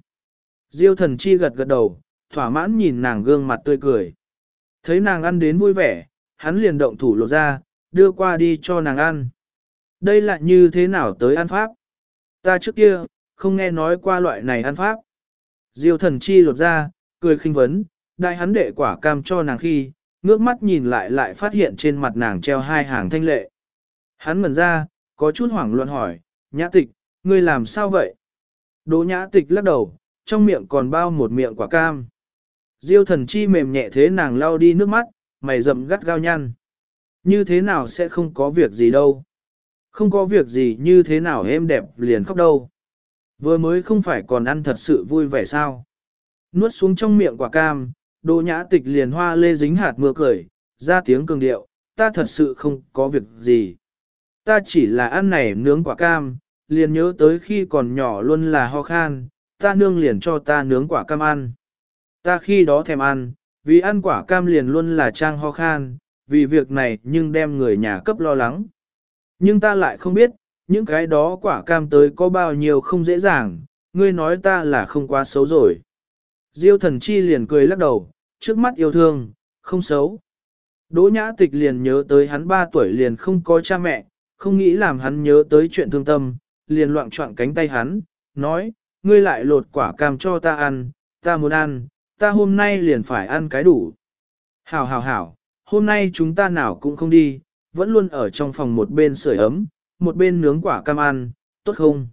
Diêu thần chi gật gật đầu, thỏa mãn nhìn nàng gương mặt tươi cười. Thấy nàng ăn đến vui vẻ, hắn liền động thủ lột ra, đưa qua đi cho nàng ăn. Đây là như thế nào tới ăn pháp? Ta trước kia, không nghe nói qua loại này ăn pháp. Diêu thần chi lột ra, cười khinh vấn, đại hắn đệ quả cam cho nàng khi, ngước mắt nhìn lại lại phát hiện trên mặt nàng treo hai hàng thanh lệ. Hắn mẩn ra, có chút hoảng loạn hỏi, nhã tịch, ngươi làm sao vậy? Đỗ nhã tịch lắc đầu, trong miệng còn bao một miệng quả cam. Diêu thần chi mềm nhẹ thế nàng lau đi nước mắt, mày rậm gắt gao nhăn. Như thế nào sẽ không có việc gì đâu. Không có việc gì như thế nào em đẹp liền khóc đâu. Vừa mới không phải còn ăn thật sự vui vẻ sao. Nuốt xuống trong miệng quả cam, đồ nhã tịch liền hoa lê dính hạt mưa cười, ra tiếng cường điệu, ta thật sự không có việc gì. Ta chỉ là ăn này nướng quả cam, liền nhớ tới khi còn nhỏ luôn là ho khan, ta nương liền cho ta nướng quả cam ăn. Ta khi đó thèm ăn, vì ăn quả cam liền luôn là trang ho khan, vì việc này nhưng đem người nhà cấp lo lắng. Nhưng ta lại không biết, những cái đó quả cam tới có bao nhiêu không dễ dàng, ngươi nói ta là không quá xấu rồi. Diêu thần chi liền cười lắc đầu, trước mắt yêu thương, không xấu. Đỗ nhã tịch liền nhớ tới hắn 3 tuổi liền không có cha mẹ, không nghĩ làm hắn nhớ tới chuyện thương tâm, liền loạn trọng cánh tay hắn, nói, ngươi lại lột quả cam cho ta ăn, ta muốn ăn, ta hôm nay liền phải ăn cái đủ. Hảo hảo hảo, hôm nay chúng ta nào cũng không đi, vẫn luôn ở trong phòng một bên sưởi ấm, một bên nướng quả cam ăn, tốt không?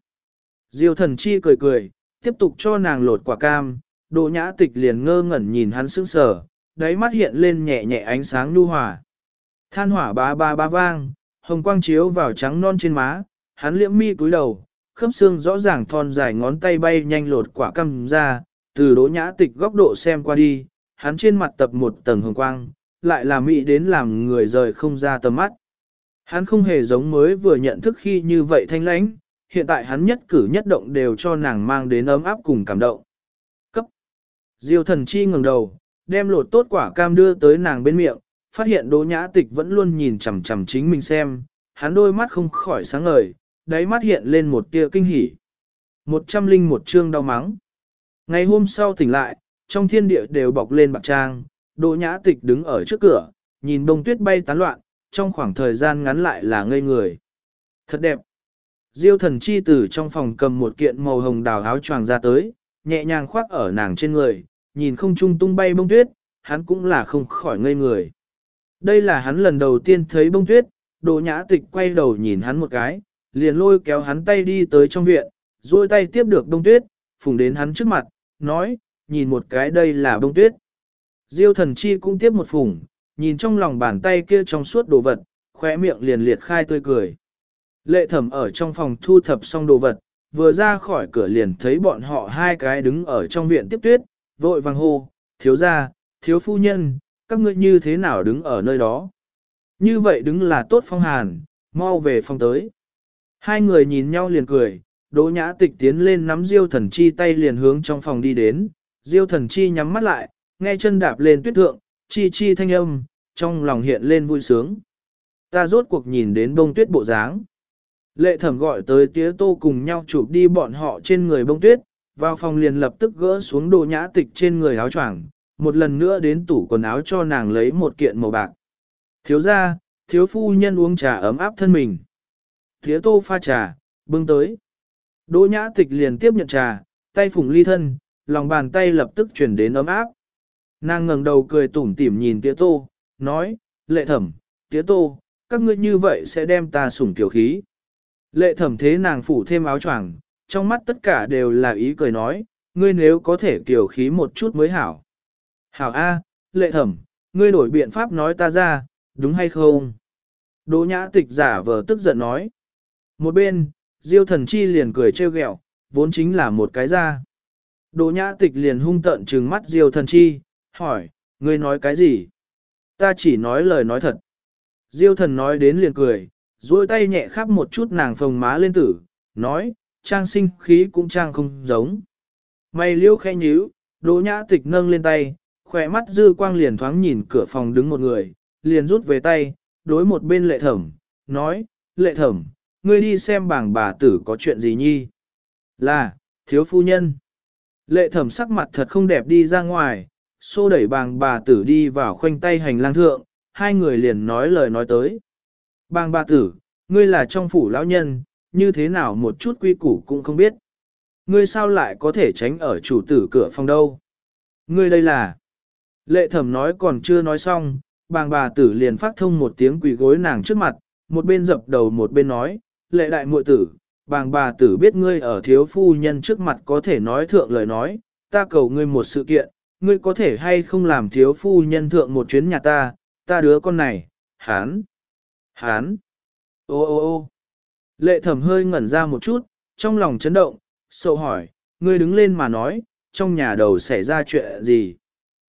Diêu thần chi cười cười, tiếp tục cho nàng lột quả cam, đồ nhã tịch liền ngơ ngẩn nhìn hắn sững sờ, đáy mắt hiện lên nhẹ nhẹ ánh sáng nhu hòa. Than hỏa ba ba ba vang, hồng quang chiếu vào trắng non trên má, hắn liễm mi cúi đầu, khớp xương rõ ràng thon dài ngón tay bay nhanh lột quả cam ra, từ đỗ nhã tịch góc độ xem qua đi, hắn trên mặt tập một tầng hồng quang, lại là mỹ đến làm người rời không ra tầm mắt. Hắn không hề giống mới vừa nhận thức khi như vậy thanh lãnh, hiện tại hắn nhất cử nhất động đều cho nàng mang đến ấm áp cùng cảm động. Cấp. Diêu thần chi ngẩng đầu, đem lột tốt quả cam đưa tới nàng bên miệng, phát hiện đỗ nhã tịch vẫn luôn nhìn chằm chằm chính mình xem, hắn đôi mắt không khỏi sáng ngời, đáy mắt hiện lên một tia kinh hỉ. Một trăm linh một chương đau mắng. Ngày hôm sau tỉnh lại, trong thiên địa đều bọc lên bạc trang, Đỗ Nhã Tịch đứng ở trước cửa, nhìn bông tuyết bay tán loạn, trong khoảng thời gian ngắn lại là ngây người. Thật đẹp. Diêu thần chi từ trong phòng cầm một kiện màu hồng đào áo choàng ra tới, nhẹ nhàng khoác ở nàng trên người, nhìn không trung tung bay bông tuyết, hắn cũng là không khỏi ngây người. Đây là hắn lần đầu tiên thấy bông tuyết, Đỗ Nhã Tịch quay đầu nhìn hắn một cái, liền lôi kéo hắn tay đi tới trong viện, duỗi tay tiếp được bông tuyết, phùng đến hắn trước mặt, nói, nhìn một cái đây là bông tuyết. Diêu thần chi cũng tiếp một phùng, nhìn trong lòng bàn tay kia trong suốt đồ vật, khóe miệng liền liệt khai tươi cười. Lệ thẩm ở trong phòng thu thập xong đồ vật, vừa ra khỏi cửa liền thấy bọn họ hai cái đứng ở trong viện tiếp tuyết, vội vàng hô, thiếu gia, thiếu phu nhân, các ngươi như thế nào đứng ở nơi đó. Như vậy đứng là tốt phong hàn, mau về phòng tới. Hai người nhìn nhau liền cười, Đỗ Nhã Tịch tiến lên nắm Diêu Thần Chi tay liền hướng trong phòng đi đến, Diêu Thần Chi nhắm mắt lại, nghe chân đạp lên tuyết thượng, chi chi thanh âm, trong lòng hiện lên vui sướng. Ta rốt cuộc nhìn đến bông tuyết bộ dáng. Lệ thẩm gọi tới tía tô cùng nhau chụp đi bọn họ trên người bông tuyết, vào phòng liền lập tức gỡ xuống đồ nhã tịch trên người áo choàng, một lần nữa đến tủ quần áo cho nàng lấy một kiện màu bạc. Thiếu ra, thiếu phu nhân uống trà ấm áp thân mình. Tía tô pha trà, bưng tới. Đỗ nhã tịch liền tiếp nhận trà, tay phủng ly thân, lòng bàn tay lập tức chuyển đến ấm áp. Nàng ngẩng đầu cười tủm tỉm nhìn tía tô, nói, lệ thẩm, tía tô, các ngươi như vậy sẽ đem ta sủng tiểu khí. Lệ thẩm thế nàng phủ thêm áo choàng, trong mắt tất cả đều là ý cười nói, ngươi nếu có thể tiểu khí một chút mới hảo. Hảo A, lệ thẩm, ngươi đổi biện pháp nói ta ra, đúng hay không? Đỗ nhã tịch giả vờ tức giận nói. Một bên, diêu thần chi liền cười trêu ghẹo, vốn chính là một cái ra. Đỗ nhã tịch liền hung tợn trừng mắt diêu thần chi, hỏi, ngươi nói cái gì? Ta chỉ nói lời nói thật. Diêu thần nói đến liền cười, duỗi tay nhẹ khắp một chút nàng phồng má lên tử, nói, trang sinh khí cũng trang không giống. Mày liêu khẽ nhíu, đỗ nhã tịch nâng lên tay, khỏe mắt dư quang liền thoáng nhìn cửa phòng đứng một người, liền rút về tay, đối một bên lệ thẩm, nói, lệ thẩm, ngươi đi xem bảng bà tử có chuyện gì nhi. Là, thiếu phu nhân. Lệ thẩm sắc mặt thật không đẹp đi ra ngoài, xô đẩy bàng bà tử đi vào khoanh tay hành lang thượng, hai người liền nói lời nói tới. Bàng bà tử, ngươi là trong phủ lão nhân, như thế nào một chút quy củ cũng không biết. Ngươi sao lại có thể tránh ở chủ tử cửa phòng đâu? Ngươi đây là... Lệ thẩm nói còn chưa nói xong, bàng bà tử liền phát thông một tiếng quỳ gối nàng trước mặt, một bên dập đầu một bên nói, lệ đại muội tử, bàng bà tử biết ngươi ở thiếu phu nhân trước mặt có thể nói thượng lời nói, ta cầu ngươi một sự kiện, ngươi có thể hay không làm thiếu phu nhân thượng một chuyến nhà ta, ta đứa con này, hán, hán, ô ô ô. Lệ thẩm hơi ngẩn ra một chút, trong lòng chấn động, sâu hỏi, ngươi đứng lên mà nói, trong nhà đầu xảy ra chuyện gì.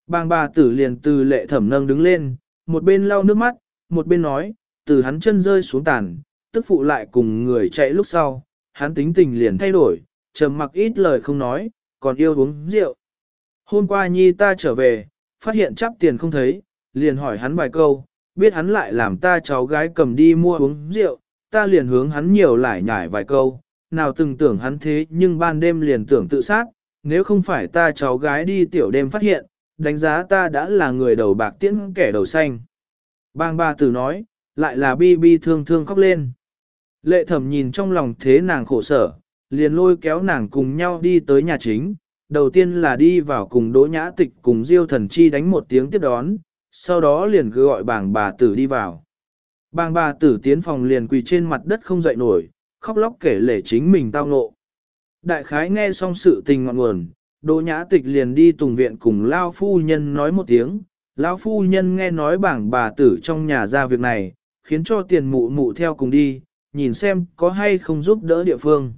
Bàng bà tử liền từ lệ thẩm nâng đứng lên, một bên lau nước mắt, một bên nói, từ hắn chân rơi xuống tàn, tức phụ lại cùng người chạy lúc sau, hắn tính tình liền thay đổi, trầm mặc ít lời không nói, còn yêu uống rượu. Hôm qua nhi ta trở về, phát hiện chắp tiền không thấy, liền hỏi hắn vài câu, biết hắn lại làm ta cháu gái cầm đi mua uống rượu, ta liền hướng hắn nhiều lại nhải vài câu, nào từng tưởng hắn thế nhưng ban đêm liền tưởng tự sát, nếu không phải ta cháu gái đi tiểu đêm phát hiện, đánh giá ta đã là người đầu bạc tiễn kẻ đầu xanh. Bang ba tử nói, lại là bi bi thương thương khóc lên. Lệ thẩm nhìn trong lòng thế nàng khổ sở, liền lôi kéo nàng cùng nhau đi tới nhà chính. Đầu tiên là đi vào cùng đỗ nhã tịch cùng diêu thần chi đánh một tiếng tiếp đón, sau đó liền cứ gọi bàng bà tử đi vào. Bàng bà tử tiến phòng liền quỳ trên mặt đất không dậy nổi, khóc lóc kể lể chính mình tao ngộ. Đại khái nghe xong sự tình ngọn nguồn, Đỗ nhã tịch liền đi tùng viện cùng Lao Phu Nhân nói một tiếng. Lão Phu Nhân nghe nói bảng bà tử trong nhà ra việc này, khiến cho tiền mụ mụ theo cùng đi, nhìn xem có hay không giúp đỡ địa phương.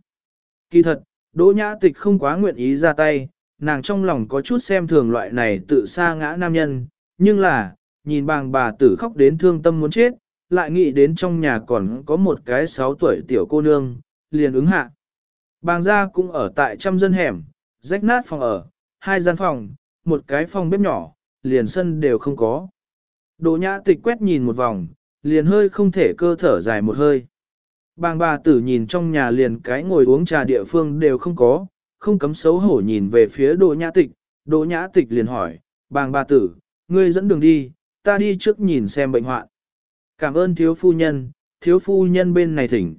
Kỳ thật, Đỗ nhã tịch không quá nguyện ý ra tay, nàng trong lòng có chút xem thường loại này tự xa ngã nam nhân, nhưng là, nhìn bàng bà tử khóc đến thương tâm muốn chết, lại nghĩ đến trong nhà còn có một cái 6 tuổi tiểu cô nương, liền ứng hạ. Bàng gia cũng ở tại trăm dân hẻm, rách nát phòng ở, hai gian phòng, một cái phòng bếp nhỏ, liền sân đều không có. Đỗ nhã tịch quét nhìn một vòng, liền hơi không thể cơ thở dài một hơi. Bàng bà tử nhìn trong nhà liền cái ngồi uống trà địa phương đều không có, không cấm xấu hổ nhìn về phía đỗ nhã tịch, đỗ nhã tịch liền hỏi, bàng bà tử, ngươi dẫn đường đi, ta đi trước nhìn xem bệnh hoạn. Cảm ơn thiếu phu nhân, thiếu phu nhân bên này thỉnh.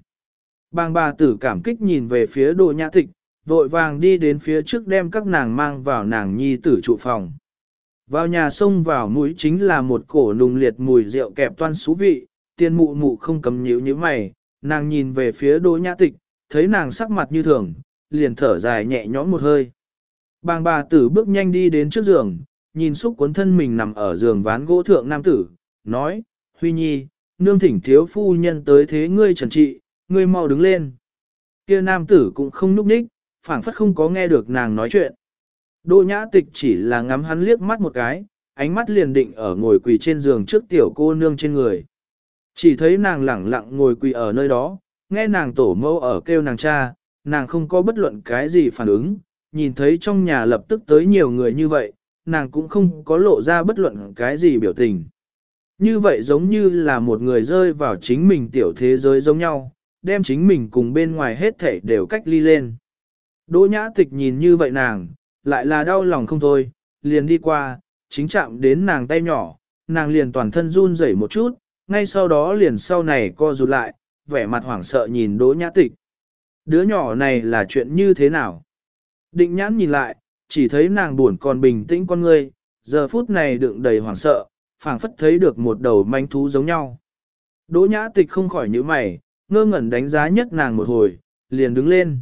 Bàng bà tử cảm kích nhìn về phía đỗ nhã tịch, vội vàng đi đến phía trước đem các nàng mang vào nàng nhi tử trụ phòng. Vào nhà xông vào mũi chính là một cổ nùng liệt mùi rượu kẹp toan xú vị, tiên mụ mụ không cầm nhíu như mày, nàng nhìn về phía đỗ nhã tịch, thấy nàng sắc mặt như thường, liền thở dài nhẹ nhõm một hơi. Bàng bà tử bước nhanh đi đến trước giường, nhìn xúc cuốn thân mình nằm ở giường ván gỗ thượng nam tử, nói, Huy Nhi, nương thỉnh thiếu phu nhân tới thế ngươi trần trị, ngươi mau đứng lên. Kia nam tử cũng không núp ních, phảng phất không có nghe được nàng nói chuyện. Đỗ nhã tịch chỉ là ngắm hắn liếc mắt một cái, ánh mắt liền định ở ngồi quỳ trên giường trước tiểu cô nương trên người. Chỉ thấy nàng lẳng lặng ngồi quỳ ở nơi đó, nghe nàng tổ mẫu ở kêu nàng cha, nàng không có bất luận cái gì phản ứng, nhìn thấy trong nhà lập tức tới nhiều người như vậy, nàng cũng không có lộ ra bất luận cái gì biểu tình. Như vậy giống như là một người rơi vào chính mình tiểu thế giới giống nhau, đem chính mình cùng bên ngoài hết thể đều cách ly lên. Đỗ nhã tịch nhìn như vậy nàng, lại là đau lòng không thôi, liền đi qua, chính chạm đến nàng tay nhỏ, nàng liền toàn thân run rẩy một chút, ngay sau đó liền sau này co rụt lại, vẻ mặt hoảng sợ nhìn đỗ nhã tịch. Đứa nhỏ này là chuyện như thế nào? Định nhãn nhìn lại, chỉ thấy nàng buồn còn bình tĩnh con ngươi, giờ phút này đựng đầy hoảng sợ, phảng phất thấy được một đầu manh thú giống nhau. Đỗ nhã tịch không khỏi nhíu mày, ngơ ngẩn đánh giá nhất nàng một hồi, liền đứng lên.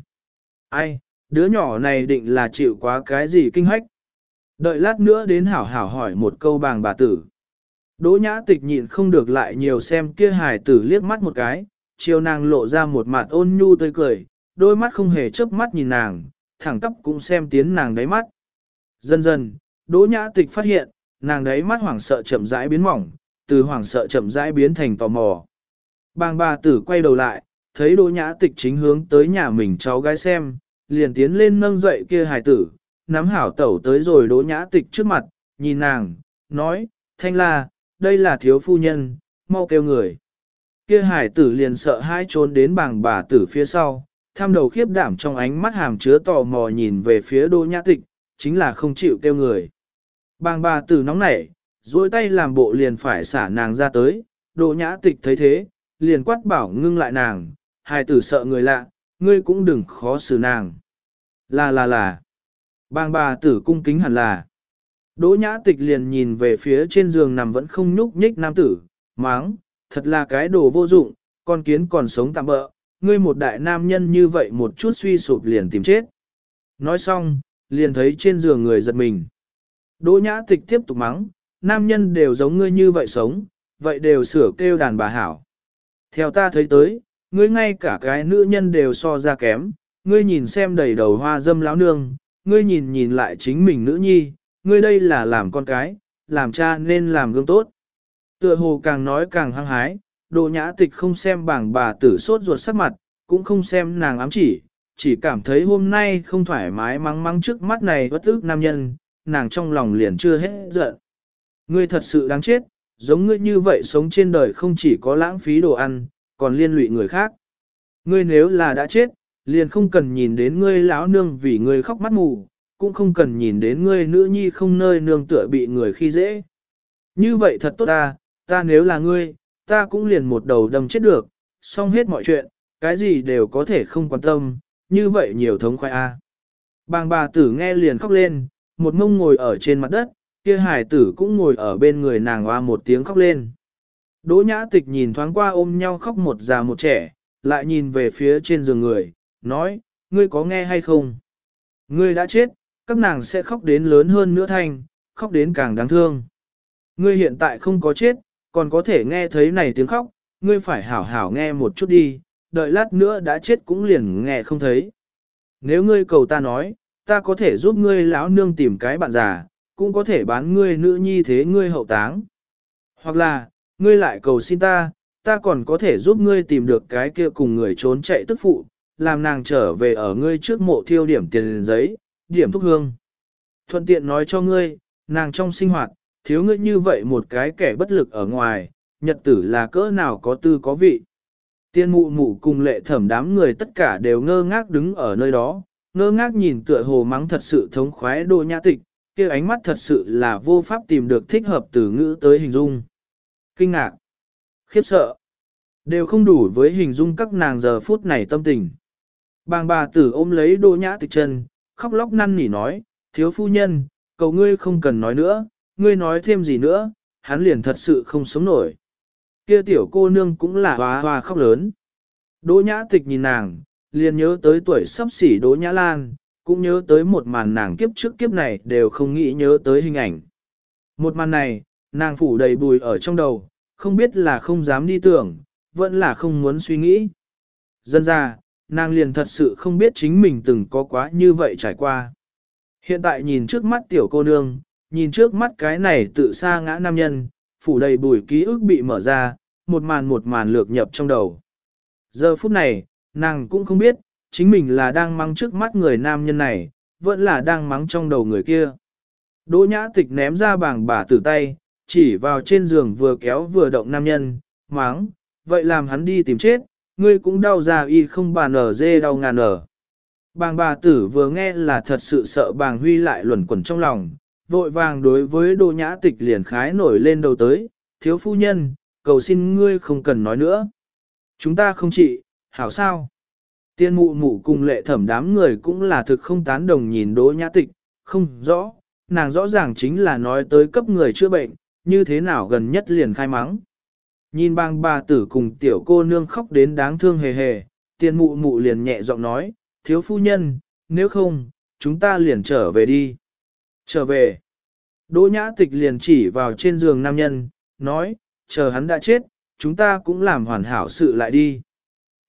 Ai, đứa nhỏ này định là chịu quá cái gì kinh hách. Đợi lát nữa đến hảo hảo hỏi một câu bàng bà tử. Đỗ nhã tịch nhịn không được lại nhiều xem kia hài tử liếc mắt một cái, chiều nàng lộ ra một mặt ôn nhu tươi cười, đôi mắt không hề chớp mắt nhìn nàng, thẳng tắp cũng xem tiến nàng đáy mắt. Dần dần, đỗ nhã tịch phát hiện, nàng đáy mắt hoảng sợ chậm rãi biến mỏng, từ hoảng sợ chậm rãi biến thành tò mò. Bàng bà tử quay đầu lại, thấy đỗ nhã tịch chính hướng tới nhà mình cháu gái xem, liền tiến lên nâng dậy kia hài tử, nắm hảo tẩu tới rồi đỗ nhã tịch trước mặt, nhìn nàng, nói, thanh la, đây là thiếu phu nhân, mau kêu người. Kia hải tử liền sợ hai trốn đến bảng bà tử phía sau, tham đầu khiếp đảm trong ánh mắt hàm chứa tò mò nhìn về phía đỗ nhã tịch, chính là không chịu kêu người. Bàng bà tử nóng nảy, duỗi tay làm bộ liền phải xả nàng ra tới, đỗ nhã tịch thấy thế, liền quát bảo ngưng lại nàng, hải tử sợ người lạ, ngươi cũng đừng khó xử nàng. Là là là. Bàng bà tử cung kính hẳn là. Đỗ nhã tịch liền nhìn về phía trên giường nằm vẫn không nhúc nhích nam tử, máng, thật là cái đồ vô dụng, con kiến còn sống tạm bỡ, ngươi một đại nam nhân như vậy một chút suy sụp liền tìm chết. Nói xong, liền thấy trên giường người giật mình. Đỗ nhã tịch tiếp tục mắng, nam nhân đều giống ngươi như vậy sống, vậy đều sửa kêu đàn bà hảo. Theo ta thấy tới, ngươi ngay cả cái nữ nhân đều so ra kém, ngươi nhìn xem đầy đầu hoa dâm lão nương, ngươi nhìn nhìn lại chính mình nữ nhi, ngươi đây là làm con cái, làm cha nên làm gương tốt. Tựa hồ càng nói càng hăng hái, đồ nhã tịch không xem bảng bà tử sốt ruột sắc mặt, cũng không xem nàng ám chỉ, chỉ cảm thấy hôm nay không thoải mái mắng mắng trước mắt này bất ức nam nhân, nàng trong lòng liền chưa hết giận. Ngươi thật sự đáng chết, giống ngươi như vậy sống trên đời không chỉ có lãng phí đồ ăn, còn liên lụy người khác. Ngươi nếu là đã chết, liền không cần nhìn đến ngươi lão nương vì ngươi khóc mắt mù, cũng không cần nhìn đến ngươi nữ nhi không nơi nương tựa bị người khi dễ. Như vậy thật tốt ta, ta nếu là ngươi, ta cũng liền một đầu đâm chết được, xong hết mọi chuyện, cái gì đều có thể không quan tâm, như vậy nhiều thống khoai a. Bàng bà tử nghe liền khóc lên, một mông ngồi ở trên mặt đất, kia hải tử cũng ngồi ở bên người nàng hoa một tiếng khóc lên. Đỗ nhã tịch nhìn thoáng qua ôm nhau khóc một già một trẻ, lại nhìn về phía trên giường người, nói, ngươi có nghe hay không? Ngươi đã chết, các nàng sẽ khóc đến lớn hơn nữa thanh, khóc đến càng đáng thương. Ngươi hiện tại không có chết, còn có thể nghe thấy này tiếng khóc, ngươi phải hảo hảo nghe một chút đi, đợi lát nữa đã chết cũng liền nghe không thấy. Nếu ngươi cầu ta nói, ta có thể giúp ngươi lão nương tìm cái bạn già, cũng có thể bán ngươi nữ nhi thế ngươi hậu táng. Hoặc là, ngươi lại cầu xin ta, ta còn có thể giúp ngươi tìm được cái kia cùng người trốn chạy tức phụ, làm nàng trở về ở ngươi trước mộ thiêu điểm tiền giấy, điểm thúc hương. Thuận tiện nói cho ngươi, nàng trong sinh hoạt, thiếu ngươi như vậy một cái kẻ bất lực ở ngoài, nhật tử là cỡ nào có tư có vị. Tiên mụ mụ cùng lệ thẩm đám người tất cả đều ngơ ngác đứng ở nơi đó, ngơ ngác nhìn tựa hồ mắng thật sự thống khoái đô nhã tịch, kia ánh mắt thật sự là vô pháp tìm được thích hợp từ ngữ tới hình dung. Kinh ngạc, khiếp sợ, đều không đủ với hình dung các nàng giờ phút này tâm tình. Bàng bà tử ôm lấy đô nhã tịch chân, khóc lóc năn nỉ nói, thiếu phu nhân, cầu ngươi không cần nói nữa, ngươi nói thêm gì nữa, hắn liền thật sự không sống nổi. Kia tiểu cô nương cũng là hoa hoa khóc lớn. Đỗ nhã tịch nhìn nàng, liền nhớ tới tuổi sắp xỉ Đỗ nhã lan, cũng nhớ tới một màn nàng kiếp trước kiếp này đều không nghĩ nhớ tới hình ảnh. Một màn này, nàng phủ đầy bùi ở trong đầu, không biết là không dám đi tưởng, vẫn là không muốn suy nghĩ. Dân ra, nàng liền thật sự không biết chính mình từng có quá như vậy trải qua. Hiện tại nhìn trước mắt tiểu cô nương, nhìn trước mắt cái này tự xa ngã nam nhân, phủ đầy bùi ký ức bị mở ra, một màn một màn lược nhập trong đầu. Giờ phút này, nàng cũng không biết, chính mình là đang mắng trước mắt người nam nhân này, vẫn là đang mắng trong đầu người kia. Đỗ nhã tịch ném ra bảng bả tử tay, chỉ vào trên giường vừa kéo vừa động nam nhân, mắng, vậy làm hắn đi tìm chết, ngươi cũng đau ra y không bàn ở dê đau ngàn ở. Bàng bà tử vừa nghe là thật sự sợ bàng huy lại luẩn quẩn trong lòng, vội vàng đối với đô nhã tịch liền khái nổi lên đầu tới, thiếu phu nhân, cầu xin ngươi không cần nói nữa. Chúng ta không trị, hảo sao? Tiên mụ mụ cùng lệ thẩm đám người cũng là thực không tán đồng nhìn đỗ nhã tịch, không rõ, nàng rõ ràng chính là nói tới cấp người chữa bệnh, như thế nào gần nhất liền khai mắng. Nhìn bang bà tử cùng tiểu cô nương khóc đến đáng thương hề hề, tiên mụ mụ liền nhẹ giọng nói, thiếu phu nhân, nếu không, chúng ta liền trở về đi. Trở về. Đỗ nhã tịch liền chỉ vào trên giường nam nhân, nói, chờ hắn đã chết, chúng ta cũng làm hoàn hảo sự lại đi.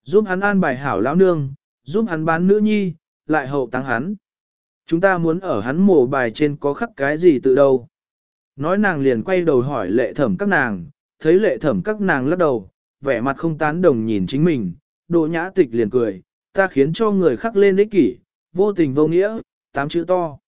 Giúp hắn an bài hảo lão nương, giúp hắn bán nữ nhi, lại hậu tăng hắn. Chúng ta muốn ở hắn mổ bài trên có khắc cái gì tự đâu. Nói nàng liền quay đầu hỏi lệ thẩm các nàng, thấy lệ thẩm các nàng lắc đầu, vẻ mặt không tán đồng nhìn chính mình, Đỗ nhã tịch liền cười, ta khiến cho người khắc lên ích kỷ, vô tình vô nghĩa, tám chữ to.